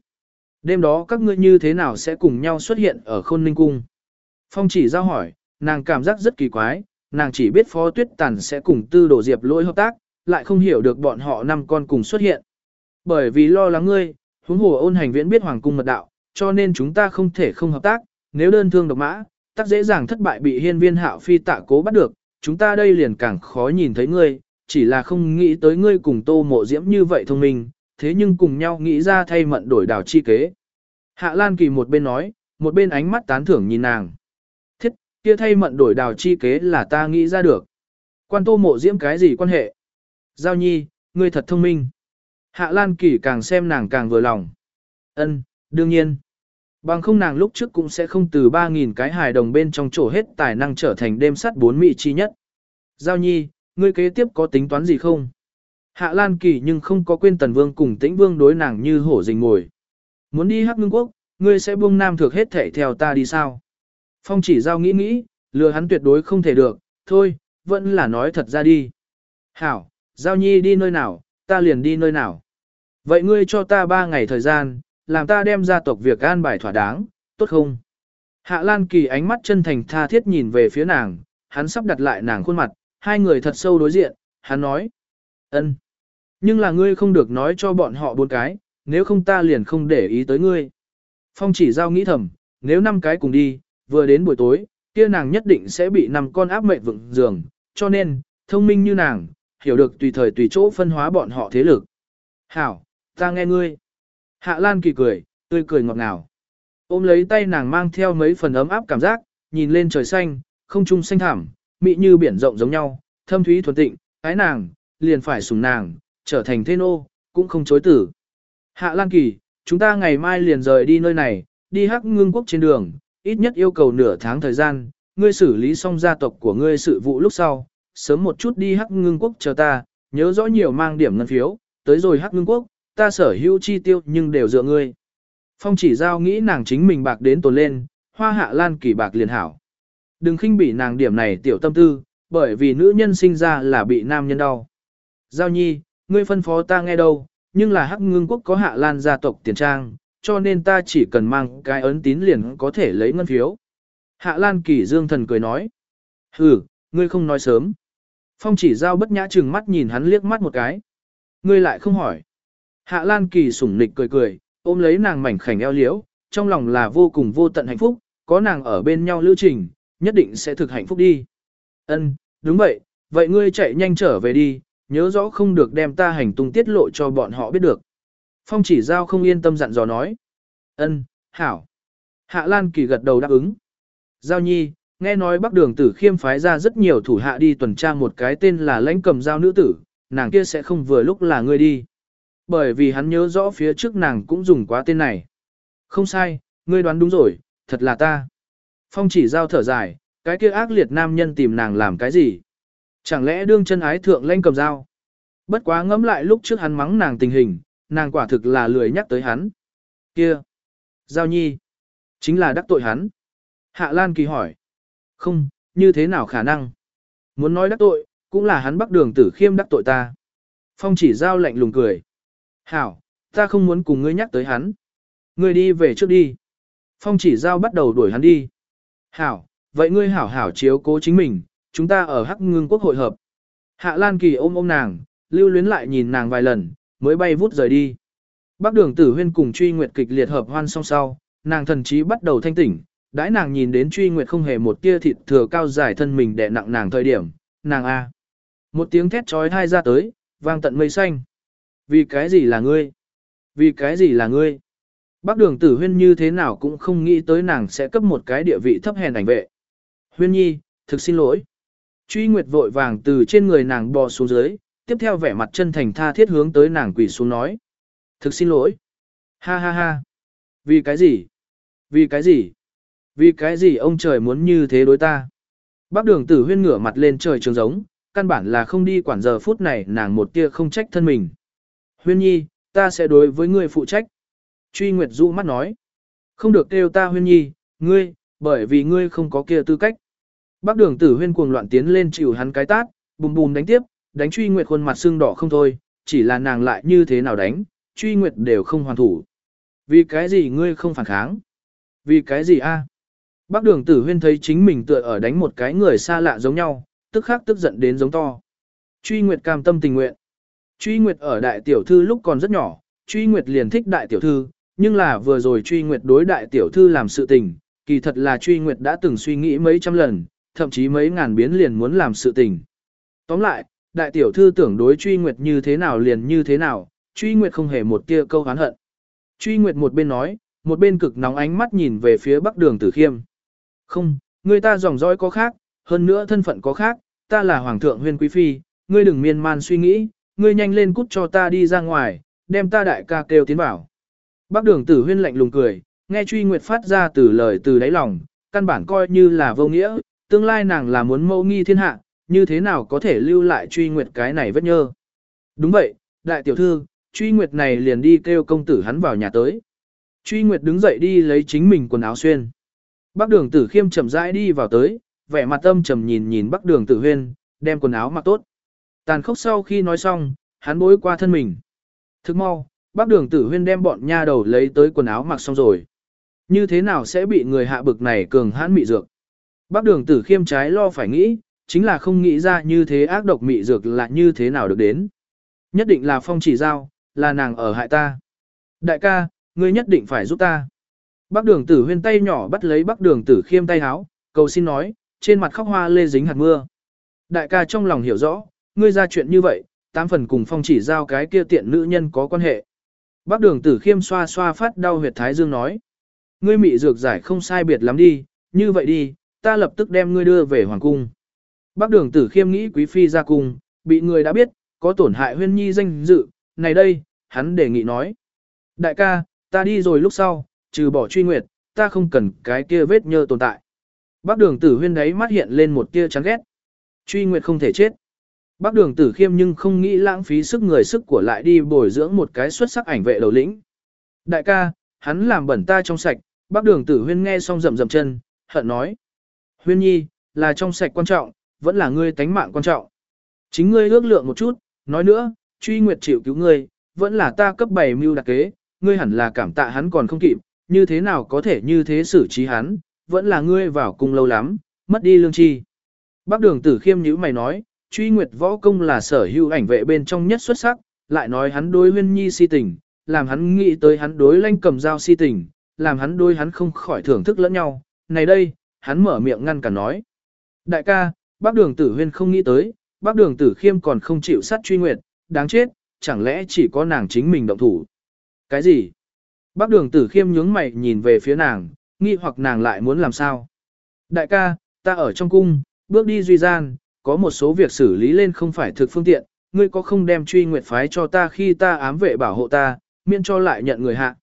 đêm đó các ngươi như thế nào sẽ cùng nhau xuất hiện ở khôn ninh cung? Phong chỉ giao hỏi, nàng cảm giác rất kỳ quái, nàng chỉ biết Phó Tuyết Tàn sẽ cùng tư đồ diệp lỗi hợp tác, lại không hiểu được bọn họ năm con cùng xuất hiện. Bởi vì lo lắng ngươi, huống hồ ôn hành viễn biết hoàng cung mật đạo, cho nên chúng ta không thể không hợp tác, nếu đơn thương độc mã, tác dễ dàng thất bại bị hiên viên hạo phi tạ cố bắt được, chúng ta đây liền càng khó nhìn thấy ngươi, chỉ là không nghĩ tới ngươi cùng tô mộ diễm như vậy thông minh, thế nhưng cùng nhau nghĩ ra thay mận đổi đảo chi kế. Hạ Lan Kỳ một bên nói, một bên ánh mắt tán thưởng nhìn nàng. Thiết, kia thay mận đổi đào chi kế là ta nghĩ ra được. Quan tô mộ diễm cái gì quan hệ? Giao nhi, ngươi thật thông minh. Hạ Lan Kỳ càng xem nàng càng vừa lòng. Ân, đương nhiên. Bằng không nàng lúc trước cũng sẽ không từ 3.000 cái hài đồng bên trong chỗ hết tài năng trở thành đêm sắt bốn mị chi nhất. Giao nhi, ngươi kế tiếp có tính toán gì không? Hạ Lan Kỳ nhưng không có quên Tần Vương cùng Tĩnh Vương đối nàng như hổ rình ngồi. Muốn đi Hắc Ngưng Quốc, ngươi sẽ buông nam thược hết thể theo ta đi sao? Phong chỉ giao nghĩ nghĩ, lừa hắn tuyệt đối không thể được, thôi, vẫn là nói thật ra đi. Hảo, giao nhi đi nơi nào, ta liền đi nơi nào. Vậy ngươi cho ta ba ngày thời gian, làm ta đem gia tộc việc an bài thỏa đáng, tốt không? Hạ Lan Kỳ ánh mắt chân thành tha thiết nhìn về phía nàng, hắn sắp đặt lại nàng khuôn mặt, hai người thật sâu đối diện, hắn nói. ân, Nhưng là ngươi không được nói cho bọn họ bốn cái, nếu không ta liền không để ý tới ngươi. Phong chỉ giao nghĩ thầm, nếu năm cái cùng đi, vừa đến buổi tối, kia nàng nhất định sẽ bị năm con áp mệnh vựng giường, cho nên, thông minh như nàng, hiểu được tùy thời tùy chỗ phân hóa bọn họ thế lực. Hảo, ta nghe ngươi. Hạ Lan kỳ cười, tươi cười ngọt ngào. Ôm lấy tay nàng mang theo mấy phần ấm áp cảm giác, nhìn lên trời xanh, không trung xanh thẳm, mị như biển rộng giống nhau, thâm thúy thuần tịnh, ái nàng, liền phải sủng nàng, trở thành thế nô, cũng không chối tử. Hạ Lan Kỳ, chúng ta ngày mai liền rời đi nơi này, đi hắc ngưng quốc trên đường, ít nhất yêu cầu nửa tháng thời gian, ngươi xử lý xong gia tộc của ngươi sự vụ lúc sau, sớm một chút đi hắc ngưng quốc chờ ta, nhớ rõ nhiều mang điểm ngân phiếu, tới rồi hắc ngưng quốc, ta sở hữu chi tiêu nhưng đều dựa ngươi. Phong chỉ giao nghĩ nàng chính mình bạc đến tồn lên, hoa hạ lan kỳ bạc liền hảo. Đừng khinh bỉ nàng điểm này tiểu tâm tư, bởi vì nữ nhân sinh ra là bị nam nhân đau. Giao nhi, ngươi phân phó ta nghe đâu, nhưng là hắc ngưng quốc có hạ lan gia tộc tiền trang, cho nên ta chỉ cần mang cái ấn tín liền có thể lấy ngân phiếu. Hạ lan kỳ dương thần cười nói. Ừ, ngươi không nói sớm. Phong chỉ giao bất nhã chừng mắt nhìn hắn liếc mắt một cái. Ngươi lại không hỏi. Hạ Lan Kỳ sủng nịch cười cười, ôm lấy nàng mảnh khảnh eo liễu, trong lòng là vô cùng vô tận hạnh phúc, có nàng ở bên nhau lưu trình, nhất định sẽ thực hạnh phúc đi. Ân, đúng vậy, vậy ngươi chạy nhanh trở về đi, nhớ rõ không được đem ta hành tung tiết lộ cho bọn họ biết được. Phong chỉ giao không yên tâm dặn dò nói. Ân, hảo. Hạ Lan Kỳ gật đầu đáp ứng. Giao nhi, nghe nói bắc đường tử khiêm phái ra rất nhiều thủ hạ đi tuần tra một cái tên là lãnh cầm giao nữ tử, nàng kia sẽ không vừa lúc là ngươi đi. Bởi vì hắn nhớ rõ phía trước nàng cũng dùng quá tên này. Không sai, ngươi đoán đúng rồi, thật là ta. Phong chỉ giao thở dài, cái kia ác liệt nam nhân tìm nàng làm cái gì? Chẳng lẽ đương chân ái thượng lên cầm dao? Bất quá ngẫm lại lúc trước hắn mắng nàng tình hình, nàng quả thực là lười nhắc tới hắn. Kia! Giao nhi! Chính là đắc tội hắn. Hạ Lan kỳ hỏi. Không, như thế nào khả năng? Muốn nói đắc tội, cũng là hắn bắt đường tử khiêm đắc tội ta. Phong chỉ giao lạnh lùng cười. Hảo, ta không muốn cùng ngươi nhắc tới hắn. Ngươi đi về trước đi. Phong chỉ giao bắt đầu đuổi hắn đi. Hảo, vậy ngươi hảo hảo chiếu cố chính mình, chúng ta ở Hắc Ngưng Quốc hội hợp. Hạ Lan Kỳ ôm ôm nàng, lưu luyến lại nhìn nàng vài lần, mới bay vút rời đi. Bác đường tử huyên cùng truy nguyệt kịch liệt hợp hoan song sau, nàng thần trí bắt đầu thanh tỉnh, đãi nàng nhìn đến truy nguyệt không hề một tia thịt thừa cao dài thân mình đè nặng nàng thời điểm, nàng a. Một tiếng thét trói thai ra tới, vang tận mây xanh. Vì cái gì là ngươi? Vì cái gì là ngươi? Bác đường tử huyên như thế nào cũng không nghĩ tới nàng sẽ cấp một cái địa vị thấp hèn ảnh vệ. Huyên nhi, thực xin lỗi. Truy Nguyệt vội vàng từ trên người nàng bò xuống dưới, tiếp theo vẻ mặt chân thành tha thiết hướng tới nàng quỷ xuống nói. Thực xin lỗi. Ha ha ha. Vì cái gì? Vì cái gì? Vì cái gì ông trời muốn như thế đối ta? Bác đường tử huyên ngửa mặt lên trời trường giống, căn bản là không đi quản giờ phút này nàng một tia không trách thân mình. Huyên nhi, ta sẽ đối với ngươi phụ trách. Truy Nguyệt dụ mắt nói. Không được kêu ta huyên nhi, ngươi, bởi vì ngươi không có kia tư cách. Bác đường tử huyên cuồng loạn tiến lên chịu hắn cái tát, bùm bùm đánh tiếp, đánh truy nguyệt khuôn mặt sưng đỏ không thôi, chỉ là nàng lại như thế nào đánh, truy nguyệt đều không hoàn thủ. Vì cái gì ngươi không phản kháng? Vì cái gì a? Bác đường tử huyên thấy chính mình tựa ở đánh một cái người xa lạ giống nhau, tức khắc tức giận đến giống to. Truy nguyệt cam tâm tình nguyện. Truy nguyệt ở đại tiểu thư lúc còn rất nhỏ, truy nguyệt liền thích đại tiểu thư, nhưng là vừa rồi truy nguyệt đối đại tiểu thư làm sự tình, kỳ thật là truy nguyệt đã từng suy nghĩ mấy trăm lần, thậm chí mấy ngàn biến liền muốn làm sự tình. Tóm lại, đại tiểu thư tưởng đối truy nguyệt như thế nào liền như thế nào, truy nguyệt không hề một tia câu hán hận. Truy nguyệt một bên nói, một bên cực nóng ánh mắt nhìn về phía bắc đường tử khiêm. Không, người ta dòng dõi có khác, hơn nữa thân phận có khác, ta là hoàng thượng huyên quý phi, ngươi đừng miên man suy nghĩ, ngươi nhanh lên cút cho ta đi ra ngoài, đem ta đại ca kêu tiến vào. Bắc đường tử huyên lạnh lùng cười, nghe truy nguyệt phát ra từ lời từ đáy lòng, căn bản coi như là vô nghĩa, tương lai nàng là muốn mẫu nghi thiên hạ, như thế nào có thể lưu lại truy nguyệt cái này vết nhơ. Đúng vậy, đại tiểu thư, truy nguyệt này liền đi kêu công tử hắn vào nhà tới. Truy nguyệt đứng dậy đi lấy chính mình quần áo xuyên. Bác đường tử khiêm chậm rãi đi vào tới, vẻ mặt âm trầm nhìn nhìn bác đường tử huyên, đem quần áo mặc tốt. Tàn khốc sau khi nói xong, hắn bối qua thân mình. Thức mau, bác đường tử huyên đem bọn nha đầu lấy tới quần áo mặc xong rồi. Như thế nào sẽ bị người hạ bực này cường hãn mị dược? Bác đường tử khiêm trái lo phải nghĩ, chính là không nghĩ ra như thế ác độc mị dược là như thế nào được đến. Nhất định là phong chỉ giao, là nàng ở hại ta. Đại ca, ngươi nhất định phải giúp ta. Bác đường tử huyên tay nhỏ bắt lấy bác đường tử khiêm tay háo, cầu xin nói, trên mặt khóc hoa lê dính hạt mưa. Đại ca trong lòng hiểu rõ, ngươi ra chuyện như vậy, tám phần cùng phong chỉ giao cái kia tiện nữ nhân có quan hệ. Bác đường tử khiêm xoa xoa phát đau huyệt thái dương nói. Ngươi mị dược giải không sai biệt lắm đi, như vậy đi, ta lập tức đem ngươi đưa về hoàng cung. Bác đường tử khiêm nghĩ quý phi ra cung, bị người đã biết, có tổn hại huyên nhi danh dự, này đây, hắn đề nghị nói. Đại ca, ta đi rồi lúc sau, trừ bỏ truy nguyệt, ta không cần cái kia vết nhơ tồn tại. Bác đường tử huyên đấy mắt hiện lên một tia chán ghét. Truy nguyệt không thể chết. Bác đường tử khiêm nhưng không nghĩ lãng phí sức người sức của lại đi bồi dưỡng một cái xuất sắc ảnh vệ đầu lĩnh. Đại ca, hắn làm bẩn ta trong sạch, bác đường tử huyên nghe xong rầm rầm chân, hận nói. Huyên nhi, là trong sạch quan trọng, vẫn là ngươi tánh mạng quan trọng. Chính ngươi ước lượng một chút, nói nữa, truy nguyệt chịu cứu ngươi, vẫn là ta cấp bảy mưu đặc kế, ngươi hẳn là cảm tạ hắn còn không kịp, như thế nào có thể như thế xử trí hắn, vẫn là ngươi vào cung lâu lắm, mất đi lương chi. Bác đường tử khiêm nhữ mày nói, truy nguyệt võ công là sở hữu ảnh vệ bên trong nhất xuất sắc, lại nói hắn đối huyên nhi si tình, làm hắn nghĩ tới hắn đối lanh cầm dao si tình, làm hắn đối hắn không khỏi thưởng thức lẫn nhau. Này đây, hắn mở miệng ngăn cả nói. Đại ca, bác đường tử huyên không nghĩ tới, bác đường tử khiêm còn không chịu sát truy nguyệt, đáng chết, chẳng lẽ chỉ có nàng chính mình động thủ. Cái gì? Bác đường tử khiêm nhướng mày nhìn về phía nàng, nghi hoặc nàng lại muốn làm sao. Đại ca, ta ở trong cung, bước đi duy gian, có một số việc xử lý lên không phải thực phương tiện, ngươi có không đem truy nguyệt phái cho ta khi ta ám vệ bảo hộ ta, miễn cho lại nhận người hạ.